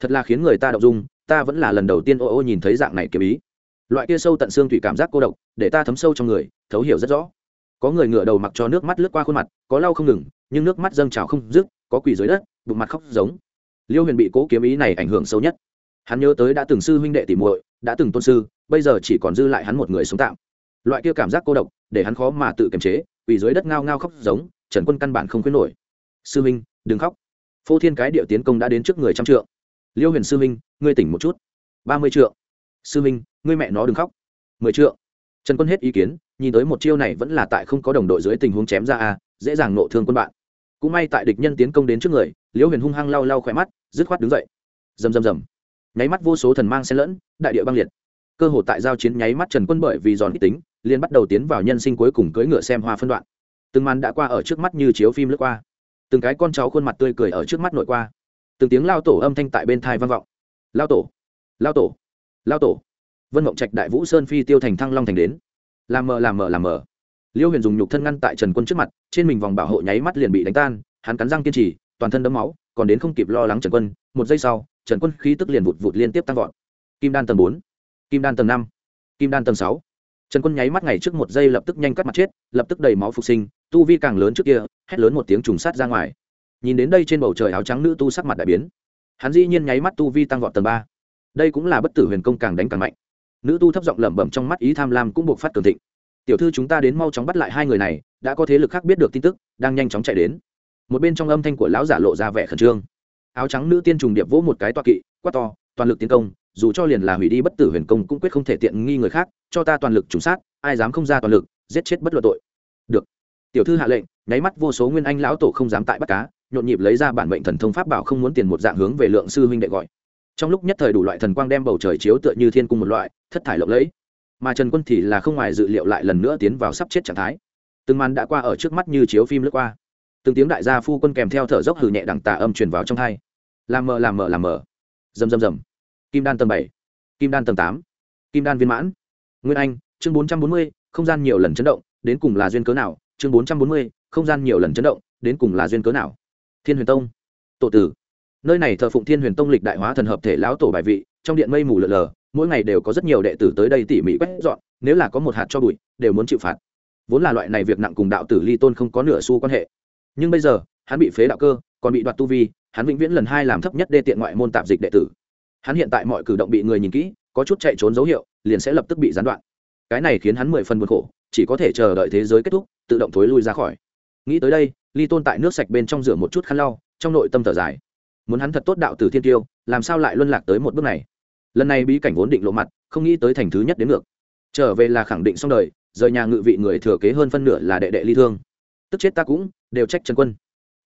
Thật là khiến người ta động dung, ta vẫn là lần đầu tiên ô ô nhìn thấy dạng này kiếm ý. Loại kia sâu tận xương thủy cảm giác cô độc, để ta thấm sâu trong người, thấu hiểu rất rõ. Có người ngửa đầu mặc cho nước mắt lướt qua khuôn mặt, có lau không ngừng, nhưng nước mắt dâng trào không dứt có quỳ dưới đất, bụng mặt khóc giống. Liêu huyền bị cố kiếm ý này ảnh hưởng sâu nhất. Hắn nhớ tới đã từng sư huynh đệ tỉ muội, đã từng tôn sư, bây giờ chỉ còn dư lại hắn một người sống tạm. Loại kia cảm giác cô độc, để hắn khó mà tự kiềm chế quỳ dưới đất ngao ngao khóc giống, trần quân căn bản không khuyến nổi. Sư huynh, đừng khóc. Phô thiên cái điệu tiến công đã đến trước người trăm trượng. Liêu huyền sư huynh, ngươi tỉnh một chút. Ba mươi trượng. Sư huynh, ngươi mẹ nó đừng khóc. Mười trượng. Trần quân hết ý kiến, nhìn tới một chiêu này vẫn là tại không có đồng đội dưới tình huống chém ra a, dễ dàng nộ thương quân bạn cũng may tại địch nhân tiến công đến trước người, liễu huyền hung hăng lau lau khỏe mắt, dứt khoát đứng dậy. Rầm rầm rầm. Nháy mắt vô số thần mang xen lẫn, đại địa băng liệt. Cơ hội tại giao chiến nháy mắt trần quân bởi vì giòn ít tính, liền bắt đầu tiến vào nhân sinh cuối cùng cưỡi ngựa xem hoa phân đoạn. Từng màn đã qua ở trước mắt như chiếu phim lướt qua. Từng cái con cháu khuôn mặt tươi cười ở trước mắt nội qua. Từng tiếng lao tổ âm thanh tại bên thai vang vọng. Lao tổ lao tổ lao tổ. Vân mộng trạch đại vũ sơn phi tiêu thành thăng long thành đến. Làm mờ làm mờ làm mờ liêu huyền dùng nhục thân ngăn tại trần quân trước mặt, trên mình vòng bảo hộ nháy mắt liền bị đánh tan, hắn cắn răng kiên trì, toàn thân đấm máu, còn đến không kịp lo lắng trần quân, một giây sau, trần quân khí tức liền vụt vụt liên tiếp tăng vọt. Kim đan tầng bốn, kim đan tầng năm, kim đan tầng sáu. Trần quân nháy mắt ngày trước một giây lập tức nhanh cắt mặt chết, lập tức đầy máu phục sinh, tu vi càng lớn trước kia, hét lớn một tiếng trùng sát ra ngoài. Nhìn đến đây trên bầu trời áo trắng nữ tu sắc mặt đại biến. Hắn dĩ nhiên nháy mắt tu vi tăng vọt tầng ba. Đây cũng là bất tử huyền công càng đánh càng mạnh. Nữ tu thấp giọng lẩm bẩm trong mắt ý tham lam cũng buộc phát cường thịnh tiểu thư chúng ta đến mau chóng bắt lại hai người này, đã có thế lực khác biết được tin tức, đang nhanh chóng chạy đến. Một bên trong âm thanh của lão giả lộ ra vẻ khẩn trương. Áo trắng nữ tiên trùng điệp vỗ một cái toa kỵ, quát to, toàn lực tiến công, dù cho liền là hủy đi bất tử huyền công cũng quyết không thể tiện nghi người khác, cho ta toàn lực trùng sát, ai dám không ra toàn lực, giết chết bất luận tội. Được. Tiểu thư hạ lệnh, nháy mắt vô số nguyên anh lão tổ không dám tại bắt cá, nhộn nhịp lấy ra bản mệnh thần thông pháp bảo không muốn tiền một dạng hướng về lượng sư huynh đệ gọi. Trong lúc nhất thời đủ loại thần quang đem bầu trời chiếu tựa như thiên cung một loại, thất thải lộng lẫy mà trần quân thì là không ngoài dự liệu lại lần nữa tiến vào sắp chết trạng thái. Từng màn đã qua ở trước mắt như chiếu phim lướt qua. Từng tiếng đại gia phu quân kèm theo thở dốc hử nhẹ đằng tà âm truyền vào trong thai làm mờ làm mờ làm mờ. Rầm rầm rầm. Kim đan tầng bảy, kim đan tầng tám, kim đan viên mãn. Nguyên anh, chương bốn trăm bốn mươi, không gian nhiều lần chấn động, đến cùng là duyên cớ nào? Chương bốn trăm bốn mươi, không gian nhiều lần chấn động, đến cùng là duyên cớ nào? Thiên huyền tông. Tổ tử. Nơi này thờ phụng thiên huyền tông lịch đại hóa thần hợp thể lão tổ bài vị, trong điện mây mù lờ lờ mỗi ngày đều có rất nhiều đệ tử tới đây tỉ mỉ quét dọn, nếu là có một hạt cho bụi, đều muốn chịu phạt. Vốn là loại này việc nặng cùng đạo tử ly tôn không có nửa xu quan hệ. Nhưng bây giờ, hắn bị phế đạo cơ, còn bị đoạt tu vi, hắn vĩnh viễn lần hai làm thấp nhất đê tiện ngoại môn tạp dịch đệ tử. Hắn hiện tại mọi cử động bị người nhìn kỹ, có chút chạy trốn dấu hiệu, liền sẽ lập tức bị gián đoạn. Cái này khiến hắn mười phần buồn khổ, chỉ có thể chờ đợi thế giới kết thúc, tự động thối lui ra khỏi. Nghĩ tới đây, ly tôn tại nước sạch bên trong rửa một chút khăn lau, trong nội tâm thở dài. Muốn hắn thật tốt đạo tử thiên tiêu, làm sao lại luân lạc tới một bước này? Lần này bí cảnh vốn định lộ mặt, không nghĩ tới thành thứ nhất đến ngược. Trở về là khẳng định xong đời, rời nhà ngự vị người thừa kế hơn phân nửa là đệ đệ ly thương. Tức chết ta cũng, đều trách trần quân.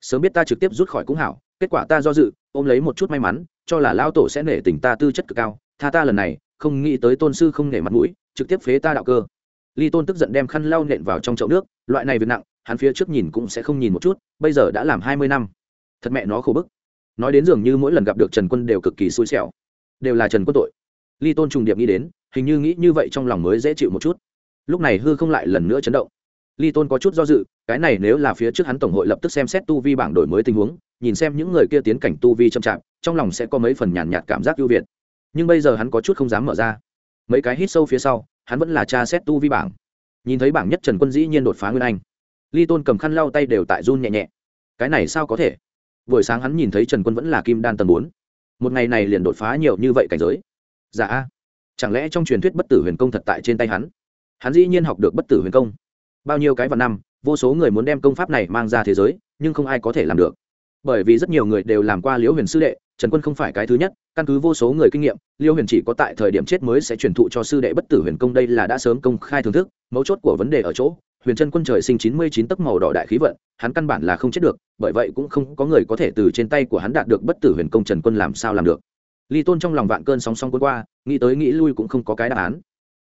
Sớm biết ta trực tiếp rút khỏi cũng hảo, kết quả ta do dự, ôm lấy một chút may mắn, cho là lao tổ sẽ nể tình ta tư chất cực cao, tha ta lần này, không nghĩ tới tôn sư không nể mặt mũi, trực tiếp phế ta đạo cơ. Ly tôn tức giận đem khăn lau nện vào trong chậu nước, loại này việc nặng, hắn phía trước nhìn cũng sẽ không nhìn một chút, bây giờ đã làm hai mươi năm. Thật mẹ nó khổ bức. Nói đến dường như mỗi lần gặp được trần quân đều cực kỳ xui xẻo đều là trần quân tội. Ly tôn trùng điệp nghĩ đến, hình như nghĩ như vậy trong lòng mới dễ chịu một chút. Lúc này hư không lại lần nữa chấn động. Ly tôn có chút do dự, cái này nếu là phía trước hắn tổng hội lập tức xem xét tu vi bảng đổi mới tình huống, nhìn xem những người kia tiến cảnh tu vi chậm chạp, trong lòng sẽ có mấy phần nhàn nhạt cảm giác ưu việt. Nhưng bây giờ hắn có chút không dám mở ra. Mấy cái hít sâu phía sau, hắn vẫn là tra xét tu vi bảng. Nhìn thấy bảng nhất trần quân dĩ nhiên đột phá nguyên anh. Ly tôn cầm khăn lau tay đều tại run nhẹ nhẹ. Cái này sao có thể? Buổi sáng hắn nhìn thấy trần quân vẫn là kim đan tầng bốn một ngày này liền đột phá nhiều như vậy cảnh giới. Dạ a. Chẳng lẽ trong truyền thuyết bất tử huyền công thật tại trên tay hắn? Hắn dĩ nhiên học được bất tử huyền công. Bao nhiêu cái vào năm, vô số người muốn đem công pháp này mang ra thế giới, nhưng không ai có thể làm được. Bởi vì rất nhiều người đều làm qua liễu huyền sư đệ, trần quân không phải cái thứ nhất, căn cứ vô số người kinh nghiệm, liễu huyền chỉ có tại thời điểm chết mới sẽ truyền thụ cho sư đệ bất tử huyền công đây là đã sớm công khai thưởng thức, mấu chốt của vấn đề ở chỗ huyền chân quân trời sinh chín mươi chín tấc màu đỏ đại khí vận, hắn căn bản là không chết được, bởi vậy cũng không có người có thể từ trên tay của hắn đạt được bất tử huyền công trần quân làm sao làm được. Ly tôn trong lòng vạn cơn sóng song cuốn qua, nghĩ tới nghĩ lui cũng không có cái đáp án.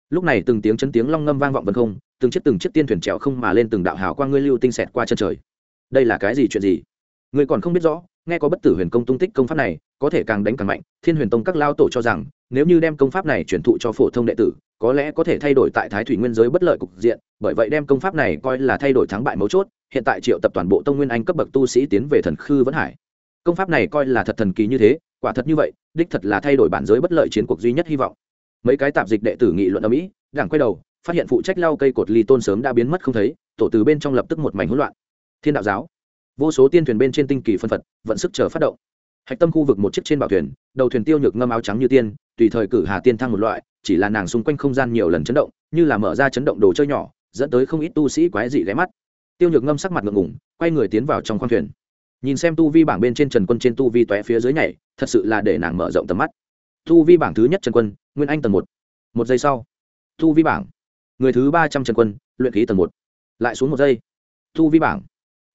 Lúc này từng tiếng chân tiếng long ngâm vang vọng vân không, từng chiếc từng chiếc tiên thuyền trèo không mà lên từng đạo hào quang ngươi lưu tinh xẹt qua chân trời. Đây là cái gì chuyện gì? Ngươi còn không biết rõ nghe có bất tử huyền công tung tích công pháp này, có thể càng đánh càng mạnh, thiên huyền tông các lao tổ cho rằng, nếu như đem công pháp này truyền thụ cho phổ thông đệ tử, có lẽ có thể thay đổi tại thái thủy nguyên giới bất lợi cục diện, bởi vậy đem công pháp này coi là thay đổi thắng bại mấu chốt, hiện tại triệu tập toàn bộ tông nguyên anh cấp bậc tu sĩ tiến về thần khư vẫn hải. Công pháp này coi là thật thần kỳ như thế, quả thật như vậy, đích thật là thay đổi bản giới bất lợi chiến cuộc duy nhất hy vọng. Mấy cái tạp dịch đệ tử nghị luận ở mỹ, đảng quay đầu, phát hiện phụ trách lau cây cột ly tôn sớm đã biến mất không thấy, tổ từ bên trong lập tức một mảnh hỗn loạn. Thiên đạo giáo vô số tiên thuyền bên trên tinh kỳ phân phật, vận sức chờ phát động. Hạch tâm khu vực một chiếc trên bảo thuyền, đầu thuyền tiêu nhược ngâm áo trắng như tiên, tùy thời cử hà tiên thăng một loại, chỉ là nàng xung quanh không gian nhiều lần chấn động, như là mở ra chấn động đồ chơi nhỏ, dẫn tới không ít tu sĩ quái dị ghé mắt. Tiêu nhược ngâm sắc mặt ngượng ngủng quay người tiến vào trong khoang thuyền. Nhìn xem tu vi bảng bên trên trần quân trên tu vi tóe phía dưới nhảy, thật sự là để nàng mở rộng tầm mắt. Tu vi bảng thứ nhất trần quân, nguyên anh tầng một. Một giây sau, tu vi bảng, người thứ ba trăm trần quân, luyện khí tầng một. Lại xuống một giây. Tu vi bảng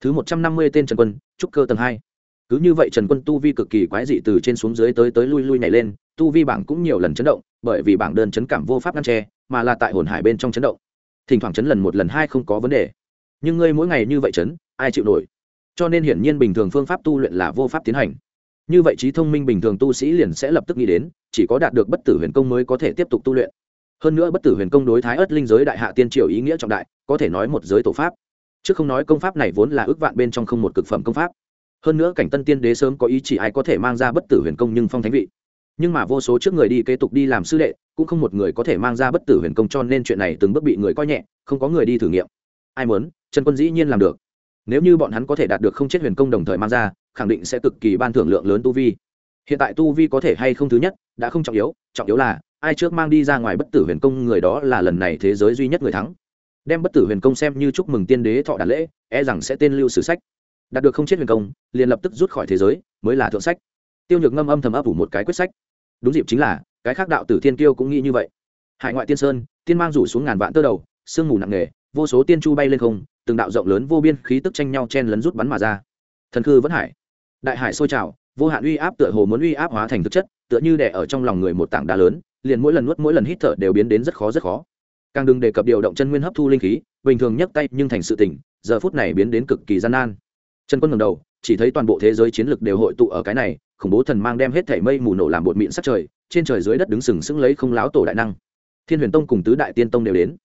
thứ một trăm năm mươi tên trần quân, trúc cơ tầng hai. Cứ như vậy trần quân tu vi cực kỳ quái dị từ trên xuống dưới tới tới lui lui nhảy lên, tu vi bảng cũng nhiều lần chấn động, bởi vì bảng đơn chấn cảm vô pháp ngăn tre mà là tại hồn hải bên trong chấn động. Thỉnh thoảng chấn lần một lần hai không có vấn đề. Nhưng ngươi mỗi ngày như vậy chấn, ai chịu nổi? Cho nên hiển nhiên bình thường phương pháp tu luyện là vô pháp tiến hành. Như vậy trí thông minh bình thường tu sĩ liền sẽ lập tức nghĩ đến, chỉ có đạt được bất tử huyền công mới có thể tiếp tục tu luyện. Hơn nữa bất tử huyền công đối thái ớt linh giới đại hạ tiên triều ý nghĩa trọng đại, có thể nói một giới tổ pháp chứ không nói công pháp này vốn là ước vạn bên trong không một cực phẩm công pháp. Hơn nữa cảnh tân tiên đế sớm có ý chỉ ai có thể mang ra bất tử huyền công nhưng phong thánh vị. Nhưng mà vô số trước người đi kế tục đi làm sư đệ, cũng không một người có thể mang ra bất tử huyền công cho nên chuyện này từng bước bị người coi nhẹ, không có người đi thử nghiệm. Ai muốn, trần quân dĩ nhiên làm được. Nếu như bọn hắn có thể đạt được không chết huyền công đồng thời mang ra, khẳng định sẽ cực kỳ ban thưởng lượng lớn tu vi. Hiện tại tu vi có thể hay không thứ nhất, đã không trọng yếu trọng yếu là, ai trước mang đi ra ngoài bất tử huyền công người đó là lần này thế giới duy nhất người thắng đem bất tử huyền công xem như chúc mừng tiên đế thọ đạt lễ e rằng sẽ tên lưu sử sách. Đạt được không chết huyền công, liền lập tức rút khỏi thế giới, mới là thượng sách. Tiêu nhược ngâm âm thầm ấp ủ một cái quyết sách. Đúng dịp chính là, cái khác đạo tử thiên kiêu cũng nghĩ như vậy. Hải ngoại tiên sơn, tiên mang rủ xuống ngàn vạn tơ đầu, sương mù nặng nề, vô số tiên chu bay lên không, từng đạo rộng lớn vô biên khí tức tranh nhau chen lấn rút bắn mà ra. Thần khư vẫn hải. Đại hải sôi trào, vô hạn uy áp tựa hồ muốn uy áp hóa thành thực chất, tựa như đẻ ở trong lòng người một tảng đá lớn, liền mỗi lần nuốt mỗi lần hít thở đều biến đến rất khó rất khó càng đừng đề cập điều động chân nguyên hấp thu linh khí, bình thường nhấc tay nhưng thành sự tỉnh giờ phút này biến đến cực kỳ gian nan. Trần quân ngầm đầu, chỉ thấy toàn bộ thế giới chiến lực đều hội tụ ở cái này, khủng bố thần mang đem hết thảy mây mù nổ làm bột mịn sắc trời, trên trời dưới đất đứng sừng sững lấy không láo tổ đại năng. Thiên huyền tông cùng tứ đại tiên tông đều đến.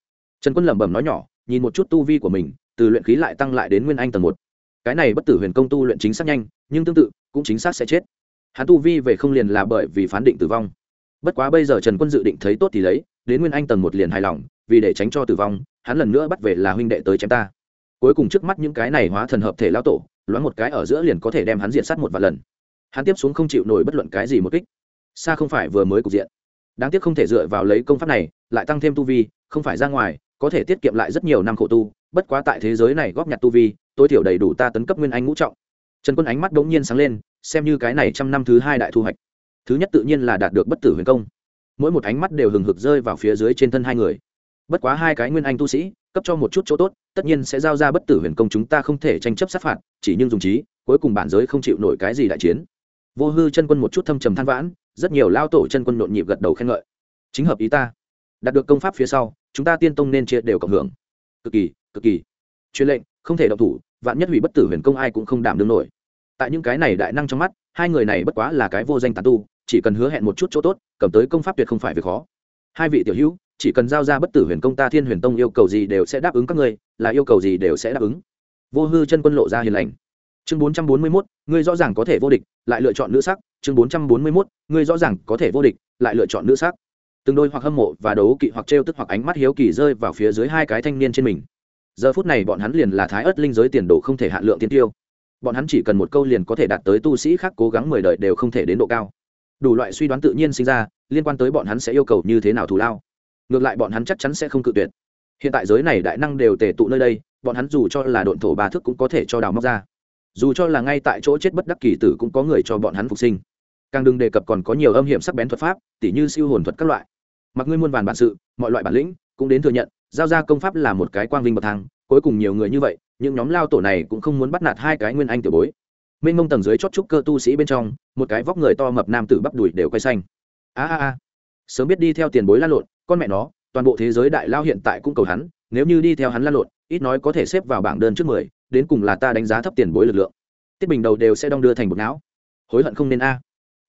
Trần quân lẩm bẩm nói nhỏ, nhìn một chút tu vi của mình, từ luyện khí lại tăng lại đến nguyên anh tầng một. Cái này bất tử huyền công tu luyện chính xác nhanh, nhưng tương tự, cũng chính xác sẽ chết. Hắn tu vi về không liền là bởi vì phán định tử vong. Bất quá bây giờ trần quân dự định thấy tốt thì lấy đến nguyên anh tầng một liền hài lòng, vì để tránh cho tử vong, hắn lần nữa bắt về là huynh đệ tới chém ta. Cuối cùng trước mắt những cái này hóa thần hợp thể lao tổ, loáng một cái ở giữa liền có thể đem hắn diện sát một vài lần. Hắn tiếp xuống không chịu nổi bất luận cái gì một kích. Xa không phải vừa mới cục diện. Đáng tiếc không thể dựa vào lấy công pháp này, lại tăng thêm tu vi, không phải ra ngoài, có thể tiết kiệm lại rất nhiều năm khổ tu, bất quá tại thế giới này góp nhặt tu vi, tối thiểu đầy đủ ta tấn cấp nguyên anh ngũ trọng. Trần quân ánh mắt đ ỗ n g nhiên sáng lên, xem như cái này trăm năm thứ hai đại thu hoạch. Thứ nhất tự nhiên là đạt được bất tử huyền công mỗi một ánh mắt đều hừng hực rơi vào phía dưới trên thân hai người. Bất quá hai cái nguyên anh tu sĩ, cấp cho một chút chỗ tốt, tất nhiên sẽ giao ra bất tử huyền công chúng ta không thể tranh chấp sát phạt, chỉ nhưng dùng trí, cuối cùng bản giới không chịu nổi cái gì đại chiến. Vô hư chân quân một chút thâm trầm than vãn, rất nhiều lao tổ chân quân nhộn nhịp gật đầu khen ngợi. Chính hợp ý ta. Đạt được công pháp phía sau, chúng ta tiên tông nên chia đều cộng hưởng. Cực kỳ cực kỳ. Truyền lệnh, không thể động thủ, vạn nhất hủy bất tử huyền công ai cũng không đảm đương nổi. Tại những cái này đại năng trong mắt, hai người này bất quá là cái vô danh tàn tu chỉ cần hứa hẹn một chút chỗ tốt, cầm tới công pháp tuyệt không phải việc khó. Hai vị tiểu hữu, chỉ cần giao ra bất tử huyền công ta thiên huyền tông yêu cầu gì đều sẽ đáp ứng các ngươi, là yêu cầu gì đều sẽ đáp ứng. Vô hư chân quân lộ ra hiền lành. Chương bốn trăm bốn mươi mốt, ngươi rõ ràng có thể vô địch, lại lựa chọn nữ sắc. Chương bốn trăm bốn mươi mốt, ngươi rõ ràng có thể vô địch, lại lựa chọn nữ sắc. Từng đôi hoặc hâm mộ và đấu kỵ hoặc trêu tức hoặc ánh mắt hiếu kỳ rơi vào phía dưới hai cái thanh niên trên mình. Giờ phút này bọn hắn liền là thái ớt linh giới tiền đồ không thể hạn lượng tiên tiêu. Bọn hắn chỉ cần một câu liền có thể đạt tới tu sĩ khác cố gắng mười đời đều không thể đến độ cao đủ loại suy đoán tự nhiên sinh ra, liên quan tới bọn hắn sẽ yêu cầu như thế nào thù lao. Ngược lại bọn hắn chắc chắn sẽ không cự tuyệt. Hiện tại giới này đại năng đều tề tụ nơi đây, bọn hắn dù cho là độn thổ ba thức cũng có thể cho đào móc ra. Dù cho là ngay tại chỗ chết bất đắc kỳ tử cũng có người cho bọn hắn phục sinh. Càng đừng đề cập còn có nhiều âm hiểm sắc bén thuật pháp, tỉ như siêu hồn thuật các loại. Mặc ngươi muôn vàn bản sự, mọi loại bản lĩnh cũng đến thừa nhận, giao ra công pháp là một cái quang vinh bậc thang, cuối cùng nhiều người như vậy, những nhóm lao tổ này cũng không muốn bắt nạt hai cái nguyên anh tiểu bối mênh mông tầng dưới chót trúc cơ tu sĩ bên trong, một cái vóc người to mập nam tử bắp đùi đều quay xanh. A a a. Sớm biết đi theo tiền bối lan lộn, con mẹ nó, toàn bộ thế giới đại lao hiện tại cũng cầu hắn, nếu như đi theo hắn lan lộn, ít nói có thể xếp vào bảng đơn trước mười, đến cùng là ta đánh giá thấp tiền bối lực lượng. Tiết bình đầu đều sẽ đong đưa thành một não. Hối hận không nên a.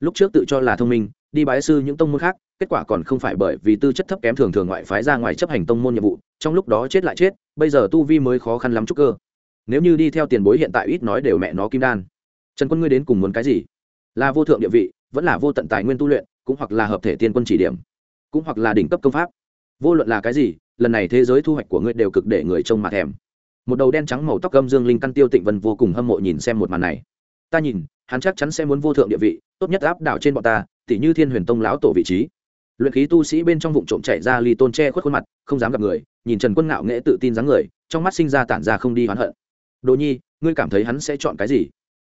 Lúc trước tự cho là thông minh, đi bái sư những tông môn khác, kết quả còn không phải bởi vì tư chất thấp kém thường thường ngoại phái ra ngoài chấp hành tông môn nhiệm vụ, trong lúc đó chết lại chết, bây giờ tu vi mới khó khăn lắm chút cơ. Nếu như đi theo tiền bối hiện tại ít nói đều mẹ nó kim đan trần quân ngươi đến cùng muốn cái gì? Là vô thượng địa vị, vẫn là vô tận tài nguyên tu luyện, cũng hoặc là hợp thể tiên quân chỉ điểm, cũng hoặc là đỉnh cấp công pháp. Vô luận là cái gì, lần này thế giới thu hoạch của ngươi đều cực để người trông mà thèm. Một đầu đen trắng màu tóc gâm dương linh căn tiêu tịnh vân vô cùng hâm mộ nhìn xem một màn này. Ta nhìn, hắn chắc chắn sẽ muốn vô thượng địa vị, tốt nhất áp đảo trên bọn ta tỷ như thiên huyền tông lão tổ vị trí. Luyện khí tu sĩ bên trong vụ trộm chạy ra ly tôn che khuất khuôn mặt, không dám gặp người, nhìn trần quân ngạo nghễ tự tin dáng người, trong mắt sinh ra tản ra không đi hoán hận. Đồ nhi, ngươi cảm thấy hắn sẽ chọn cái gì?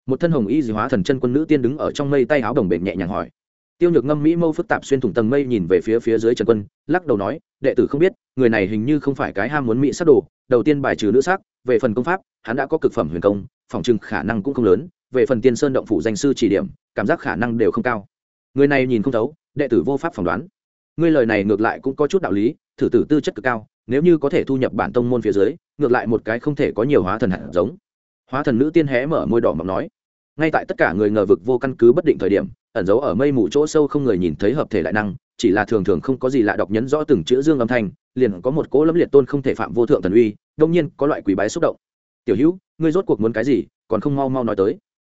Một thân hồng y dị hóa thần chân quân nữ tiên đứng ở trong mây tay áo đồng bền nhẹ nhàng hỏi. Tiêu nhược ngâm mỹ mâu phức tạp xuyên thủng tầng mây nhìn về phía phía dưới trần quân, lắc đầu nói, đệ tử không biết, người này hình như không phải cái ham muốn mỹ sắc đồ, đầu tiên bài trừ nữ sắc, về phần công pháp, hắn đã có cực phẩm huyền công, phòng trừng khả năng cũng không lớn, về phần tiên sơn động phủ danh sư chỉ điểm, cảm giác khả năng đều không cao. Người này nhìn không thấu, đệ tử vô pháp phỏng đoán. Ngươi lời này ngược lại cũng có chút đạo lý, thử tử tư chất cực cao, nếu như có thể thu nhập bản tông môn phía dưới, ngược lại một cái không thể có nhiều hóa thần hạt giống hóa thần nữ tiên hé mở môi đỏ mọc nói. Ngay tại tất cả người ngờ vực vô căn cứ bất định thời điểm, ẩn giấu ở mây mù chỗ sâu không người nhìn thấy hợp thể đại năng, chỉ là thường thường không có gì lạ đọc nhấn rõ từng chữ dương âm thanh, liền có một cỗ lâm liệt tôn không thể phạm vô thượng thần uy, đông nhiên có loại quỷ bái xúc động. Tiểu hữu, ngươi rốt cuộc muốn cái gì, còn không mau mau nói tới.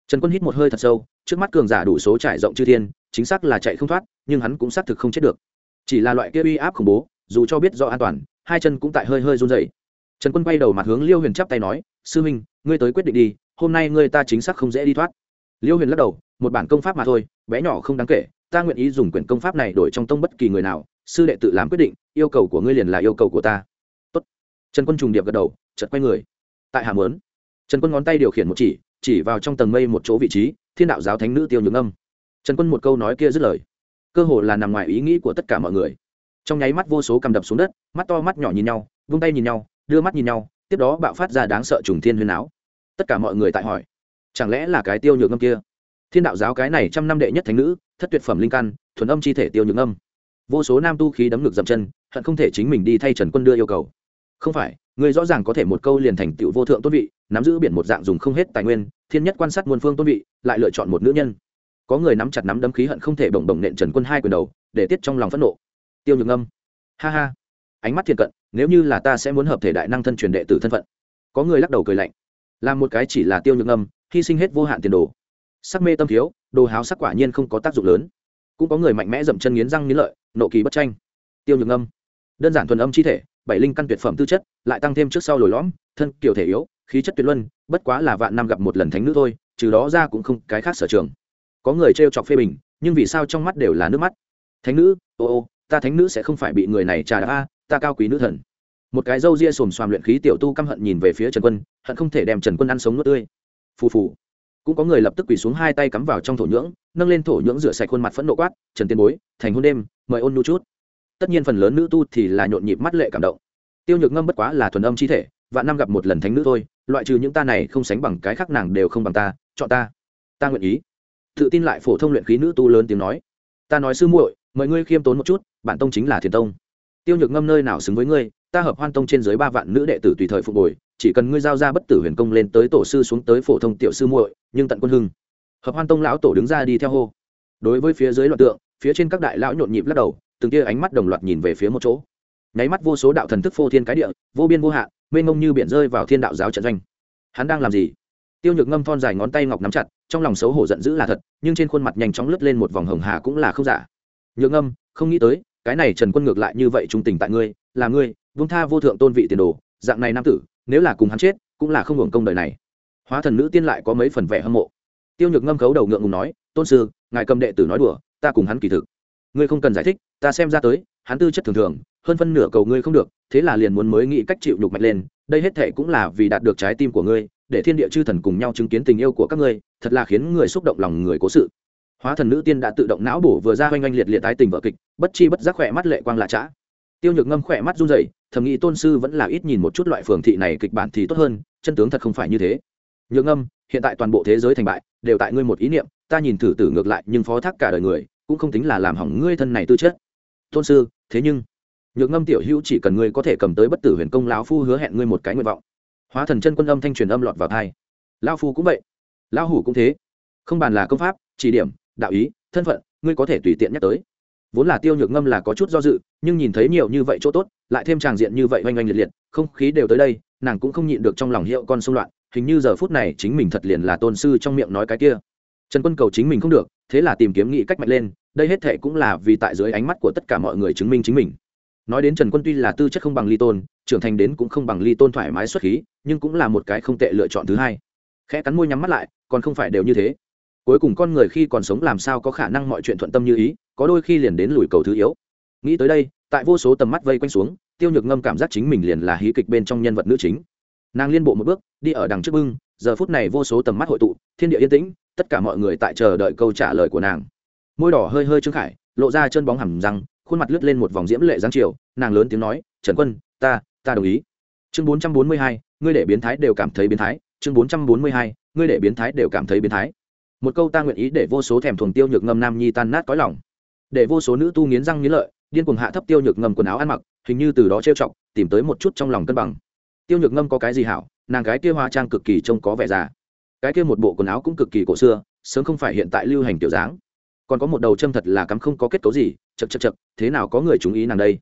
Trần quân hít một hơi thật sâu, trước mắt cường giả đủ số trải rộng chư thiên, chính xác là chạy không thoát, nhưng hắn cũng xác thực không chết được. Chỉ là loại kia uy áp khủng bố, dù cho biết do an toàn, hai chân cũng tại hơi hơi run rẩy trần quân quay đầu mặt hướng liêu huyền chắp tay nói, sư huynh, ngươi tới quyết định đi, hôm nay ngươi ta chính xác không dễ đi thoát. Liêu huyền lắc đầu, một bản công pháp mà thôi, bé nhỏ không đáng kể, ta nguyện ý dùng quyển công pháp này đổi trong tông bất kỳ người nào, sư đệ tự làm quyết định, yêu cầu của ngươi liền là yêu cầu của ta. Tốt. trần quân trùng điệp gật đầu, chợt quay người. Tại hàm lớn trần quân ngón tay điều khiển một chỉ chỉ vào trong tầng mây một chỗ vị trí, thiên đạo giáo thánh nữ tiêu nhược âm. Trần quân một câu nói kia dứt lời, cơ hồ là nằm ngoài ý nghĩ của tất cả mọi người. Trong nháy mắt vô số cầm đập xuống đất, mắt to mắt nhỏ nhìn nhau, vung tay nhìn nhau đưa mắt nhìn nhau, tiếp đó bạo phát ra đáng sợ trùng thiên huyền áo tất cả mọi người tại hỏi, chẳng lẽ là cái tiêu nhược âm kia? Thiên đạo giáo cái này trăm năm đệ nhất thánh nữ, thất tuyệt phẩm linh căn, thuần âm chi thể tiêu nhược âm. Vô số nam tu khí đấm ngực dậm chân, hận không thể chính mình đi thay trần quân đưa yêu cầu. Không phải, người rõ ràng có thể một câu liền thành tựu vô thượng tôn vị, nắm giữ biển một dạng dùng không hết tài nguyên, thiên nhất quan sát muôn phương tôn vị, lại lựa chọn một nữ nhân. Có người nắm chặt nắm đấm khí hận không thể bồng bồng nện trần quân hai quyền đầu, để tiết trong lòng phẫn nộ. Tiêu nhược âm. Ha ha. Ánh mắt thiền cận nếu như là ta sẽ muốn hợp thể đại năng thân truyền đệ tử thân phận. Có người lắc đầu cười lạnh. Làm một cái chỉ là tiêu nhược âm, hy sinh hết vô hạn tiền đồ. Sắc mê tâm thiếu, đồ háo sắc quả nhiên không có tác dụng lớn. Cũng có người mạnh mẽ dậm chân nghiến răng nghiến lợi, nộ kỳ bất tranh. Tiêu nhược âm. Đơn giản thuần âm chi thể, bảy linh căn tuyệt phẩm tư chất, lại tăng thêm trước sau lồi lõm, thân kiểu thể yếu, khí chất tuyệt luân, bất quá là vạn năm gặp một lần thánh nữ thôi, trừ đó ra cũng không cái khác sở trường. Có người trêu chọc phê bình, nhưng vì sao trong mắt đều là nước mắt? Thánh nữ, ô ô, ta thánh nữ sẽ không phải bị người này trà đạp a ta cao quý nữ thần. Một cái râu ria xồm xoàm luyện khí tiểu tu căm hận nhìn về phía trần quân, hận không thể đem trần quân ăn sống nuốt tươi. Phù phù. Cũng có người lập tức quỳ xuống hai tay cắm vào trong thổ nhưỡng, nâng lên thổ nhưỡng rửa sạch khuôn mặt phẫn nộ quát, trần tiên bối, thành hôn đêm, mời ôn nu chút. Tất nhiên phần lớn nữ tu thì là nhộn nhịp mắt lệ cảm động. Tiêu nhược ngâm bất quá là thuần âm chi thể, vạn năm gặp một lần thánh nữ thôi, loại trừ những ta này không sánh bằng cái khác nàng đều không bằng ta, chọn ta. Ta nguyện ý. Tự tin lại phổ thông luyện khí nữ tu lớn tiếng nói. Ta nói sư muội, mời ngươi khiêm tốn một chút, bản tông chính là thiền tông tiêu nhược ngâm nơi nào xứng với ngươi, ta hợp hoan tông trên dưới ba vạn nữ đệ tử tùy thời phục hồi, chỉ cần ngươi giao ra bất tử huyền công lên tới tổ sư xuống tới phổ thông tiểu sư muội, nhưng tận quân hưng. Hợp hoan tông lão tổ đứng ra đi theo hô. Đối với phía dưới loạn tượng, phía trên các đại lão nhộn nhịp lắc đầu, từng tia ánh mắt đồng loạt nhìn về phía một chỗ. Nháy mắt vô số đạo thần thức phô thiên cái địa, vô biên vô hạn, mênh mông như biển rơi vào thiên đạo giáo trận doanh. Hắn đang làm gì? Tiêu nhược ngâm thon dài ngón tay ngọc nắm chặt, trong lòng xấu hổ giận dữ là thật, nhưng trên khuôn mặt nhanh chóng lướt lên một vòng hồng hà cũng là không giả. Nhược ngâm, không nghĩ tới cái này trần quân ngược lại như vậy trung tình tại ngươi, là ngươi, vung tha vô thượng tôn vị tiền đồ, dạng này nam tử, nếu là cùng hắn chết, cũng là không hưởng công đời này. Hóa thần nữ tiên lại có mấy phần vẻ hâm mộ. Tiêu nhược ngâm khấu đầu ngượng ngùng nói, tôn sư, ngài cầm đệ tử nói đùa, ta cùng hắn kỳ thực. Ngươi không cần giải thích, ta xem ra tới, hắn tư chất thường thường, hơn phân nửa cầu ngươi không được, thế là liền muốn mới nghĩ cách chịu nhục mạch lên, đây hết thệ cũng là vì đạt được trái tim của ngươi, để thiên địa chư thần cùng nhau chứng kiến tình yêu của các ngươi, thật là khiến người xúc động lòng người cố sự hóa thần nữ tiên đã tự động não bổ vừa ra oanh oanh liệt liệt tái tình vợ kịch, bất chi bất giác khỏe mắt lệ quang lạ trã. Tiêu nhược ngâm khỏe mắt run rẩy, thầm nghĩ tôn sư vẫn là ít nhìn một chút loại phường thị này kịch bản thì tốt hơn, chân tướng thật không phải như thế. Nhược ngâm, hiện tại toàn bộ thế giới thành bại, đều tại ngươi một ý niệm, ta nhìn thử tử ngược lại nhưng phó thác cả đời người, cũng không tính là làm hỏng ngươi thân này tư chất. Tôn sư, thế nhưng, nhược ngâm tiểu hữu chỉ cần ngươi có thể cầm tới bất tử huyền công lão phu hứa hẹn ngươi một cái nguyện vọng. Hóa thần chân quân âm thanh truyền âm lọt vào thai lao phu cũng vậy. Lao hủ cũng thế. Không bàn là công pháp, chỉ điểm đạo ý, thân phận, ngươi có thể tùy tiện nhắc tới. Vốn là tiêu nhược ngâm là có chút do dự, nhưng nhìn thấy nhiều như vậy chỗ tốt, lại thêm tràng diện như vậy oanh oanh liệt liệt, không khí đều tới đây, nàng cũng không nhịn được trong lòng hiệu con xung loạn, hình như giờ phút này chính mình thật liền là tôn sư trong miệng nói cái kia. Trần quân cầu chính mình không được, thế là tìm kiếm nghị cách mạnh lên, đây hết thệ cũng là vì tại dưới ánh mắt của tất cả mọi người chứng minh chính mình. Nói đến trần quân tuy là tư chất không bằng ly tôn, trưởng thành đến cũng không bằng ly tôn thoải mái xuất khí, nhưng cũng là một cái không tệ lựa chọn thứ hai. Khẽ cắn môi nhắm mắt lại, còn không phải đều như thế cuối cùng con người khi còn sống làm sao có khả năng mọi chuyện thuận tâm như ý, có đôi khi liền đến lùi cầu thứ yếu. Nghĩ tới đây, tại vô số tầm mắt vây quanh xuống, tiêu nhược ngâm cảm giác chính mình liền là hí kịch bên trong nhân vật nữ chính. Nàng liên bộ một bước, đi ở đằng trước bưng, giờ phút này vô số tầm mắt hội tụ, thiên địa yên tĩnh, tất cả mọi người tại chờ đợi câu trả lời của nàng. Môi đỏ hơi hơi trương khải, lộ ra chân bóng hầm răng, khuôn mặt lướt lên một vòng diễm lệ giáng chiều, nàng lớn tiếng nói, trần quân, ta ta đồng ý. Chương bốn trăm bốn mươi hai, ngươi để biến thái đều cảm thấy biến thái, chương bốn trăm bốn mươi hai, ngươi để biến thái đều cảm thấy biến thái một câu ta nguyện ý để vô số thèm thuồng tiêu nhược ngâm nam nhi tan nát cõi lòng. Để vô số nữ tu nghiến răng nghiến lợi, điên cuồng hạ thấp tiêu nhược ngâm quần áo ăn mặc, hình như từ đó trêu chọc, tìm tới một chút trong lòng cân bằng. Tiêu nhược ngâm có cái gì hảo, nàng gái kia hoa trang cực kỳ trông có vẻ già. Cái kia một bộ quần áo cũng cực kỳ cổ xưa, sớm không phải hiện tại lưu hành tiểu dáng. Còn có một đầu châm thật là cắm không có kết cấu gì, chật chật chật, thế nào có người chú ý nàng đây?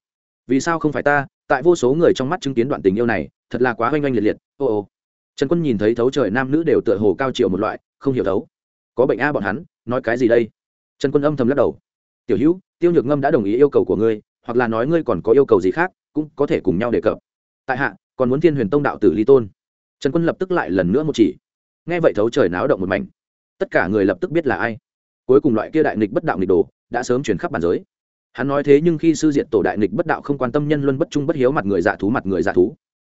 Vì sao không phải ta? Tại vô số người trong mắt chứng kiến đoạn tình yêu này, thật là quá oanh oanh liệt liệt, ô ô. Trần quân nhìn thấy thấu trời nam nữ đều tựa hồ cao triệu một loại, không hiểu thấu có bệnh a bọn hắn, nói cái gì đây? Trần quân âm thầm lắc đầu. Tiểu hữu, tiêu nhược ngâm đã đồng ý yêu cầu của ngươi, hoặc là nói ngươi còn có yêu cầu gì khác, cũng có thể cùng nhau đề cập. Tại hạ, còn muốn thiên huyền tông đạo tử ly tôn. Trần quân lập tức lại lần nữa một chỉ. Nghe vậy thấu trời náo động một mảnh. Tất cả người lập tức biết là ai. Cuối cùng loại kia đại nghịch bất đạo nghịch đồ đã sớm chuyển khắp bản giới. Hắn nói thế nhưng khi sư diện tổ đại nghịch bất đạo không quan tâm nhân luân bất trung bất hiếu mặt người dạ thú mặt người dạ thú.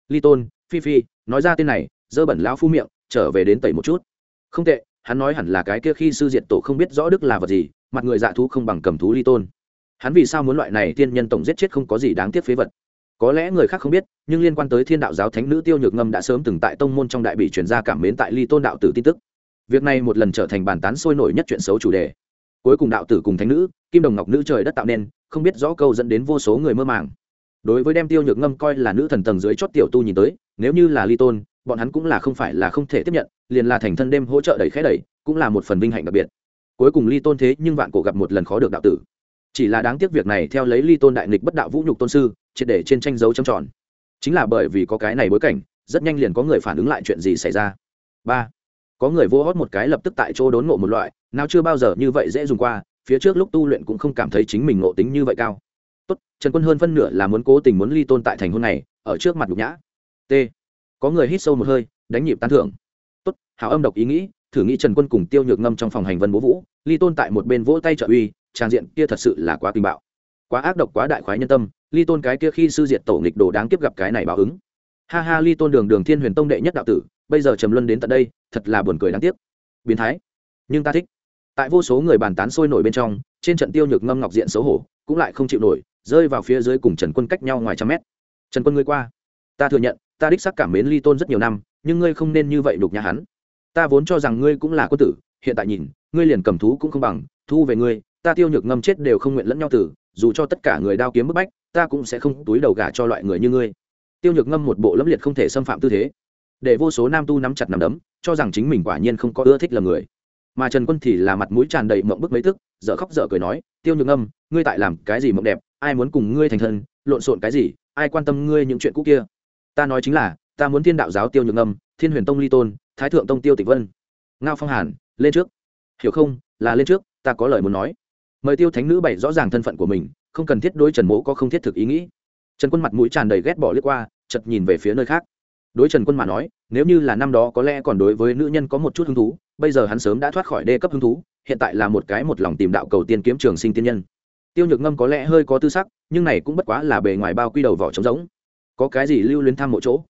Ly tôn, phi phi, nói ra tên này, dơ bẩn lão phu miệng, trở về đến tẩy một chút. Không tệ hắn nói hẳn là cái kia khi sư diện tổ không biết rõ đức là vật gì, mặt người dạ thú không bằng cầm thú ly tôn. Hắn vì sao muốn loại này tiên nhân tổng giết chết không có gì đáng tiếc phế vật? Có lẽ người khác không biết, nhưng liên quan tới thiên đạo giáo thánh nữ tiêu nhược ngâm đã sớm từng tại tông môn trong đại bị chuyển ra cảm mến tại ly tôn đạo tử tin tức. Việc này một lần trở thành bàn tán sôi nổi nhất chuyện xấu chủ đề. Cuối cùng đạo tử cùng thánh nữ, kim đồng ngọc nữ trời đất tạo nên, không biết rõ câu dẫn đến vô số người mơ màng. Đối với đem tiêu nhược ngâm coi là nữ thần tầng dưới chót tiểu tu nhìn tới, nếu như là ly tôn bọn hắn cũng là không phải là không thể tiếp nhận, liền là thành thân đêm hỗ trợ đẩy khẽ đẩy, cũng là một phần vinh hạnh đặc biệt. Cuối cùng ly tôn thế nhưng vạn cổ gặp một lần khó được đạo tử. Chỉ là đáng tiếc việc này theo lấy ly tôn đại nghịch bất đạo vũ nhục tôn sư, triệt để trên tranh dấu trầm tròn. Chính là bởi vì có cái này bối cảnh, rất nhanh liền có người phản ứng lại chuyện gì xảy ra. Ba, có người vô hót một cái lập tức tại chỗ đốn ngộ một loại, nào chưa bao giờ như vậy dễ dùng qua, phía trước lúc tu luyện cũng không cảm thấy chính mình ngộ tính như vậy cao. Tốt, trần quân hơn phân nửa là muốn cố tình muốn ly tôn tại thành hôn này, ở trước mặt nhục nhã. T có người hít sâu một hơi, đánh nhịp tán thưởng. Tốt, hảo âm độc ý nghĩ, thử nghĩ trần quân cùng tiêu nhược ngâm trong phòng hành vân bố vũ, ly tôn tại một bên vỗ tay trợ uy trang diện kia thật sự là quá kinh bạo. Quá ác độc, quá đại khoái nhân tâm, ly tôn cái kia khi sư diệt tổ nghịch đồ đáng kiếp gặp cái này báo ứng. Ha ha, ly tôn đường đường thiên huyền tông đệ nhất đạo tử, bây giờ trầm luân đến tận đây, thật là buồn cười đáng tiếc. Biến thái. Nhưng ta thích. Tại vô số người bàn tán sôi nổi bên trong, trên trận tiêu nhược ngâm ngọc diện xấu hổ, cũng lại không chịu nổi, rơi vào phía dưới cùng trần quân cách nhau ngoài trăm mét. Trần quân ngươi qua, ta thừa nhận ta đích xác cảm mến ly tôn rất nhiều năm, nhưng ngươi không nên như vậy đục nhà hắn. Ta vốn cho rằng ngươi cũng là quân tử, hiện tại nhìn, ngươi liền cầm thú cũng không bằng, thu về ngươi, ta tiêu nhược ngâm chết đều không nguyện lẫn nhau tử, dù cho tất cả người đao kiếm bức bách, ta cũng sẽ không túi đầu gà cho loại người như ngươi. Tiêu nhược ngâm một bộ lâm liệt không thể xâm phạm tư thế. Để vô số nam tu nắm chặt nằm đấm, cho rằng chính mình quả nhiên không có ưa thích là người. Mà trần quân thì là mặt mũi tràn đầy mộng bức mấy tức dở khóc dở cười nói, tiêu nhược ngâm, ngươi tại làm cái gì mộng đẹp? Ai muốn cùng ngươi thành thân? Lộn xộn cái gì? Ai quan tâm ngươi những chuyện cũ kia? Ta nói chính là, ta muốn thiên đạo giáo tiêu nhược ngâm thiên huyền tông ly tôn, thái thượng tông tiêu tịch vân. Ngao phong hàn, lên trước. Hiểu không? Là lên trước, ta có lời muốn nói. Mời tiêu thánh nữ bày rõ ràng thân phận của mình, không cần thiết đối trần mỗ có không thiết thực ý nghĩ. Trần quân mặt mũi tràn đầy ghét bỏ liếc qua chật nhìn về phía nơi khác. Đối trần quân mà nói, nếu như là năm đó có lẽ còn đối với nữ nhân có một chút hứng thú, bây giờ hắn sớm đã thoát khỏi đê cấp hứng thú, hiện tại là một cái một lòng tìm đạo cầu tiên kiếm trường sinh tiên nhân. Tiêu nhược ngâm có lẽ hơi có tư sắc, nhưng này cũng bất quá là bề ngoài bao quy đầu vỏ trống rỗng có cái gì lưu luyến tham mộ chỗ?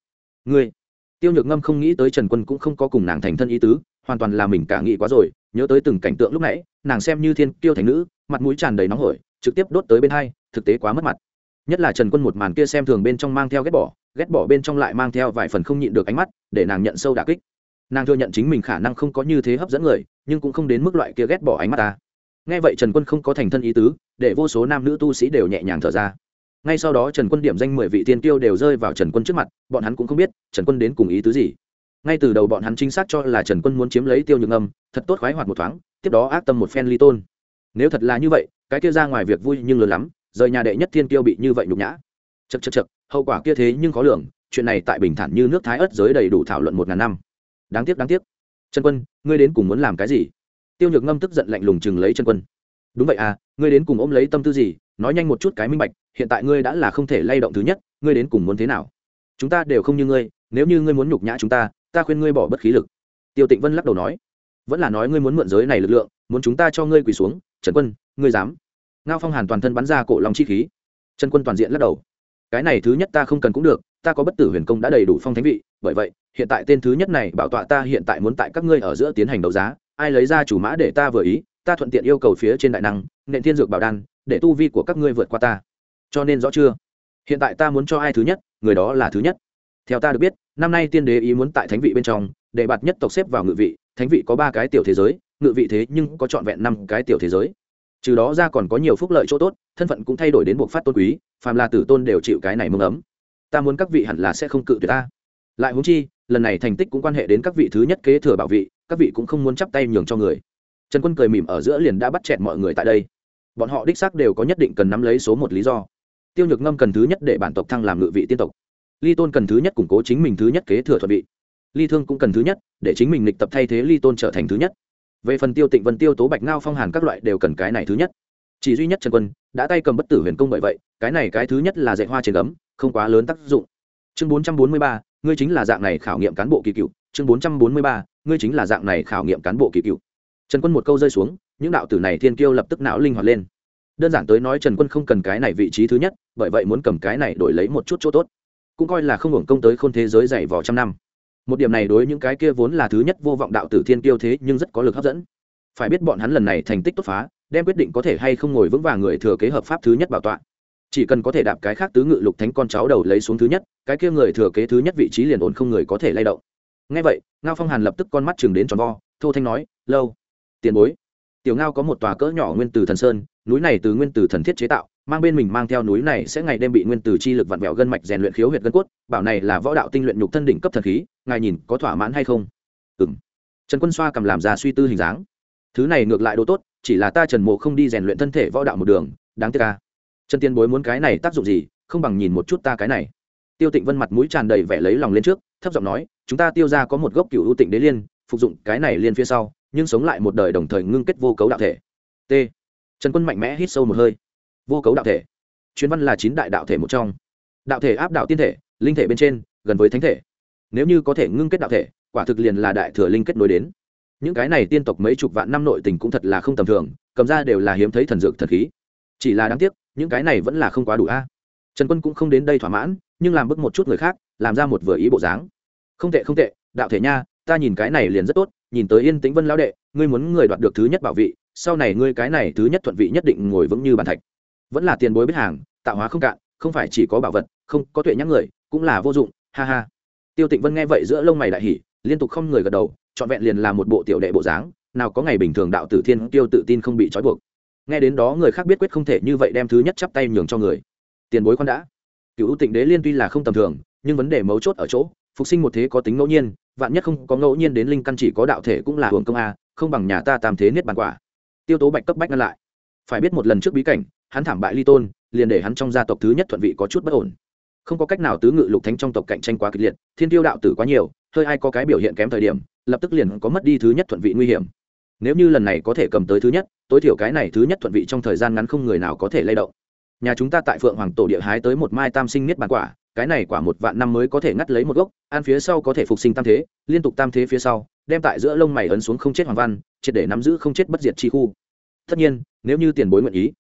Ngươi, tiêu nhược ngâm không nghĩ tới trần quân cũng không có cùng nàng thành thân ý tứ, hoàn toàn là mình cả nghĩ quá rồi, nhớ tới từng cảnh tượng lúc nãy, nàng xem như thiên tiêu thành nữ, mặt mũi tràn đầy nóng hổi, trực tiếp đốt tới bên hai, thực tế quá mất mặt. Nhất là trần quân một màn kia xem thường bên trong mang theo ghét bỏ ghét bỏ bên trong lại mang theo vài phần không nhịn được ánh mắt, để nàng nhận sâu đà kích. Nàng thừa nhận chính mình khả năng không có như thế hấp dẫn người, nhưng cũng không đến mức loại kia ghét bỏ ánh mắt ta. Nghe vậy trần quân không có thành thân ý tứ, để vô số nam nữ tu sĩ đều nhẹ nhàng thở ra ngay sau đó trần quân điểm danh mười vị tiên tiêu đều rơi vào trần quân trước mặt, bọn hắn cũng không biết trần quân đến cùng ý tứ gì. Ngay từ đầu bọn hắn chính xác cho là trần quân muốn chiếm lấy tiêu nhược âm, thật tốt khoái hoạt một thoáng, tiếp đó ác tâm một phen ly tôn. Nếu thật là như vậy, cái kia ra ngoài việc vui nhưng lớn lắm, rời nhà đệ nhất thiên tiêu bị như vậy nhục nhã. Chật chật chật hậu quả kia thế nhưng khó lường, chuyện này tại bình thản như nước thái ớt giới đầy đủ thảo luận một ngàn năm. Đáng tiếc đáng tiếc. Trần quân, ngươi đến cùng muốn làm cái gì? Tiêu nhược ngâm tức giận lạnh lùng chừng lấy trần quân. Đúng vậy à ngươi đến cùng ôm lấy tâm tư gì? Nói nhanh một chút cái minh bạch hiện tại ngươi đã là không thể lay động thứ nhất, ngươi đến cùng muốn thế nào? Chúng ta đều không như ngươi, nếu như ngươi muốn nhục nhã chúng ta ta khuyên ngươi bỏ bất khí lực. Tiêu tịnh vân lắc đầu nói. Vẫn là nói ngươi muốn mượn giới này lực lượng, muốn chúng ta cho ngươi quỳ xuống, trần quân, ngươi dám? Ngao phong hàn toàn thân bắn ra cổ lòng chi khí. Trần quân toàn diện lắc đầu. Cái này thứ nhất ta không cần cũng được, ta có bất tử huyền công đã đầy đủ phong thánh vị, bởi vậy, hiện tại tên thứ nhất này bảo tọa ta hiện tại muốn tại các ngươi ở giữa tiến hành đấu giá, ai lấy ra chủ mã để ta vừa ý, ta thuận tiện yêu cầu phía trên đại năng, nện thiên dược bảo đan, để tu vi của các ngươi vượt qua ta cho nên rõ chưa? Hiện tại ta muốn cho ai thứ nhất, người đó là thứ nhất. Theo ta được biết, năm nay tiên đế ý muốn tại thánh vị bên trong, để bạt nhất tộc xếp vào ngự vị, thánh vị có ba cái tiểu thế giới, ngự vị thế nhưng có trọn vẹn năm cái tiểu thế giới. Trừ đó ra còn có nhiều phúc lợi chỗ tốt, thân phận cũng thay đổi đến buộc phát tôn quý, phàm là tử tôn đều chịu cái này mương ấm. Ta muốn các vị hẳn là sẽ không cự tuyệt ta. Lại huống chi, lần này thành tích cũng quan hệ đến các vị thứ nhất kế thừa bảo vị, các vị cũng không muốn chắp tay nhường cho người. Trần quân cười mỉm ở giữa liền đã bắt chẹt mọi người tại đây. Bọn họ đích xác đều có nhất định cần nắm lấy số một lý do tiêu nhược ngâm cần thứ nhất để bản tộc thăng làm ngự vị tiên tộc. Ly tôn cần thứ nhất củng cố chính mình thứ nhất kế thừa thuận vị. Ly thương cũng cần thứ nhất để chính mình lịch tập thay thế ly tôn trở thành thứ nhất. Về phần tiêu tịnh vân, tiêu tố bạch ngao phong hàn các loại đều cần cái này thứ nhất. Chỉ duy nhất trần quân đã tay cầm bất tử huyền công bởi vậy, cái này cái thứ nhất là dạy hoa trên gấm, không quá lớn tác dụng. Chương bốn trăm bốn mươi ba, ngươi chính là dạng này khảo nghiệm cán bộ kỳ cựu. Chương bốn trăm bốn mươi ba, ngươi chính là dạng này khảo nghiệm cán bộ kỳ cựu. Trần quân một câu rơi xuống, những đạo tử này thiên kiêu lập tức não linh hoạt lên. Đơn giản tới nói trần quân không cần cái này vị trí thứ nhất bởi vậy muốn cầm cái này đổi lấy một chút chỗ tốt. Cũng coi là không hưởng công tới k h ô n thế giới dày vò trăm năm. Một điểm này đối những cái kia vốn là thứ nhất vô vọng đạo tử thiên kiêu thế nhưng rất có lực hấp dẫn. Phải biết bọn hắn lần này thành tích tốt phá, đem quyết định có thể hay không ngồi vững vàng người thừa kế hợp pháp thứ nhất bảo tọa. Chỉ cần có thể đạp cái khác tứ ngự lục thánh con cháu đầu lấy xuống thứ nhất, cái kia người thừa kế thứ nhất vị trí liền ổn không người có thể lay động. Ngay vậy, ngao phong hàn lập tức con mắt chừng đến tròn vo, thô thanh nói, lâu, tiền bối. Tiểu ngao có một tòa cỡ nhỏ nguyên từ thần sơn, núi này từ nguyên từ thần thiết chế tạo mang bên mình mang theo núi này sẽ ngày đêm bị nguyên tử chi lực vặn vẹo gân mạch rèn luyện khiếu huyệt gân cốt, bảo này là võ đạo tinh luyện nhục thân đỉnh cấp thần khí, ngài nhìn có thỏa mãn hay không? Ừ m trần quân xoa cầm làm ra suy tư hình dáng. Thứ này ngược lại đồ tốt, chỉ là ta trần mộ không đi rèn luyện thân thể võ đạo một đường, đáng tiếc ca trần tiên bối muốn cái này tác dụng gì, không bằng nhìn một chút ta cái này. Tiêu tịnh vân mặt mũi tràn đầy vẻ lấy lòng lên trước, thấp giọng nói, chúng ta tiêu ra có một gốc cựu ưu tịnh đế liên, phục dụng cái này liên phía sau, nhưng sống lại một đời đồng thời ngưng kết vô cấu đạo thể. T. Trần quân mạnh mẽ hít sâu một hơi vô cấu đạo thể. Chuyên văn là chín đại đạo thể một trong. Đạo thể áp đạo tiên thể, linh thể bên trên, gần với thánh thể. Nếu như có thể ngưng kết đạo thể, quả thực liền là đại thừa linh kết nối đến. Những cái này tiên tộc mấy chục vạn năm nội tình cũng thật là không tầm thường, cầm ra đều là hiếm thấy thần dược thần khí. Chỉ là đáng tiếc, những cái này vẫn là không quá đủ a. Trần quân cũng không đến đây thỏa mãn, nhưng làm bức một chút người khác, làm ra một vừa ý bộ dáng. Không tệ không tệ, đạo thể nha, ta nhìn cái này liền rất tốt, nhìn tới yên tĩnh vân lão đệ, ngươi muốn người đoạt được thứ nhất bảo vị, sau này ngươi cái này thứ nhất thuận vị nhất định ngồi vững như bàn thạch vẫn là tiền bối biết hàng, tạo hóa không cạn, không phải chỉ có bảo vật, không, có tuệ nhắc người, cũng là vô dụng, ha ha. Tiêu tịnh vân nghe vậy giữa lông mày đại hỉ, liên tục không người gật đầu, trọn vẹn liền là một bộ tiểu đệ bộ dáng, nào có ngày bình thường đạo tử thiên tiêu tự tin không bị trói buộc. Nghe đến đó người khác biết quyết không thể như vậy đem thứ nhất chắp tay nhường cho người. Tiền bối khoan đã. Cựu tịnh đế liên tuy là không tầm thường, nhưng vấn đề mấu chốt ở chỗ, phục sinh một thế có tính ngẫu nhiên, vạn nhất không có ngẫu nhiên đến linh căn chỉ có đạo thể cũng là hưởng công a, không bằng nhà ta tam thế niết bàn quả. Tiêu tố bạch cấp bách ngăn lại. Phải biết một lần trước bí cảnh hắn thảm bại ly tôn, liền để hắn trong gia tộc thứ nhất thuận vị có chút bất ổn. Không có cách nào tứ ngự lục thánh trong tộc cạnh tranh quá kịch liệt, thiên tiêu đạo tử quá nhiều, hơi ai có cái biểu hiện kém thời điểm, lập tức liền có mất đi thứ nhất thuận vị nguy hiểm. Nếu như lần này có thể cầm tới thứ nhất, tối thiểu cái này thứ nhất thuận vị trong thời gian ngắn không người nào có thể lay động. Nhà chúng ta tại phượng hoàng tổ địa hái tới một mai tam sinh niết bàn quả, cái này quả một vạn năm mới có thể ngắt lấy một gốc, an phía sau có thể phục sinh tam thế, liên tục tam thế phía sau, đem tại giữa lông mày ấn xuống không chết hoàng văn, triệt để nắm giữ không chết bất diệt chi khu. Tất nhiên, nếu như tiền bối nguyện ý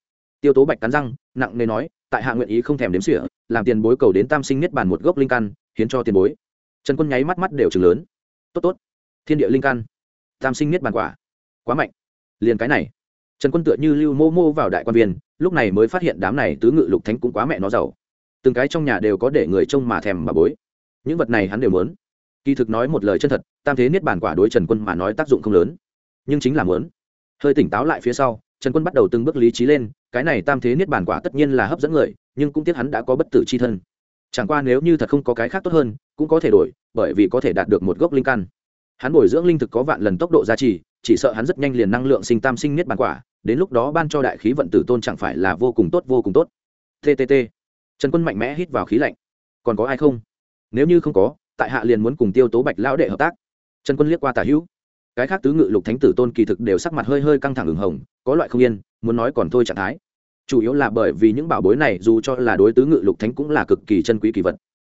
tiêu tố bạch cắn răng, nặng nề nói, tại hạ nguyện ý không thèm đếm xỉa, làm tiền bối cầu đến tam sinh niết bàn một gốc linh căn, hiến cho tiền bối. Trần quân nháy mắt mắt đều chừng lớn. Tốt tốt, thiên địa linh căn, tam sinh niết bàn quả, quá mạnh, liền cái này. Trần quân tựa như lưu mô mô vào đại quan viên, lúc này mới phát hiện đám này tứ ngự lục thánh cũng quá mẹ nó giàu. Từng cái trong nhà đều có để người trông mà thèm mà bối. Những vật này hắn đều muốn. Kỳ thực nói một lời chân thật, tam thế niết bàn quả đối trần quân mà nói tác dụng không lớn, nhưng chính là muốn. Hơi tỉnh táo lại phía sau trần quân bắt đầu từng bước lý trí lên, cái này tam thế niết Bàn quả tất nhiên là hấp dẫn người, nhưng cũng tiếc hắn đã có bất tử c h i thân. Chẳng qua nếu như thật không có cái khác tốt hơn, cũng có thể đổi, bởi vì có thể đạt được một gốc linh căn. Hắn bồi dưỡng linh thực có vạn lần tốc độ gia trì, chỉ sợ hắn rất nhanh liền năng lượng sinh tam sinh niết Bàn quả, đến lúc đó ban cho đại khí vận tử tôn chẳng phải là vô cùng tốt, vô cùng tốt. Ttt trần quân mạnh mẽ hít vào khí lạnh. Còn có ai không? Nếu như không có, tại hạ liền muốn cùng tiêu tố bạch lão đệ hợp tác. Trần quân liếc qua tả hữu cái khác tứ ngự lục thánh tử tôn kỳ thực đều sắc mặt hơi hơi căng thẳng ửng hồng, có loại không yên, muốn nói còn thôi trạng thái. Chủ yếu là bởi vì những bảo bối này dù cho là đối tứ ngự lục thánh cũng là cực kỳ chân quý kỳ vật.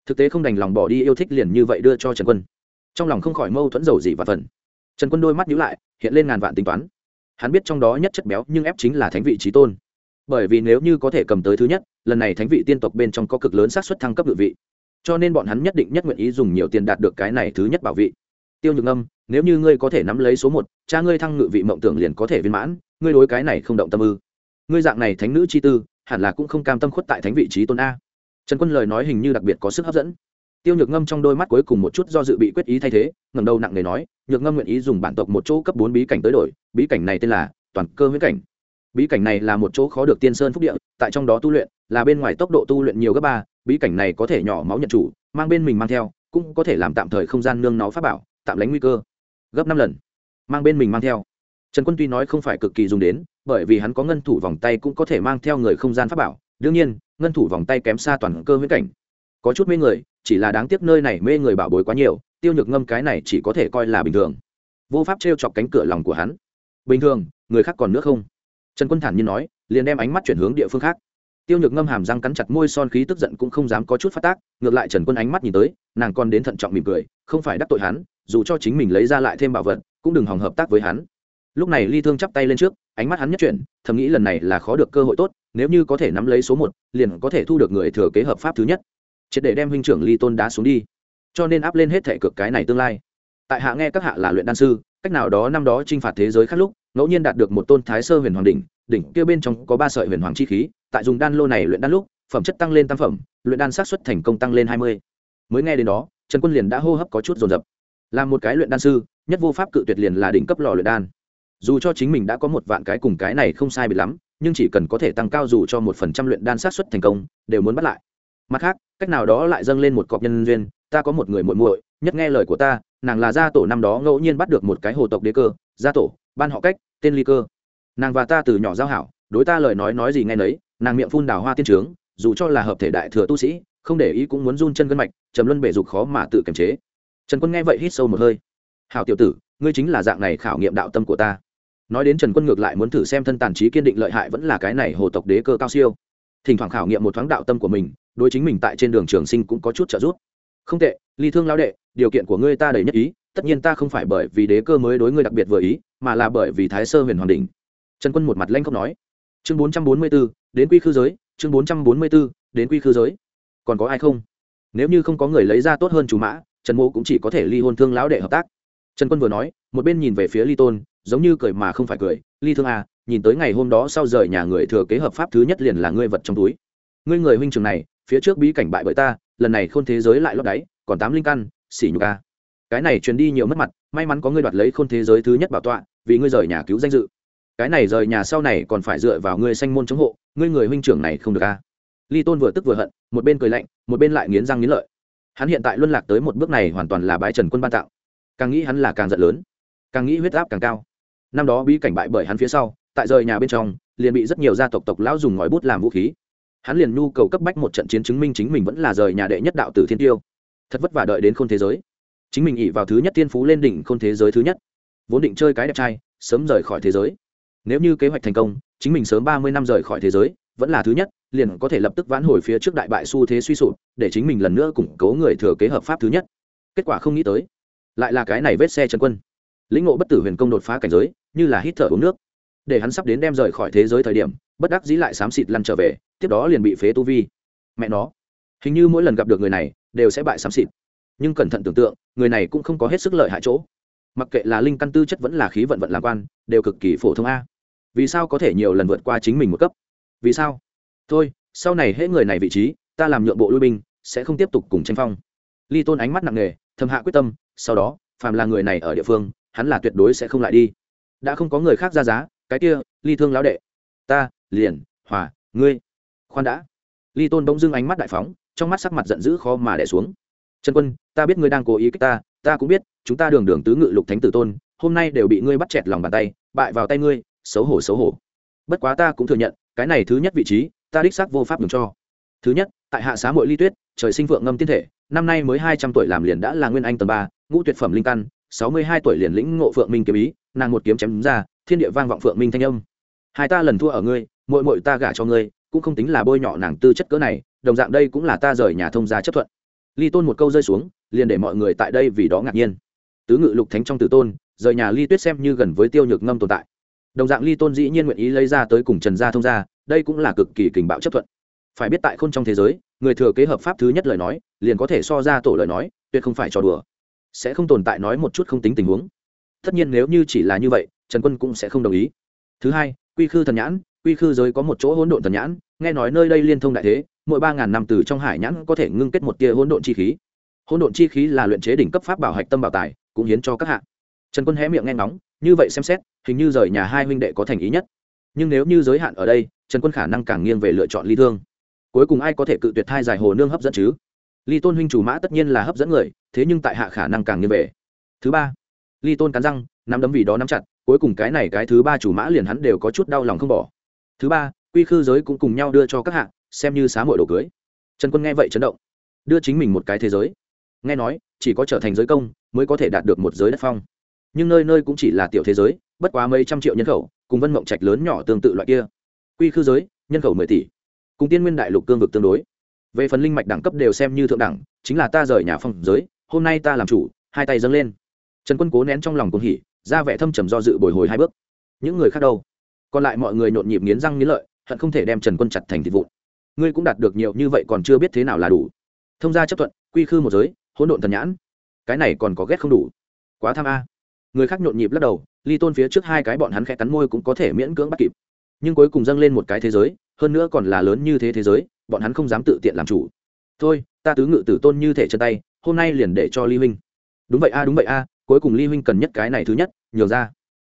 Thực tế không đành lòng bỏ đi yêu thích liền như vậy đưa cho trần quân. Trong lòng không khỏi mâu thuẫn dầu gì và phần. Trần quân đôi mắt nhíu lại, hiện lên ngàn vạn tính toán. Hắn biết trong đó nhất chất béo nhưng ép chính là thánh vị trí tôn. Bởi vì nếu như có thể cầm tới thứ nhất, lần này thánh vị tiên tộc bên trong có cực lớn xác suất thăng cấp ngự vị. Cho nên bọn hắn nhất định nhất nguyện ý dùng nhiều tiền đạt được cái này thứ nhất bảo vị. Tiêu nhược âm nếu như ngươi có thể nắm lấy số một, cha ngươi thăng ngự vị mộng tưởng liền có thể viên mãn, ngươi đối cái này không động tâm ư. Ngươi dạng này thánh nữ chi tư, hẳn là cũng không cam tâm khuất tại thánh vị trí tôn a. Trần quân lời nói hình như đặc biệt có sức hấp dẫn. Tiêu nhược ngâm trong đôi mắt cuối cùng một chút do dự bị quyết ý thay thế ngầm đầu nặng nề nói, nhược ngâm nguyện ý dùng bản tộc một chỗ cấp bốn bí cảnh tới đổi, bí cảnh này tên là toàn cơ huyễn cảnh. Bí cảnh này là một chỗ khó được tiên sơn phúc địa, tại trong đó tu luyện, là bên ngoài tốc độ tu luyện nhiều gấp ba, bí cảnh này có thể nhỏ máu nhận chủ, mang bên mình mang theo, cũng có thể làm tạm thời không gian nương nó pháp bảo, tạm lánh nguy cơ gấp năm lần. Mang bên mình mang theo. Trần quân tuy nói không phải cực kỳ dùng đến, bởi vì hắn có ngân thủ vòng tay cũng có thể mang theo người không gian pháp bảo. Đương nhiên, ngân thủ vòng tay kém xa toàn cơ huyễn cảnh. Có chút mê người, chỉ là đáng tiếc nơi này mê người bảo bối quá nhiều, tiêu nhược ngâm cái này chỉ có thể coi là bình thường. Vô pháp t r e o chọc cánh cửa lòng của hắn. Bình thường, người khác còn nữa không? Trần quân thản nhiên nói, liền đem ánh mắt chuyển hướng địa phương khác. Tiêu nhược ngâm hàm răng cắn chặt môi son khí tức giận cũng không dám có chút phát tác, ngược lại trần quân ánh mắt nhìn tới, nàng còn đến thận trọng mỉm cười, không phải đắc tội hắn dù cho chính mình lấy ra lại thêm bảo vật, cũng đừng hòng hợp tác với hắn. Lúc này ly thương chắp tay lên trước, ánh mắt hắn nhất chuyển, thầm nghĩ lần này là khó được cơ hội tốt, nếu như có thể nắm lấy số một, liền có thể thu được người thừa kế hợp pháp thứ nhất. Triệt để đem huynh trưởng ly tôn đá xuống đi. Cho nên áp lên hết thể cực cái này tương lai. Tại hạ nghe các hạ là luyện đan sư, cách nào đó năm đó t r i n h phạt thế giới khác lúc, ngẫu nhiên đạt được một tôn thái sơ huyền hoàng đỉnh đỉnh kia bên trong có ba sợi huyền hoàng chi khí, tại dùng đan lô này luyện đan lúc, phẩm chất tăng lên tam phẩm, luyện đan sát xuất thành công tăng lên hai mươi. Mới nghe đến đó, trần quân liền đã hô hấp có chút dồn dập là một cái luyện đan sư, nhất vô pháp cự tuyệt liền là đỉnh cấp lò luyện đan. Dù cho chính mình đã có một vạn cái cùng cái này không sai biệt lắm, nhưng chỉ cần có thể tăng cao dù cho một phần trăm luyện đan sát xuất thành công, đều muốn bắt lại. Mặt khác, cách nào đó lại dâng lên một cọc nhân duyên, ta có một người muội muội, nhất nghe lời của ta, nàng là gia tổ năm đó ngẫu nhiên bắt được một cái hồ tộc đế cơ, gia tổ, ban họ cách, tên ly cơ. Nàng và ta từ nhỏ giao hảo, đối ta lời nói nói gì nghe nấy, nàng miệng phun đào hoa tiên trướng, dù cho là hợp thể đại thừa tu sĩ, không để ý cũng muốn run chân gân mạch, trầm luân bể dục khó mà tự kiềm chế trần quân nghe vậy hít sâu một hơi. Hảo tiểu tử, ngươi chính là dạng này khảo nghiệm đạo tâm của ta. Nói đến trần quân ngược lại muốn thử xem thân tàn trí kiên định lợi hại vẫn là cái này hồ tộc đế cơ cao siêu. Thỉnh thoảng khảo nghiệm một thoáng đạo tâm của mình, đối chính mình tại trên đường trường sinh cũng có chút trợ giúp. Không tệ, ly thương lao đệ, điều kiện của ngươi ta đầy nhất ý, tất nhiên ta không phải bởi vì đế cơ mới đối ngươi đặc biệt vừa ý, mà là bởi vì thái sơ huyền hoàng đình trần quân một mặt lanh không nói. Chương bốn trăm bốn mươi b ố đến quy khư giới, chương bốn trăm bốn mươi b ố đến quy khư giới. Còn có ai không? Nếu như không có người lấy ra tốt hơn chủ mã trần mô cũng chỉ có thể ly hôn thương lão đệ hợp tác. Trần quân vừa nói, một bên nhìn về phía ly tôn, giống như cười mà không phải cười. Ly thương à nhìn tới ngày hôm đó sau rời nhà người thừa kế hợp pháp thứ nhất liền là ngươi vật trong túi. Ngươi người huynh trường này, phía trước bí cảnh bại bởi ta, lần này k h ô n thế giới lại lót đáy, còn tám linh căn xỉ nhục ca cái này truyền đi nhiều mất mặt, may mắn có ngươi đoạt lấy khôn thế giới thứ nhất bảo tọa, vì ngươi rời nhà cứu danh dự. Cái này rời nhà sau này còn phải dựa vào ngươi sanh môn chống hộ, ngươi người huynh trưởng này không được a ly tôn vừa tức vừa hận, một bên cười lạnh, một bên lại nghiến răng nghiến lợi hắn hiện tại luân lạc tới một bước này hoàn toàn là bái trần quân ban tạo càng nghĩ hắn là càng giận lớn. Càng nghĩ huyết áp càng cao. Năm đó bí cảnh bại bởi hắn phía sau, tại rời nhà bên trong, liền bị rất nhiều gia tộc tộc lão dùng ngòi bút làm vũ khí. Hắn liền nhu cầu cấp bách một trận chiến chứng minh chính mình vẫn là rời nhà đệ nhất đạo tử thiên tiêu. Thật vất vả đợi đến khôn thế giới. Chính mình ỉ vào thứ nhất tiên phú lên đỉnh khôn thế giới thứ nhất. Vốn định chơi cái đẹp trai, sớm rời khỏi thế giới. Nếu như kế hoạch thành công, chính mình sớm ba mươi năm rời khỏi thế giới, vẫn là thứ nhất liền có thể lập tức vãn hồi phía trước đại bại xu thế suy sụp, để chính mình lần nữa củng cố người thừa kế hợp pháp thứ nhất. Kết quả không nghĩ tới, lại là cái này vết xe chân quân. Lĩnh ngộ bất tử huyền công đột phá cảnh giới, như là hít thở uống nước. Để hắn sắp đến đem rời khỏi thế giới thời điểm, bất đắc dĩ lại xám xịt lăn trở về, tiếp đó liền bị phế tu vi. Mẹ nó, hình như mỗi lần gặp được người này, đều sẽ bại xám xịt. Nhưng cẩn thận tưởng tượng, người này cũng không có hết sức lợi hại chỗ. Mặc kệ là linh căn tư chất vẫn là khí vận vận lạc quan, đều cực kỳ phổ thông a. Vì sao có thể nhiều lần vượt qua chính mình một cấp? Vì sao? Thôi, sau này hễ người này vị trí, ta làm nhượng bộ lui binh, sẽ không tiếp tục cùng tranh phong. Ly tôn ánh mắt nặng nề, thầm hạ quyết tâm, sau đó, phàm là người này ở địa phương, hắn là tuyệt đối sẽ không lại đi. Đã không có người khác ra giá, cái kia, ly thương lão đệ. Ta, liền, hòa, ngươi. Khoan đã. Ly tôn bỗng dưng ánh mắt đại phóng, trong mắt sắc mặt giận dữ khó mà đẻ xuống. Trần quân, ta biết ngươi đang cố ý kích ta ta cũng biết, chúng ta đường đường tứ ngự lục thánh tử tôn, hôm nay đều bị ngươi bắt chẹt lòng bàn tay, bại vào tay ngươi, xấu hổ xấu hổ. Bất quá ta cũng thừa nhận, cái này thứ nhất vị trí ta đích xác vô pháp nhường cho. Thứ nhất, tại hạ xá mội ly tuyết, trời sinh vượng ngâm tiên thể, năm nay mới hai trăm tuổi làm liền đã là nguyên anh tầng ba, ngũ tuyệt phẩm linh căn, sáu mươi hai tuổi liền lĩnh ngộ phượng minh kiếm ý, nàng một kiếm chém ra, thiên địa vang vọng phượng minh thanh âm. Hai ta lần thua ở ngươi mội mội ta gả cho ngươi, cũng không tính là bôi nhọ nàng tư chất cỡ này, đồng dạng đây cũng là ta rời nhà thông gia chấp thuận. Ly tôn một câu rơi xuống, liền để mọi người tại đây vì đó ngạc nhiên. Tứ ngự lục thánh trong tử tôn, rời nhà ly tuyết xem như gần với tiêu nhược ngâm tồn tại. Đồng dạng ly tôn dĩ nhiên nguyện ý lấy ra tới cùng trần gia thông gia đây cũng là cực kỳ kình bạo chấp thuận. Phải biết tại khôn trong thế giới, người thừa kế hợp pháp thứ nhất lời nói, liền có thể so ra tổ lời nói, tuyệt không phải trò đùa. Sẽ không tồn tại nói một chút không tính tình huống. Tất nhiên nếu như chỉ là như vậy, trần quân cũng sẽ không đồng ý. Thứ hai, quy khư thần nhãn, quy khư giới có một chỗ hỗn độn thần nhãn, nghe nói nơi đây liên thông đại thế, mỗi ba ngàn năm từ trong hải nhãn có thể ngưng kết một tia hỗn độn chi khí. Hỗn độn chi khí là luyện chế đỉnh cấp pháp bảo hạch tâm bảo tài, cũng hiến cho các hạ. Trần quân hé miệng nghe ngóng, như vậy xem xét, hình như rời nhà hai huynh đệ có thành ý nhất. Nhưng nếu như giới hạn ở đây trần quân khả năng càng nghiêng về lựa chọn ly thương. Cuối cùng ai có thể cự tuyệt thai dài hồ nương hấp dẫn chứ? Ly tôn huynh chủ mã tất nhiên là hấp dẫn người, thế nhưng tại hạ khả năng càng nghiêng về. Thứ ba, ly tôn cắn răng, nắm đấm vì đó nắm chặt, cuối cùng cái này cái thứ ba chủ mã liền hắn đều có chút đau lòng không bỏ. Thứ ba, quy khư giới cũng cùng nhau đưa cho các hạng xem như xá mội đồ cưới. Trần quân nghe vậy chấn động. Đưa chính mình một cái thế giới. Nghe nói, chỉ có trở thành giới công, mới có thể đạt được một giới đất phong. Nhưng nơi nơi cũng chỉ là tiểu thế giới, bất quá mấy trăm triệu nhân khẩu, cùng vân mộng trạch lớn nhỏ tương tự loại kia quy khư giới, nhân khẩu mười tỷ. Cùng tiên nguyên đại lục cương vực tương đối. Về phần linh mạch đẳng cấp đều xem như thượng đẳng, chính là ta rời nhà phong giới, hôm nay ta làm chủ, hai tay dâng lên. Trần quân cố nén trong lòng cuồng hỉ, ra vẻ thâm trầm do dự bồi hồi hai bước. Những người khác đâu? Còn lại mọi người nhộn nhịp nghiến răng nghiến lợi, hận không thể đem trần quân chặt thành thịt vụn. Ngươi cũng đạt được nhiều như vậy còn chưa biết thế nào là đủ. Thông gia chấp thuận, quy khư một giới, hỗn độn thần nhãn. Cái này còn có ghét không đủ? Quá tham a. Người khác nhộn nhịp lắc đầu, ly tôn phía trước hai cái bọn hắn khẽ cắn môi cũng có thể miễn cưỡng bắt kịp nhưng cuối cùng dâng lên một cái thế giới, hơn nữa còn là lớn như thế thế giới, bọn hắn không dám tự tiện làm chủ. Thôi, ta tứ ngự tử tôn như thể chân tay, hôm nay liền để cho ly huynh. Đúng vậy a, đúng vậy a, cuối cùng ly huynh cần nhất cái này thứ nhất, nhường ra.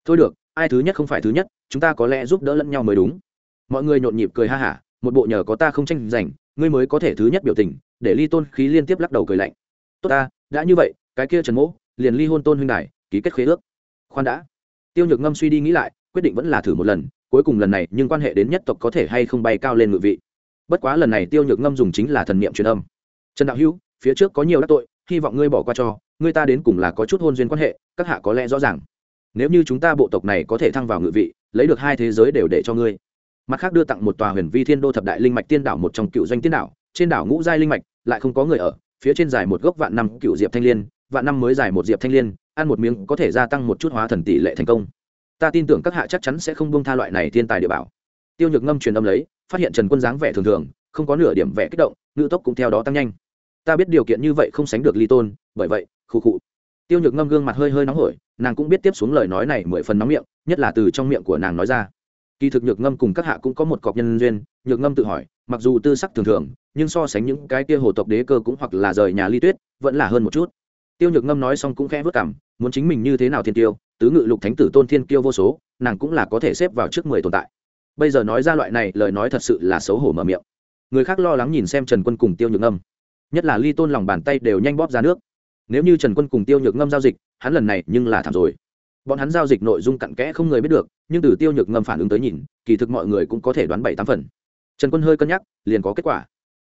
Thôi được, ai thứ nhất không phải thứ nhất, chúng ta có lẽ giúp đỡ lẫn nhau mới đúng. Mọi người nhộn nhịp cười ha hả, một bộ nhờ có ta không tranh giành, ngươi mới có thể thứ nhất biểu tình, để ly tôn khí liên tiếp lắc đầu cười lạnh. Tốt ta, đã như vậy, cái kia trần mỗ, liền ly hôn tôn huynh đài, ký kết khế ước. Khoan đã. Tiêu nhược ngâm suy đi nghĩ lại, quyết định vẫn là thử một lần cuối cùng lần này nhưng quan hệ đến nhất tộc có thể hay không bay cao lên ngự vị. Bất quá lần này tiêu nhược ngâm dùng chính là thần niệm truyền âm. Trần đạo hữu, phía trước có nhiều đắc tội, hy vọng ngươi bỏ qua cho, ngươi ta đến cùng là có chút hôn duyên quan hệ, các hạ có lẽ rõ ràng. Nếu như chúng ta bộ tộc này có thể thăng vào ngự vị, lấy được hai thế giới đều để cho ngươi. Mặt khác đưa tặng một tòa huyền vi thiên đô thập đại linh mạch tiên đảo một trong cựu doanh tiên đảo, trên đảo ngũ giai linh mạch, lại không có người ở, phía trên dài một gốc vạn năm cựu diệp thanh liên, vạn năm mới dài một diệp thanh liên, ăn một miếng có thể gia tăng một chút hóa thần tỷ lệ thành công ta tin tưởng các hạ chắc chắn sẽ không buông tha loại này thiên tài địa bảo. Tiêu nhược ngâm truyền âm lấy, phát hiện trần quân dáng vẻ thường thường, không có nửa điểm vẻ kích động, ngữ tốc cũng theo đó tăng nhanh. Ta biết điều kiện như vậy không sánh được ly tôn, bởi vậy, khụ khụ. Tiêu nhược ngâm gương mặt hơi hơi nóng hổi, nàng cũng biết tiếp xuống lời nói này mười phần nóng miệng, nhất là từ trong miệng của nàng nói ra. Kỳ thực nhược ngâm cùng các hạ cũng có một cọc nhân duyên, nhược ngâm tự hỏi, mặc dù tư sắc thường thường, nhưng so sánh những cái kia hồ tộc đế cơ cũng hoặc là rời nhà ly tuyết, vẫn là hơn một chút. Tiêu nhược ngâm nói xong cũng khẽ vất cảm, muốn chính mình như thế nào thiên tiêu tứ ngự lục thánh tử tôn thiên kiêu vô số, nàng cũng là có thể xếp vào trước mười tồn tại. Bây giờ nói ra loại này, lời nói thật sự là xấu hổ mở miệng. Người khác lo lắng nhìn xem trần quân cùng tiêu nhược ngâm. Nhất là ly tôn lòng bàn tay đều nhanh bóp ra nước. Nếu như trần quân cùng tiêu nhược ngâm giao dịch, hắn lần này nhưng là thảm rồi. Bọn hắn giao dịch nội dung cặn kẽ không người biết được, nhưng từ tiêu nhược ngâm phản ứng tới nhìn, kỳ thực mọi người cũng có thể đoán bảy tám phần. Trần quân hơi cân nhắc, liền có kết quả.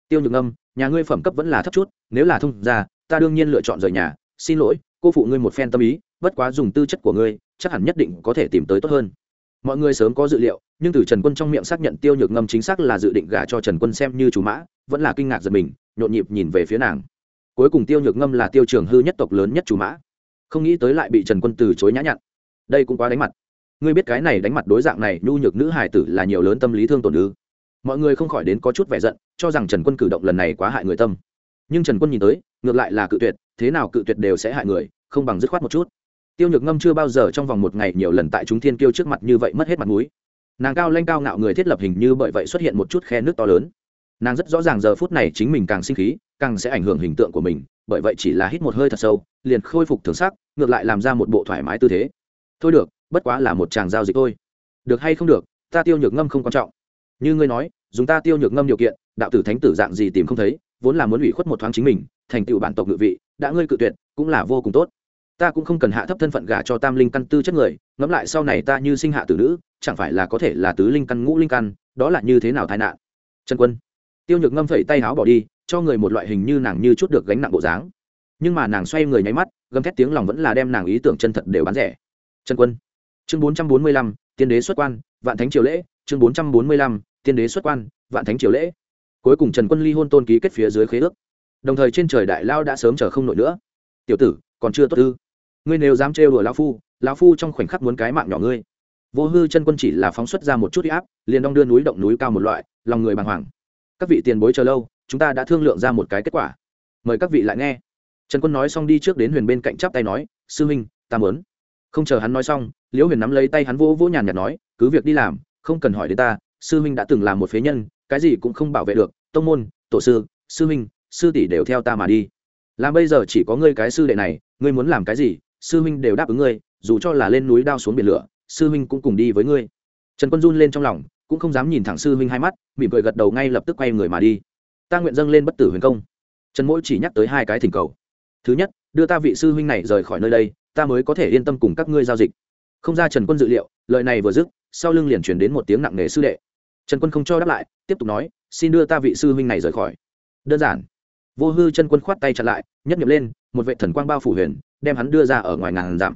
Tiêu nhược ngâm, nhà ngươi phẩm cấp vẫn là thấp chút, nếu là thông ra ta đương nhiên lựa chọn rời nhà. Xin lỗi, cô phụ ngươi một phen tâm ý bất quá dùng tư chất của ngươi, chắc hẳn nhất định có thể tìm tới tốt hơn. Mọi người sớm có dự liệu, nhưng từ trần quân trong miệng xác nhận tiêu nhược ngâm chính xác là dự định gả cho trần quân xem như chủ mã, vẫn là kinh ngạc giật mình, nhộn nhịp nhìn về phía nàng. Cuối cùng tiêu nhược ngâm là tiêu trường hư nhất tộc lớn nhất chủ mã. Không nghĩ tới lại bị trần quân từ chối nhã nhặn. Đây cũng quá đánh mặt. Ngươi biết cái này đánh mặt đối dạng này, nhu nhược nữ hài tử là nhiều lớn tâm lý thương tổn ư? Mọi người không khỏi đến có chút vẻ giận, cho rằng trần quân cử động lần này quá hại người tâm. Nhưng trần quân nhìn tới, ngược lại là cự tuyệt, thế nào cự tuyệt đều sẽ hại người, không bằng dứt khoát một chút tiêu nhược ngâm chưa bao giờ trong vòng một ngày nhiều lần tại chúng thiên kiêu trước mặt như vậy mất hết mặt mũi. Nàng cao lanh cao ngạo người thiết lập hình như bởi vậy xuất hiện một chút khe nước to lớn. Nàng rất rõ ràng giờ phút này chính mình càng sinh khí, càng sẽ ảnh hưởng hình tượng của mình, bởi vậy chỉ là hít một hơi thật sâu, liền khôi phục thường sắc, ngược lại làm ra một bộ thoải mái tư thế. Thôi được, bất quá là một chàng giao dịch thôi. Được hay không được, ta tiêu nhược ngâm không quan trọng. Như ngươi nói, dùng ta tiêu nhược ngâm điều kiện, đạo tử thánh tử dạng gì tìm không thấy, vốn là muốn ủy khuất một thoáng chính mình, thành tựu bản tộc ngự vị, đã ngươi cự tuyệt, cũng là vô cùng tốt ta cũng không cần hạ thấp thân phận gả cho tam linh căn tư chất người, ngẫm lại sau này ta như sinh hạ tử nữ, chẳng phải là có thể là tứ linh căn, ngũ linh căn, đó là như thế nào tai nạn? Trần quân, tiêu nhược ngâm phẩy tay áo bỏ đi, cho người một loại hình như nàng như chút được gánh nặng bộ dáng. Nhưng mà nàng xoay người nháy mắt, gầm thét tiếng lòng vẫn là đem nàng ý tưởng chân thật đều bán rẻ. Trần quân, chương bốn trăm bốn mươi lăm, tiên đế xuất quan, vạn thánh triều lễ, chương bốn trăm bốn mươi lăm, tiên đế xuất quan, vạn thánh triều lễ. Cuối cùng trần quân ly hôn tôn ký kết phía dưới khế ước. Đồng thời trên trời đại lao đã sớm chờ không nổi nữa. Tiểu tử, còn chưa tốt ư? Ngươi nếu dám trêu đùa lão phu lão phu trong khoảnh khắc muốn cái mạng nhỏ ngươi. Vô hư chân quân chỉ là phóng xuất ra một chút huy áp, liền đong đưa núi động núi cao một loại, lòng người bàng hoàng. Các vị tiền bối chờ lâu, chúng ta đã thương lượng ra một cái kết quả. Mời các vị lại nghe. Trần quân nói xong đi trước đến huyền bên cạnh chắp tay nói, sư huynh, ta mớn không chờ hắn nói xong, liễu huyền nắm lấy tay hắn vỗ vỗ nhàn nhạt nói, cứ việc đi làm, không cần hỏi đến ta, sư huynh đã từng làm một phế nhân, cái gì cũng không bảo vệ được, tông môn, tổ sư sư huynh, sư tỷ đều theo ta mà đi. Làm bây giờ chỉ có ngươi cái sư đệ này, ngươi muốn làm cái gì sư huynh đều đáp ứng ngươi, dù cho là lên núi đao xuống biển lửa, sư huynh cũng cùng đi với ngươi. Trần quân run lên trong lòng, cũng không dám nhìn thẳng sư huynh hai mắt, mỉm cười gật đầu ngay lập tức quay người mà đi. Ta nguyện dâng lên bất tử huyền công. Trần mỗi chỉ nhắc tới hai cái thỉnh cầu. Thứ nhất, đưa ta vị sư huynh này rời khỏi nơi đây, ta mới có thể yên tâm cùng các ngươi giao dịch. Không ra trần quân dự liệu, lời này vừa dứt, sau lưng liền chuyển đến một tiếng nặng nề sư đệ. Trần quân không cho đáp lại, tiếp tục nói, xin đưa ta vị sư huynh này rời khỏi. Đơn giản. Vô hư chân quân khoát tay chặn lại nhất nhập lên, một vệ thần quang bao phủ huyền đem hắn đưa ra ở ngoài ngàn dặm.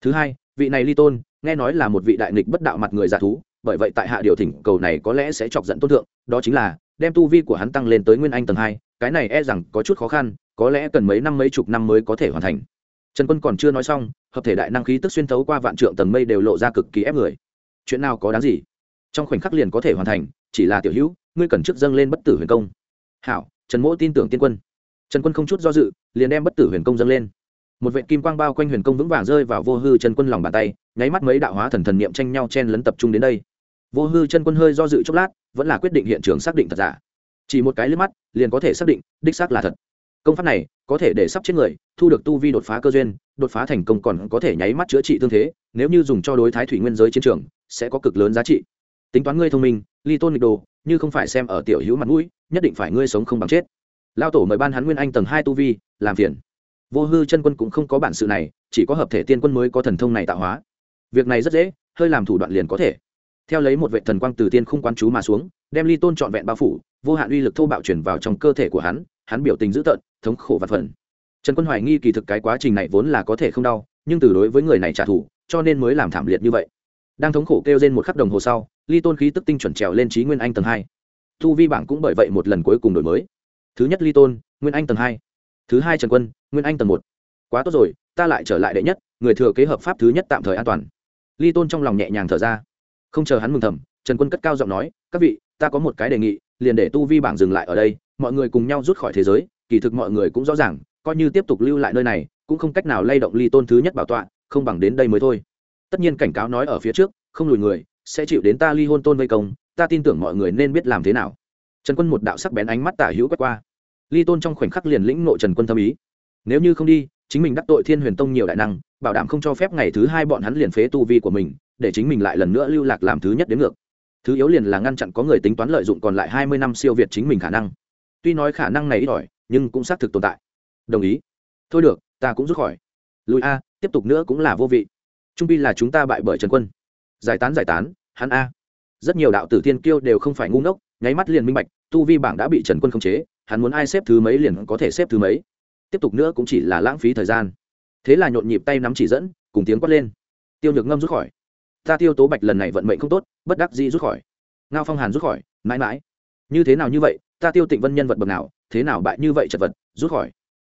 Thứ hai, vị này ly tôn, nghe nói là một vị đại nghịch bất đạo mặt người giả thú, bởi vậy tại hạ điều thỉnh cầu này có lẽ sẽ chọc giận tôn thượng, đó chính là đem tu vi của hắn tăng lên tới nguyên anh tầng hai, cái này e rằng có chút khó khăn, có lẽ cần mấy năm mấy chục năm mới có thể hoàn thành. Trần quân còn chưa nói xong, hợp thể đại năng khí tức xuyên thấu qua vạn trượng tầng mây đều lộ ra cực kỳ ép người. Chuyện nào có đáng gì? Trong khoảnh khắc liền có thể hoàn thành, chỉ là tiểu hữu, ngươi cần trước dâng lên bất tử huyền công. Hảo, trần mỗ tin tưởng tiên quân. Trần quân không chút do dự, liền đem bất tử huyền công dâng lên một vệ kim quang bao quanh huyền công vững vàng rơi vào vô hư chân quân lòng bàn tay, nháy mắt mấy đạo hóa thần thần niệm tranh nhau chen lấn tập trung đến đây. Vô hư chân quân hơi do dự chốc lát, vẫn là quyết định hiện trường xác định thật giả. Chỉ một cái liếc mắt, liền có thể xác định, đích xác là thật. Công pháp này, có thể để sắp chết người, thu được tu vi đột phá cơ duyên, đột phá thành công còn có thể nháy mắt chữa trị tương thế, nếu như dùng cho đối thái thủy nguyên giới chiến trường, sẽ có cực lớn giá trị. Tính toán ngươi thông minh, ly tôn nghịch đồ, như không phải xem ở tiểu hữu mặt mũi, nhất định phải ngươi sống không bằng chết. Lao tổ mời ban hắn nguyên anh tầng hai tu vi, làm phiền vô hư chân quân cũng không có bản sự này, chỉ có hợp thể tiên quân mới có thần thông này tạo hóa. Việc này rất dễ, hơi làm thủ đoạn liền có thể. Theo lấy một vệ thần quang từ tiên không quan chú mà xuống, đem ly tôn trọn vẹn bao phủ, vô hạn uy lực thô bạo chuyển vào trong cơ thể của hắn hắn biểu tình dữ tợn, thống khổ vặt phần. Trần quân hoài nghi kỳ thực cái quá trình này vốn là có thể không đau, nhưng từ đối với người này trả thù, cho nên mới làm thảm liệt như vậy. Đang thống khổ kêu trên một khắc đồng hồ sau, ly tôn khí tức tinh chuẩn trèo lên trí nguyên anh tầng hai. Thu vi bảng cũng bởi vậy một lần cuối cùng đổi mới. Thứ nhất ly tôn, nguyên anh tầng hai thứ hai trần quân, nguyên anh tầng một. Quá tốt rồi, ta lại trở lại đệ nhất, người thừa kế hợp pháp thứ nhất tạm thời an toàn. Ly tôn trong lòng nhẹ nhàng thở ra. Không chờ hắn mừng thầm, trần quân cất cao giọng nói, các vị, ta có một cái đề nghị, liền để tu vi bảng dừng lại ở đây, mọi người cùng nhau rút khỏi thế giới, kỳ thực mọi người cũng rõ ràng, coi như tiếp tục lưu lại nơi này, cũng không cách nào lay động ly tôn thứ nhất bảo tọa, không bằng đến đây mới thôi. Tất nhiên cảnh cáo nói ở phía trước, không lùi người, sẽ chịu đến ta ly hôn tôn vây công, ta tin tưởng mọi người nên biết làm thế nào. Trần quân một đạo sắc bén ánh mắt tả hữu quét qua ly tôn trong khoảnh khắc liền lĩnh nội trần quân tâm ý. Nếu như không đi, chính mình đắc tội thiên huyền tông nhiều đại năng, bảo đảm không cho phép ngày thứ hai bọn hắn liền phế tu vi của mình, để chính mình lại lần nữa lưu lạc làm thứ nhất đến ngược. Thứ yếu liền là ngăn chặn có người tính toán lợi dụng còn lại hai mươi năm siêu việt chính mình khả năng. Tuy nói khả năng này ít ỏi, nhưng cũng xác thực tồn tại. Đồng ý. Thôi được, ta cũng rút khỏi. Lùi a, tiếp tục nữa cũng là vô vị. Trung bi là chúng ta bại bởi trần quân. Giải tán giải tán, hắn a. Rất nhiều đạo tử thiên kiêu đều không phải ngu ngốc, nháy mắt liền minh bạch, tu vi bảng đã bị trần quân khống chế hắn muốn ai xếp thứ mấy liền có thể xếp thứ mấy. Tiếp tục nữa cũng chỉ là lãng phí thời gian. Thế là nhộn nhịp tay nắm chỉ dẫn, cùng tiếng quát lên. Tiêu nhược ngâm rút khỏi. Ta tiêu tố bạch lần này vận mệnh không tốt, bất đắc dĩ rút khỏi. Ngao phong hàn rút khỏi, mãi mãi. Như thế nào như vậy, ta tiêu tịnh vân nhân vật bậc nào, thế nào bại như vậy chật vật, rút khỏi.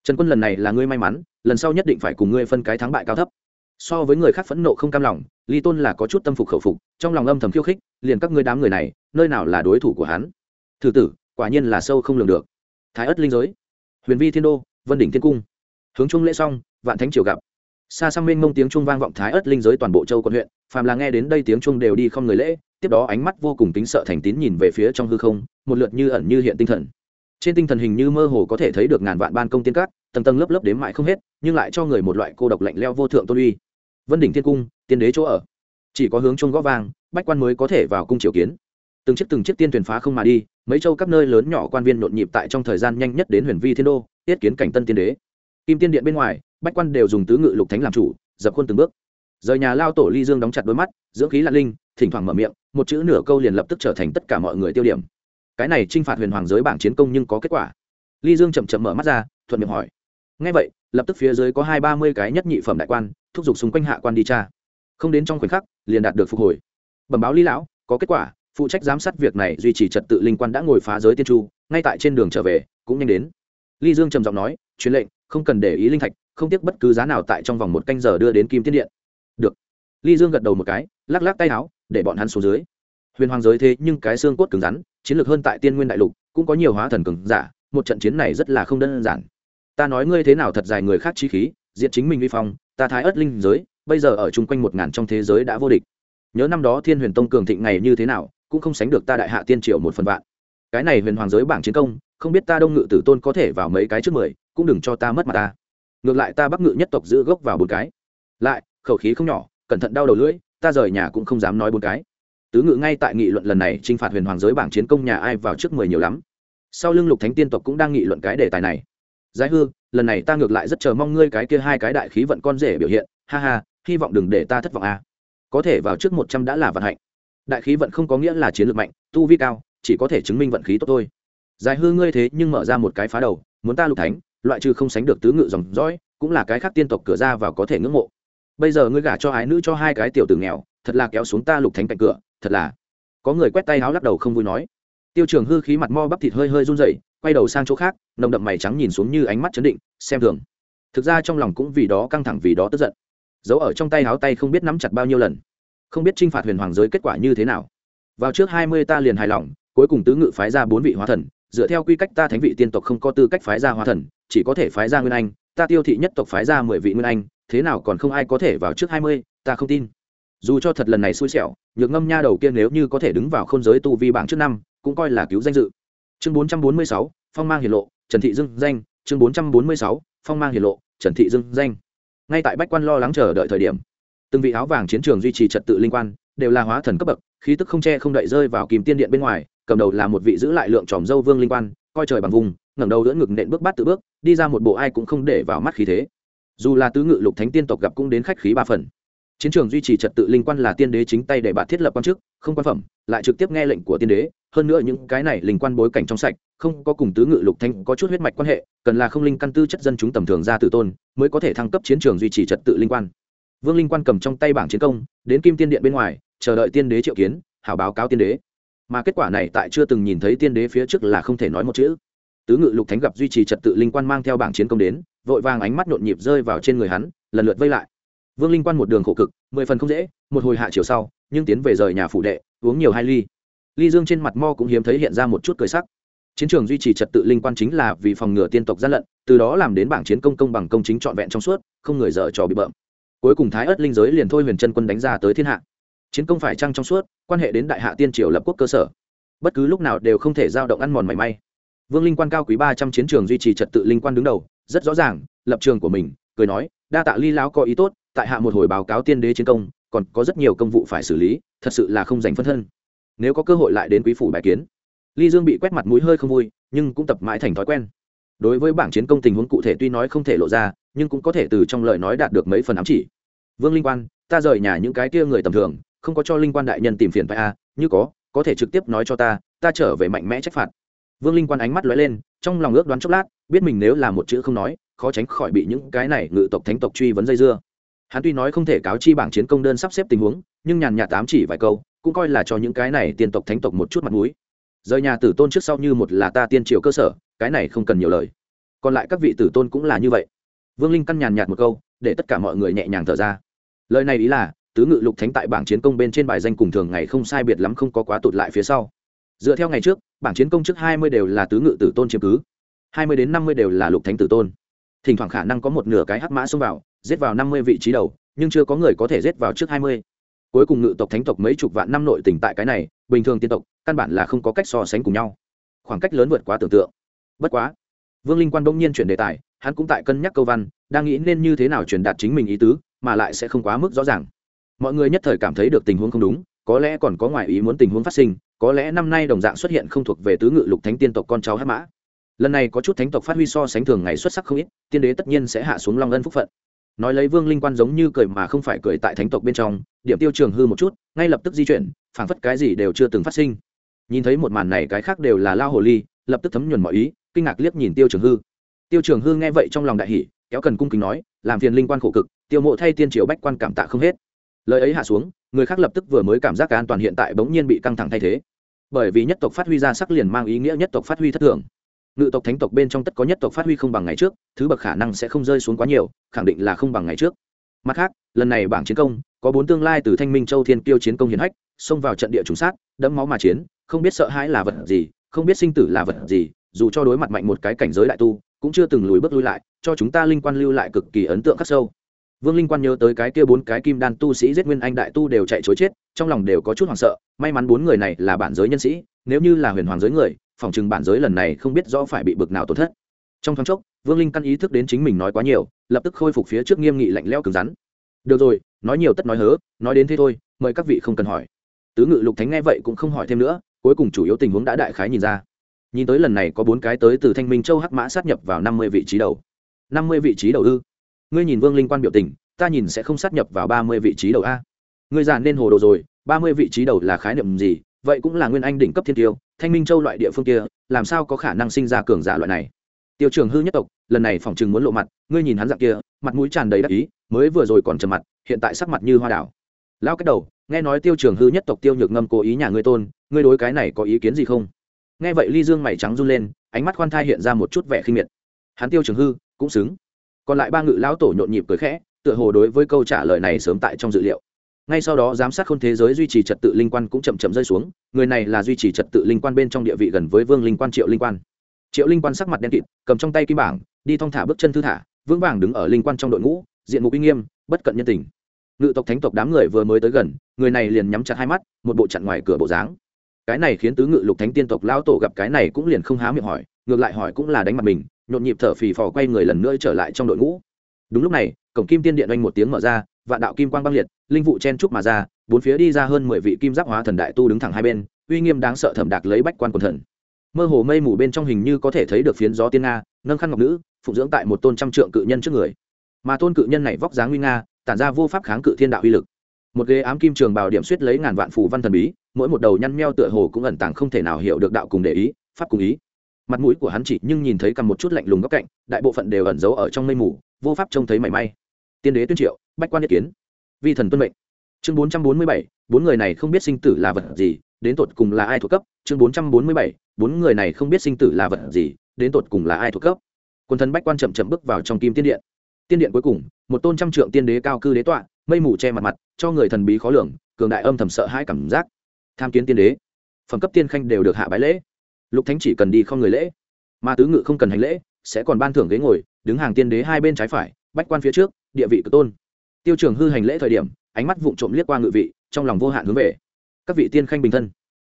Trần quân lần này là ngươi may mắn, lần sau nhất định phải cùng ngươi phân cái thắng bại cao thấp. So với người khác phẫn nộ không cam lòng, ly tôn là có chút tâm phục khẩu phục, trong lòng âm thầm khiêu khích, liền các ngươi đám người này, nơi nào là đối thủ của hắn? Thử tử, quả nhiên là sâu không lường được thái ất linh giới, huyền vi thiên đô, vân đỉnh thiên cung. Hướng trung lễ xong, vạn thánh triều gặp. Xa xăm mênh mông tiếng trung vang vọng thái ất linh giới toàn bộ châu quận huyện, phàm là nghe đến đây tiếng trung đều đi không người lễ, tiếp đó ánh mắt vô cùng kính sợ thành tín nhìn về phía trong hư không, một lượt như ẩn như hiện tinh thần. Trên tinh thần hình như mơ hồ có thể thấy được ngàn vạn ban công tiên cát, tầng tầng lớp lớp đếm mãi không hết, nhưng lại cho người một loại cô độc lạnh leo vô thượng tôn uy. Vân đỉnh thiên cung, tiên đế chỗ ở. Chỉ có hướng Chung gõ vang, bách quan mới có thể vào cung triều kiến. Từng chiếc từng chiếc tiên thuyền phá không mà đi mấy châu các nơi lớn nhỏ quan viên nhộn nhịp tại trong thời gian nhanh nhất đến huyền vi thiên đô tiết kiến cảnh tân tiên đế. Kim tiên điện bên ngoài, bách quan đều dùng tứ ngự lục thánh làm chủ, dập khuôn từng bước. Rời nhà lao tổ ly dương đóng chặt đôi mắt, dưỡng khí lạ linh, thỉnh thoảng mở miệng, một chữ nửa câu liền lập tức trở thành tất cả mọi người tiêu điểm. Cái này t r i n h phạt huyền hoàng giới bảng chiến công nhưng có kết quả. Ly dương chậm chậm mở mắt ra, thuận miệng hỏi. Ngay vậy, lập tức phía dưới có hai ba mươi cái nhất nhị phẩm đại quan, thúc giục xung quanh hạ quan đi cha không đến trong khoảnh khắc, liền đạt được phục hồi. Bẩm báo ly lão, có kết quả phụ trách giám sát việc này duy trì trật tự linh quan đã ngồi phá giới tiên chu, ngay tại trên đường trở về, cũng nhanh đến. Ly dương trầm giọng nói, truyền lệnh, không cần để ý linh thạch, không tiếc bất cứ giá nào tại trong vòng một canh giờ đưa đến kim tiết điện. Được. Ly dương gật đầu một cái, lắc lắc tay áo, để bọn hắn xuống dưới. Huyền hoàng giới thế nhưng cái xương cốt cứng rắn, chiến lược hơn tại tiên nguyên đại lục, cũng có nhiều hóa thần cường giả, một trận chiến này rất là không đơn giản. Ta nói ngươi thế nào thật dài người khác chi khí diện chính mình vi phong, ta thái ớt linh giới, bây giờ ở chung quanh một ngàn trong thế giới đã vô địch. Nhớ năm đó thiên huyền tông cường thịnh ngày như thế nào cũng không sánh được ta đại hạ tiên triều một phần vạn. Cái này huyền hoàng giới bảng chiến công, không biết ta đông ngự tử tôn có thể vào mấy cái trước mười, cũng đừng cho ta mất mặt ta. Ngược lại ta bắc ngự nhất tộc giữ gốc vào bốn cái. Lại, khẩu khí không nhỏ, cẩn thận đau đầu lưỡi, ta rời nhà cũng không dám nói bốn cái. Tứ ngự ngay tại nghị luận lần này t r i n h phạt huyền hoàng giới bảng chiến công nhà ai vào trước mười nhiều lắm. Sau lưng lục thánh tiên tộc cũng đang nghị luận cái đề tài này. Giải hư, lần này ta ngược lại rất chờ mong ngươi cái kia hai cái đại khí vận con rể biểu hiện. Ha ha, hy vọng đừng để ta thất vọng a à. có thể vào trước một trăm đã là vận hạnh đại khí vận không có nghĩa là chiến lược mạnh, tu vi cao, chỉ có thể chứng minh vận khí tốt thôi. Giải hư ngươi thế nhưng mở ra một cái phá đầu, muốn ta lục thánh, loại trừ không sánh được tứ ngự dòng dõi, cũng là cái khác tiên tộc cửa ra vào có thể ngưỡng mộ. Bây giờ ngươi gả cho ái nữ cho hai cái tiểu tử nghèo, thật là kéo xuống ta lục thánh cạnh cửa, thật là. Có người quét tay áo lắc đầu không vui nói. Tiêu trường hư khí mặt mo bắp thịt hơi hơi run rẩy, quay đầu sang chỗ khác, nồng đậm mày trắng nhìn xuống như ánh mắt chấn định, xem thường. Thực ra trong lòng cũng vì đó căng thẳng, vì đó tức giận. Giấu ở trong tay áo tay không biết nắm chặt bao nhiêu lần không biết t r i n h phạt huyền hoàng giới kết quả như thế nào. Vào trước hai mươi ta liền hài lòng, cuối cùng tứ ngự phái ra bốn vị hóa thần, dựa theo quy cách ta thánh vị tiên tộc không có tư cách phái ra hóa thần, chỉ có thể phái ra nguyên anh, ta tiêu thị nhất tộc phái ra mười vị nguyên anh, thế nào còn không ai có thể vào trước hai mươi, ta không tin. Dù cho thật lần này xui xẻo, nhược ngâm nha đầu kia nếu như có thể đứng vào khôn giới tu vi bảng trước năm, cũng coi là cứu danh dự. Chương bốn trăm bốn mươi sáu, phong mang hiển lộ, trần thị dưng danh, chương bốn trăm bốn mươi sáu, phong mang hiển lộ, trần thị dưng danh. Ngay tại bách quan lo lắng chờ đợi thời điểm từng vị áo vàng chiến trường duy trì trật tự linh quan, đều là hóa thần cấp bậc, khí tức không che không đậy rơi vào kìm tiên điện bên ngoài, cầm đầu là một vị giữ lại lượng tròm dâu vương linh quan, coi trời bằng vùng, ngẩng đầu đỡ ngực nện bước bát tự bước, đi ra một bộ ai cũng không để vào mắt khí thế. Dù là tứ ngự lục thánh tiên tộc gặp cũng đến khách khí ba phần. Chiến trường duy trì trật tự linh quan là tiên đế chính tay để bạn thiết lập quan chức, không quan phẩm, lại trực tiếp nghe lệnh của tiên đế, hơn nữa những cái này linh quan bối cảnh trong sạch, không có cùng tứ ngự lục thanh có chút huyết mạch quan hệ, cần là không linh căn tư chất dân chúng tầm thường ra tử tôn, mới có thể thăng cấp chiến trường duy trì trật tự linh quan vương linh quan cầm trong tay bảng chiến công, đến kim tiên điện bên ngoài, chờ đợi tiên đế triệu kiến, hảo báo cáo tiên đế. Mà kết quả này tại chưa từng nhìn thấy tiên đế phía trước là không thể nói một chữ. Tứ ngự lục thánh gặp duy trì trật tự linh quan mang theo bảng chiến công đến, vội vàng ánh mắt nhộn nhịp rơi vào trên người hắn, lần lượt vây lại. Vương linh quan một đường khổ cực, mười phần không dễ, một hồi hạ chiều sau, nhưng tiến về rời nhà phủ đệ, uống nhiều hai ly. Ly dương trên mặt mo cũng hiếm thấy hiện ra một chút cười sắc. Chiến trường duy trì trật tự linh quan chính là vì phòng ngừa tiên tộc gian lận, từ đó làm đến bảng chiến công công bằng công chính trọn vẹn trong suốt, không người dở trò bị bợm cuối cùng thái ớt linh giới liền thôi huyền chân quân đánh ra tới thiên hạ. Chiến công phải trăng trong suốt, quan hệ đến đại hạ tiên triều lập quốc cơ sở. Bất cứ lúc nào đều không thể giao động ăn mòn mảy may. Vương linh quan cao quý ba trăm chiến trường duy trì trật tự linh quan đứng đầu, rất rõ ràng, lập trường của mình, cười nói, đa tạ ly lão có ý tốt, tại hạ một hồi báo cáo tiên đế chiến công, còn có rất nhiều công vụ phải xử lý, thật sự là không dành phân thân. Nếu có cơ hội lại đến quý phủ bài kiến. Ly dương bị quét mặt mũi hơi không vui, nhưng cũng tập mãi thành thói quen. Đối với bảng chiến công tình huống cụ thể tuy nói không thể lộ ra nhưng cũng có thể từ trong lời nói đạt được mấy phần ám chỉ. Vương linh quan, ta rời nhà những cái kia người tầm thường, không có cho linh quan đại nhân tìm phiền phải a như có có thể trực tiếp nói cho ta ta trở về mạnh mẽ trách phạt. Vương linh quan ánh mắt lóe lên, trong lòng ước đoán chốc lát, biết mình nếu là một chữ không nói, khó tránh khỏi bị những cái này ngự tộc thánh tộc truy vấn dây dưa. Hắn tuy nói không thể cáo chi bảng chiến công đơn sắp xếp tình huống, nhưng nhàn nhạt tám chỉ vài câu, cũng coi là cho những cái này tiên tộc thánh tộc một chút mặt mũi. Rời nhà tử tôn trước sau như một là ta tiên triều cơ sở, cái này không cần nhiều lời. Còn lại các vị tử tôn cũng là như vậy vương linh căn nhàn nhạt một câu, để tất cả mọi người nhẹ nhàng thở ra. Lời này ý là, tứ ngự lục thánh tại bảng chiến công bên trên bài danh cùng thường ngày không sai biệt lắm không có quá tụt lại phía sau. Dựa theo ngày trước, bảng chiến công trước hai mươi đều là tứ ngự tử tôn chiếm cứ, hai mươi đến năm mươi đều là lục thánh tử tôn. Thỉnh thoảng khả năng có một nửa cái hắc mã xông vào, giết vào năm mươi vị trí đầu, nhưng chưa có người có thể giết vào trước hai mươi. Cuối cùng ngự tộc thánh tộc mấy chục vạn năm nội tỉnh tại cái này, bình thường tiên tộc, căn bản là không có cách so sánh cùng nhau. Khoảng cách lớn vượt quá tưởng tượng. Bất quá vương linh quan đông nhiên chuyển đề tài, hắn cũng tại cân nhắc câu văn, đang nghĩ nên như thế nào truyền đạt chính mình ý tứ, mà lại sẽ không quá mức rõ ràng. Mọi người nhất thời cảm thấy được tình huống không đúng, có lẽ còn có ngoài ý muốn tình huống phát sinh, có lẽ năm nay đồng dạng xuất hiện không thuộc về tứ ngự lục thánh tiên tộc con cháu hát mã. Lần này có chút thánh tộc phát huy so sánh thường ngày xuất sắc không ít, tiên đế tất nhiên sẽ hạ xuống long ân phúc phận. Nói lấy vương linh quan giống như cười mà không phải cười tại thánh tộc bên trong, điểm tiêu trường hư một chút, ngay lập tức di chuyển, phảng phất cái gì đều chưa từng phát sinh. Nhìn thấy một màn này cái khác đều là lao hồ ly, lập tức thấm nhuần mọi ý kinh ngạc liếc nhìn tiêu trường hư. Tiêu trường hư nghe vậy trong lòng đại hỷ kéo cần cung kính nói, làm phiền linh quan khổ cực, tiêu mộ thay tiên triều bách quan cảm tạ không hết. Lời ấy hạ xuống, người khác lập tức vừa mới cảm giác cả an toàn hiện tại bỗng nhiên bị căng thẳng thay thế. Bởi vì nhất tộc phát huy ra sắc liền mang ý nghĩa nhất tộc phát huy thất thường. Ngự tộc thánh tộc bên trong tất có nhất tộc phát huy không bằng ngày trước, thứ bậc khả năng sẽ không rơi xuống quá nhiều, khẳng định là không bằng ngày trước. Mặt khác, lần này bảng chiến công, có bốn tương lai từ thanh minh châu thiên tiêu chiến công hiển hách, xông vào trận địa trùng sát, đẫm máu mà chiến, không biết sợ hãi là vật gì, không biết sinh tử là vật gì dù cho đối mặt mạnh một cái cảnh giới đại tu, cũng chưa từng lùi bước lui lại, cho chúng ta linh quan lưu lại cực kỳ ấn tượng khắc sâu. Vương linh quan nhớ tới cái kia bốn cái kim đan tu sĩ giết nguyên anh đại tu đều chạy chối chết, trong lòng đều có chút hoảng sợ, may mắn bốn người này là bản giới nhân sĩ, nếu như là huyền hoàng giới người, phòng chừng bản giới lần này không biết rõ phải bị bực nào tổn thất. Trong thoáng chốc, vương linh căn ý thức đến chính mình nói quá nhiều, lập tức khôi phục phía trước nghiêm nghị lạnh lẽo cứng rắn. Được rồi, nói nhiều tất nói hớ, nói đến thế thôi, mời các vị không cần hỏi. Tứ ngự lục thánh nghe vậy cũng không hỏi thêm nữa, cuối cùng chủ yếu tình huống đã đại khái nhìn ra nhìn tới lần này có bốn cái tới từ thanh minh châu hắc mã sát nhập vào năm mươi vị trí đầu. năm mươi vị trí đầu ư? Ngươi nhìn vương linh quan biểu tình, ta nhìn sẽ không sát nhập vào ba mươi vị trí đầu a. Ngươi già nên hồ đồ rồi, ba mươi vị trí đầu là khái niệm gì? Vậy cũng là nguyên anh đỉnh cấp thiên tiêu, thanh minh châu loại địa phương kia, làm sao có khả năng sinh ra cường giả loại này? Tiêu trường hư nhất tộc, lần này phỏng chừng muốn lộ mặt, ngươi nhìn hắn dạng kia, mặt mũi tràn đầy đắc ý, mới vừa rồi còn trầm mặt, hiện tại sắc mặt như hoa đảo. Lao cách đầu, nghe nói tiêu trường hư nhất tộc tiêu nhược ngâm cố ý nhà ngươi tôn, ngươi đối cái này có ý kiến gì không? Nghe vậy ly dương mày trắng run lên, ánh mắt khoan thai hiện ra một chút vẻ khinh miệt. Hắn tiêu trường hư cũng xứng. Còn lại ba ngự lão tổ nhộn nhịp cười khẽ, tựa hồ đối với câu trả lời này sớm tại trong dự liệu. Ngay sau đó giám sát khôn thế giới duy trì trật tự linh quan cũng chậm chậm rơi xuống, người này là duy trì trật tự linh quan bên trong địa vị gần với vương linh quan triệu linh quan. Triệu linh quan sắc mặt đen kịt, cầm trong tay kim bảng, đi thong thả bước chân thư thả, vững vàng đứng ở linh quan trong đội ngũ, diện mục uy nghiêm, bất cận nhân tình. Ngự tộc thánh tộc đám người vừa mới tới gần, người này liền nhắm chặt hai mắt, một bộ chặn ngoài cửa bộ dáng cái này khiến tứ ngự lục thánh tiên tộc lão tổ gặp cái này cũng liền không há miệng hỏi, ngược lại hỏi cũng là đánh mặt mình, nhộn nhịp thở phì phò quay người lần nữa trở lại trong đội ngũ. Đúng lúc này, cổng kim tiên điện oanh một tiếng mở ra, vạn đạo kim quang băng liệt, linh vụ chen trúc mà ra, bốn phía đi ra hơn mười vị kim giác hóa thần đại tu đứng thẳng hai bên, uy nghiêm đáng sợ thẩm đạc lấy bách quan quần thần. Mơ hồ mây mù bên trong hình như có thể thấy được phiến gió tiên nga, nâng khăn ngọc nữ, phụng dưỡng tại một tôn trăm trượng cự nhân trước người. Mà tôn cự nhân này vóc dáng nguy nga, tản ra vô pháp kháng cự thiên đạo uy lực một ghế ám kim trường bào điểm suýt lấy ngàn vạn phù văn thần bí, mỗi một đầu nhăn meo tựa hồ cũng ẩn tàng không thể nào hiểu được đạo cùng để ý, pháp cùng ý. Mặt mũi của hắn chỉ nhưng nhìn thấy cầm một chút lạnh lùng góc cạnh, đại bộ phận đều ẩn giấu ở trong mây mù, vô pháp trông thấy mảy may. Tiên đế tuyên triệu, bách quan nhất kiến. Vi thần tuân mệnh. Chương bốn trăm bốn mươi bảy, bốn người này không biết sinh tử là vật gì, đến tột cùng là ai thuộc cấp? Chương bốn trăm bốn mươi bảy, bốn người này không biết sinh tử là vật gì, đến tột cùng là ai thuộc cấp? Quân thần bách quan chậm chậm bước vào trong kim tiên điện. Tiên điện cuối cùng, một tôn trăm trượng tiên đế cao cư đế tọa mây mù che mặt mặt, cho người thần bí khó lường, cường đại âm thầm sợ hãi cảm giác. Tham kiến tiên đế. Phẩm cấp tiên khanh đều được hạ bái lễ. Lục thánh chỉ cần đi không người lễ, mà tứ ngự không cần hành lễ, sẽ còn ban thưởng ghế ngồi, đứng hàng tiên đế hai bên trái phải, bách quan phía trước, địa vị cực tôn. Tiêu trường hư hành lễ thời điểm, ánh mắt vụng trộm liếc qua ngự vị, trong lòng vô hạn hướng về. Các vị tiên khanh bình thân.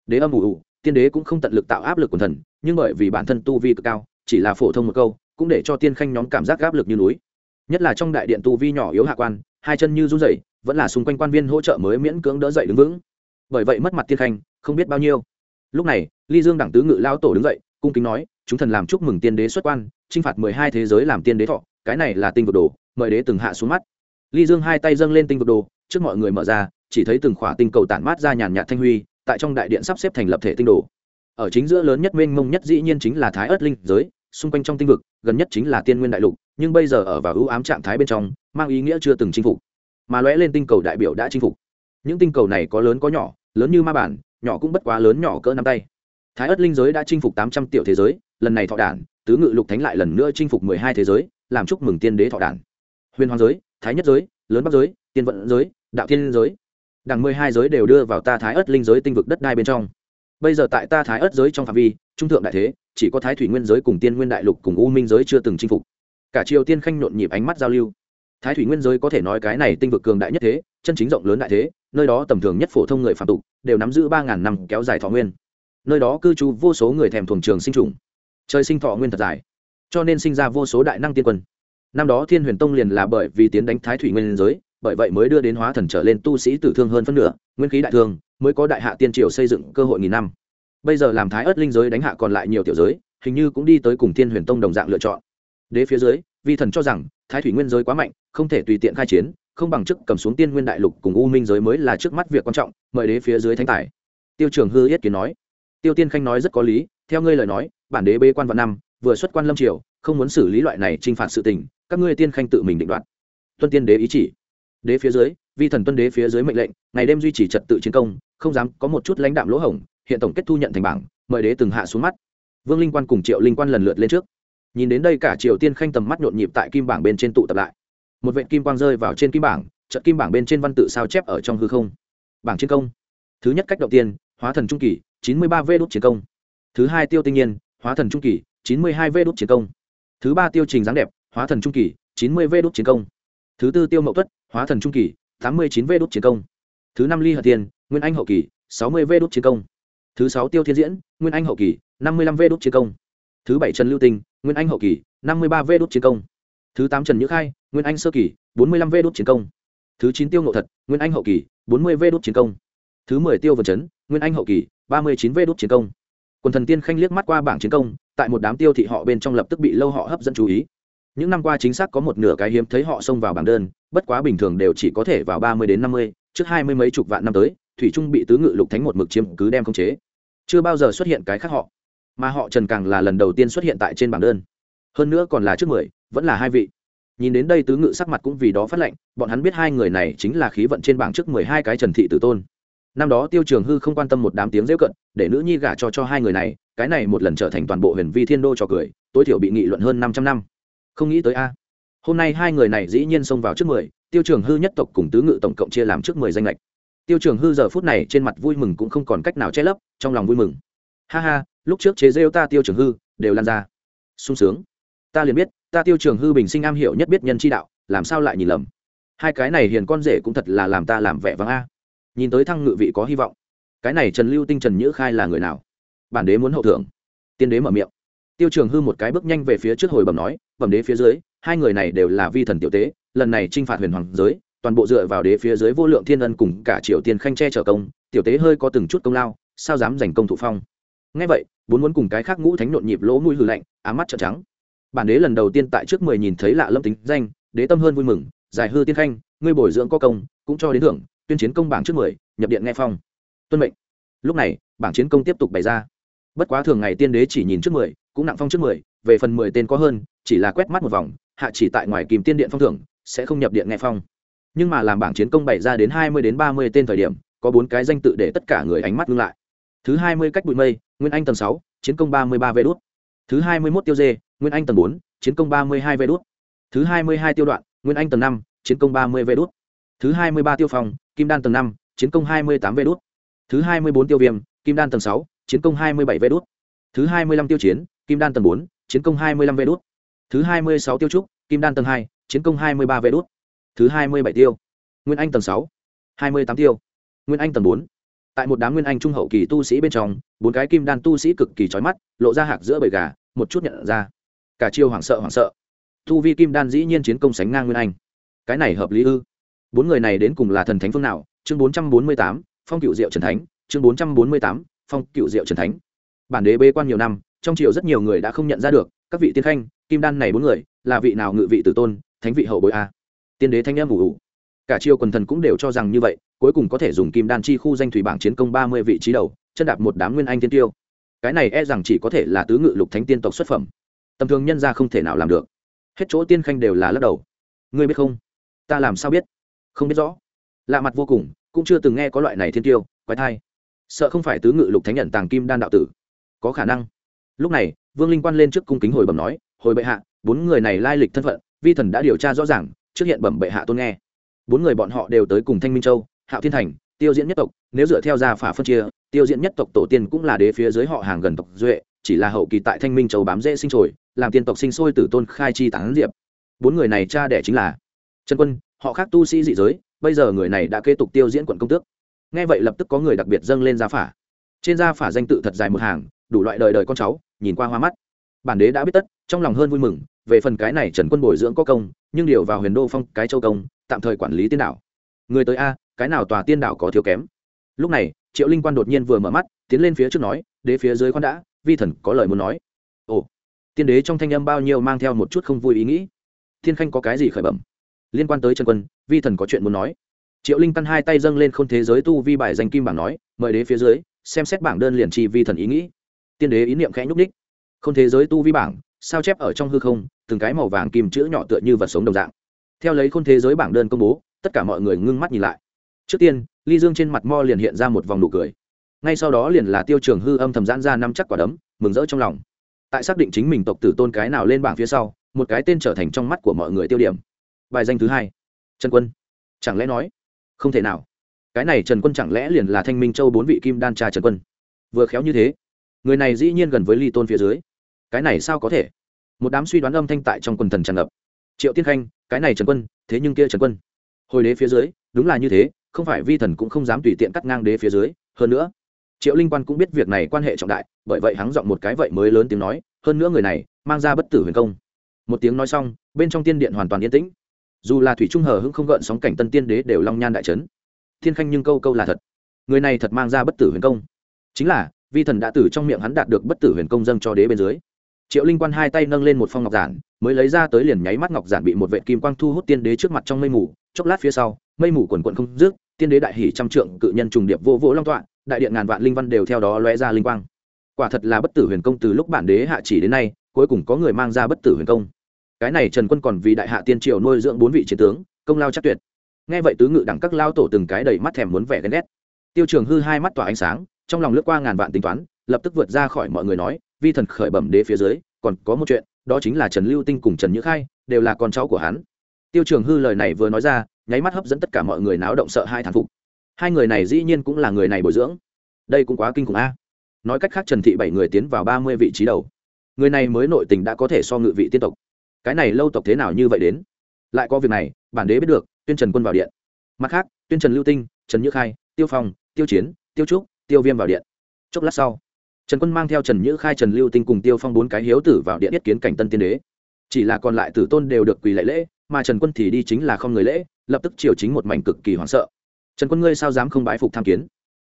Đế âm ủ ủ tiên đế cũng không tận lực tạo áp lực quần thần, nhưng bởi vì bản thân tu vi cực cao, chỉ là phổ thông một câu, cũng để cho tiên khanh nhóm cảm giác áp lực như núi. Nhất là trong đại điện tu vi nhỏ yếu hạ quan hai chân như run rẩy, vẫn là xung quanh quan viên hỗ trợ mới miễn cưỡng đỡ dậy đứng vững. Bởi vậy mất mặt tiên khanh, không biết bao nhiêu. Lúc này, ly dương đẳng tứ ngự lao tổ đứng dậy, cung kính nói, chúng thần làm chúc mừng tiên đế xuất quan, chinh phạt mười hai thế giới làm tiên đế thọ, cái này là tinh vực đồ, mời đế từng hạ xuống mắt. Ly dương hai tay dâng lên tinh vực đồ, trước mọi người mở ra, chỉ thấy từng khỏa tinh cầu tản mát ra nhàn nhạt thanh huy, tại trong đại điện sắp xếp thành lập thể tinh đồ. Ở chính giữa lớn nhất mênh mông nhất dĩ nhiên chính là thái ớt linh giới, xung quanh trong tinh vực, gần nhất chính là tiên nguyên đại lục nhưng bây giờ ở vào ưu ám trạng thái bên trong, mang ý nghĩa chưa từng chinh phục. Mà lóe lên tinh cầu đại biểu đã chinh phục. Những tinh cầu này có lớn có nhỏ, lớn như ma bản, nhỏ cũng bất quá lớn nhỏ cỡ năm tay. Thái ất linh giới đã chinh phục tám trăm triệu thế giới, lần này thọ đản, tứ ngự lục thánh lại lần nữa chinh phục mười hai thế giới, làm chúc mừng tiên đế thọ đản. Huyền hoàng giới, thái nhất giới, lớn bắc giới, tiên vận giới, đạo thiên giới. Đằng mười hai giới đều đưa vào ta thái ất linh giới tinh vực đất đai bên trong. Bây giờ tại ta thái ất giới trong phạm vi, trung thượng đại thế, chỉ có thái thủy nguyên giới cùng tiên nguyên đại lục cùng u minh giới chưa từng chinh phục cả triều tiên khanh nhộn nhịp ánh mắt giao lưu. Thái thủy nguyên giới có thể nói cái này tinh vực cường đại nhất thế, chân chính rộng lớn đại thế, nơi đó tầm thường nhất phổ thông người phạm tục, đều nắm giữ ba ngàn năm kéo dài thọ nguyên. Nơi đó cư trú vô số người thèm thuồng trường sinh trùng. Trời sinh thọ nguyên thật dài, cho nên sinh ra vô số đại năng tiên quân. Năm đó thiên huyền tông liền là bởi vì tiến đánh thái thủy nguyên giới, bởi vậy mới đưa đến hóa thần trở lên tu sĩ tử thương hơn phân nửa, nguyên khí đại thương, mới có đại hạ tiên triều xây dựng cơ hội nghìn năm. Bây giờ làm thái ớt linh giới đánh hạ còn lại nhiều tiểu giới, hình như cũng đi tới cùng thiên huyền tông đồng dạng lựa chọn đế phía dưới, vi thần cho rằng, thái thủy nguyên giới quá mạnh, không thể tùy tiện khai chiến, không bằng chức cầm xuống tiên nguyên đại lục cùng u minh giới mới là trước mắt việc quan trọng, mời đế phía dưới thánh tài. Tiêu trường hư yết kiến nói. Tiêu tiên khanh nói rất có lý, theo ngươi lời nói, bản đế bê quan vạn năm, vừa xuất quan lâm triều, không muốn xử lý loại này t r i n h phạt sự tình, các ngươi tiên khanh tự mình định đoạt. Tuân tiên đế ý chỉ. Đế phía dưới, vi thần tuân đế phía dưới mệnh lệnh, ngày đêm duy trì trật tự chiến công, không dám có một chút lãnh đạm lỗ hổng, hiện tổng kết thu nhận thành bảng, mời đế từng hạ xuống mắt. Vương linh quan cùng triệu linh quan lần lượt lên trước nhìn đến đây cả triều tiên khanh tầm mắt nhộn nhịp tại kim bảng bên trên tụ tập lại. Một vệ kim quang rơi vào trên kim bảng trận kim bảng bên trên văn tự sao chép ở trong hư không. Bảng chiến công. Thứ nhất cách đầu tiên, hóa thần trung kỳ, chín mươi ba vê đốt chiến công. Thứ hai tiêu tinh nhiên, hóa thần trung kỳ, chín mươi hai vê đốt chiến công. Thứ ba tiêu trình dáng đẹp, hóa thần trung kỳ, chín mươi vê đốt chiến công. Thứ tư tiêu mậu tuất, hóa thần trung kỳ, tám mươi chín vê đốt chiến công. Thứ năm ly hận tiền nguyên anh hậu kỳ, sáu mươi vê đốt chiến công. Thứ sáu tiêu thiên diễn, nguyên anh hậu kỳ, năm mươi lăm vê đốt chiến công. Thứ bảy trần lưu tinh nguyên anh hậu kỳ, năm mươi ba vê đốt chiến công. Thứ tám trần nhữ khai, nguyên anh sơ kỳ, bốn mươi lăm vê đốt chiến công. Thứ chín tiêu ngộ thật, nguyên anh hậu kỳ, bốn mươi vê đốt chiến công. Thứ mười tiêu vần chấn, nguyên anh hậu kỳ, ba mươi chín vê đốt chiến công. Quần thần tiên khanh liếc mắt qua bảng chiến công, tại một đám tiêu thị họ bên trong lập tức bị lâu họ hấp dẫn chú ý. Những năm qua chính xác có một nửa cái hiếm thấy họ xông vào bảng đơn, bất quá bình thường đều chỉ có thể vào ba mươi đến năm mươi, trước hai mươi mấy chục vạn năm tới, thủy trung bị tứ ngự lục thánh một mực chiếm cứ đem khống chế. Chưa bao giờ xuất hiện cái khác họ mà họ trần càng là lần đầu tiên xuất hiện tại trên bảng đơn. Hơn nữa còn là trước mười, vẫn là hai vị. Nhìn đến đây tứ ngự sắc mặt cũng vì đó phát lệnh, bọn hắn biết hai người này chính là khí vận trên bảng trước mười hai cái trần thị tử tôn. Năm đó tiêu trường hư không quan tâm một đám tiếng rêu cận, để nữ nhi gả cho cho hai người này, cái này một lần trở thành toàn bộ huyền vi thiên đô cho cười, tối thiểu bị nghị luận hơn năm trăm năm. Không nghĩ tới a. Hôm nay hai người này dĩ nhiên xông vào trước mười, tiêu trường hư nhất tộc cùng tứ ngự tổng cộng chia làm trước mười danh lệch tiêu trường hư giờ phút này trên mặt vui mừng cũng không còn cách nào che lấp, trong lòng vui mừng. Ha ha lúc trước chế rêu ta tiêu trường hư, đều lan ra. Sung sướng. Ta liền biết, ta tiêu trường hư bình sinh am hiểu nhất biết nhân chi đạo, làm sao lại nhìn lầm? Hai cái này hiền con rể cũng thật là làm ta làm vẻ vắng a. Nhìn tới thăng ngự vị có hy vọng. Cái này trần lưu tinh trần nhữ khai là người nào? Bản đế muốn hậu thưởng tiên đế mở miệng. Tiêu trường hư một cái bước nhanh về phía trước hồi bẩm nói, bẩm đế phía dưới, hai người này đều là vi thần tiểu tế, lần này t r i n h phạt huyền hoàng giới, toàn bộ dựa vào đế phía dưới vô lượng thiên ân cùng cả triều tiên khanh che trở công, tiểu tế hơi có từng chút công lao, sao dám giành công thủ phong? Ngay vậy bốn muốn cùng cái khác ngũ thánh nhộn nhịp lỗ mũi hư lạnh, ám mắt trợn trắng. Bản đế lần đầu tiên tại trước mười nhìn thấy lạ lâm tính danh, đế tâm hơn vui mừng, giải hư tiên khanh, ngươi bồi dưỡng có công, cũng cho đến thưởng, tuyên chiến công bảng trước mười, nhập điện nghe phong. Tuân mệnh. Lúc này, bảng chiến công tiếp tục bày ra. Bất quá thường ngày tiên đế chỉ nhìn trước mười, cũng nặng phong trước mười, về phần mười tên có hơn, chỉ là quét mắt một vòng, hạ chỉ tại ngoài kìm tiên điện phong thưởng, sẽ không nhập điện nghe phong. Nhưng mà làm bảng chiến công bày ra đến hai mươi đến ba mươi tên thời điểm, có bốn cái danh tự để tất cả người ánh mắt ngưng lại thứ hai mươi cách bụi mây nguyên anh tầng sáu chiến công ba mươi ba vê đốt thứ hai mươi một tiêu dê nguyên anh tầng bốn chiến công ba mươi hai vê đốt thứ hai mươi hai tiêu đoạn nguyên anh tầng năm chiến công ba mươi vê đốt thứ hai mươi ba tiêu phòng kim đan tầng năm chiến công hai mươi tám vê đốt thứ hai mươi bốn tiêu viêm kim đan tầng sáu chiến công hai mươi bảy vê đốt thứ hai mươi lăm tiêu chiến kim đan tầng bốn chiến công hai mươi lăm vê đốt thứ hai mươi sáu tiêu trúc kim đan tầng hai chiến công hai mươi ba vê đốt thứ hai mươi bảy tiêu nguyên anh tầng sáu hai mươi tám tiêu nguyên anh tầng bốn tại một đám nguyên anh trung hậu kỳ tu sĩ bên trong, bốn cái kim đan tu sĩ cực kỳ trói mắt, lộ ra hạc giữa bầy gà, một chút nhận ra. Cả chiêu hoảng sợ hoảng sợ. Tu vi kim đan dĩ nhiên chiến công sánh ngang nguyên anh. Cái này hợp lý ư? Bốn người này đến cùng là thần thánh phương nào? Chương bốn trăm bốn mươi tám, phong cựu diệu trần thánh. Chương bốn trăm bốn mươi tám, phong cựu diệu trần thánh. Bản đế bê quan nhiều năm, trong triều rất nhiều người đã không nhận ra được, các vị tiên khanh, kim đan này bốn người, là vị nào ngự vị tử tôn, thánh vị hậu bội a? Tiên đế thanh em ủ ủ. Cả triều quần thần cũng đều cho rằng như vậy cuối cùng có thể dùng kim đan chi khu danh thủy bảng chiến công ba mươi vị trí đầu, chân đạp một đám nguyên anh tiên tiêu. Cái này e rằng chỉ có thể là tứ ngự lục thánh tiên tộc xuất phẩm. Tầm thường nhân ra không thể nào làm được. Hết chỗ tiên khanh đều là lắc đầu. Ngươi biết không? Ta làm sao biết? Không biết rõ. Lạ mặt vô cùng, cũng chưa từng nghe có loại này thiên tiêu, quái thai. Sợ không phải tứ ngự lục thánh nhận tàng kim đan đạo tử. Có khả năng. Lúc này, vương linh quan lên trước cung kính hồi bẩm nói, hồi bệ hạ, bốn người này lai lịch thân phận, vi thần đã điều tra rõ ràng, trước hiện bẩm bệ hạ tôn nghe. Bốn người bọn họ đều tới cùng thanh minh châu hạo thiên thành, tiêu diễn nhất tộc, nếu dựa theo gia phả phân chia, tiêu diễn nhất tộc tổ tiên cũng là đế phía dưới họ hàng gần tộc duệ, chỉ là hậu kỳ tại thanh minh châu bám dễ sinh trồi làm tiên tộc sinh sôi từ tôn khai chi tán diệp. Bốn người này cha đẻ chính là trần quân, họ khác tu sĩ dị giới, bây giờ người này đã kế tục tiêu diễn quận công tước. Nghe vậy lập tức có người đặc biệt dâng lên gia phả. Trên gia phả danh tự thật dài một hàng, đủ loại đời đời con cháu, nhìn qua hoa mắt. Bản đế đã biết tất, trong lòng hơn vui mừng, về phần cái này trần quân bồi dưỡng có công, nhưng điều vào huyền đô phong, cái châu công, tạm thời quản lý tiên đảo người tới a, cái nào tòa tiên đảo có thiếu kém? Lúc này, triệu linh quan đột nhiên vừa mở mắt, tiến lên phía trước nói, đế phía dưới quan đã, vi thần có lời muốn nói. Ồ, tiên đế trong thanh âm bao nhiêu mang theo một chút không vui ý nghĩ. Thiên khanh có cái gì khởi bẩm? Liên quan tới trần quân, vi thần có chuyện muốn nói. Triệu linh căn hai tay dâng lên k h ô n thế giới tu vi bài danh kim bảng nói, mời đế phía dưới, xem xét bảng đơn liền chi vi thần ý nghĩ. Tiên đế ý niệm khẽ nhúc ních k h ô n thế giới tu vi bảng, sao chép ở trong hư không, từng cái màu vàng kim chữ nhỏ tựa như vật sống đồng dạng. Theo lấy khôn thế giới bảng đơn công bố tất cả mọi người ngưng mắt nhìn lại. Trước tiên, ly dương trên mặt mo liền hiện ra một vòng nụ cười. Ngay sau đó liền là tiêu trường hư âm thầm giãn ra năm chắc quả đấm, mừng rỡ trong lòng. Tại xác định chính mình tộc tử tôn cái nào lên bảng phía sau, một cái tên trở thành trong mắt của mọi người tiêu điểm. Bài danh thứ hai, trần quân. Chẳng lẽ nói? Không thể nào. Cái này trần quân chẳng lẽ liền là thanh minh châu bốn vị kim đan trà trần quân? Vừa khéo như thế, người này dĩ nhiên gần với ly tôn phía dưới. Cái này sao có thể? Một đám suy đoán âm thanh tại trong quần thần tràn ngập. Triệu tiên khanh, cái này trần quân, thế nhưng kia trần quân hồi đế phía dưới, đúng là như thế, không phải vi thần cũng không dám tùy tiện cắt ngang đế phía dưới, hơn nữa, triệu linh quan cũng biết việc này quan hệ trọng đại, bởi vậy hắn giọng một cái vậy mới lớn tiếng nói, hơn nữa người này mang ra bất tử huyền công. Một tiếng nói xong, bên trong tiên điện hoàn toàn yên tĩnh. Dù là thủy trung hờ hững không gợn sóng cảnh tân tiên đế đều long nhan đại trấn thiên khanh nhưng câu câu là thật. Người này thật mang ra bất tử huyền công. Chính là, vi thần đã tử trong miệng hắn đạt được bất tử huyền công dâng cho đế bên dưới. Triệu linh quan hai tay nâng lên một phong ngọc giản mới lấy ra tới liền nháy mắt ngọc giản bị một vệ kim quang thu hút tiên đế trước mặt trong mây mù, chốc lát phía sau, mây mù quần quận không dứt, tiên đế đại hỷ trăm trượng cự nhân trùng điệp vô vỗ long tọa, đại điện ngàn vạn linh văn đều theo đó lóe ra linh quang. Quả thật là bất tử huyền công từ lúc bản đế hạ chỉ đến nay, cuối cùng có người mang ra bất tử huyền công. Cái này trần quân còn vì đại hạ tiên triều nuôi dưỡng bốn vị chiến tướng, công lao chắc tuyệt. Nghe vậy tứ ngự đẳng các lao tổ từng cái đầy mắt thèm muốn vẻ ghen ghét. Tiêu trường hư hai mắt tỏa ánh sáng, trong lòng lướt qua ngàn vạn tính toán, lập tức vượt ra khỏi mọi người nói, vi thần khởi bẩm đế phía dưới, còn có một chuyện đó chính là trần lưu tinh cùng trần nhữ khai, đều là con cháu của hắn. Tiêu trường hư lời này vừa nói ra, nháy mắt hấp dẫn tất cả mọi người náo động sợ hai thán phục. Hai người này dĩ nhiên cũng là người này bồi dưỡng. Đây cũng quá kinh khủng a. Nói cách khác trần thị bảy người tiến vào ba mươi vị trí đầu. Người này mới nội tình đã có thể so ngự vị tiên tộc. Cái này lâu tộc thế nào như vậy đến? Lại có việc này, bản đế biết được, tuyên trần quân vào điện. Mặt khác, tuyên trần lưu tinh, trần nhữ khai, tiêu phong, tiêu chiến, tiêu trúc, tiêu viêm vào điện. Chốc lát sau trần quân mang theo trần nhữ khai, trần lưu tinh cùng tiêu phong bốn cái hiếu tử vào điện yết kiến cảnh tân tiên đế. Chỉ là còn lại tử tôn đều được quỳ lệ lễ, mà trần quân thì đi chính là không người lễ, lập tức triều chính một mảnh cực kỳ hoảng sợ. Trần quân ngươi sao dám không bái phục tham kiến?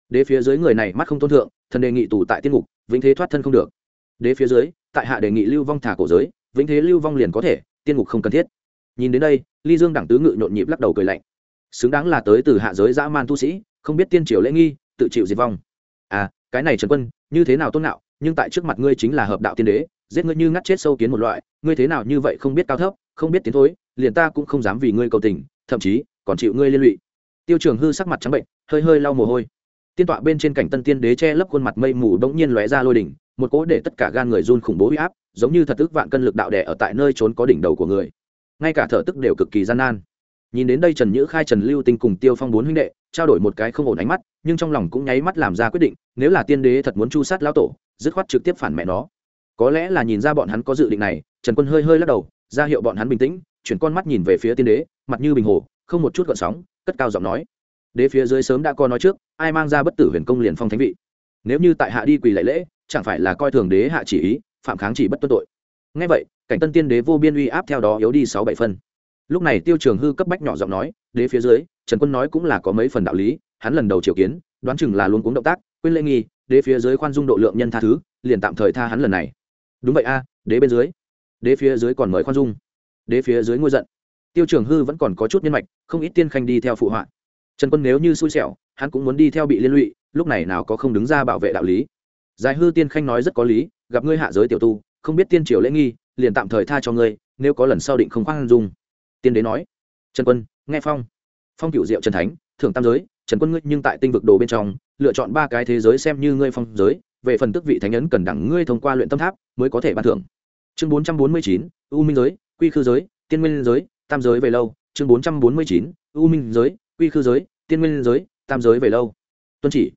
Đế phía dưới người này mắt không tôn thượng, thần đề nghị tù tại tiên ngục, vĩnh thế thoát thân không được. Đế phía dưới, tại hạ đề nghị lưu vong thả cổ giới, vĩnh thế lưu vong liền có thể, tiên ngục không cần thiết. Nhìn đến đây, ly dương đẳng tứ ngự nhộn nhịp lắc đầu cười lạnh. Xứng đáng là tới từ hạ giới dã man tu sĩ, không biết tiên triều lễ nghi, tự chịu diệt vong. À cái này trần quân, như thế nào tôn nạo, nhưng tại trước mặt ngươi chính là hợp đạo tiên đế, giết ngươi như ngắt chết sâu kiến một loại, ngươi thế nào như vậy không biết cao thấp, không biết tiến thối, liền ta cũng không dám vì ngươi cầu tình, thậm chí còn chịu ngươi liên lụy. Tiêu trường hư sắc mặt trắng bệnh, hơi hơi lau mồ hôi. Tiên tọa bên trên cảnh tân tiên đế che lấp khuôn mặt mây mù bỗng nhiên lóe ra lôi đỉnh, một cỗ để tất cả gan người run khủng bố huy áp, giống như thật tức vạn cân lực đạo đẻ ở tại nơi trốn có đỉnh đầu của người. Ngay cả thở tức đều cực kỳ gian nan nhìn đến đây trần nhữ khai, trần lưu tinh cùng tiêu phong bốn huynh đệ, trao đổi một cái không ổn ánh mắt, nhưng trong lòng cũng nháy mắt làm ra quyết định, nếu là tiên đế thật muốn chu sát lão tổ, dứt khoát trực tiếp phản mẹ nó. Có lẽ là nhìn ra bọn hắn có dự định này, trần quân hơi hơi lắc đầu, ra hiệu bọn hắn bình tĩnh, chuyển con mắt nhìn về phía tiên đế, mặt như bình hồ, không một chút gợn sóng, cất cao giọng nói. Đế phía dưới sớm đã có nói trước, ai mang ra bất tử huyền công liền phong thánh vị. Nếu như tại hạ đi quỳ lệ lễ, chẳng phải là coi thường đế hạ chỉ ý, phạm kháng chỉ bất tuân tội. Ngay vậy, cảnh tân tiên đế vô biên uy áp theo đó yếu đi sáu bảy phân lúc này tiêu trường hư cấp bách nhỏ giọng nói, đế phía dưới, trần quân nói cũng là có mấy phần đạo lý, hắn lần đầu triều kiến, đoán chừng là luôn cuống động tác, quên lễ nghi, đế phía dưới khoan dung độ lượng nhân tha thứ, liền tạm thời tha hắn lần này. Đúng vậy a, đế bên dưới. Đế phía dưới còn mời khoan dung. Đế phía dưới ngôi giận. Tiêu trường hư vẫn còn có chút nhân mạch, không ít tiên khanh đi theo phụ họa. Trần quân nếu như xui xẻo, hắn cũng muốn đi theo bị liên lụy, lúc này nào có không đứng ra bảo vệ đạo lý. Giải hư tiên khanh nói rất có lý, gặp ngươi hạ giới tiểu tu, không biết tiên triều lễ nghi, liền tạm thời tha cho ngươi, nếu có lần sau định không khoan dung tiên đế nói, trần quân, nghe phong. Phong cựu diệu trần thánh, thưởng tam giới, trần quân ngươi nhưng tại tinh vực đồ bên trong, lựa chọn ba cái thế giới xem như ngươi phong giới, về phần tức vị thánh ấn cần đẳng ngươi thông qua luyện tâm tháp mới có thể ban thưởng. Chương bốn trăm bốn mươi chín, u minh giới, quy khư giới, tiên nguyên giới, tam giới về lâu. Chương bốn trăm bốn mươi chín, u minh giới, quy khư giới, tiên nguyên giới, tam giới về lâu. Tuân chỉ.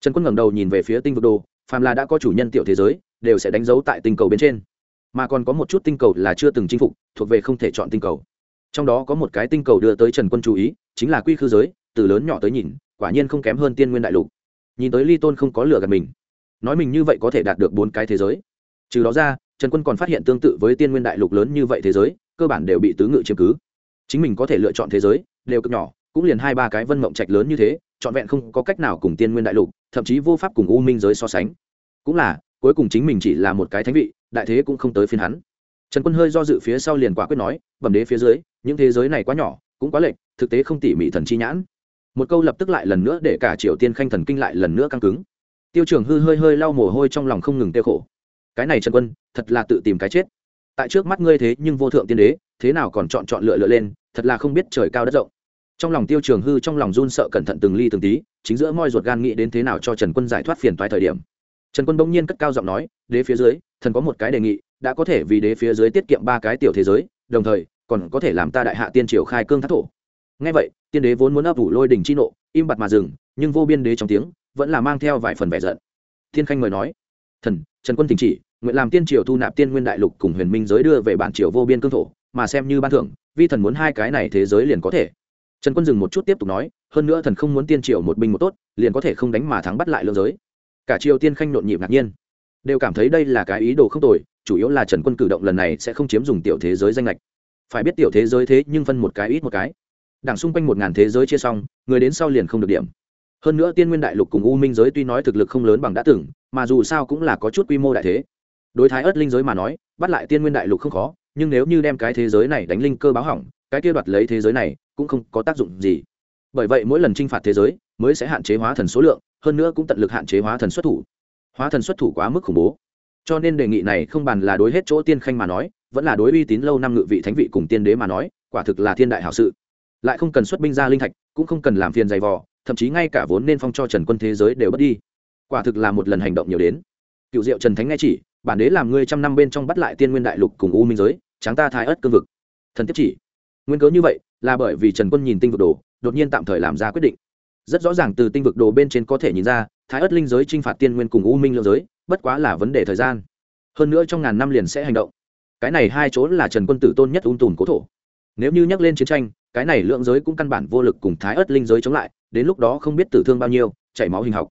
Trần quân ngẩng đầu nhìn về phía tinh vực đồ, phàm là đã có chủ nhân tiểu thế giới, đều sẽ đánh dấu tại tinh cầu bên trên. Mà còn có một chút tinh cầu là chưa từng chinh phục, thuộc về không thể chọn tinh cầu trong đó có một cái tinh cầu đưa tới trần quân chú ý, chính là quy khư giới, từ lớn nhỏ tới nhìn, quả nhiên không kém hơn tiên nguyên đại lục. Nhìn tới ly tôn không có lửa gần mình. Nói mình như vậy có thể đạt được bốn cái thế giới. Trừ đó ra, trần quân còn phát hiện tương tự với tiên nguyên đại lục lớn như vậy thế giới, cơ bản đều bị tứ ngự chiếm cứ. Chính mình có thể lựa chọn thế giới, đều cực nhỏ, cũng liền hai ba cái vân mộng trạch lớn như thế, trọn vẹn không có cách nào cùng tiên nguyên đại lục, thậm chí vô pháp cùng u minh giới so sánh. Cũng là, cuối cùng chính mình chỉ là một cái thánh vị, đại thế cũng không tới phiên hắn. Trần quân hơi do dự phía sau liền quả quyết nói, bẩm đế phía dưới những thế giới này quá nhỏ, cũng quá lệch, thực tế không tỉ mỉ thần chi nhãn. Một câu lập tức lại lần nữa để cả triều tiên khanh thần kinh lại lần nữa căng cứng. Tiêu trường hư hơi hơi lau mồ hôi trong lòng không ngừng tiêu khổ. Cái này trần quân, thật là tự tìm cái chết. Tại trước mắt ngươi thế nhưng vô thượng tiên đế, thế nào còn chọn chọn lựa lựa lên, thật là không biết trời cao đất rộng. Trong lòng tiêu trường hư trong lòng run sợ cẩn thận từng ly từng tí, chính giữa moi ruột gan nghĩ đến thế nào cho trần quân giải thoát phiền toái thời điểm. Trần quân bỗng nhiên cất cao giọng nói, đế phía dưới, thần có một cái đề nghị, đã có thể vì đế phía dưới tiết kiệm ba cái tiểu thế giới, đồng thời còn có thể làm ta đại hạ tiên triều khai cương thác thổ. Ngay vậy, tiên đế vốn muốn ấp ủ lôi đình chi nộ, im bặt mà dừng, nhưng vô biên đế trong tiếng vẫn là mang theo vài phần vẻ giận. Thiên khanh mời nói, thần, trần quân tình chỉ, nguyện làm tiên triều thu nạp tiên nguyên đại lục cùng huyền minh giới đưa về bản triều vô biên cương thổ, mà xem như ban thưởng, vi thần muốn hai cái này thế giới liền có thể. Trần quân dừng một chút tiếp tục nói, hơn nữa thần không muốn tiên triều một binh một tốt, liền có thể không đánh mà thắng bắt lại lương giới. Cả triều tiên khanh nhộn nhịp ngạc nhiên. Đều cảm thấy đây là cái ý đồ không tồi, chủ yếu là trần quân cử động lần này sẽ không chiếm dùng tiểu thế giới danh lệch phải biết tiểu thế giới thế nhưng phân một cái ít một cái. Đảng xung quanh một ngàn thế giới chia xong, người đến sau liền không được điểm. Hơn nữa tiên nguyên đại lục cùng u minh giới tuy nói thực lực không lớn bằng đã từng, mà dù sao cũng là có chút quy mô đại thế. Đối thái ớt linh giới mà nói, bắt lại tiên nguyên đại lục không khó, nhưng nếu như đem cái thế giới này đánh linh cơ báo hỏng, cái kia đoạt lấy thế giới này cũng không có tác dụng gì. Bởi vậy mỗi lần t r i n h phạt thế giới mới sẽ hạn chế hóa thần số lượng, hơn nữa cũng tận lực hạn chế hóa thần xuất thủ. Hóa thần xuất thủ quá mức khủng bố cho nên đề nghị này không bàn là đối hết chỗ tiên khanh mà nói, vẫn là đối uy tín lâu năm ngự vị thánh vị cùng tiên đế mà nói, quả thực là thiên đại hảo sự. Lại không cần xuất binh ra linh thạch, cũng không cần làm phiền dày vò, thậm chí ngay cả vốn nên phong cho trần quân thế giới đều bất đi. Quả thực là một lần hành động nhiều đến. Cựu diệu trần thánh nghe chỉ, bản đế làm ngươi trăm năm bên trong bắt lại tiên nguyên đại lục cùng u minh giới tráng ta thái ớt cương vực. Thần tiếp chỉ. Nguyên cớ như vậy, là bởi vì trần quân nhìn tinh vực đồ, đột nhiên tạm thời làm ra quyết định. Rất rõ ràng từ tinh vực đồ bên trên có thể nhìn ra, thái ớt linh giới t r i n h phạt tiên nguyên cùng u minh lượng giới bất quá là vấn đề thời gian. Hơn nữa trong ngàn năm liền sẽ hành động. Cái này hai chỗ là trần quân tử tôn nhất ung tùn cố thổ. Nếu như nhắc lên chiến tranh, cái này lượng giới cũng căn bản vô lực cùng thái ớt linh giới chống lại, đến lúc đó không biết tử thương bao nhiêu, chảy máu hình học.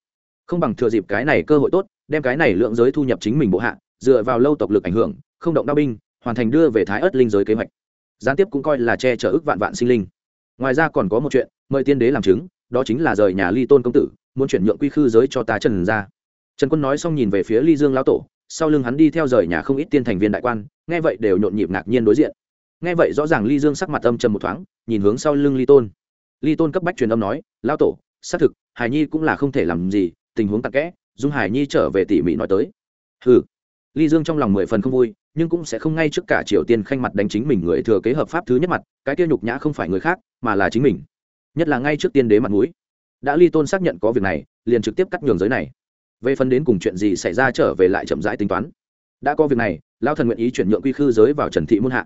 Không bằng thừa dịp cái này cơ hội tốt, đem cái này lượng giới thu nhập chính mình bộ hạ, dựa vào lâu tộc lực ảnh hưởng, không động đao binh, hoàn thành đưa về thái ớt linh giới kế hoạch. Gián tiếp cũng coi là che chở ức vạn vạn sinh linh. Ngoài ra còn có một chuyện, mời tiên đế làm chứng, đó chính là rời nhà ly tôn công tử, muốn chuyển nhượng quy khư giới cho ta trần ra trần quân nói xong nhìn về phía ly dương lão tổ, sau lưng hắn đi theo rời nhà không ít tiên thành viên đại quan, nghe vậy đều nhộn nhịp ngạc nhiên đối diện. Nghe vậy rõ ràng ly dương sắc mặt âm trầm một thoáng, nhìn hướng sau lưng ly tôn. Ly tôn cấp bách truyền âm nói, lão tổ, xác thực, hải nhi cũng là không thể làm gì, tình huống tặc kẽ, dung hải nhi trở về tỉ mỉ nói tới. Hừ. ly dương trong lòng mười phần không vui, nhưng cũng sẽ không ngay trước cả triều tiên khanh mặt đánh chính mình người thừa kế hợp pháp thứ nhất mặt, cái kia nhục nhã không phải người khác, mà là chính mình. Nhất là ngay trước tiên đế mặt mũi. Đã ly tôn xác nhận có việc này, liền trực tiếp cắt nhường giới này về phần đến cùng chuyện gì xảy ra trở về lại chậm rãi tính toán. Đã có việc này lao thần nguyện ý chuyển nhượng quy khư giới vào trần thị muôn hạ.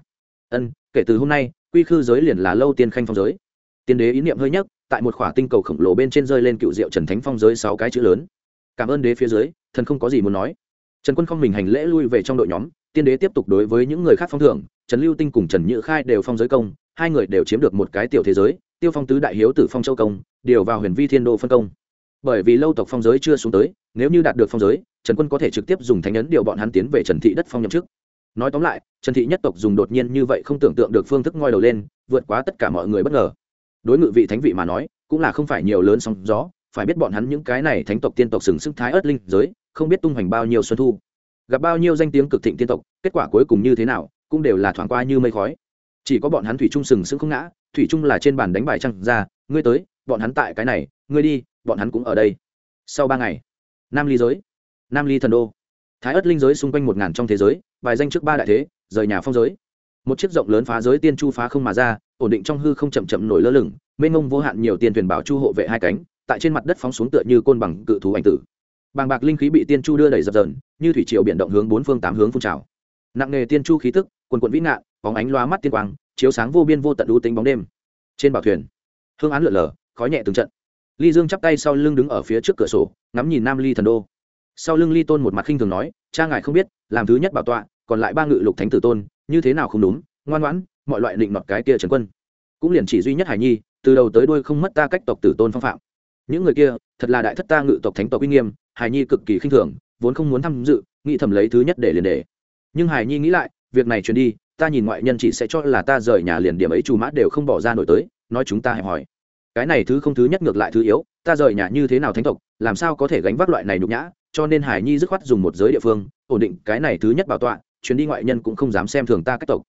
Ân, kể từ hôm nay, quy khư giới liền là lâu tiên khanh phong giới. Tiên đế ý niệm hơi nhất tại một khỏa tinh cầu khổng lồ bên trên rơi lên cựu diệu trần thánh phong giới sáu cái chữ lớn. Cảm ơn đế phía dưới, thần không có gì muốn nói. Trần quân không mình hành lễ lui về trong đội nhóm, tiên đế tiếp tục đối với những người khác phong thưởng, trần lưu tinh cùng trần nhự khai đều phong giới công, hai người đều chiếm được một cái tiểu thế giới, tiêu phong tứ đại hiếu tử phong châu công điều vào huyền vi thiên đô phân công bởi vì lâu tộc phong giới chưa xuống tới, nếu như đạt được phong giới, trần quân có thể trực tiếp dùng thánh ấn điều bọn hắn tiến về trần thị đất phong nhậm chức. Nói tóm lại, trần thị nhất tộc dùng đột nhiên như vậy không tưởng tượng được phương thức ngoi đầu lên, vượt quá tất cả mọi người bất ngờ. Đối ngự vị thánh vị mà nói, cũng là không phải nhiều lớn sóng gió, phải biết bọn hắn những cái này thánh tộc tiên tộc sừng sức thái ớt linh giới, không biết tung hoành bao nhiêu xuân thu. Gặp bao nhiêu danh tiếng cực thịnh tiên tộc, kết quả cuối cùng như thế nào, cũng đều là thoảng qua như mây khói. Chỉ có bọn hắn thủy trung sừng sững không ngã, thủy trung là trên bàn đánh bài trăng ra, ngươi tới bọn hắn tại cái này, ngươi đi, bọn hắn cũng ở đây. Sau ba ngày, nam ly giới, nam ly thần đô, thái ất linh giới xung quanh một ngàn trong thế giới, bài danh trước ba đại thế, rời nhà phong giới. Một chiếc rộng lớn phá giới tiên chu phá không mà ra, ổn định trong hư không chậm chậm nổi lơ lửng, mênh mông vô hạn nhiều tiền thuyền bảo chu hộ vệ hai cánh, tại trên mặt đất phóng xuống tựa như côn bằng cự thú ảnh tử. Bàng bạc linh khí bị tiên chu đưa đẩy dập dờn, như thủy triều biển động hướng bốn phương tám hướng phun trào. Nặng nghề tiên chu khí tức, quần quận vĩ ngạn, bóng ánh loa mắt tiên quang, chiếu sáng vô biên vô tận đu tính bóng đêm. Trên bảo thuyền, hương án lượn lờ khói nhẹ từng trận. Ly dương chắp tay sau lưng đứng ở phía trước cửa sổ, ngắm nhìn nam ly thần đô. Sau lưng ly tôn một mặt khinh thường nói, cha ngài không biết, làm thứ nhất bảo tọa, còn lại ba ngự lục thánh tử tôn, như thế nào không đúng, ngoan ngoãn, mọi loại định nọt cái kia trần quân. Cũng liền chỉ duy nhất hải nhi, từ đầu tới đuôi không mất ta cách tộc tử tôn phong phạm. Những người kia, thật là đại thất ta ngự tộc thánh tộc uy nghiêm, hải nhi cực kỳ khinh thường, vốn không muốn tham dự, nghĩ thầm lấy thứ nhất để liền để. Nhưng hải nhi nghĩ lại, việc này truyền đi, ta nhìn ngoại nhân chỉ sẽ cho là ta rời nhà liền điểm ấy chủ mã đều không bỏ ra nổi tới, nói chúng ta hẹp hỏi cái này thứ không thứ nhất ngược lại thứ yếu, ta rời nhà như thế nào thánh tộc, làm sao có thể gánh vác loại này nhục nhã, cho nên hải nhi dứt khoát dùng một giới địa phương, ổn định cái này thứ nhất bảo tọa, chuyến đi ngoại nhân cũng không dám xem thường ta cách tộc.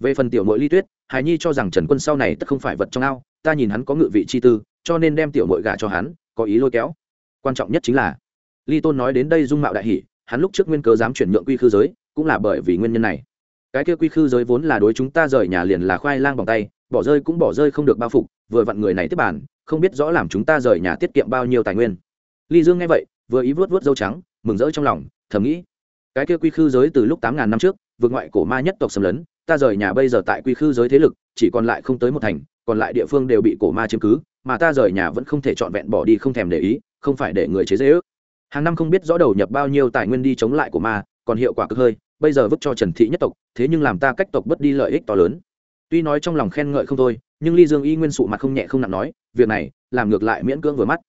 Về phần tiểu mội ly tuyết, hải nhi cho rằng trần quân sau này tất không phải vật trong ao, ta nhìn hắn có ngự vị chi tư, cho nên đem tiểu mội gà cho hắn, có ý lôi kéo. Quan trọng nhất chính là, ly tôn nói đến đây dung mạo đại hỷ hắn lúc trước nguyên cớ dám chuyển nhượng quy khư giới, cũng là bởi vì nguyên nhân này. Cái kia quy khư giới vốn là đối chúng ta rời nhà liền là khoai lang bằng tay bỏ rơi cũng bỏ rơi không được bao phục, vừa vặn người này tiếp bản không biết rõ làm chúng ta rời nhà tiết kiệm bao nhiêu tài nguyên. Ly dương nghe vậy, vừa ý vớt vớt dâu trắng, mừng rỡ trong lòng, thầm nghĩ, cái kia quy khư giới từ lúc tám ngàn năm trước, vượt ngoại cổ ma nhất tộc xâm lấn, ta rời nhà bây giờ tại quy khư giới thế lực, chỉ còn lại không tới một thành, còn lại địa phương đều bị cổ ma chiếm cứ, mà ta rời nhà vẫn không thể trọn vẹn bỏ đi, không thèm để ý, không phải để người chế dễ ước hàng năm không biết rõ đầu nhập bao nhiêu tài nguyên đi chống lại của ma, còn hiệu quả cực hơi, bây giờ vứt cho trần thị nhất tộc, thế nhưng làm ta cách tộc bất đi lợi ích to lớn tuy nói trong lòng khen ngợi không thôi, nhưng ly dương y nguyên sụ mặt không nhẹ không nặng nói, việc này, làm ngược lại miễn cưỡng vừa mắt.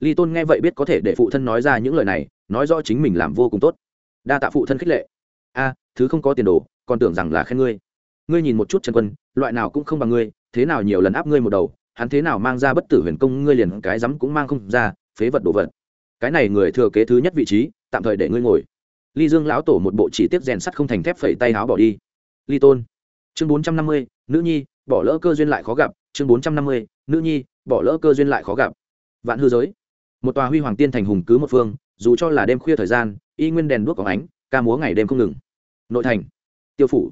Ly tôn nghe vậy biết có thể để phụ thân nói ra những lời này, nói rõ chính mình làm vô cùng tốt. Đa tạ phụ thân khích lệ. A, thứ không có tiền đồ, còn tưởng rằng là khen ngươi. Ngươi nhìn một chút trần quân, loại nào cũng không bằng ngươi, thế nào nhiều lần áp ngươi một đầu, hắn thế nào mang ra bất tử huyền công ngươi liền cái rắm cũng mang không ra, phế vật đồ vật. Cái này người thừa kế thứ nhất vị trí, tạm thời để ngươi ngồi. Ly dương lão tổ một bộ chỉ tiếp rèn sắt không thành thép phẩy tay háo bỏ đi. Ly tôn chương bốn trăm năm mươi, nữ nhi, bỏ lỡ cơ duyên lại khó gặp. Chương bốn trăm năm mươi, nữ nhi, bỏ lỡ cơ duyên lại khó gặp. Vạn hư giới. Một tòa huy hoàng tiên thành hùng cứ một phương, dù cho là đêm khuya thời gian, y nguyên đèn đuốc có ánh, ca múa ngày đêm không ngừng. Nội thành. Tiêu phủ.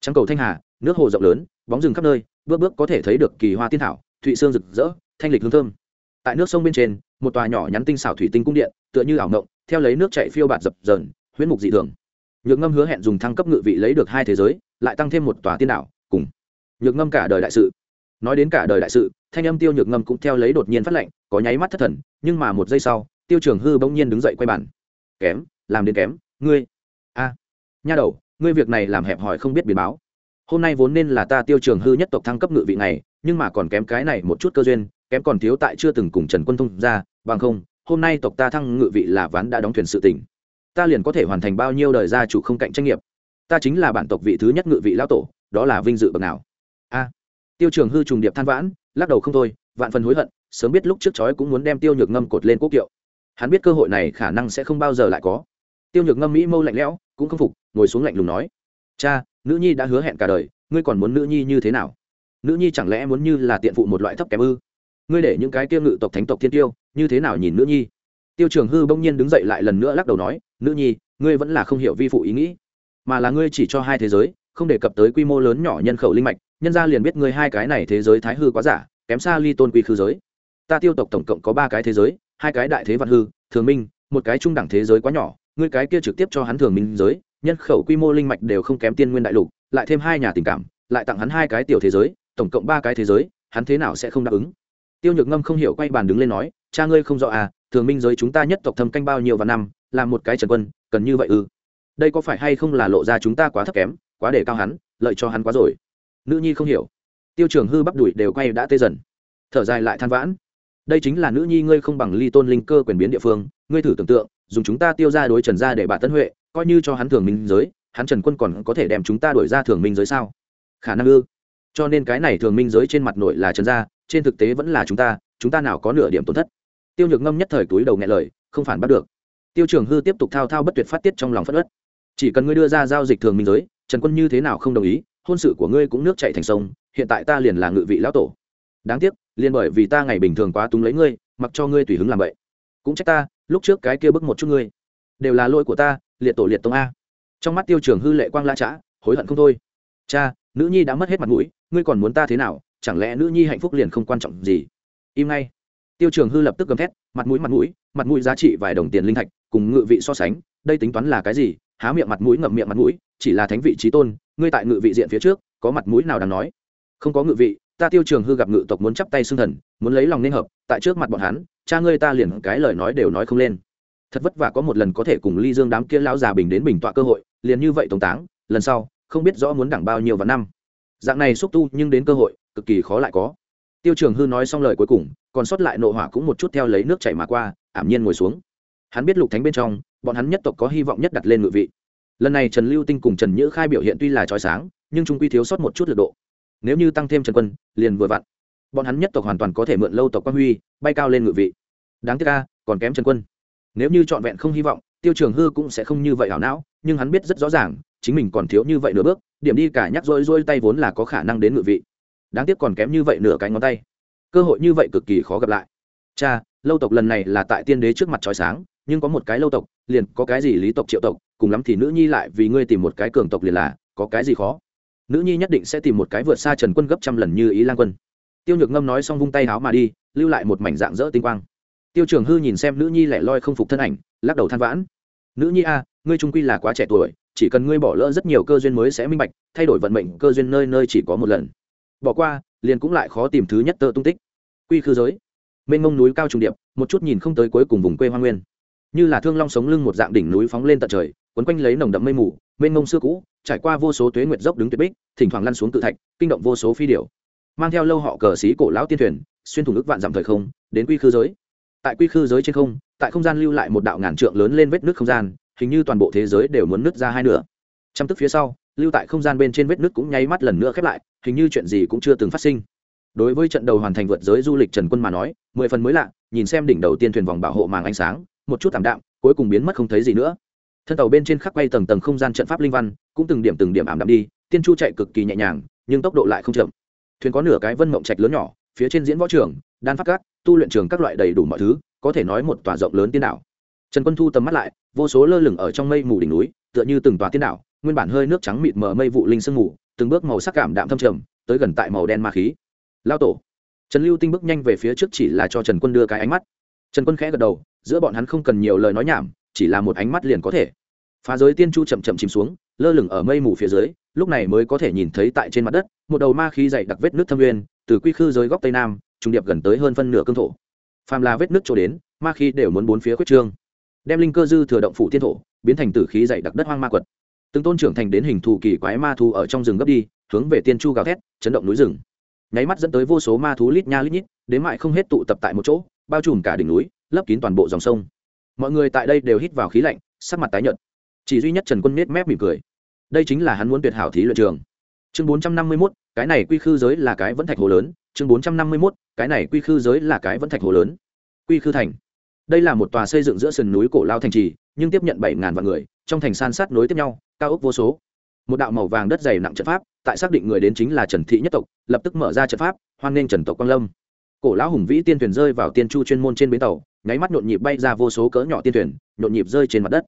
Trắng cầu thanh hà, nước hồ rộng lớn, bóng rừng khắp nơi, bước bước có thể thấy được kỳ hoa tiên thảo, thụy sương rực rỡ, thanh lịch hương thơm. Tại nước sông bên trên, một tòa nhỏ nhắn tinh xảo thủy tinh cung điện, tựa như ảo ngộng theo lấy nước chạy phiêu bạt dập dờn, huyễn mục dị thường nhược ngâm hứa hẹn dùng thăng cấp ngự vị lấy được hai thế giới lại tăng thêm một tòa tiên đảo cùng nhược ngâm cả đời đại sự. Nói đến cả đời đại sự thanh âm tiêu nhược ngâm cũng theo lấy đột nhiên phát lệnh có nháy mắt thất thần nhưng mà một giây sau tiêu trường hư bỗng nhiên đứng dậy quay bàn, kém làm đến kém ngươi. A nha đầu ngươi việc này làm hẹp hòi không biết biến báo. Hôm nay vốn nên là ta tiêu trường hư nhất tộc thăng cấp ngự vị này nhưng mà còn kém cái này một chút cơ duyên kém còn thiếu tại chưa từng cùng trần quân thông ra bằng không hôm nay tộc ta thăng ngự vị là ván đã đóng thuyền sự tỉnh ta liền có thể hoàn thành bao nhiêu đời gia chủ không cạnh tranh nghiệp. Ta chính là bản tộc vị thứ nhất ngự vị lão tổ, đó là vinh dự bậc nào. A. Tiêu trường hư trùng điệp than vãn, lắc đầu không thôi, vạn phần hối hận, sớm biết lúc trước chói cũng muốn đem tiêu nhược ngâm cột lên quốc kiệu. Hắn biết cơ hội này khả năng sẽ không bao giờ lại có. Tiêu nhược ngâm mỹ mâu lạnh lẽo, cũng không phục, ngồi xuống lạnh lùng nói. Cha, nữ nhi đã hứa hẹn cả đời, ngươi còn muốn nữ nhi như thế nào? Nữ nhi chẳng lẽ muốn như là tiện phụ một loại thấp kém ư? Ngươi để những cái tiêu ngự tộc thánh tộc thiên tiêu, như thế nào nhìn nữ nhi? Tiêu trường hư bỗng nhiên đứng dậy lại lần nữa lắc đầu nói, nữ nhi, ngươi vẫn là không hiểu vi phụ ý nghĩ, mà là ngươi chỉ cho hai thế giới, không đề cập tới quy mô lớn nhỏ nhân khẩu linh mạch, nhân ra liền biết ngươi hai cái này thế giới thái hư quá giả, kém xa ly tôn quy khư giới. Ta tiêu tộc tổng cộng có ba cái thế giới, hai cái đại thế văn hư, thường minh, một cái trung đẳng thế giới quá nhỏ, ngươi cái kia trực tiếp cho hắn thường minh giới, nhân khẩu quy mô linh mạch đều không kém tiên nguyên đại lục, lại thêm hai nhà tình cảm, lại tặng hắn hai cái tiểu thế giới, tổng cộng ba cái thế giới, hắn thế nào sẽ không đáp ứng? Tiêu nhược ngâm không hiểu quay bàn đứng lên nói, cha ngươi không rõ à thường minh giới chúng ta nhất tộc thâm canh bao nhiêu và năm, làm một cái trần quân, cần như vậy ư? Đây có phải hay không là lộ ra chúng ta quá thấp kém, quá để cao hắn, lợi cho hắn quá rồi? Nữ nhi không hiểu. Tiêu trường hư bắp đùi đều quay đã tê dần. Thở dài lại than vãn. Đây chính là nữ nhi ngươi không bằng ly tôn linh cơ quyền biến địa phương, ngươi thử tưởng tượng, dùng chúng ta tiêu ra đối trần ra để bà tân huệ, coi như cho hắn thường minh giới, hắn trần quân còn có thể đem chúng ta đổi ra thường minh giới sao? Khả năng ư. Cho nên cái này thường minh giới trên mặt nội là trần gia trên thực tế vẫn là chúng ta chúng ta nào có nửa điểm tổn thất. Tiêu nhược ngâm nhất thời túi đầu nghe lời, không phản bắt được. Tiêu trường hư tiếp tục thao thao bất tuyệt phát tiết trong lòng phất ất chỉ cần ngươi đưa ra giao dịch thường minh giới, trần quân như thế nào không đồng ý, hôn sự của ngươi cũng nước chạy thành sông, hiện tại ta liền là ngự vị lão tổ. Đáng tiếc, liền bởi vì ta ngày bình thường quá túng lấy ngươi, mặc cho ngươi tùy hứng làm vậy. Cũng trách ta, lúc trước cái kia bức một chút ngươi. Đều là lỗi của ta, liệt tổ liệt tông a. Trong mắt tiêu trường hư lệ quang la trã hối hận không thôi. Cha, nữ nhi đã mất hết mặt mũi, ngươi còn muốn ta thế nào? Chẳng lẽ nữ nhi hạnh phúc liền không quan trọng gì? Im ngay. Tiêu trường hư lập tức gầm thét, mặt mũi mặt mũi mặt mũi giá trị vài đồng tiền linh thạch, cùng ngự vị so sánh, đây tính toán là cái gì? Há miệng mặt mũi, ngậm miệng mặt mũi, chỉ là thánh vị trí tôn, ngươi tại ngự vị diện phía trước, có mặt mũi nào đáng nói? Không có ngự vị, ta tiêu trường hư gặp ngự tộc muốn chắp tay xưng thần, muốn lấy lòng nên hợp, tại trước mặt bọn hắn, cha ngươi ta liền cái lời nói đều nói không lên. Thật vất vả có một lần có thể cùng ly dương đám kia lão già bình đến bình tọa cơ hội, liền như vậy tống táng, lần sau, không biết rõ muốn đẳng bao nhiêu và năm. Dạng này xúc tu nhưng đến cơ hội cực kỳ khó lại có. Tiêu trường hư nói xong lời cuối cùng, còn sót lại nộ hỏa cũng một chút theo lấy nước chảy mà qua, ảm nhiên ngồi xuống. Hắn biết lục thánh bên trong, bọn hắn nhất tộc có hy vọng nhất đặt lên ngự vị. Lần này trần lưu tinh cùng trần nhữ khai biểu hiện tuy là trói sáng, nhưng trung quy thiếu sót một chút lực độ. Nếu như tăng thêm trần quân, liền vừa vặn. Bọn hắn nhất tộc hoàn toàn có thể mượn lâu tộc quang huy, bay cao lên ngự vị. Đáng tiếc ca còn kém trần quân. Nếu như trọn vẹn không hy vọng, tiêu trường hư cũng sẽ không như vậy hảo não, nhưng hắn biết rất rõ ràng, chính mình còn thiếu như vậy nửa bước, điểm đi cả nhắc rỗi rỗi tay vốn là có khả năng đến ngự vị đáng tiếc còn kém như vậy nửa cái ngón tay. Cơ hội như vậy cực kỳ khó gặp lại. Cha, lâu tộc lần này là tại tiên đế trước mặt trói sáng, nhưng có một cái lâu tộc, liền có cái gì lý tộc, triệu tộc, cùng lắm thì nữ nhi lại vì ngươi tìm một cái cường tộc liền là, có cái gì khó? Nữ nhi nhất định sẽ tìm một cái vượt xa trần quân gấp trăm lần như ý lan quân. Tiêu nhược ngâm nói xong vung tay háo mà đi, lưu lại một mảnh dạng dỡ tinh quang. Tiêu trường hư nhìn xem nữ nhi lẻ loi không phục thân ảnh, lắc đầu than vãn. Nữ nhi a, ngươi trung quy là quá trẻ tuổi, chỉ cần ngươi bỏ lỡ rất nhiều cơ duyên mới sẽ minh bạch, thay đổi vận mệnh cơ duyên nơi nơi chỉ có một lần bỏ qua, liền cũng lại khó tìm thứ nhất tơ tung tích. Quy khư giới, mênh mông núi cao trùng điệp, một chút nhìn không tới cuối cùng vùng quê hoa nguyên. Như là thương long sống lưng một dạng đỉnh núi phóng lên tận trời, quấn quanh lấy nồng đậm mây mù, mênh mông xưa cũ, trải qua vô số tuế nguyệt dốc đứng tuyệt bích, thỉnh thoảng lăn xuống tự thạch, kinh động vô số phi điểu. Mang theo lâu họ cờ xí cổ lão tiên thuyền, xuyên thủng ức vạn dặm thời không, đến quy khư giới. Tại quy khư giới trên không, tại không gian lưu lại một đạo ngàn trượng lớn lên vết nước không gian, hình như toàn bộ thế giới đều muốn nứt ra hai nửa. Trăm tức phía sau, lưu tại không gian bên trên vết nước cũng nháy mắt lần nữa khép lại hình như chuyện gì cũng chưa từng phát sinh. Đối với trận đầu hoàn thành vượt giới du lịch trần quân mà nói mười phần mới lạ nhìn xem đỉnh đầu tiên thuyền vòng bảo hộ màng ánh sáng một chút tạm đạm cuối cùng biến mất không thấy gì nữa. Thân tàu bên trên khắc quay tầng tầng không gian trận pháp linh văn cũng từng điểm từng điểm ảm đạm đi tiên chu chạy cực kỳ nhẹ nhàng nhưng tốc độ lại không chậm. Thuyền có nửa cái vân mộng trạch lớn nhỏ phía trên diễn võ trường đan phát cát, tu luyện trường các loại đầy đủ mọi thứ có thể nói một tòa rộng lớn tiên đảo. Trần quân thu tầm mắt lại vô số lơ lửng ở trong mây mù đỉnh núi tựa như từng tòa tiên đảo nguyên bản hơi nước trắng mịt mờ mây vụ linh sương mù từng bước màu sắc cảm đạm thâm trầm, tới gần tại màu đen ma khí. Lao tổ. Trần lưu tinh bước nhanh về phía trước chỉ là cho trần quân đưa cái ánh mắt. Trần quân khẽ gật đầu, giữa bọn hắn không cần nhiều lời nói nhảm, chỉ là một ánh mắt liền có thể. Phá giới tiên chu chậm chậm chìm xuống, lơ lửng ở mây mù phía dưới, lúc này mới có thể nhìn thấy tại trên mặt đất, một đầu ma khí dày đặc vết nước thâm nguyên, từ quy khư giới góc tây nam, trung điệp gần tới hơn phân nửa cương thổ. Phàm là vết nước chỗ đến, ma khí đều muốn bốn phía quyết trương. Đem linh cơ dư thừa động phủ tiên thổ, biến thành tử khí dày đặc đất hoang ma quật từng tôn trưởng thành đến hình thù kỳ quái ma thú ở trong rừng gấp đi, hướng về tiên chu gào thét, chấn động núi rừng. Nháy mắt dẫn tới vô số ma thú lít nha lít nhít, đến mại không hết tụ tập tại một chỗ, bao trùm cả đỉnh núi, lấp kín toàn bộ dòng sông. Mọi người tại đây đều hít vào khí lạnh, sắc mặt tái nhợt. Chỉ duy nhất trần quân nết mép mỉm cười. Đây chính là hắn muốn tuyệt hảo thí luyện trường. Chương bốn trăm năm mươi mốt, cái này quy khư giới là cái vẫn thạch hồ lớn. Chương bốn trăm năm mươi mốt, cái này quy khư giới là cái vẫn thạch hồ lớn. Quy khư thành. Đây là một tòa xây dựng giữa sườn núi cổ lao thành trì, nhưng tiếp nhận bảy ngàn vạn người trong thành san sát nối tiếp nhau, cao ốc vô số. Một đạo màu vàng đất dày nặng trận pháp, tại xác định người đến chính là trần thị nhất tộc, lập tức mở ra trận pháp, hoan nghênh trần tộc quang lâm. Cổ lão hùng vĩ tiên thuyền rơi vào tiên chu chuyên môn trên bến tàu, nháy mắt nhộn nhịp bay ra vô số cỡ nhỏ tiên thuyền, nhộn nhịp rơi trên mặt đất.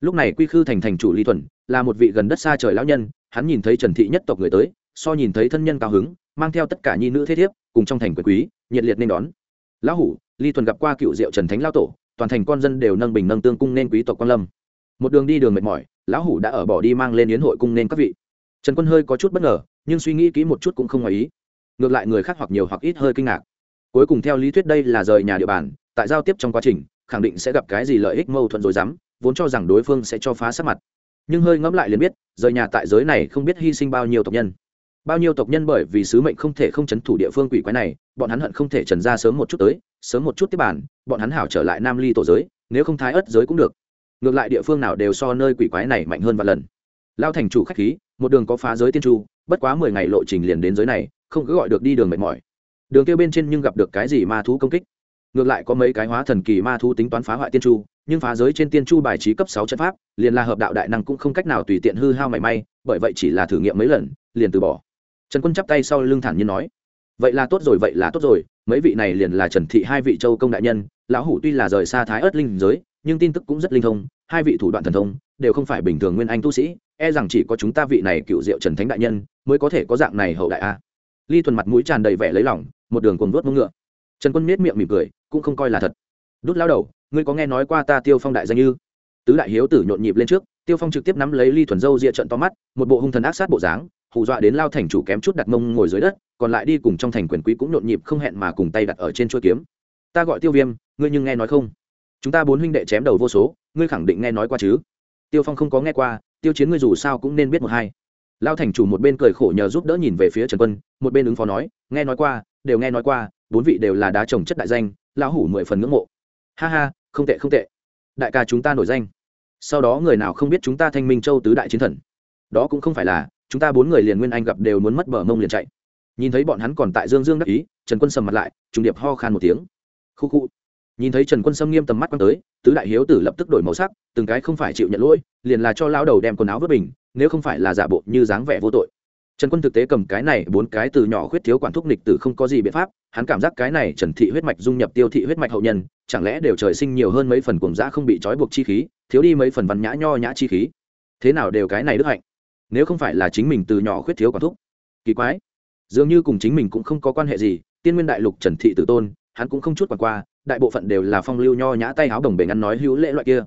Lúc này quy khư thành thành chủ ly thuần, là một vị gần đất xa trời lão nhân, hắn nhìn thấy trần thị nhất tộc người tới, so nhìn thấy thân nhân cao hứng, mang theo tất cả nhi nữ thế thiếp, cùng trong thành quyền quý, nhiệt liệt nên đón. Lão hủ ly thuần gặp qua cựu diệu trần thánh lao tổ, toàn thành con dân đều nâng bình nâng tương cung nên quý tộc quan lâm một đường đi đường mệt mỏi, lão hủ đã ở bỏ đi mang lên yến hội cung nên các vị. Trần quân hơi có chút bất ngờ, nhưng suy nghĩ kỹ một chút cũng không ngoài ý. Ngược lại người khác hoặc nhiều hoặc ít hơi kinh ngạc. Cuối cùng theo lý thuyết đây là rời nhà địa bàn, tại giao tiếp trong quá trình, khẳng định sẽ gặp cái gì lợi ích mâu thuẫn rồi dám vốn cho rằng đối phương sẽ cho phá sát mặt. Nhưng hơi ngẫm lại liền biết, rời nhà tại giới này không biết hy sinh bao nhiêu tộc nhân. Bao nhiêu tộc nhân bởi vì sứ mệnh không thể không chấn thủ địa phương quỷ quái này, bọn hắn hận không thể trần ra sớm một chút tới, sớm một chút tiếp bản bọn hắn hảo trở lại nam ly tổ giới, nếu không thái ớt giới cũng được ngược lại địa phương nào đều so nơi quỷ quái này mạnh hơn vài lần. Lao thành chủ khách khí, một đường có phá giới tiên chu bất quá mười ngày lộ trình liền đến giới này, không cứ gọi được đi đường mệt mỏi. Đường kêu bên trên nhưng gặp được cái gì ma thú công kích? Ngược lại có mấy cái hóa thần kỳ ma thú tính toán phá hoại tiên chu nhưng phá giới trên tiên chu bài trí cấp sáu trận pháp, liền là hợp đạo đại năng cũng không cách nào tùy tiện hư hao mảy may, bởi vậy chỉ là thử nghiệm mấy lần, liền từ bỏ. Trần quân chắp tay sau lưng thản nhiên nói, vậy là tốt rồi, vậy là tốt rồi, mấy vị này liền là trần thị hai vị châu công đại nhân, lão hủ tuy là rời xa thái ớt linh giới nhưng tin tức cũng rất linh thông, hai vị thủ đoạn thần thông đều không phải bình thường nguyên anh tu sĩ e rằng chỉ có chúng ta vị này cựu diệu trần thánh đại nhân mới có thể có dạng này hậu đại a. Ly thuần mặt mũi tràn đầy vẻ lấy lỏng một đường cuồng vuốt mông ngựa. Trần quân miết miệng mỉm cười, cũng không coi là thật. Đút lao đầu, ngươi có nghe nói qua ta tiêu phong đại danh như? Tứ đại hiếu tử nhộn nhịp lên trước, tiêu phong trực tiếp nắm lấy ly thuần dâu ria trận to mắt, một bộ hung thần ác sát bộ dáng, hù dọa đến lao thành chủ kém chút đặt mông ngồi dưới đất, còn lại đi cùng trong thành quyền quý cũng nhộn nhịp không hẹn mà cùng tay đặt ở trên chuôi kiếm. Ta gọi tiêu viêm, ngươi nhưng nghe nói không? Chúng ta bốn huynh đệ chém đầu vô số, ngươi khẳng định nghe nói qua chứ? Tiêu phong không có nghe qua, tiêu chiến ngươi dù sao cũng nên biết một hai. Lao thành chủ một bên cười khổ nhờ giúp đỡ nhìn về phía trần quân, một bên ứng phó nói, nghe nói qua, đều nghe nói qua, bốn vị đều là đá trồng chất đại danh, lão hủ mười phần ngưỡng mộ. Ha ha, không tệ không tệ. Đại ca chúng ta nổi danh. Sau đó người nào không biết chúng ta thanh minh châu tứ đại chiến thần. Đó cũng không phải là, chúng ta bốn người liền nguyên anh gặp đều muốn mất bờ mông liền chạy. Nhìn thấy bọn hắn còn tại dương dương đắc ý, trần quân sầm mặt lại, trùng điệp ho khan một tiếng. Khu khu nhìn thấy trần quân sâm nghiêm tầm mắt quăng tới, tứ đại hiếu tử lập tức đổi màu sắc, từng cái không phải chịu nhận lỗi, liền là cho lao đầu đem quần áo vớt bình, nếu không phải là giả bộ như dáng vẻ vô tội. Trần quân thực tế cầm cái này, bốn cái từ nhỏ khuyết thiếu quản thúc nịch tử không có gì biện pháp, hắn cảm giác cái này trần thị huyết mạch dung nhập tiêu thị huyết mạch hậu nhân, chẳng lẽ đều trời sinh nhiều hơn mấy phần cuồng dã không bị trói buộc chi khí, thiếu đi mấy phần văn nhã nho nhã chi khí. Thế nào đều cái này đức hạnh. Nếu không phải là chính mình từ nhỏ khuyết thiếu quản thúc. Kỳ quái. Dường như cùng chính mình cũng không có quan hệ gì, tiên nguyên đại lục trần thị tử tôn hắn cũng không chút quản qua, đại bộ phận đều là phong lưu nho nhã tay áo đồng bể ngăn nói hữu lễ loại kia.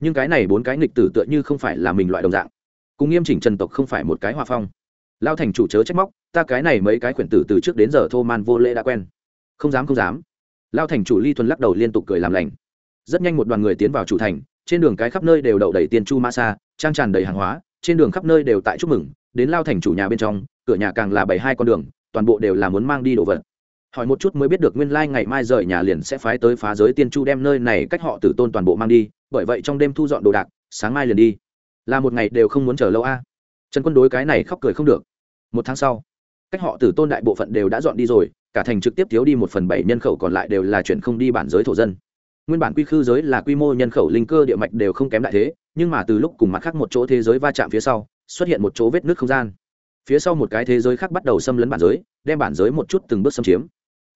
Nhưng cái này bốn cái nghịch tử tựa như không phải là mình loại đồng dạng. Cùng nghiêm chỉnh trần tộc không phải một cái hòa phong. Lao thành chủ chớ trách móc, ta cái này mấy cái quyển tử từ trước đến giờ thô man vô lễ đã quen. Không dám không dám. Lao thành chủ ly thuần lắc đầu liên tục cười làm lành. Rất nhanh một đoàn người tiến vào chủ thành, trên đường cái khắp nơi đều đậu đầy tiền chu ma sa, trang tràn đầy hàng hóa, trên đường khắp nơi đều tại chúc mừng, đến lao thành chủ nhà bên trong, cửa nhà càng là bảy hai con đường, toàn bộ đều là muốn mang đi đồ vật hỏi một chút mới biết được nguyên lai ngày mai rời nhà liền sẽ phái tới phá giới tiên chu đem nơi này cách họ tử tôn toàn bộ mang đi, bởi vậy trong đêm thu dọn đồ đạc, sáng mai liền đi. Là một ngày đều không muốn chờ lâu a. Trần quân đối cái này khóc cười không được. Một tháng sau, cách họ tử tôn đại bộ phận đều đã dọn đi rồi, cả thành trực tiếp thiếu đi một phần bảy nhân khẩu còn lại đều là chuyện không đi bản giới thổ dân. Nguyên bản quy khư giới là quy mô nhân khẩu linh cơ địa mạch đều không kém đại thế, nhưng mà từ lúc cùng mặt khác một chỗ thế giới va chạm phía sau, xuất hiện một chỗ vết nước không gian. Phía sau một cái thế giới khác bắt đầu xâm lấn bản giới, đem bản giới một chút từng bước xâm chiếm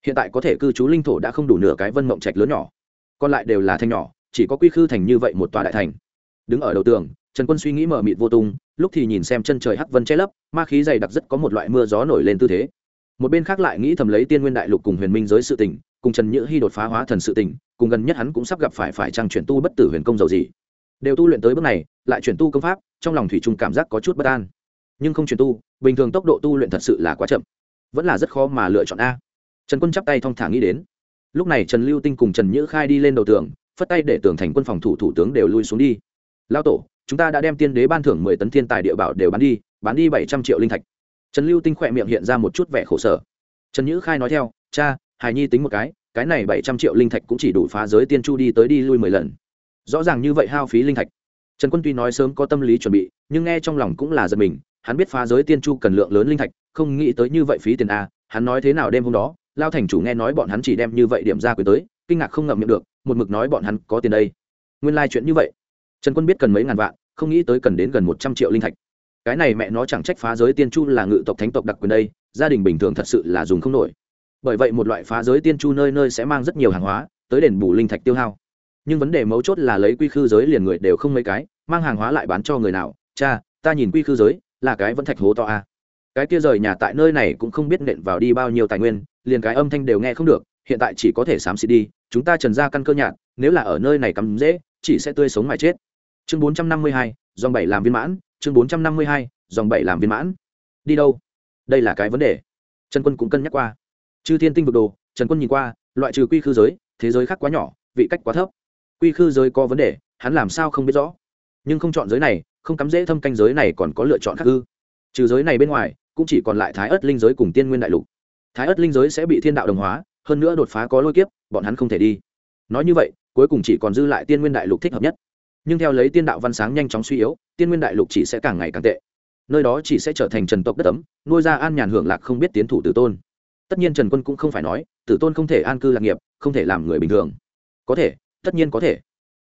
hiện tại có thể cư trú linh thổ đã không đủ nửa cái vân mộng trạch lớn nhỏ. Còn lại đều là thanh nhỏ, chỉ có quy khư thành như vậy một tòa đại thành. Đứng ở đầu tường, trần quân suy nghĩ mờ mịt vô tung, lúc thì nhìn xem chân trời hắc vân che lấp, ma khí dày đặc rất có một loại mưa gió nổi lên tư thế. Một bên khác lại nghĩ thầm lấy tiên nguyên đại lục cùng huyền minh giới sự tình, cùng trần nhữ hy đột phá hóa thần sự tình, cùng gần nhất hắn cũng sắp gặp phải phải trang chuyển tu bất tử huyền công dầu gì. Đều tu luyện tới bước này, lại chuyển tu công pháp, trong lòng thủy trung cảm giác có chút bất an. Nhưng không chuyển tu, bình thường tốc độ tu luyện thật sự là quá chậm. Vẫn là rất khó mà lựa chọn a trần quân chắp tay thong thả nghĩ đến. Lúc này trần lưu tinh cùng trần nhữ khai đi lên đầu tường, phất tay để tường thành quân phòng thủ thủ tướng đều lui xuống đi. Lao tổ, chúng ta đã đem tiên đế ban thưởng mười tấn thiên tài địa bảo đều bán đi bán đi bảy trăm triệu linh thạch. Trần lưu tinh khỏe miệng hiện ra một chút vẻ khổ sở. Trần nhữ khai nói theo, cha, hài nhi tính một cái cái này bảy trăm triệu linh thạch cũng chỉ đủ phá giới tiên chu đi tới đi lui mười lần. Rõ ràng như vậy hao phí linh thạch. Trần quân tuy nói sớm có tâm lý chuẩn bị, nhưng nghe trong lòng cũng là giật mình, hắn biết phá giới tiên chu cần lượng lớn linh thạch, không nghĩ tới như vậy phí tiền a, hắn nói thế nào đêm hôm đó lao thành chủ nghe nói bọn hắn chỉ đem như vậy điểm ra quyền tới, kinh ngạc không ngậm miệng được, một mực nói bọn hắn có tiền đây. Nguyên lai、like、chuyện như vậy. Trần quân biết cần mấy ngàn vạn, không nghĩ tới cần đến gần một trăm triệu linh thạch. Cái này mẹ nó chẳng trách phá giới tiên chu là ngự tộc thánh tộc đặc quyền đây, gia đình bình thường thật sự là dùng không nổi. Bởi vậy một loại phá giới tiên chu nơi nơi sẽ mang rất nhiều hàng hóa, tới đền bù linh thạch tiêu hao. Nhưng vấn đề mấu chốt là lấy quy khư giới liền người đều không mấy cái, mang hàng hóa lại bán cho người nào. Cha, ta nhìn quy khư giới, là cái vẫn thạch hố to a cái kia rời nhà tại nơi này cũng không biết nện vào đi bao nhiêu tài nguyên, liền cái âm thanh đều nghe không được, hiện tại chỉ có thể xám xịt đi, chúng ta trần ra căn cơ nhạt, nếu là ở nơi này cắm dễ, chỉ sẽ tươi sống mà chết. Chương bốn trăm năm mươi hai, dòng bảy làm viên mãn, chương bốn trăm năm mươi hai, dòng bảy làm viên mãn. Đi đâu? Đây là cái vấn đề. Trần quân cũng cân nhắc qua. Chư thiên tinh vực đồ, trần quân nhìn qua, loại trừ quy khư giới, thế giới khác quá nhỏ, vị cách quá thấp. Quy khư giới có vấn đề, hắn làm sao không biết rõ? Nhưng không chọn giới này, không cắm dễ thâm canh giới này còn có lựa chọn khác ư? Trừ giới này bên ngoài cũng chỉ còn lại thái ớt linh giới cùng tiên nguyên đại lục. Thái ớt linh giới sẽ bị thiên đạo đồng hóa, hơn nữa đột phá có lôi kiếp, bọn hắn không thể đi. Nói như vậy, cuối cùng chỉ còn dư lại tiên nguyên đại lục thích hợp nhất. Nhưng theo lấy tiên đạo văn sáng nhanh chóng suy yếu, tiên nguyên đại lục chỉ sẽ càng ngày càng tệ. Nơi đó chỉ sẽ trở thành trần tộc đất ấm, nuôi ra an nhàn hưởng lạc không biết tiến thủ tử tôn. Tất nhiên trần quân cũng không phải nói, tử tôn không thể an cư lạc nghiệp, không thể làm người bình thường. Có thể, tất nhiên có thể.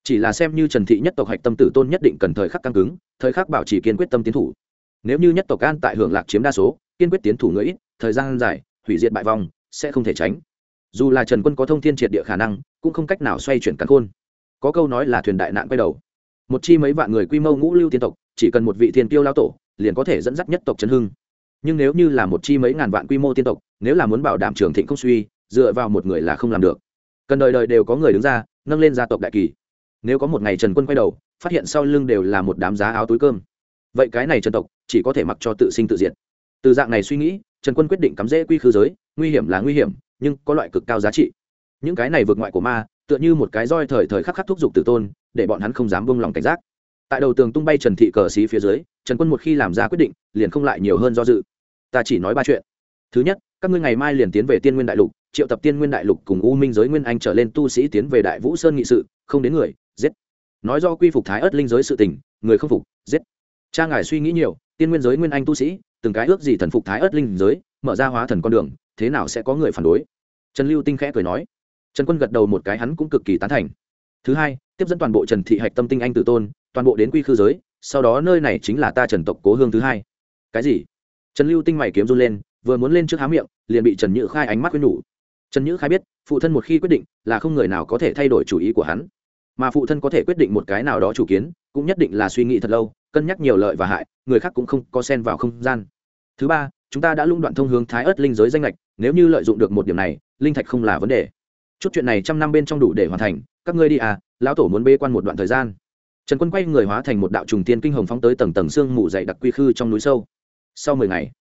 Chỉ là xem như trần thị nhất tộc hạch tâm tử tôn nhất định cần thời khắc căng cứng, thời khắc bảo trì kiên quyết tâm tiến thủ nếu như nhất tộc an tại hưởng lạc chiếm đa số, kiên quyết tiến thủ người ít, thời gian dài, hủy diệt bại vong, sẽ không thể tránh. Dù là trần quân có thông thiên triệt địa khả năng, cũng không cách nào xoay chuyển căn khôn. Có câu nói là thuyền đại nạn quay đầu. Một chi mấy vạn người quy mô ngũ lưu tiên tộc, chỉ cần một vị thiên tiêu lao tổ, liền có thể dẫn dắt nhất tộc Trần hưng. Nhưng nếu như là một chi mấy ngàn vạn quy mô tiên tộc, nếu là muốn bảo đảm trường thịnh không suy, dựa vào một người là không làm được. Cần đời đời đều có người đứng ra, nâng lên gia tộc đại kỳ. Nếu có một ngày trần quân quay đầu, phát hiện sau lưng đều là một đám giá áo túi cơm vậy cái này trần tộc, chỉ có thể mặc cho tự sinh tự diệt. Từ dạng này suy nghĩ, trần quân quyết định cắm rễ quy khư giới, nguy hiểm là nguy hiểm, nhưng có loại cực cao giá trị. Những cái này vượt ngoại của ma, tựa như một cái roi thời thời khắc khắc thúc giục tử tôn, để bọn hắn không dám buông lòng cảnh giác. Tại đầu tường tung bay trần thị cờ xí phía dưới, trần quân một khi làm ra quyết định, liền không lại nhiều hơn do dự. Ta chỉ nói ba chuyện. Thứ nhất, các ngươi ngày mai liền tiến về tiên nguyên đại lục, triệu tập tiên nguyên đại lục cùng u minh giới nguyên anh trở lên tu sĩ tiến về đại vũ sơn nghị sự, không đến người, giết. Nói do quy phục thái ớt linh giới sự tình, người không phục, giết cha ngài suy nghĩ nhiều, tiên nguyên giới nguyên anh tu sĩ, từng cái ước gì thần phục thái ớt linh giới, mở ra hóa thần con đường, thế nào sẽ có người phản đối? Trần lưu tinh khẽ cười nói. Trần quân gật đầu một cái hắn cũng cực kỳ tán thành. Thứ hai, tiếp dẫn toàn bộ trần thị hạch tâm tinh anh tử tôn, toàn bộ đến quy khư giới, sau đó nơi này chính là ta trần tộc cố hương thứ hai. Cái gì? Trần lưu tinh mày kiếm run lên, vừa muốn lên trước há miệng, liền bị trần nhữ khai ánh mắt quên nhủ. Trần nhữ khai biết, phụ thân một khi quyết định là không người nào có thể thay đổi chủ ý của hắn. Mà phụ thân có thể quyết định một cái nào đó chủ kiến cũng nhất định là suy nghĩ thật lâu, cân nhắc nhiều lợi và hại, người khác cũng không có xen vào không gian. Thứ ba, chúng ta đã lũng đoạn thông hướng thái ớt linh giới danh lệch, nếu như lợi dụng được một điểm này, linh thạch không là vấn đề. Chút chuyện này trăm năm bên trong đủ để hoàn thành, các ngươi đi à lão tổ muốn bê quan một đoạn thời gian. Trần quân quay người hóa thành một đạo trùng tiên kinh hồng phóng tới tầng tầng xương mù dày đặc quy khư trong núi sâu. Sau mười ngày,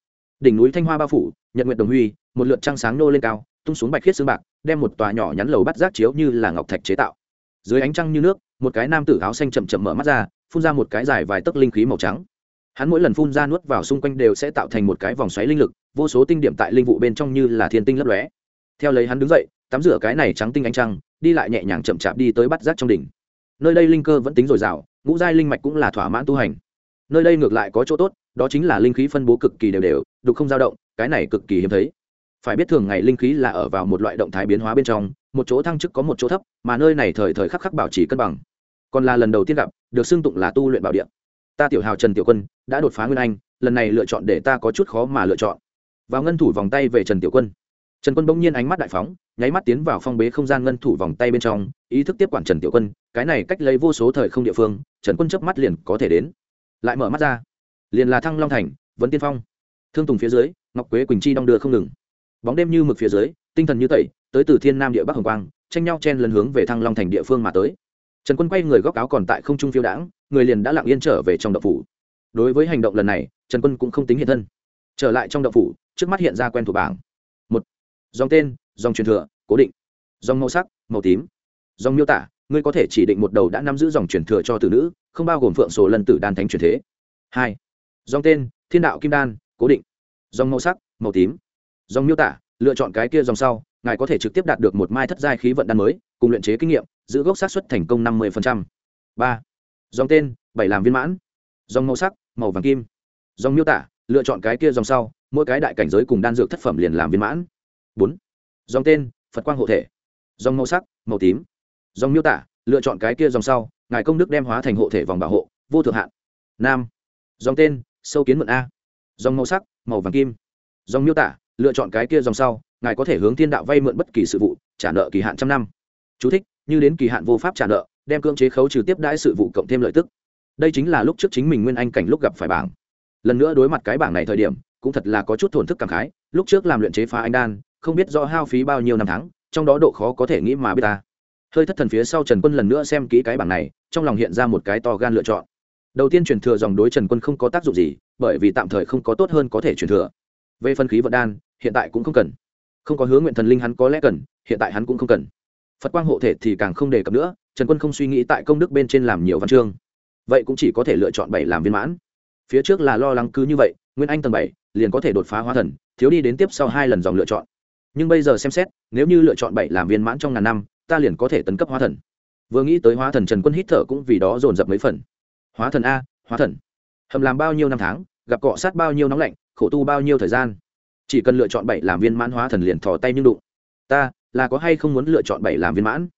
đỉnh núi thanh hoa bao phủ, nhật nguyệt đồng huy, một lượt trăng sáng nô lên cao, tung xuống bạch khiết xương bạc, đem một tòa nhỏ nhắn lầu bắt giác chiếu như là ngọc thạch chế tạo. Dưới ánh trăng như nước một cái nam tử áo xanh chậm chậm mở mắt ra, phun ra một cái dài vài tấc linh khí màu trắng. Hắn mỗi lần phun ra nuốt vào xung quanh đều sẽ tạo thành một cái vòng xoáy linh lực, vô số tinh điểm tại linh vụ bên trong như là thiên tinh lấp lóe. Theo lấy hắn đứng dậy, tắm rửa cái này trắng tinh ánh trăng, đi lại nhẹ nhàng chậm chạp đi tới bắt rác trong đỉnh. Nơi đây linh cơ vẫn tính dồi dào, ngũ giai linh mạch cũng là thỏa mãn tu hành. Nơi đây ngược lại có chỗ tốt, đó chính là linh khí phân bố cực kỳ đều đều, đục không dao động, cái này cực kỳ hiếm thấy. Phải biết thường ngày linh khí là ở vào một loại động thái biến hóa bên trong, một chỗ thăng chức có một chỗ thấp, mà nơi này thời thời khắc khắc bảo trì cân bằng còn là lần đầu tiên gặp, được xưng tụng là tu luyện bảo địa. Ta tiểu hào trần tiểu quân đã đột phá nguyên anh, lần này lựa chọn để ta có chút khó mà lựa chọn. Vào ngân thủ vòng tay về trần tiểu quân. Trần quân bỗng nhiên ánh mắt đại phóng, nháy mắt tiến vào phong bế không gian ngân thủ vòng tay bên trong, ý thức tiếp quản trần tiểu quân, cái này cách lấy vô số thời không địa phương, trần quân chớp mắt liền có thể đến. Lại mở mắt ra. Liền là thăng long thành, vấn tiên phong. Thương tùng phía dưới, ngọc quế quỳnh chi đong đưa không ngừng. Bóng đêm như mực phía dưới, tinh thần như tẩy, tới từ thiên nam địa bắc hồng quang, tranh nhau chen lần hướng về thăng long thành địa phương mà tới trần quân quay người góc áo còn tại không trung phiêu đãng, người liền đã lặng yên trở về trong đậu phủ. Đối với hành động lần này, trần quân cũng không tính hiện thân. Trở lại trong đậu phủ, trước mắt hiện ra quen thuộc bảng. Một, dòng tên, dòng truyền thừa, cố định. Dòng màu sắc, màu tím. Dòng miêu tả, ngươi có thể chỉ định một đầu đã nắm giữ dòng truyền thừa cho tử nữ, không bao gồm phượng sổ lần tử đan thánh truyền thế. Hai, dòng tên, thiên đạo kim đan, cố định. Dòng màu sắc, màu tím. Dòng miêu tả, lựa chọn cái kia dòng sau, ngài có thể trực tiếp đạt được một mai thất giai khí vận đan mới, cùng luyện chế kinh nghiệm giữ gốc xác suất thành công năm mươi ba. Dòng tên bảy làm viên mãn. Dòng màu sắc màu vàng kim. Dòng miêu tả lựa chọn cái kia dòng sau mỗi cái đại cảnh giới cùng đan dược thất phẩm liền làm viên mãn. Bốn. Dòng tên phật quang hộ thể. Dòng màu sắc màu tím. Dòng miêu tả lựa chọn cái kia dòng sau ngài công đức đem hóa thành hộ thể vòng bảo hộ vô thượng hạn. Nam. Dòng tên sâu kiến mượn a. Dòng màu sắc màu vàng kim. Dòng miêu tả lựa chọn cái kia dòng sau ngài có thể hướng thiên đạo vay mượn bất kỳ sự vụ trả nợ kỳ hạn trăm năm. Chú thích, như đến kỳ hạn vô pháp trả nợ, đem cưỡng chế khấu trừ tiếp đãi sự vụ cộng thêm lợi tức. Đây chính là lúc trước chính mình nguyên anh cảnh lúc gặp phải bảng. Lần nữa đối mặt cái bảng này thời điểm, cũng thật là có chút thổn thức cảm khái, lúc trước làm luyện chế phá anh đan, không biết do hao phí bao nhiêu năm tháng, trong đó độ khó có thể nghĩ mà biết ta. Hơi thất thần phía sau trần quân lần nữa xem kỹ cái bảng này, trong lòng hiện ra một cái to gan lựa chọn. Đầu tiên truyền thừa dòng đối trần quân không có tác dụng gì, bởi vì tạm thời không có tốt hơn có thể truyền thừa. Về phân khí vận đan, hiện tại cũng không cần. Không có hướng nguyện thần linh hắn có lẽ cần, hiện tại hắn cũng không cần phật quang hộ thể thì càng không đề cập nữa, trần quân không suy nghĩ tại công đức bên trên làm nhiều văn chương. Vậy cũng chỉ có thể lựa chọn bảy làm viên mãn. Phía trước là lo lắng cứ như vậy, nguyên anh tầng bảy, liền có thể đột phá hóa thần, thiếu đi đến tiếp sau hai lần dòng lựa chọn. Nhưng bây giờ xem xét, nếu như lựa chọn bảy làm viên mãn trong ngàn năm, ta liền có thể tấn cấp hóa thần. Vừa nghĩ tới hóa thần, trần quân hít thở cũng vì đó dồn dập mấy phần. Hóa thần a, hóa thần. Hầm làm bao nhiêu năm tháng, gặp cọ sát bao nhiêu nóng lạnh, khổ tu bao nhiêu thời gian. Chỉ cần lựa chọn bảy làm viên mãn hóa thần liền thò tay nhưng đụng. Ta là có hay không muốn lựa chọn bảy làm viên mãn?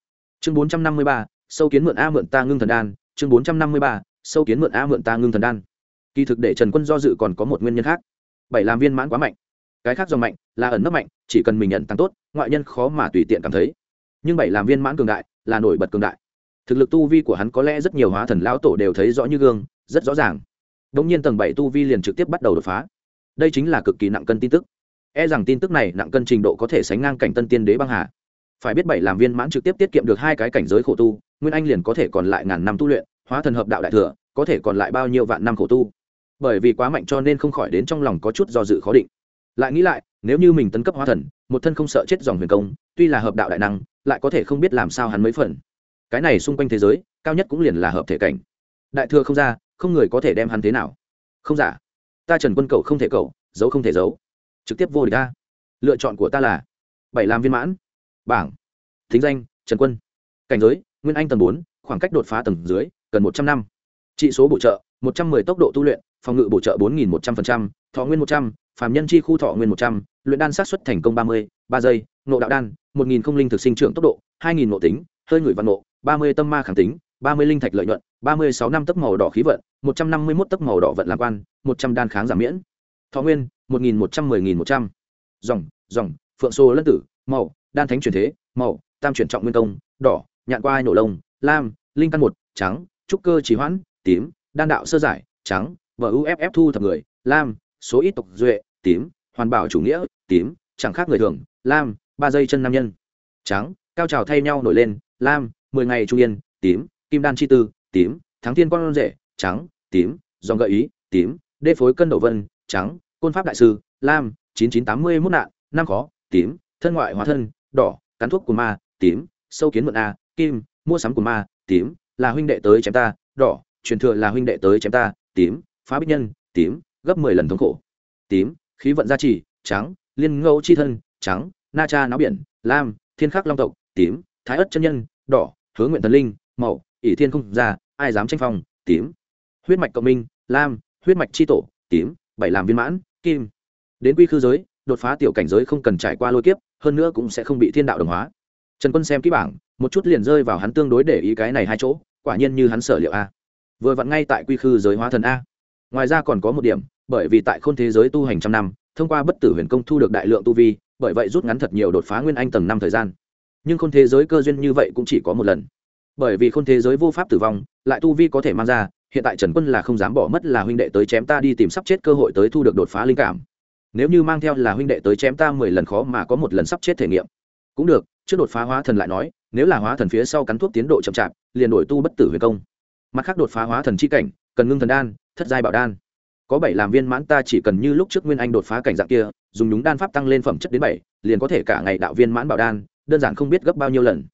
Chương bốn trăm năm mươi ba, sâu kiến mượn a mượn ta ngưng thần đan. Chương bốn trăm năm mươi ba, sâu kiến mượn a mượn ta ngưng thần đan. Kỳ thực để trần quân do dự còn có một nguyên nhân khác. Bảy làm viên mãn quá mạnh. Cái khác do mạnh, là ẩn nấp mạnh, chỉ cần mình nhận tăng tốt, ngoại nhân khó mà tùy tiện cảm thấy. Nhưng bảy làm viên mãn cường đại, là nổi bật cường đại. Thực lực tu vi của hắn có lẽ rất nhiều hóa thần lão tổ đều thấy rõ như gương, rất rõ ràng. Đ nhiên tầng bảy tu vi liền trực tiếp bắt đầu đột phá. Đây chính là cực kỳ nặng cân tin tức e rằng tin tức này nặng cân trình độ có thể sánh ngang cảnh tân tiên đế băng hà. Phải biết bảy làm viên mãn trực tiếp tiết kiệm được hai cái cảnh giới khổ tu, nguyên anh liền có thể còn lại ngàn năm tu luyện, hóa thần hợp đạo đại thừa, có thể còn lại bao nhiêu vạn năm khổ tu. Bởi vì quá mạnh cho nên không khỏi đến trong lòng có chút do dự khó định. Lại nghĩ lại, nếu như mình tấn cấp hóa thần, một thân không sợ chết dòng huyền công, tuy là hợp đạo đại năng, lại có thể không biết làm sao hắn mấy phần. Cái này xung quanh thế giới, cao nhất cũng liền là hợp thể cảnh. Đại thừa không ra, không người có thể đem hắn thế nào. Không giả. Ta trần quân cầu không thể cầu giấu không thể giấu trực tiếp vô địch ta. Lựa chọn của ta là bảy làm viên mãn, bảng, thính danh, trần quân. Cảnh giới, nguyên anh tầng bốn, khoảng cách đột phá tầng dưới, cần một trăm năm. Trị số bổ trợ, một trăm 110 tốc độ tu luyện, phòng ngự bổ trợ bốn nghìn một trăm linh thọ nguyên một trăm, phàm nhân chi khu thọ nguyên một trăm, luyện đan sát xuất thành công ba mươi, ba giây nộ đạo đan, một nghìn không linh thực sinh trưởng tốc độ, hai nghìn nộ tính, hơi ngửi văn nộ ba mươi tâm ma kháng tính, ba mươi linh thạch lợi nhuận, ba mươi sáu năm tấc màu đỏ khí vận, một trăm năm mươi một tấc màu đỏ vận lạc quan, một trăm đan kháng giảm miễn. Thọ nguyên một nghìn một trăm mười nghìn một trăm. Dòng dòng, phượng sô lân tử, màu, đan thánh truyền thế, màu, tam chuyển trọng nguyên công, đỏ, nhạn qua ai nổ lông, lam, linh căn một, trắng, trúc cơ trí hoãn, tím, đan đạo sơ giải, trắng vợ uff thu thập người, lam, số ít tộc duệ, tím, hoàn bảo chủ nghĩa, tím, chẳng khác người thường, lam, ba dây chân nam nhân. Trắng, cao trào thay nhau nổi lên, lam, mười ngày trung yên, tím, kim đan chi tư, tím, thắng thiên con rể, trắng, tím, dòng gợi ý, tím, đê phối cân đầu vân, trắng côn pháp đại sư, lam, chín chín tám mươi mốt nạn năm khó, tím, thân ngoại hóa thân, đỏ, cắn thuốc của ma, tím, sâu kiến mượn a, kim, mua sắm của ma, tím, là huynh đệ tới chém ta, đỏ, truyền thừa là huynh đệ tới chém ta, tím, phá bích nhân, tím, gấp mười lần thống khổ, tím, khí vận gia trì, trắng, liên ngẫu chi thân, trắng, na cha náo biển, lam, thiên khắc long tộc, tím, thái ất chân nhân, đỏ hướng nguyện thần linh màu ỷ thiên không ra, ai dám tranh phong, tím, huyết mạch cộng minh, lam, huyết mạch chi tổ, tím, bảy làm viên mãn kim. Đến quy khư giới, đột phá tiểu cảnh giới không cần trải qua lôi kiếp, hơn nữa cũng sẽ không bị thiên đạo đồng hóa. Trần quân xem kỹ bảng, một chút liền rơi vào hắn tương đối để ý cái này hai chỗ, quả nhiên như hắn sở liệu a. Vừa vặn ngay tại quy khư giới hóa thần a. Ngoài ra còn có một điểm, bởi vì tại khôn thế giới tu hành trăm năm, thông qua bất tử huyền công thu được đại lượng tu vi, bởi vậy rút ngắn thật nhiều đột phá nguyên anh tầng năm thời gian. Nhưng khôn thế giới cơ duyên như vậy cũng chỉ có một lần. Bởi vì khôn thế giới vô pháp tử vong, lại tu vi có thể mang ra hiện tại trần quân là không dám bỏ mất là huynh đệ tới chém ta đi tìm sắp chết cơ hội tới thu được đột phá linh cảm. Nếu như mang theo là huynh đệ tới chém ta mười lần khó mà có một lần sắp chết thể nghiệm. Cũng được, trước đột phá hóa thần lại nói, nếu là hóa thần phía sau cắn thuốc tiến độ chậm chạp, liền đổi tu bất tử huyền công. Mặt khác đột phá hóa thần chi cảnh, cần ngưng thần đan, thất giai bảo đan. Có bảy làm viên mãn ta chỉ cần như lúc trước nguyên anh đột phá cảnh dạng kia, dùng đúng đan pháp tăng lên phẩm chất đến bảy, liền có thể cả ngày đạo viên mãn bảo đan, đơn giản không biết gấp bao nhiêu lần.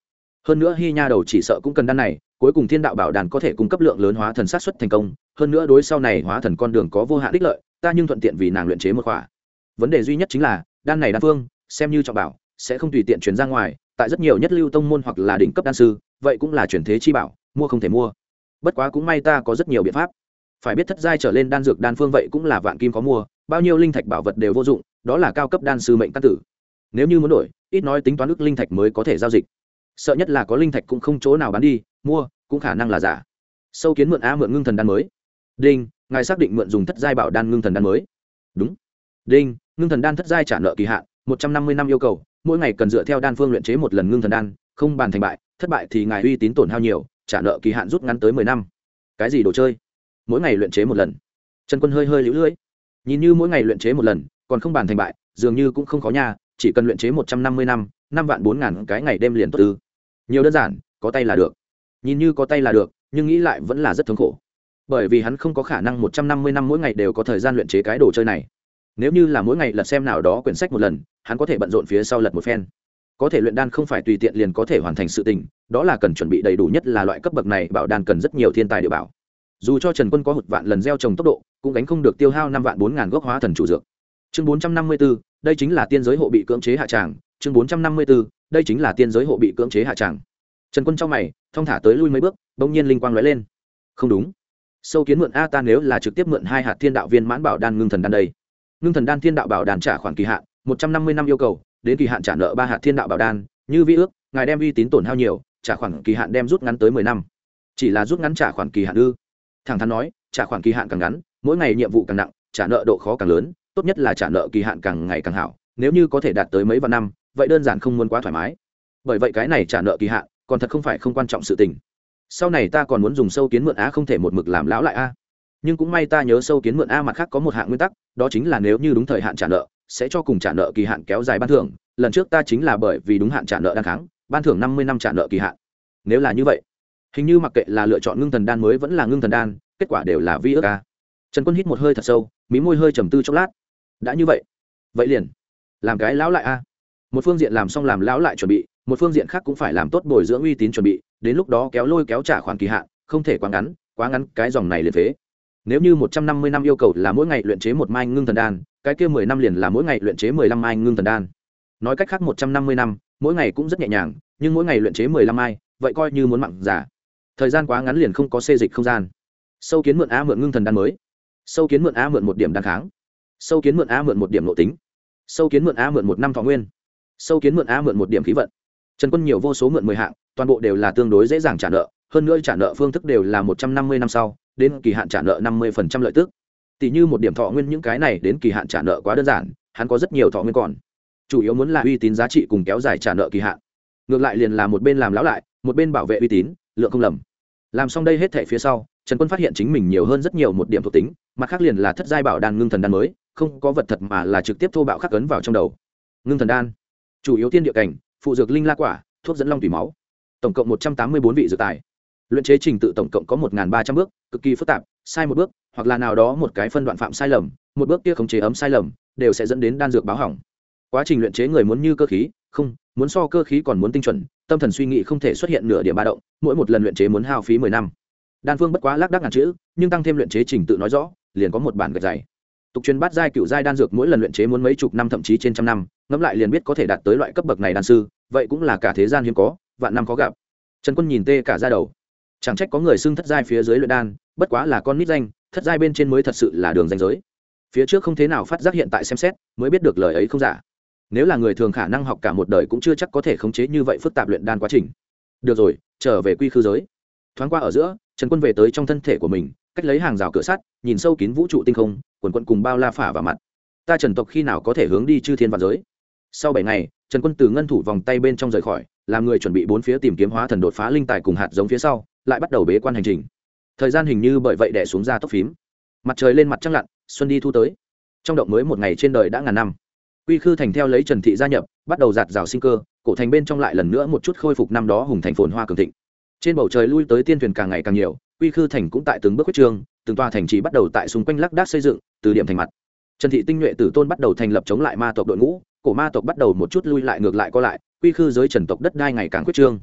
Hơn nữa hy nha đầu chỉ sợ cũng cần đan này cuối cùng thiên đạo bảo đàn có thể cung cấp lượng lớn hóa thần sát xuất thành công, hơn nữa đối sau này hóa thần con đường có vô hạn đích lợi, ta nhưng thuận tiện vì nàng luyện chế một khỏa. Vấn đề duy nhất chính là, đan này đan phương, xem như trọng bảo, sẽ không tùy tiện chuyển ra ngoài, tại rất nhiều nhất lưu tông môn hoặc là đỉnh cấp đan sư, vậy cũng là chuyển thế chi bảo, mua không thể mua. Bất quá cũng may ta có rất nhiều biện pháp. Phải biết thất giai trở lên đan dược đan phương vậy cũng là vạn kim có mua, bao nhiêu linh thạch bảo vật đều vô dụng, đó là cao cấp đan sư mệnh căn tử. Nếu như muốn đổi, ít nói tính toán ước linh thạch mới có thể giao dịch. Sợ nhất là có linh thạch cũng không chỗ nào bán đi mua, cũng khả năng là giả. Sâu kiến mượn a mượn ngưng thần đan mới. Đinh, ngài xác định mượn dùng thất giai bảo đan ngưng thần đan mới. Đúng. Đinh, ngưng thần đan thất giai trả nợ kỳ hạn, một trăm năm mươi năm yêu cầu, mỗi ngày cần dựa theo đan phương luyện chế một lần ngưng thần đan, không bàn thành bại, thất bại thì ngài uy tín tổn hao nhiều, trả nợ kỳ hạn rút ngắn tới mười năm. Cái gì đồ chơi? Mỗi ngày luyện chế một lần. Trần quân hơi hơi lũ lưỡi nhìn như mỗi ngày luyện chế một lần, còn không bàn thành bại, dường như cũng không khó nha, chỉ cần luyện chế một trăm năm mươi năm năm vạn bốn ngàn cái ngày đêm liền tốt tư nhiều đơn giản, có tay là được nhìn như có tay là được, nhưng nghĩ lại vẫn là rất thống khổ. Bởi vì hắn không có khả năng một trăm năm mươi năm mỗi ngày đều có thời gian luyện chế cái đồ chơi này. Nếu như là mỗi ngày lật xem nào đó quyển sách một lần, hắn có thể bận rộn phía sau lật một phen. Có thể luyện đan không phải tùy tiện liền có thể hoàn thành sự tình, đó là cần chuẩn bị đầy đủ nhất là loại cấp bậc này bảo đan cần rất nhiều thiên tài địa bảo. Dù cho trần quân có một vạn lần gieo trồng tốc độ, cũng gánh không được tiêu hao năm vạn bốn ngàn gốc hóa thần chủ dược. Chương bốn trăm năm mươi b ố đây chính là tiên giới hộ bị cưỡng chế hạ tràng. Chương bốn trăm năm mươi b ố đây chính là tiên giới hộ bị cưỡng chế hạ tràng trần quân trong mày, thong thả tới lui mấy bước, bỗng nhiên linh quang lóe lên. Không đúng. Sâu kiến mượn a ta nếu là trực tiếp mượn hai hạt thiên đạo viên mãn bảo đan ngưng thần đan đây. Ngưng thần đan thiên đạo bảo đàn trả khoản kỳ hạn, một trăm năm mươi năm yêu cầu, đến kỳ hạn trả nợ ba hạt thiên đạo bảo đan, như vi ước, ngài đem uy tín tổn hao nhiều, trả khoản kỳ hạn đem rút ngắn tới mười năm. Chỉ là rút ngắn trả khoản kỳ hạn ư? Thẳng thắn nói, trả khoản kỳ hạn càng ngắn, mỗi ngày nhiệm vụ càng nặng, trả nợ độ khó càng lớn, tốt nhất là trả nợ kỳ hạn càng ngày càng hảo, nếu như có thể đạt tới mấy vạn năm, vậy đơn giản không muốn quá thoải mái. Bởi vậy cái này trả nợ kỳ hạn còn thật không phải không quan trọng sự tình. Sau này ta còn muốn dùng sâu kiến mượn á không thể một mực làm lão lại a nhưng cũng may ta nhớ sâu kiến mượn a mặt khác có một hạng nguyên tắc, đó chính là nếu như đúng thời hạn trả nợ, sẽ cho cùng trả nợ kỳ hạn kéo dài ban thưởng. Lần trước ta chính là bởi vì đúng hạn trả nợ đang kháng, ban thưởng năm mươi năm trả nợ kỳ hạn. Nếu là như vậy, hình như mặc kệ là lựa chọn ngưng thần đan mới vẫn là ngưng thần đan, kết quả đều là vi ước a. Trần quân hít một hơi thật sâu, mí môi hơi trầm tư chốc lát. Đã như vậy vậy liền, làm cái lão lại a. Một phương diện làm xong làm lão lại chuẩn bị một phương diện khác cũng phải làm tốt bồi dưỡng uy tín chuẩn bị, đến lúc đó kéo lôi kéo trả khoản kỳ hạn, không thể quá ngắn quá ngắn, cái dòng này liền phế. Nếu như một trăm năm mươi năm yêu cầu là mỗi ngày luyện chế một mai ngưng thần đan, cái kia mười năm liền là mỗi ngày luyện chế mười lăm mai ngưng thần đan. Nói cách khác một trăm năm mươi năm, mỗi ngày cũng rất nhẹ nhàng, nhưng mỗi ngày luyện chế mười lăm mai, vậy coi như muốn mặn giả thời gian quá ngắn liền không có xê dịch không gian. Sâu kiến mượn a mượn ngưng thần đan mới. Sâu kiến mượn a mượn một điểm đan kháng. Sâu kiến mượn a mượn một điểm nội tính. Sâu kiến mượn a mượn một năm thọ nguyên. Sâu kiến mượn a mượn một điểm khí vận trần quân nhiều vô số mượn mười hạng, toàn bộ đều là tương đối dễ dàng trả nợ, hơn nữa trả nợ phương thức đều là một trăm năm mươi năm sau, đến kỳ hạn trả nợ năm mươi lợi tức. Tỷ như một điểm thọ nguyên những cái này đến kỳ hạn trả nợ quá đơn giản, hắn có rất nhiều thọ nguyên còn. Chủ yếu muốn là uy tín giá trị cùng kéo dài trả nợ kỳ hạn. Ngược lại liền là một bên làm lão lại, một bên bảo vệ uy tín, lượng không lầm. Làm xong đây hết thể phía sau, trần quân phát hiện chính mình nhiều hơn rất nhiều một điểm thuộc tính, mặt khác liền là thất giai bảo đan ngưng thần đan mới, không có vật thật mà là trực tiếp thô bạo khắc ấn vào trong đầu. Ngưng thần đan, chủ yếu tiên địa cảnh phụ dược linh la quả, thuốc dẫn long thủy máu. Tổng cộng một trăm tám mươi bốn vị dược tài. Luyện chế trình tự tổng cộng có một ba trăm bước, cực kỳ phức tạp, sai một bước, hoặc là nào đó một cái phân đoạn phạm sai lầm, một bước kia khống chế ấm sai lầm, đều sẽ dẫn đến đan dược báo hỏng. Quá trình luyện chế người muốn như cơ khí, không, muốn so cơ khí còn muốn tinh chuẩn, tâm thần suy nghĩ không thể xuất hiện nửa điểm ba động, mỗi một lần luyện chế muốn hao phí mười năm. Đan phương bất quá lác đác ngàn chữ, nhưng tăng thêm luyện chế trình tự nói rõ, liền có một bản gạch dày tục truyền bát giai cựu giai đan dược mỗi lần luyện chế muốn mấy chục năm thậm chí trên trăm năm, ngẫm lại liền biết có thể đạt tới loại cấp bậc này đan sư, vậy cũng là cả thế gian hiếm có, vạn năm khó gặp. Trần quân nhìn tê cả ra đầu. Chẳng trách có người xưng thất giai phía dưới luyện đan, bất quá là con nít danh, thất giai bên trên mới thật sự là đường danh giới. Phía trước không thế nào phát giác hiện tại xem xét, mới biết được lời ấy không giả. Nếu là người thường khả năng học cả một đời cũng chưa chắc có thể khống chế như vậy phức tạp luyện đan quá trình. Được rồi, trở về quy khư giới. Thoáng qua ở giữa, trần quân về tới trong thân thể của mình cách lấy hàng rào cửa sắt, nhìn sâu kín vũ trụ tinh không, quần quận cùng bao la phả vào mặt. Ta trần tộc khi nào có thể hướng đi chư thiên văn giới? Sau bảy ngày, trần quân từ ngân thủ vòng tay bên trong rời khỏi, làm người chuẩn bị bốn phía tìm kiếm hóa thần đột phá linh tài cùng hạt giống phía sau, lại bắt đầu bế quan hành trình. Thời gian hình như bởi vậy đẻ xuống ra tốc phím. Mặt trời lên mặt trăng lặn, xuân đi thu tới. Trong động mới một ngày trên đời đã ngàn năm. Quy khư thành theo lấy trần thị gia nhập, bắt đầu giạt rào sinh cơ, cổ thành bên trong lại lần nữa một chút khôi phục năm đó hùng thành phồn hoa cường thịnh. Trên bầu trời lui tới tiên thuyền càng ngày càng nhiều quy khư thành cũng tại từng bước quyết trương, từng tòa thành trì bắt đầu tại xung quanh lác đác xây dựng, từ điểm thành mặt. Trần thị tinh nhuệ tử tôn bắt đầu thành lập chống lại ma tộc đội ngũ, cổ ma tộc bắt đầu một chút lui lại ngược lại co lại, quy khư giới trần tộc đất đai ngày càng quyết trương.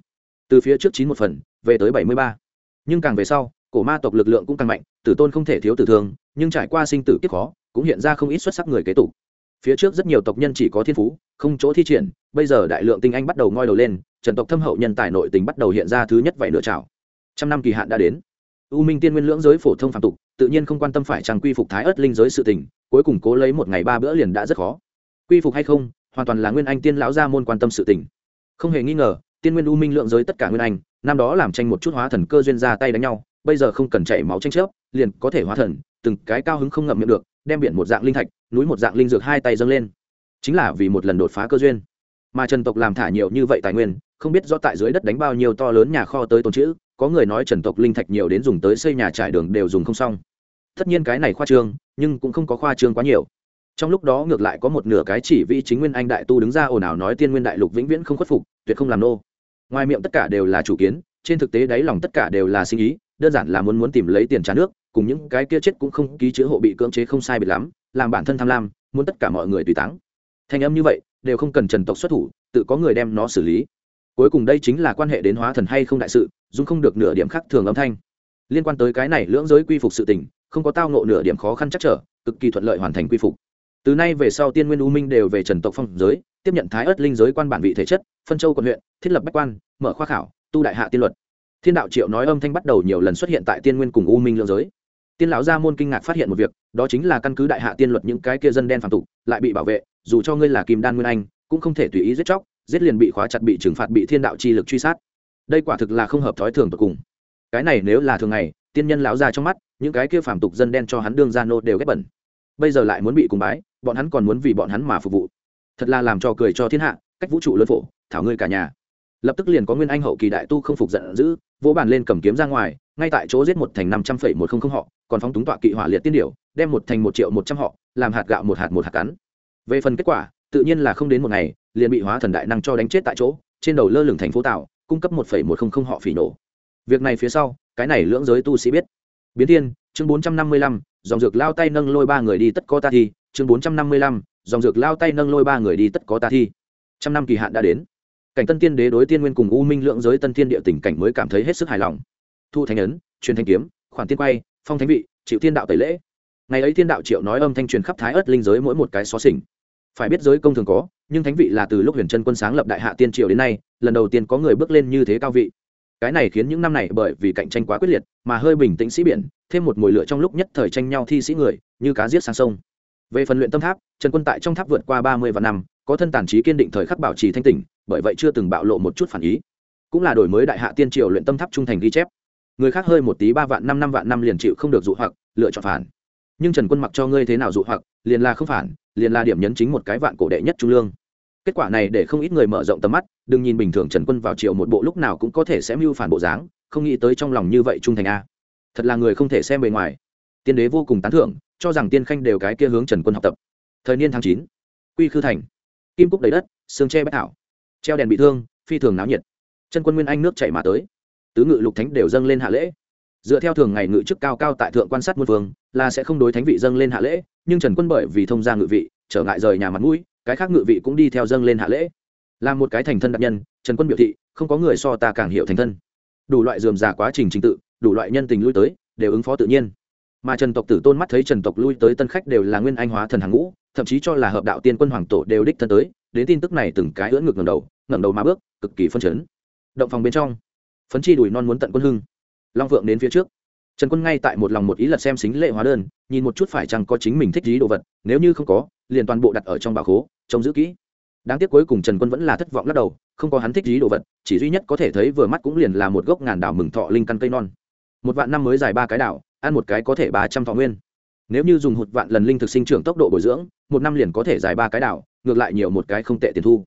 Từ phía trước chín một phần, về tới bảy mươi ba. Nhưng càng về sau, cổ ma tộc lực lượng cũng càng mạnh, tử tôn không thể thiếu tử thương, nhưng trải qua sinh tử kiếp khó, cũng hiện ra không ít xuất sắc người kế tục. Phía trước rất nhiều tộc nhân chỉ có thiên phú, không chỗ thi triển, bây giờ đại lượng tinh anh bắt đầu ngoi đầu lên, trần tộc thâm hậu nhân tài nội tình bắt đầu hiện ra thứ nhất vậy nửa chảo. trăm năm kỳ hạn đã đến u minh tiên nguyên lưỡng giới phổ thông phạm tục, tự nhiên không quan tâm phải trang quy phục thái ớt linh giới sự tình, cuối cùng cố lấy một ngày ba bữa liền đã rất khó. Quy phục hay không, hoàn toàn là nguyên anh tiên lão gia môn quan tâm sự tình. Không hề nghi ngờ, tiên nguyên u minh lượng giới tất cả nguyên anh, năm đó làm tranh một chút hóa thần cơ duyên ra tay đánh nhau, bây giờ không cần chảy máu tranh chấp liền có thể hóa thần, từng cái cao hứng không ngậm miệng được, đem biển một dạng linh thạch, núi một dạng linh dược hai tay dâng lên. Chính là vì một lần đột phá cơ duyên. Mà trần tộc làm thả nhiều như vậy tài nguyên, không biết do tại dưới đất đánh bao nhiêu to lớn nhà kho tới tồn chữ có người nói trần tộc linh thạch nhiều đến dùng tới xây nhà trải đường đều dùng không xong. Tất nhiên cái này khoa trương, nhưng cũng không có khoa trương quá nhiều. Trong lúc đó ngược lại có một nửa cái chỉ vị chính nguyên anh đại tu đứng ra ồn ào nói tiên nguyên đại lục vĩnh viễn không khuất phục, tuyệt không làm nô. Ngoài miệng tất cả đều là chủ kiến, trên thực tế đáy lòng tất cả đều là sinh ý đơn giản là muốn muốn tìm lấy tiền trả nước, cùng những cái kia chết cũng không ký chữ hộ bị cưỡng chế không sai biệt lắm, làm bản thân tham lam, muốn tất cả mọi người tùy táng. Thanh âm như vậy, đều không cần trần tộc xuất thủ, tự có người đem nó xử lý cuối cùng đây chính là quan hệ đến hóa thần hay không đại sự dung không được nửa điểm khác thường âm thanh. Liên quan tới cái này lưỡng giới quy phục sự tình, không có tao nộ nửa điểm khó khăn chắc trở, cực kỳ thuận lợi hoàn thành quy phục. Từ nay về sau tiên nguyên u minh đều về trần tộc phong giới, tiếp nhận thái ớt linh giới quan bản vị thể chất, phân châu quận huyện, thiết lập bách quan, mở khoa khảo, tu đại hạ tiên luật. Thiên đạo triệu nói âm thanh bắt đầu nhiều lần xuất hiện tại tiên nguyên cùng u minh lưỡng giới. Tiên lão gia môn kinh ngạc phát hiện một việc, đó chính là căn cứ đại hạ tiên luật những cái kia dân đen phạm tục, lại bị bảo vệ, dù cho ngươi là kim đan nguyên anh, cũng không thể tùy ý giết chóc giết liền bị khóa chặt, bị trừng phạt, bị thiên đạo chi lực truy sát. Đây quả thực là không hợp thói thường tột cùng. Cái này nếu là thường ngày, tiên nhân lão ra trong mắt, những cái kia phạm tục dân đen cho hắn đương ra nô đều ghét bẩn. Bây giờ lại muốn bị cùng bái, bọn hắn còn muốn vì bọn hắn mà phục vụ. Thật là làm cho cười cho thiên hạ, cách vũ trụ lớn phổ, thảo ngươi cả nhà. Lập tức liền có nguyên anh hậu kỳ đại tu không phục giận dữ, vỗ bàn lên cầm kiếm ra ngoài, ngay tại chỗ giết một thành năm trăm phẩy một không không họ, còn phóng túng tọa kỵ hỏa liệt tiên điểu, đem một thành một triệu một trăm họ, làm hạt gạo một hạt một hạt cắn. Về phần kết quả tự nhiên là không đến một ngày, liền bị hóa thần đại năng cho đánh chết tại chỗ, trên đầu lơ lửng thành phố tạo, cung cấp một phẩy một không không họ phỉ nổ. Việc này phía sau, cái này lưỡng giới tu sĩ biết. Biến thiên, chương bốn trăm năm mươi lăm, dòng dược lao tay nâng lôi ba người đi tất có ta thi. Chương bốn trăm năm mươi lăm, dòng dược lao tay nâng lôi ba người đi tất có ta thi. Trăm năm kỳ hạn đã đến. Cảnh tân tiên đế đối tiên nguyên cùng u minh lượng giới tân thiên địa tình cảnh mới cảm thấy hết sức hài lòng. Thu thánh ấn, truyền thanh kiếm, khoản tiên quay, phong thánh vị chịu tiên đạo tẩy lễ. Ngày ấy thiên đạo triệu nói âm thanh truyền khắp thái ớt linh giới mỗi một cái xó xỉnh phải biết giới công thường có, nhưng thánh vị là từ lúc huyền trân quân sáng lập đại hạ tiên triều đến nay, lần đầu tiên có người bước lên như thế cao vị. Cái này khiến những năm này bởi vì cạnh tranh quá quyết liệt, mà hơi bình tĩnh sĩ biển, thêm một mùi lửa trong lúc nhất thời tranh nhau thi sĩ người, như cá giết sang sông. Về phần luyện tâm tháp, trần quân tại trong tháp vượt qua ba mươi và năm, có thân tàn trí kiên định thời khắc bảo trì thanh tỉnh, bởi vậy chưa từng bạo lộ một chút phản ý. Cũng là đổi mới đại hạ tiên triều luyện tâm tháp trung thành ghi chép. Người khác hơi một tí ba vạn năm năm vạn năm liền chịu không được dụ hoặc, lựa chọn phản nhưng trần quân mặc cho ngươi thế nào dụ hoặc, liền là không phản, liền là điểm nhấn chính một cái vạn cổ đệ nhất trung lương. Kết quả này để không ít người mở rộng tầm mắt, đừng nhìn bình thường trần quân vào triệu một bộ lúc nào cũng có thể sẽ mưu phản bộ dáng, không nghĩ tới trong lòng như vậy trung thành a. Thật là người không thể xem bề ngoài. Tiên đế vô cùng tán thưởng, cho rằng tiên khanh đều cái kia hướng trần quân học tập. Thời niên tháng chín, quy khư thành. Kim cúc đầy đất sương tre bách thảo. Treo đèn bị thương, phi thường náo nhiệt. Chân quân nguyên anh nước chảy mà tới. Tứ ngự lục thánh đều dâng lên hạ lễ dựa theo thường ngày ngự chức cao cao tại thượng quan sát muôn vương là sẽ không đối thánh vị dâng lên hạ lễ, nhưng trần quân bởi vì thông gia ngự vị, trở ngại rời nhà mặt mũi, cái khác ngự vị cũng đi theo dâng lên hạ lễ. Là một cái thành thân đặc nhân, trần quân biểu thị, không có người so ta càng hiểu thành thân. Đủ loại dườm giả quá trình trình tự, đủ loại nhân tình lui tới, đều ứng phó tự nhiên. Mà trần tộc tử tôn mắt thấy trần tộc lui tới tân khách đều là nguyên anh hóa thần hàng ngũ, thậm chí cho là hợp đạo tiên quân hoàng tổ đều đích thân tới, đến tin tức này từng cái ưỡn ngược ngầm đầu, ngẩng đầu mà bước, cực kỳ phân chấn. Động phòng bên trong, phấn chi đùi non muốn tận quân hưng long vượng đến phía trước. Trần quân ngay tại một lòng một ý lật xem xính lệ hóa đơn, nhìn một chút phải chăng có chính mình thích lý đồ vật, nếu như không có, liền toàn bộ đặt ở trong bảo khố, trông giữ kỹ. Đáng tiếc cuối cùng trần quân vẫn là thất vọng lắc đầu, không có hắn thích lý đồ vật, chỉ duy nhất có thể thấy vừa mắt cũng liền là một gốc ngàn đảo mừng thọ linh căn cây non. Một vạn năm mới dài ba cái đảo, ăn một cái có thể ba trăm thọ nguyên. Nếu như dùng hụt vạn lần linh thực sinh trưởng tốc độ bồi dưỡng, một năm liền có thể dài ba cái đảo, ngược lại nhiều một cái không tệ tiền thu.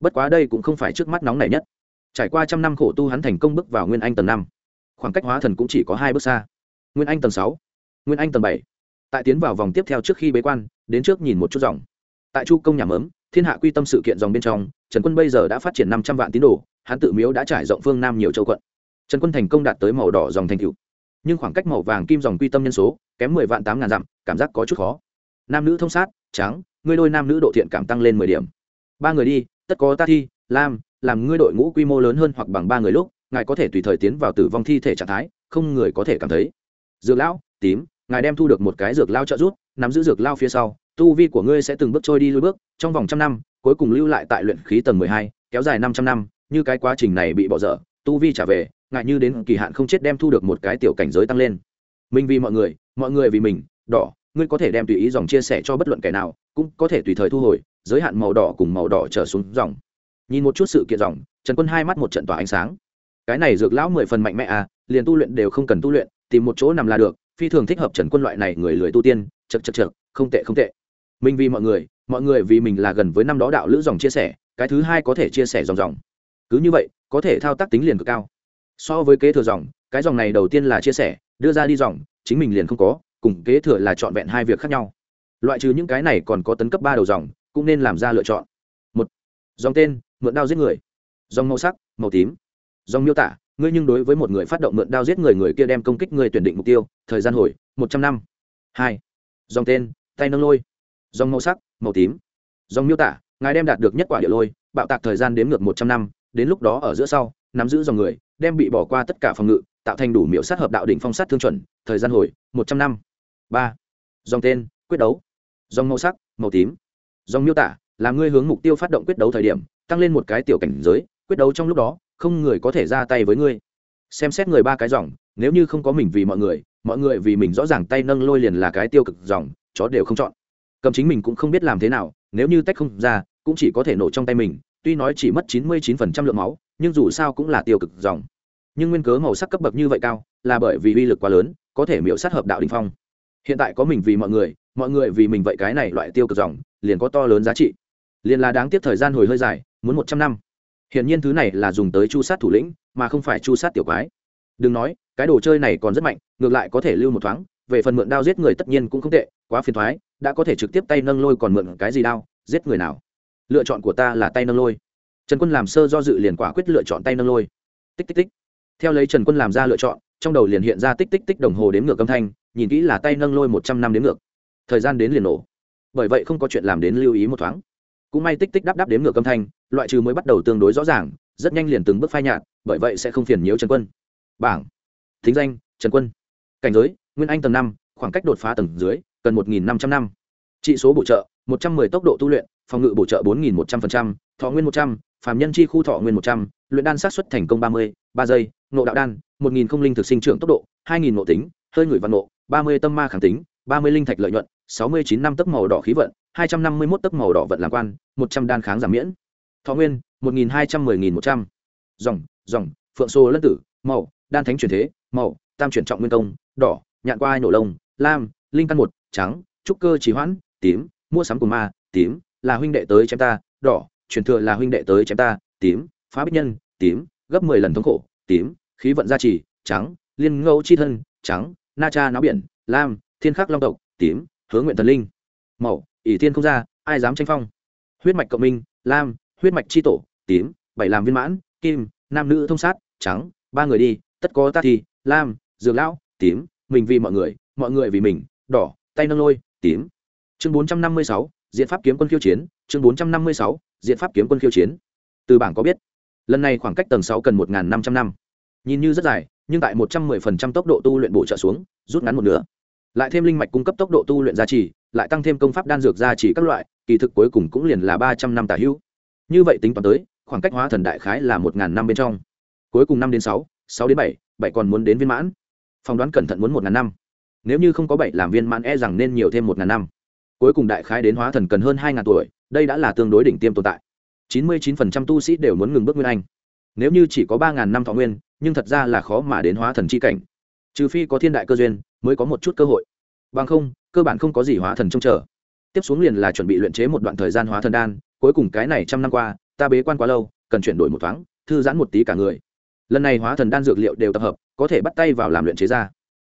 Bất quá đây cũng không phải trước mắt nóng này nhất. Trải qua trăm năm khổ tu hắn thành công bước vào nguyên anh tầng năm khoảng cách hóa thần cũng chỉ có hai bước xa. Nguyên anh tầng sáu, nguyên anh tầng bảy. Tại tiến vào vòng tiếp theo trước khi bế quan, đến trước nhìn một chút dòng. Tại chu công nhà mớm, thiên hạ quy tâm sự kiện dòng bên trong, trần quân bây giờ đã phát triển năm trăm vạn tín đồ Hán tự miếu đã trải rộng phương nam nhiều châu quận. Trần quân thành công đạt tới màu đỏ dòng thành cựu nhưng khoảng cách màu vàng kim dòng quy tâm nhân số, kém mười vạn tám ngàn dặm, cảm giác có chút khó. Nam nữ thông sát, trắng, ngươi đôi nam nữ độ thiện cảm tăng lên mười điểm. Ba người đi, tất có ta thi, lam, làm ngươi đội ngũ quy mô lớn hơn hoặc bằng ba người lúc ngài có thể tùy thời tiến vào tử vong thi thể trạng thái, không người có thể cảm thấy. Dược lão, tím, ngài đem thu được một cái dược lao trợ rút nắm giữ dược lao phía sau, tu vi của ngươi sẽ từng bước trôi đi lui bước, trong vòng trăm năm, cuối cùng lưu lại tại luyện khí tầng mười hai, kéo dài năm trăm năm, như cái quá trình này bị bỏ dở, tu vi trả về ngại như đến kỳ hạn không chết đem thu được một cái tiểu cảnh giới tăng lên. Mình vì mọi người mọi người vì mình, đỏ, ngươi có thể đem tùy ý dòng chia sẻ cho bất luận kẻ nào, cũng có thể tùy thời thu hồi, giới hạn màu đỏ cùng màu đỏ trở xuống dòng. Nhìn một chút sự kiện dòng, trần quân hai mắt một trận tỏa ánh sáng cái này dược lão mười phần mạnh mẽ à liền tu luyện đều không cần tu luyện, tìm một chỗ nằm là được, phi thường thích hợp trần quân loại này người lười tu tiên, chật chật chật, không tệ không tệ. Mình vì mọi người mọi người vì mình là gần với năm đó đạo lữ dòng chia sẻ, cái thứ hai có thể chia sẻ dòng dòng. Cứ như vậy, có thể thao tác tính liền cực cao. So với kế thừa dòng, cái dòng này đầu tiên là chia sẻ, đưa ra đi dòng, chính mình liền không có, cùng kế thừa là trọn vẹn hai việc khác nhau. Loại trừ những cái này còn có tấn cấp ba đầu dòng, cũng nên làm ra lựa chọn. Một, dòng tên, mượn đao giết người. Dòng màu sắc, màu tím dòng miêu tả, ngươi nhưng đối với một người phát động mượn đao giết người người kia đem công kích người tuyển định mục tiêu, thời gian hồi, một trăm năm. Hai. Dòng tên, tay nâng lôi. Dòng màu sắc, màu tím. Dòng miêu tả, ngài đem đạt được nhất quả địa lôi, bạo tạc thời gian đếm ngược một trăm năm, đến lúc đó ở giữa sau, nắm giữ dòng người, đem bị bỏ qua tất cả phòng ngự, tạo thành đủ miểu sát hợp đạo đỉnh phong sát thương chuẩn, thời gian hồi, một trăm năm. Ba. Dòng tên, quyết đấu. Dòng màu sắc, màu tím. Dòng miêu tả, là ngươi hướng mục tiêu phát động quyết đấu thời điểm, tăng lên một cái tiểu cảnh giới, quyết đấu trong lúc đó không người có thể ra tay với ngươi. Xem xét người ba cái dòng, nếu như không có mình vì mọi người mọi người vì mình rõ ràng tay nâng lôi liền là cái tiêu cực dòng, chó đều không chọn. Cầm chính mình cũng không biết làm thế nào, nếu như tách không ra, cũng chỉ có thể nổ trong tay mình, tuy nói chỉ mất chín mươi chín phần trăm lượng máu, nhưng dù sao cũng là tiêu cực dòng. Nhưng nguyên cớ màu sắc cấp bậc như vậy cao, là bởi vì uy lực quá lớn, có thể miễu sát hợp đạo đình phong. Hiện tại có mình vì mọi người mọi người vì mình vậy cái này loại tiêu cực dòng, liền có to lớn giá trị. Liền là đáng tiếc thời gian hồi hơi dài, muốn một trăm năm hiển nhiên thứ này là dùng tới chu sát thủ lĩnh, mà không phải chu sát tiểu quái. Đừng nói, cái đồ chơi này còn rất mạnh, ngược lại có thể lưu một thoáng, về phần mượn đao giết người tất nhiên cũng không tệ, quá phiền thoái đã có thể trực tiếp tay nâng lôi còn mượn cái gì đao, giết người nào? Lựa chọn của ta là tay nâng lôi. Trần quân làm sơ do dự liền quả quyết lựa chọn tay nâng lôi. Tích tích tích. Theo lấy trần quân làm ra lựa chọn, trong đầu liền hiện ra tích tích tích đồng hồ đếm ngược âm thanh, nhìn kỹ là tay nâng lôi một trăm năm đếm ngược. Thời gian đến liền nổ. Bởi vậy không có chuyện làm đến lưu ý một thoáng cũng may tích tích đắp đắp đếm ngược âm thanh, loại trừ mới bắt đầu tương đối rõ ràng, rất nhanh liền từng bước phai nhạt, bởi vậy sẽ không phiền nhiễu trần quân. Bảng. Thính danh, trần quân. Cảnh giới, nguyên anh tầng năm, khoảng cách đột phá tầng dưới, cần một nghìn năm trăm năm. Trị số bổ trợ, một trăm mười tốc độ tu luyện, phòng ngự bổ trợ bốn nghìn một trăm linh thọ nguyên một trăm, phàm nhân chi khu thọ nguyên một trăm, luyện đan sát xuất thành công ba mươi, ba giây nộ đạo đan, một nghìn không linh thực sinh trưởng tốc độ, hai nghìn nộ tính, hơi ngửi văn nộ ba mươi tâm ma kháng tính, ba mươi linh thạch lợi nhuận sáu mươi chín năm tấc màu đỏ khí vận, hai trăm năm mươi mốt tấc màu đỏ vận làm quan, một trăm đan kháng giảm miễn. Thọ nguyên, một nghìn hai trăm mười nghìn một trăm. Dòng dòng, phượng sô lân tử, màu, đan thánh truyền thế, màu, tam chuyển trọng nguyên công, đỏ, nhạn qua nổ lông, lam, linh căn một, trắng, trúc cơ trì hoãn, tím, mua sắm của ma, tím, là huynh đệ tới chém ta, đỏ, truyền thừa là huynh đệ tới chém ta, tím, phá bích nhân, tím, gấp mười lần thống khổ, tím, khí vận gia trì, trắng, liên ngẫu chi thân, trắng, na cha náo biển, lam, thiên khắc long tộc, tím hướng nguyện thần linh. Màu ỷ thiên không ra, ai dám tranh phong? Huyết mạch cộng minh, lam, huyết mạch chi tổ, tím, bảy làm viên mãn, kim, nam nữ thông sát, trắng, ba người đi, tất có ta thì, lam, dược lão, tím, mình vì mọi người mọi người vì mình, đỏ, tay nâng lôi, tím. Chương bốn trăm năm mươi sáu, diện pháp kiếm quân khiêu chiến, chương bốn trăm năm mươi sáu, diện pháp kiếm quân khiêu chiến. Từ bảng có biết, lần này khoảng cách tầng sáu cần một năm trăm năm. Nhìn như rất dài, nhưng tại một trăm mười phần trăm tốc độ tu luyện bổ trợ xuống, rút ngắn một nửa lại thêm linh mạch cung cấp tốc độ tu luyện gia trì, lại tăng thêm công pháp đan dược gia trì các loại, kỳ thực cuối cùng cũng liền là ba trăm năm tả hữu. Như vậy tính toán tới, khoảng cách hóa thần đại khái là một ngàn năm bên trong. Cuối cùng năm đến sáu sáu đến bảy bảy còn muốn đến viên mãn. Phỏng đoán cẩn thận muốn một ngàn năm. Nếu như không có bảy làm viên mãn e rằng nên nhiều thêm một ngàn năm. Cuối cùng đại khái đến hóa thần cần hơn hai ngàn tuổi, đây đã là tương đối đỉnh tiêm tồn tại. Chín mươi chín phần trăm tu sĩ đều muốn ngừng bước nguyên anh. Nếu như chỉ có ba ngàn năm thọ nguyên, nhưng thật ra là khó mà đến hóa thần c h i cảnh. Trừ phi có thiên đại cơ duyên mới có một chút cơ hội. Bằng không, cơ bản không có gì hóa thần trông chờ. Tiếp xuống liền là chuẩn bị luyện chế một đoạn thời gian hóa thần đan, cuối cùng cái này trăm năm qua, ta bế quan quá lâu, cần chuyển đổi một thoáng, thư giãn một tí cả người. Lần này hóa thần đan dược liệu đều tập hợp, có thể bắt tay vào làm luyện chế ra.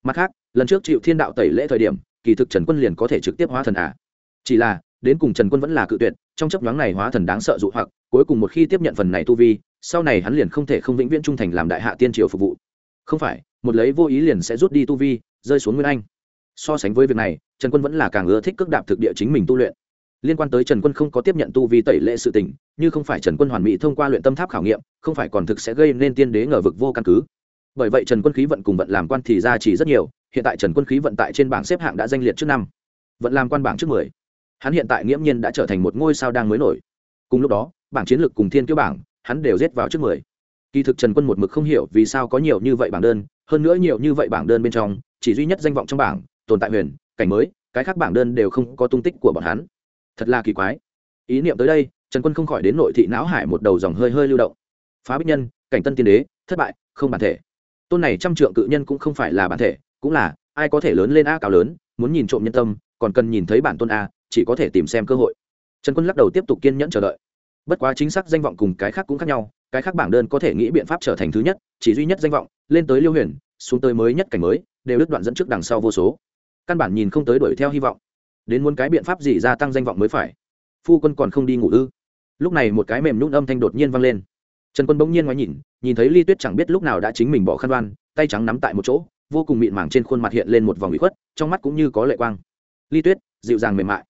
Mặt khác, lần trước chịu thiên đạo tẩy lễ thời điểm, kỳ thực trần quân liền có thể trực tiếp hóa thần à. Chỉ là, đến cùng trần quân vẫn là cự tuyệt, trong chấp nhoáng này hóa thần đáng sợ dụ hoặc, cuối cùng một khi tiếp nhận phần này tu vi, sau này hắn liền không thể không vĩnh viễn trung thành làm đại hạ tiên triều phục vụ. Không phải, một lấy vô ý liền sẽ rút đi tu vi rơi xuống nguyên anh. So sánh với việc này, trần quân vẫn là càng ưa thích cước đạp thực địa chính mình tu luyện. Liên quan tới trần quân không có tiếp nhận tu vi tẩy lệ sự tình, như không phải trần quân hoàn mỹ thông qua luyện tâm tháp khảo nghiệm, không phải còn thực sẽ gây nên tiên đế ngờ vực vô căn cứ. Bởi vậy trần quân khí vận cùng vận làm quan thì ra chỉ rất nhiều, hiện tại trần quân khí vận tại trên bảng xếp hạng đã danh liệt trước năm. Vận làm quan bảng trước mười. Hắn hiện tại nghiễm nhiên đã trở thành một ngôi sao đang mới nổi. Cùng lúc đó, bảng chiến lược cùng thiên kiêu bảng, hắn đều rết vào trước mười. Kỳ thực trần quân một mực không hiểu vì sao có nhiều như vậy bảng đơn, hơn nữa nhiều như vậy bảng đơn bên trong chỉ duy nhất danh vọng trong bảng, tồn tại huyền, cảnh mới, cái khác bảng đơn đều không có tung tích của bọn hắn. Thật là kỳ quái. Ý niệm tới đây, trần quân không khỏi đến nội thị não hải một đầu dòng hơi hơi lưu động. Phá bích nhân, cảnh tân tiên đế, thất bại, không bản thể. Tôn này trăm trượng cự nhân cũng không phải là bản thể, cũng là, ai có thể lớn lên a cao lớn, muốn nhìn trộm nhân tâm, còn cần nhìn thấy bản tôn a, chỉ có thể tìm xem cơ hội. Trần quân lắc đầu tiếp tục kiên nhẫn chờ đợi. Bất quá chính xác danh vọng cùng cái khác cũng khác nhau, cái khác bảng đơn có thể nghĩ biện pháp trở thành thứ nhất, chỉ duy nhất danh vọng, lên tới liêu huyền, xuống tới mới nhất cảnh mới đều đứt đoạn dẫn trước đằng sau vô số. Căn bản nhìn không tới đuổi theo hy vọng. Đến muốn cái biện pháp gì gia tăng danh vọng mới phải? Phu quân còn không đi ngủ ư? Lúc này một cái mềm nhún âm thanh đột nhiên vang lên. Trần quân bỗng nhiên ngoái nhìn nhìn thấy ly tuyết chẳng biết lúc nào đã chính mình bỏ khăn đoan, tay trắng nắm tại một chỗ, vô cùng mịn màng trên khuôn mặt hiện lên một vòng bị khuất, trong mắt cũng như có lệ quang. Ly tuyết, dịu dàng mềm mại.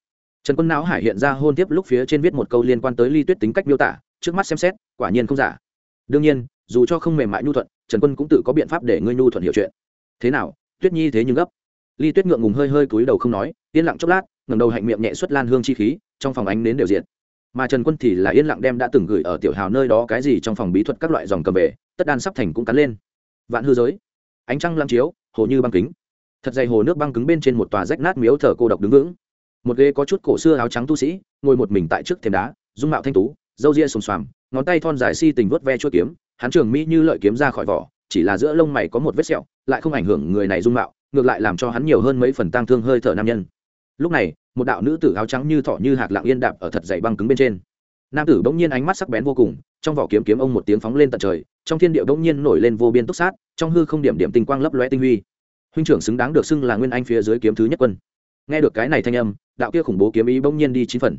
Trần quân não hải hiện ra hôn tiếp lúc phía trên viết một câu liên quan tới ly tuyết tính cách miêu tả, trước mắt xem xét, quả nhiên không giả. Đương nhiên, dù cho không mềm mại nhu thuận, trần quân cũng tự có biện pháp để ngươi nhu thuận hiểu chuyện. Thế nào tuyết nhi thế nhưng gấp. Ly tuyết ngượng ngùng hơi hơi cúi đầu không nói, yên lặng chốc lát ngầm đầu hạnh miệng nhẹ xuất lan hương chi khí, trong phòng ánh nến đều diện mà trần quân thì là yên lặng đem đã từng gửi ở tiểu hào nơi đó cái gì trong phòng bí thuật các loại dòng cầm về, tất đan sắp thành cũng cắn lên. Vạn hư giới. Ánh trăng lăng chiếu, hồ như băng kính. Thật dày hồ nước băng cứng bên trên một tòa rách nát miếu thờ cô độc đứng vững. Một ghế có chút cổ xưa áo trắng tu sĩ, ngồi một mình tại trước thềm đá, dung mạo thanh tú, râu ria xồm xoàm, ngón tay thon dài si tình vớt ve chua kiếm, hắn trường mỹ như lợi kiếm ra khỏi vỏ chỉ là giữa lông mày có một vết sẹo, lại không ảnh hưởng người này dung mạo, ngược lại làm cho hắn nhiều hơn mấy phần tang thương hơi thở nam nhân. Lúc này, một đạo nữ tử áo trắng như thỏ như hạt lạng yên đạp ở thật dày băng cứng bên trên. Nam tử bỗng nhiên ánh mắt sắc bén vô cùng, trong vỏ kiếm kiếm ông một tiếng phóng lên tận trời, trong thiên địa bỗng nhiên nổi lên vô biên túc sát, trong hư không điểm điểm tinh quang lấp lóe tinh huy. Huynh trưởng xứng đáng được xưng là nguyên anh phía dưới kiếm thứ nhất quân. Nghe được cái này thanh âm, đạo kia khủng bố kiếm ý bỗng nhiên đi chín phần.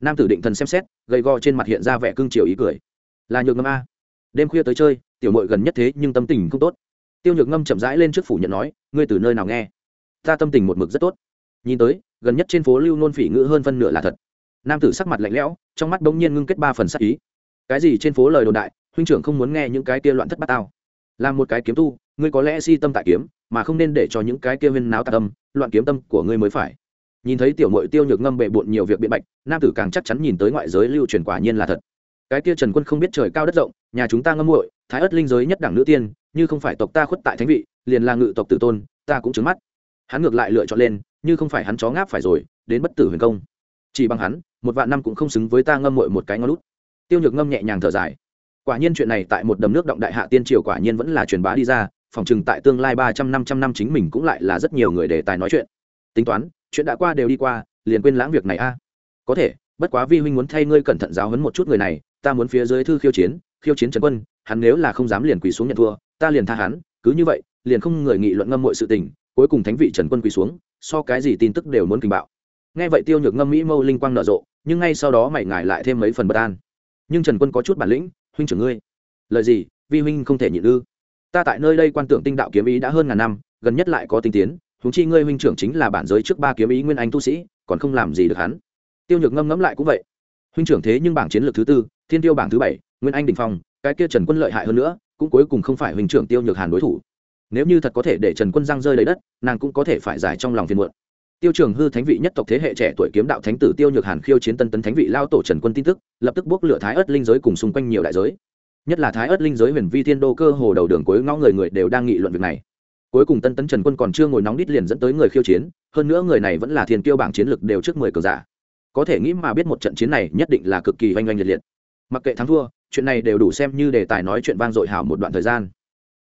Nam tử định thần xem xét, gầy gò trên mặt hiện ra vẻ cương triều ý cười. Là nhược ngâm a đêm khuya tới chơi, tiểu mội gần nhất thế nhưng tâm tình không tốt. Tiêu nhược ngâm chậm rãi lên trước phủ nhận nói, ngươi từ nơi nào nghe? Ta tâm tình một mực rất tốt. Nhìn tới, gần nhất trên phố lưu nôn phỉ ngữ hơn phân nửa là thật. Nam tử sắc mặt lạnh lẽo, trong mắt bỗng nhiên ngưng kết ba phần sắc ý. Cái gì trên phố lời đồn đại, huynh trưởng không muốn nghe những cái kia loạn thất bát tao. Làm một cái kiếm tu, ngươi có lẽ si tâm tại kiếm, mà không nên để cho những cái kia viên náo tạ tâm, loạn kiếm tâm của ngươi mới phải. Nhìn thấy tiểu mội tiêu nhược ngâm bệ bộn nhiều việc biện bạch, nam tử càng chắc chắn nhìn tới ngoại giới lưu truyền quả nhiên là thật cái kia trần quân không biết trời cao đất rộng, nhà chúng ta ngâm muội thái ất linh giới nhất đẳng nữ tiên, như không phải tộc ta khuất tại thánh vị, liền là ngự tộc tử tôn, ta cũng trứng mắt. Hắn ngược lại lựa chọn lên, như không phải hắn chó ngáp phải rồi, đến bất tử huyền công. Chỉ bằng hắn, một vạn năm cũng không xứng với ta ngâm muội một cái ngón lút tiêu nhược ngâm nhẹ nhàng thở dài. Quả nhiên chuyện này tại một đầm nước động đại hạ tiên triều quả nhiên vẫn là truyền bá đi ra, phòng chừng tại tương lai ba trăm năm trăm năm chính mình cũng lại là rất nhiều người đề tài nói chuyện. Tính toán, chuyện đã qua đều đi qua, liền quên lãng việc này a. Có thể, bất quá vi huynh muốn thay ngươi cẩn thận giáo hấn một chút người này ta muốn phía dưới thư khiêu chiến khiêu chiến trần quân, hắn nếu là không dám liền quỳ xuống nhận thua, ta liền tha hắn, cứ như vậy, liền không người nghị luận ngâm mọi sự tình, cuối cùng thánh vị trần quân quỳ xuống, so cái gì tin tức đều muốn kinh bạo. Nghe vậy tiêu nhược ngâm mỹ mâu linh quang nở rộ, nhưng ngay sau đó mày ngải lại thêm mấy phần bất an. Nhưng trần quân có chút bản lĩnh, huynh trưởng ngươi. Lời gì, vi huynh không thể nhịn ư? Ta tại nơi đây quan tưởng tinh đạo kiếm ý đã hơn ngàn năm, gần nhất lại có tinh tiến, huống chi ngươi huynh trưởng chính là bản giới trước ba kiếm ý nguyên anh tu sĩ, còn không làm gì được hắn. Tiêu nhược ngâm ngẫm lại cũng vậy. Huynh trưởng thế nhưng bảng chiến lược thứ tư thiên tiêu bảng thứ bảy, nguyên anh đình phong, cái kia trần quân lợi hại hơn nữa, cũng cuối cùng không phải huỳnh trưởng tiêu nhược hàn đối thủ. Nếu như thật có thể để trần quân giang rơi lấy đất, nàng cũng có thể phải giải trong lòng phiền muộn. Tiêu trường hư thánh vị nhất tộc thế hệ trẻ tuổi kiếm đạo thánh tử tiêu nhược hàn khiêu chiến tân tấn thánh vị lao tổ trần quân tin tức, lập tức bước lửa thái ớt linh giới cùng xung quanh nhiều đại giới. Nhất là thái ớt linh giới huyền vi thiên đô cơ hồ đầu đường cuối ngõ người người đều đang nghị luận việc này. Cuối cùng tân tấn trần quân còn chưa ngồi nóng đít liền dẫn tới người khiêu chiến, hơn nữa người này vẫn là thiên tiêu bảng chiến lực đều trước mười cờ giả. Có thể nghĩ mà biết một trận chiến này nhất định là cực kỳ oanh oanh liệt liệt mặc kệ thắng thua, chuyện này đều đủ xem như đề tài nói chuyện vang dội hảo một đoạn thời gian.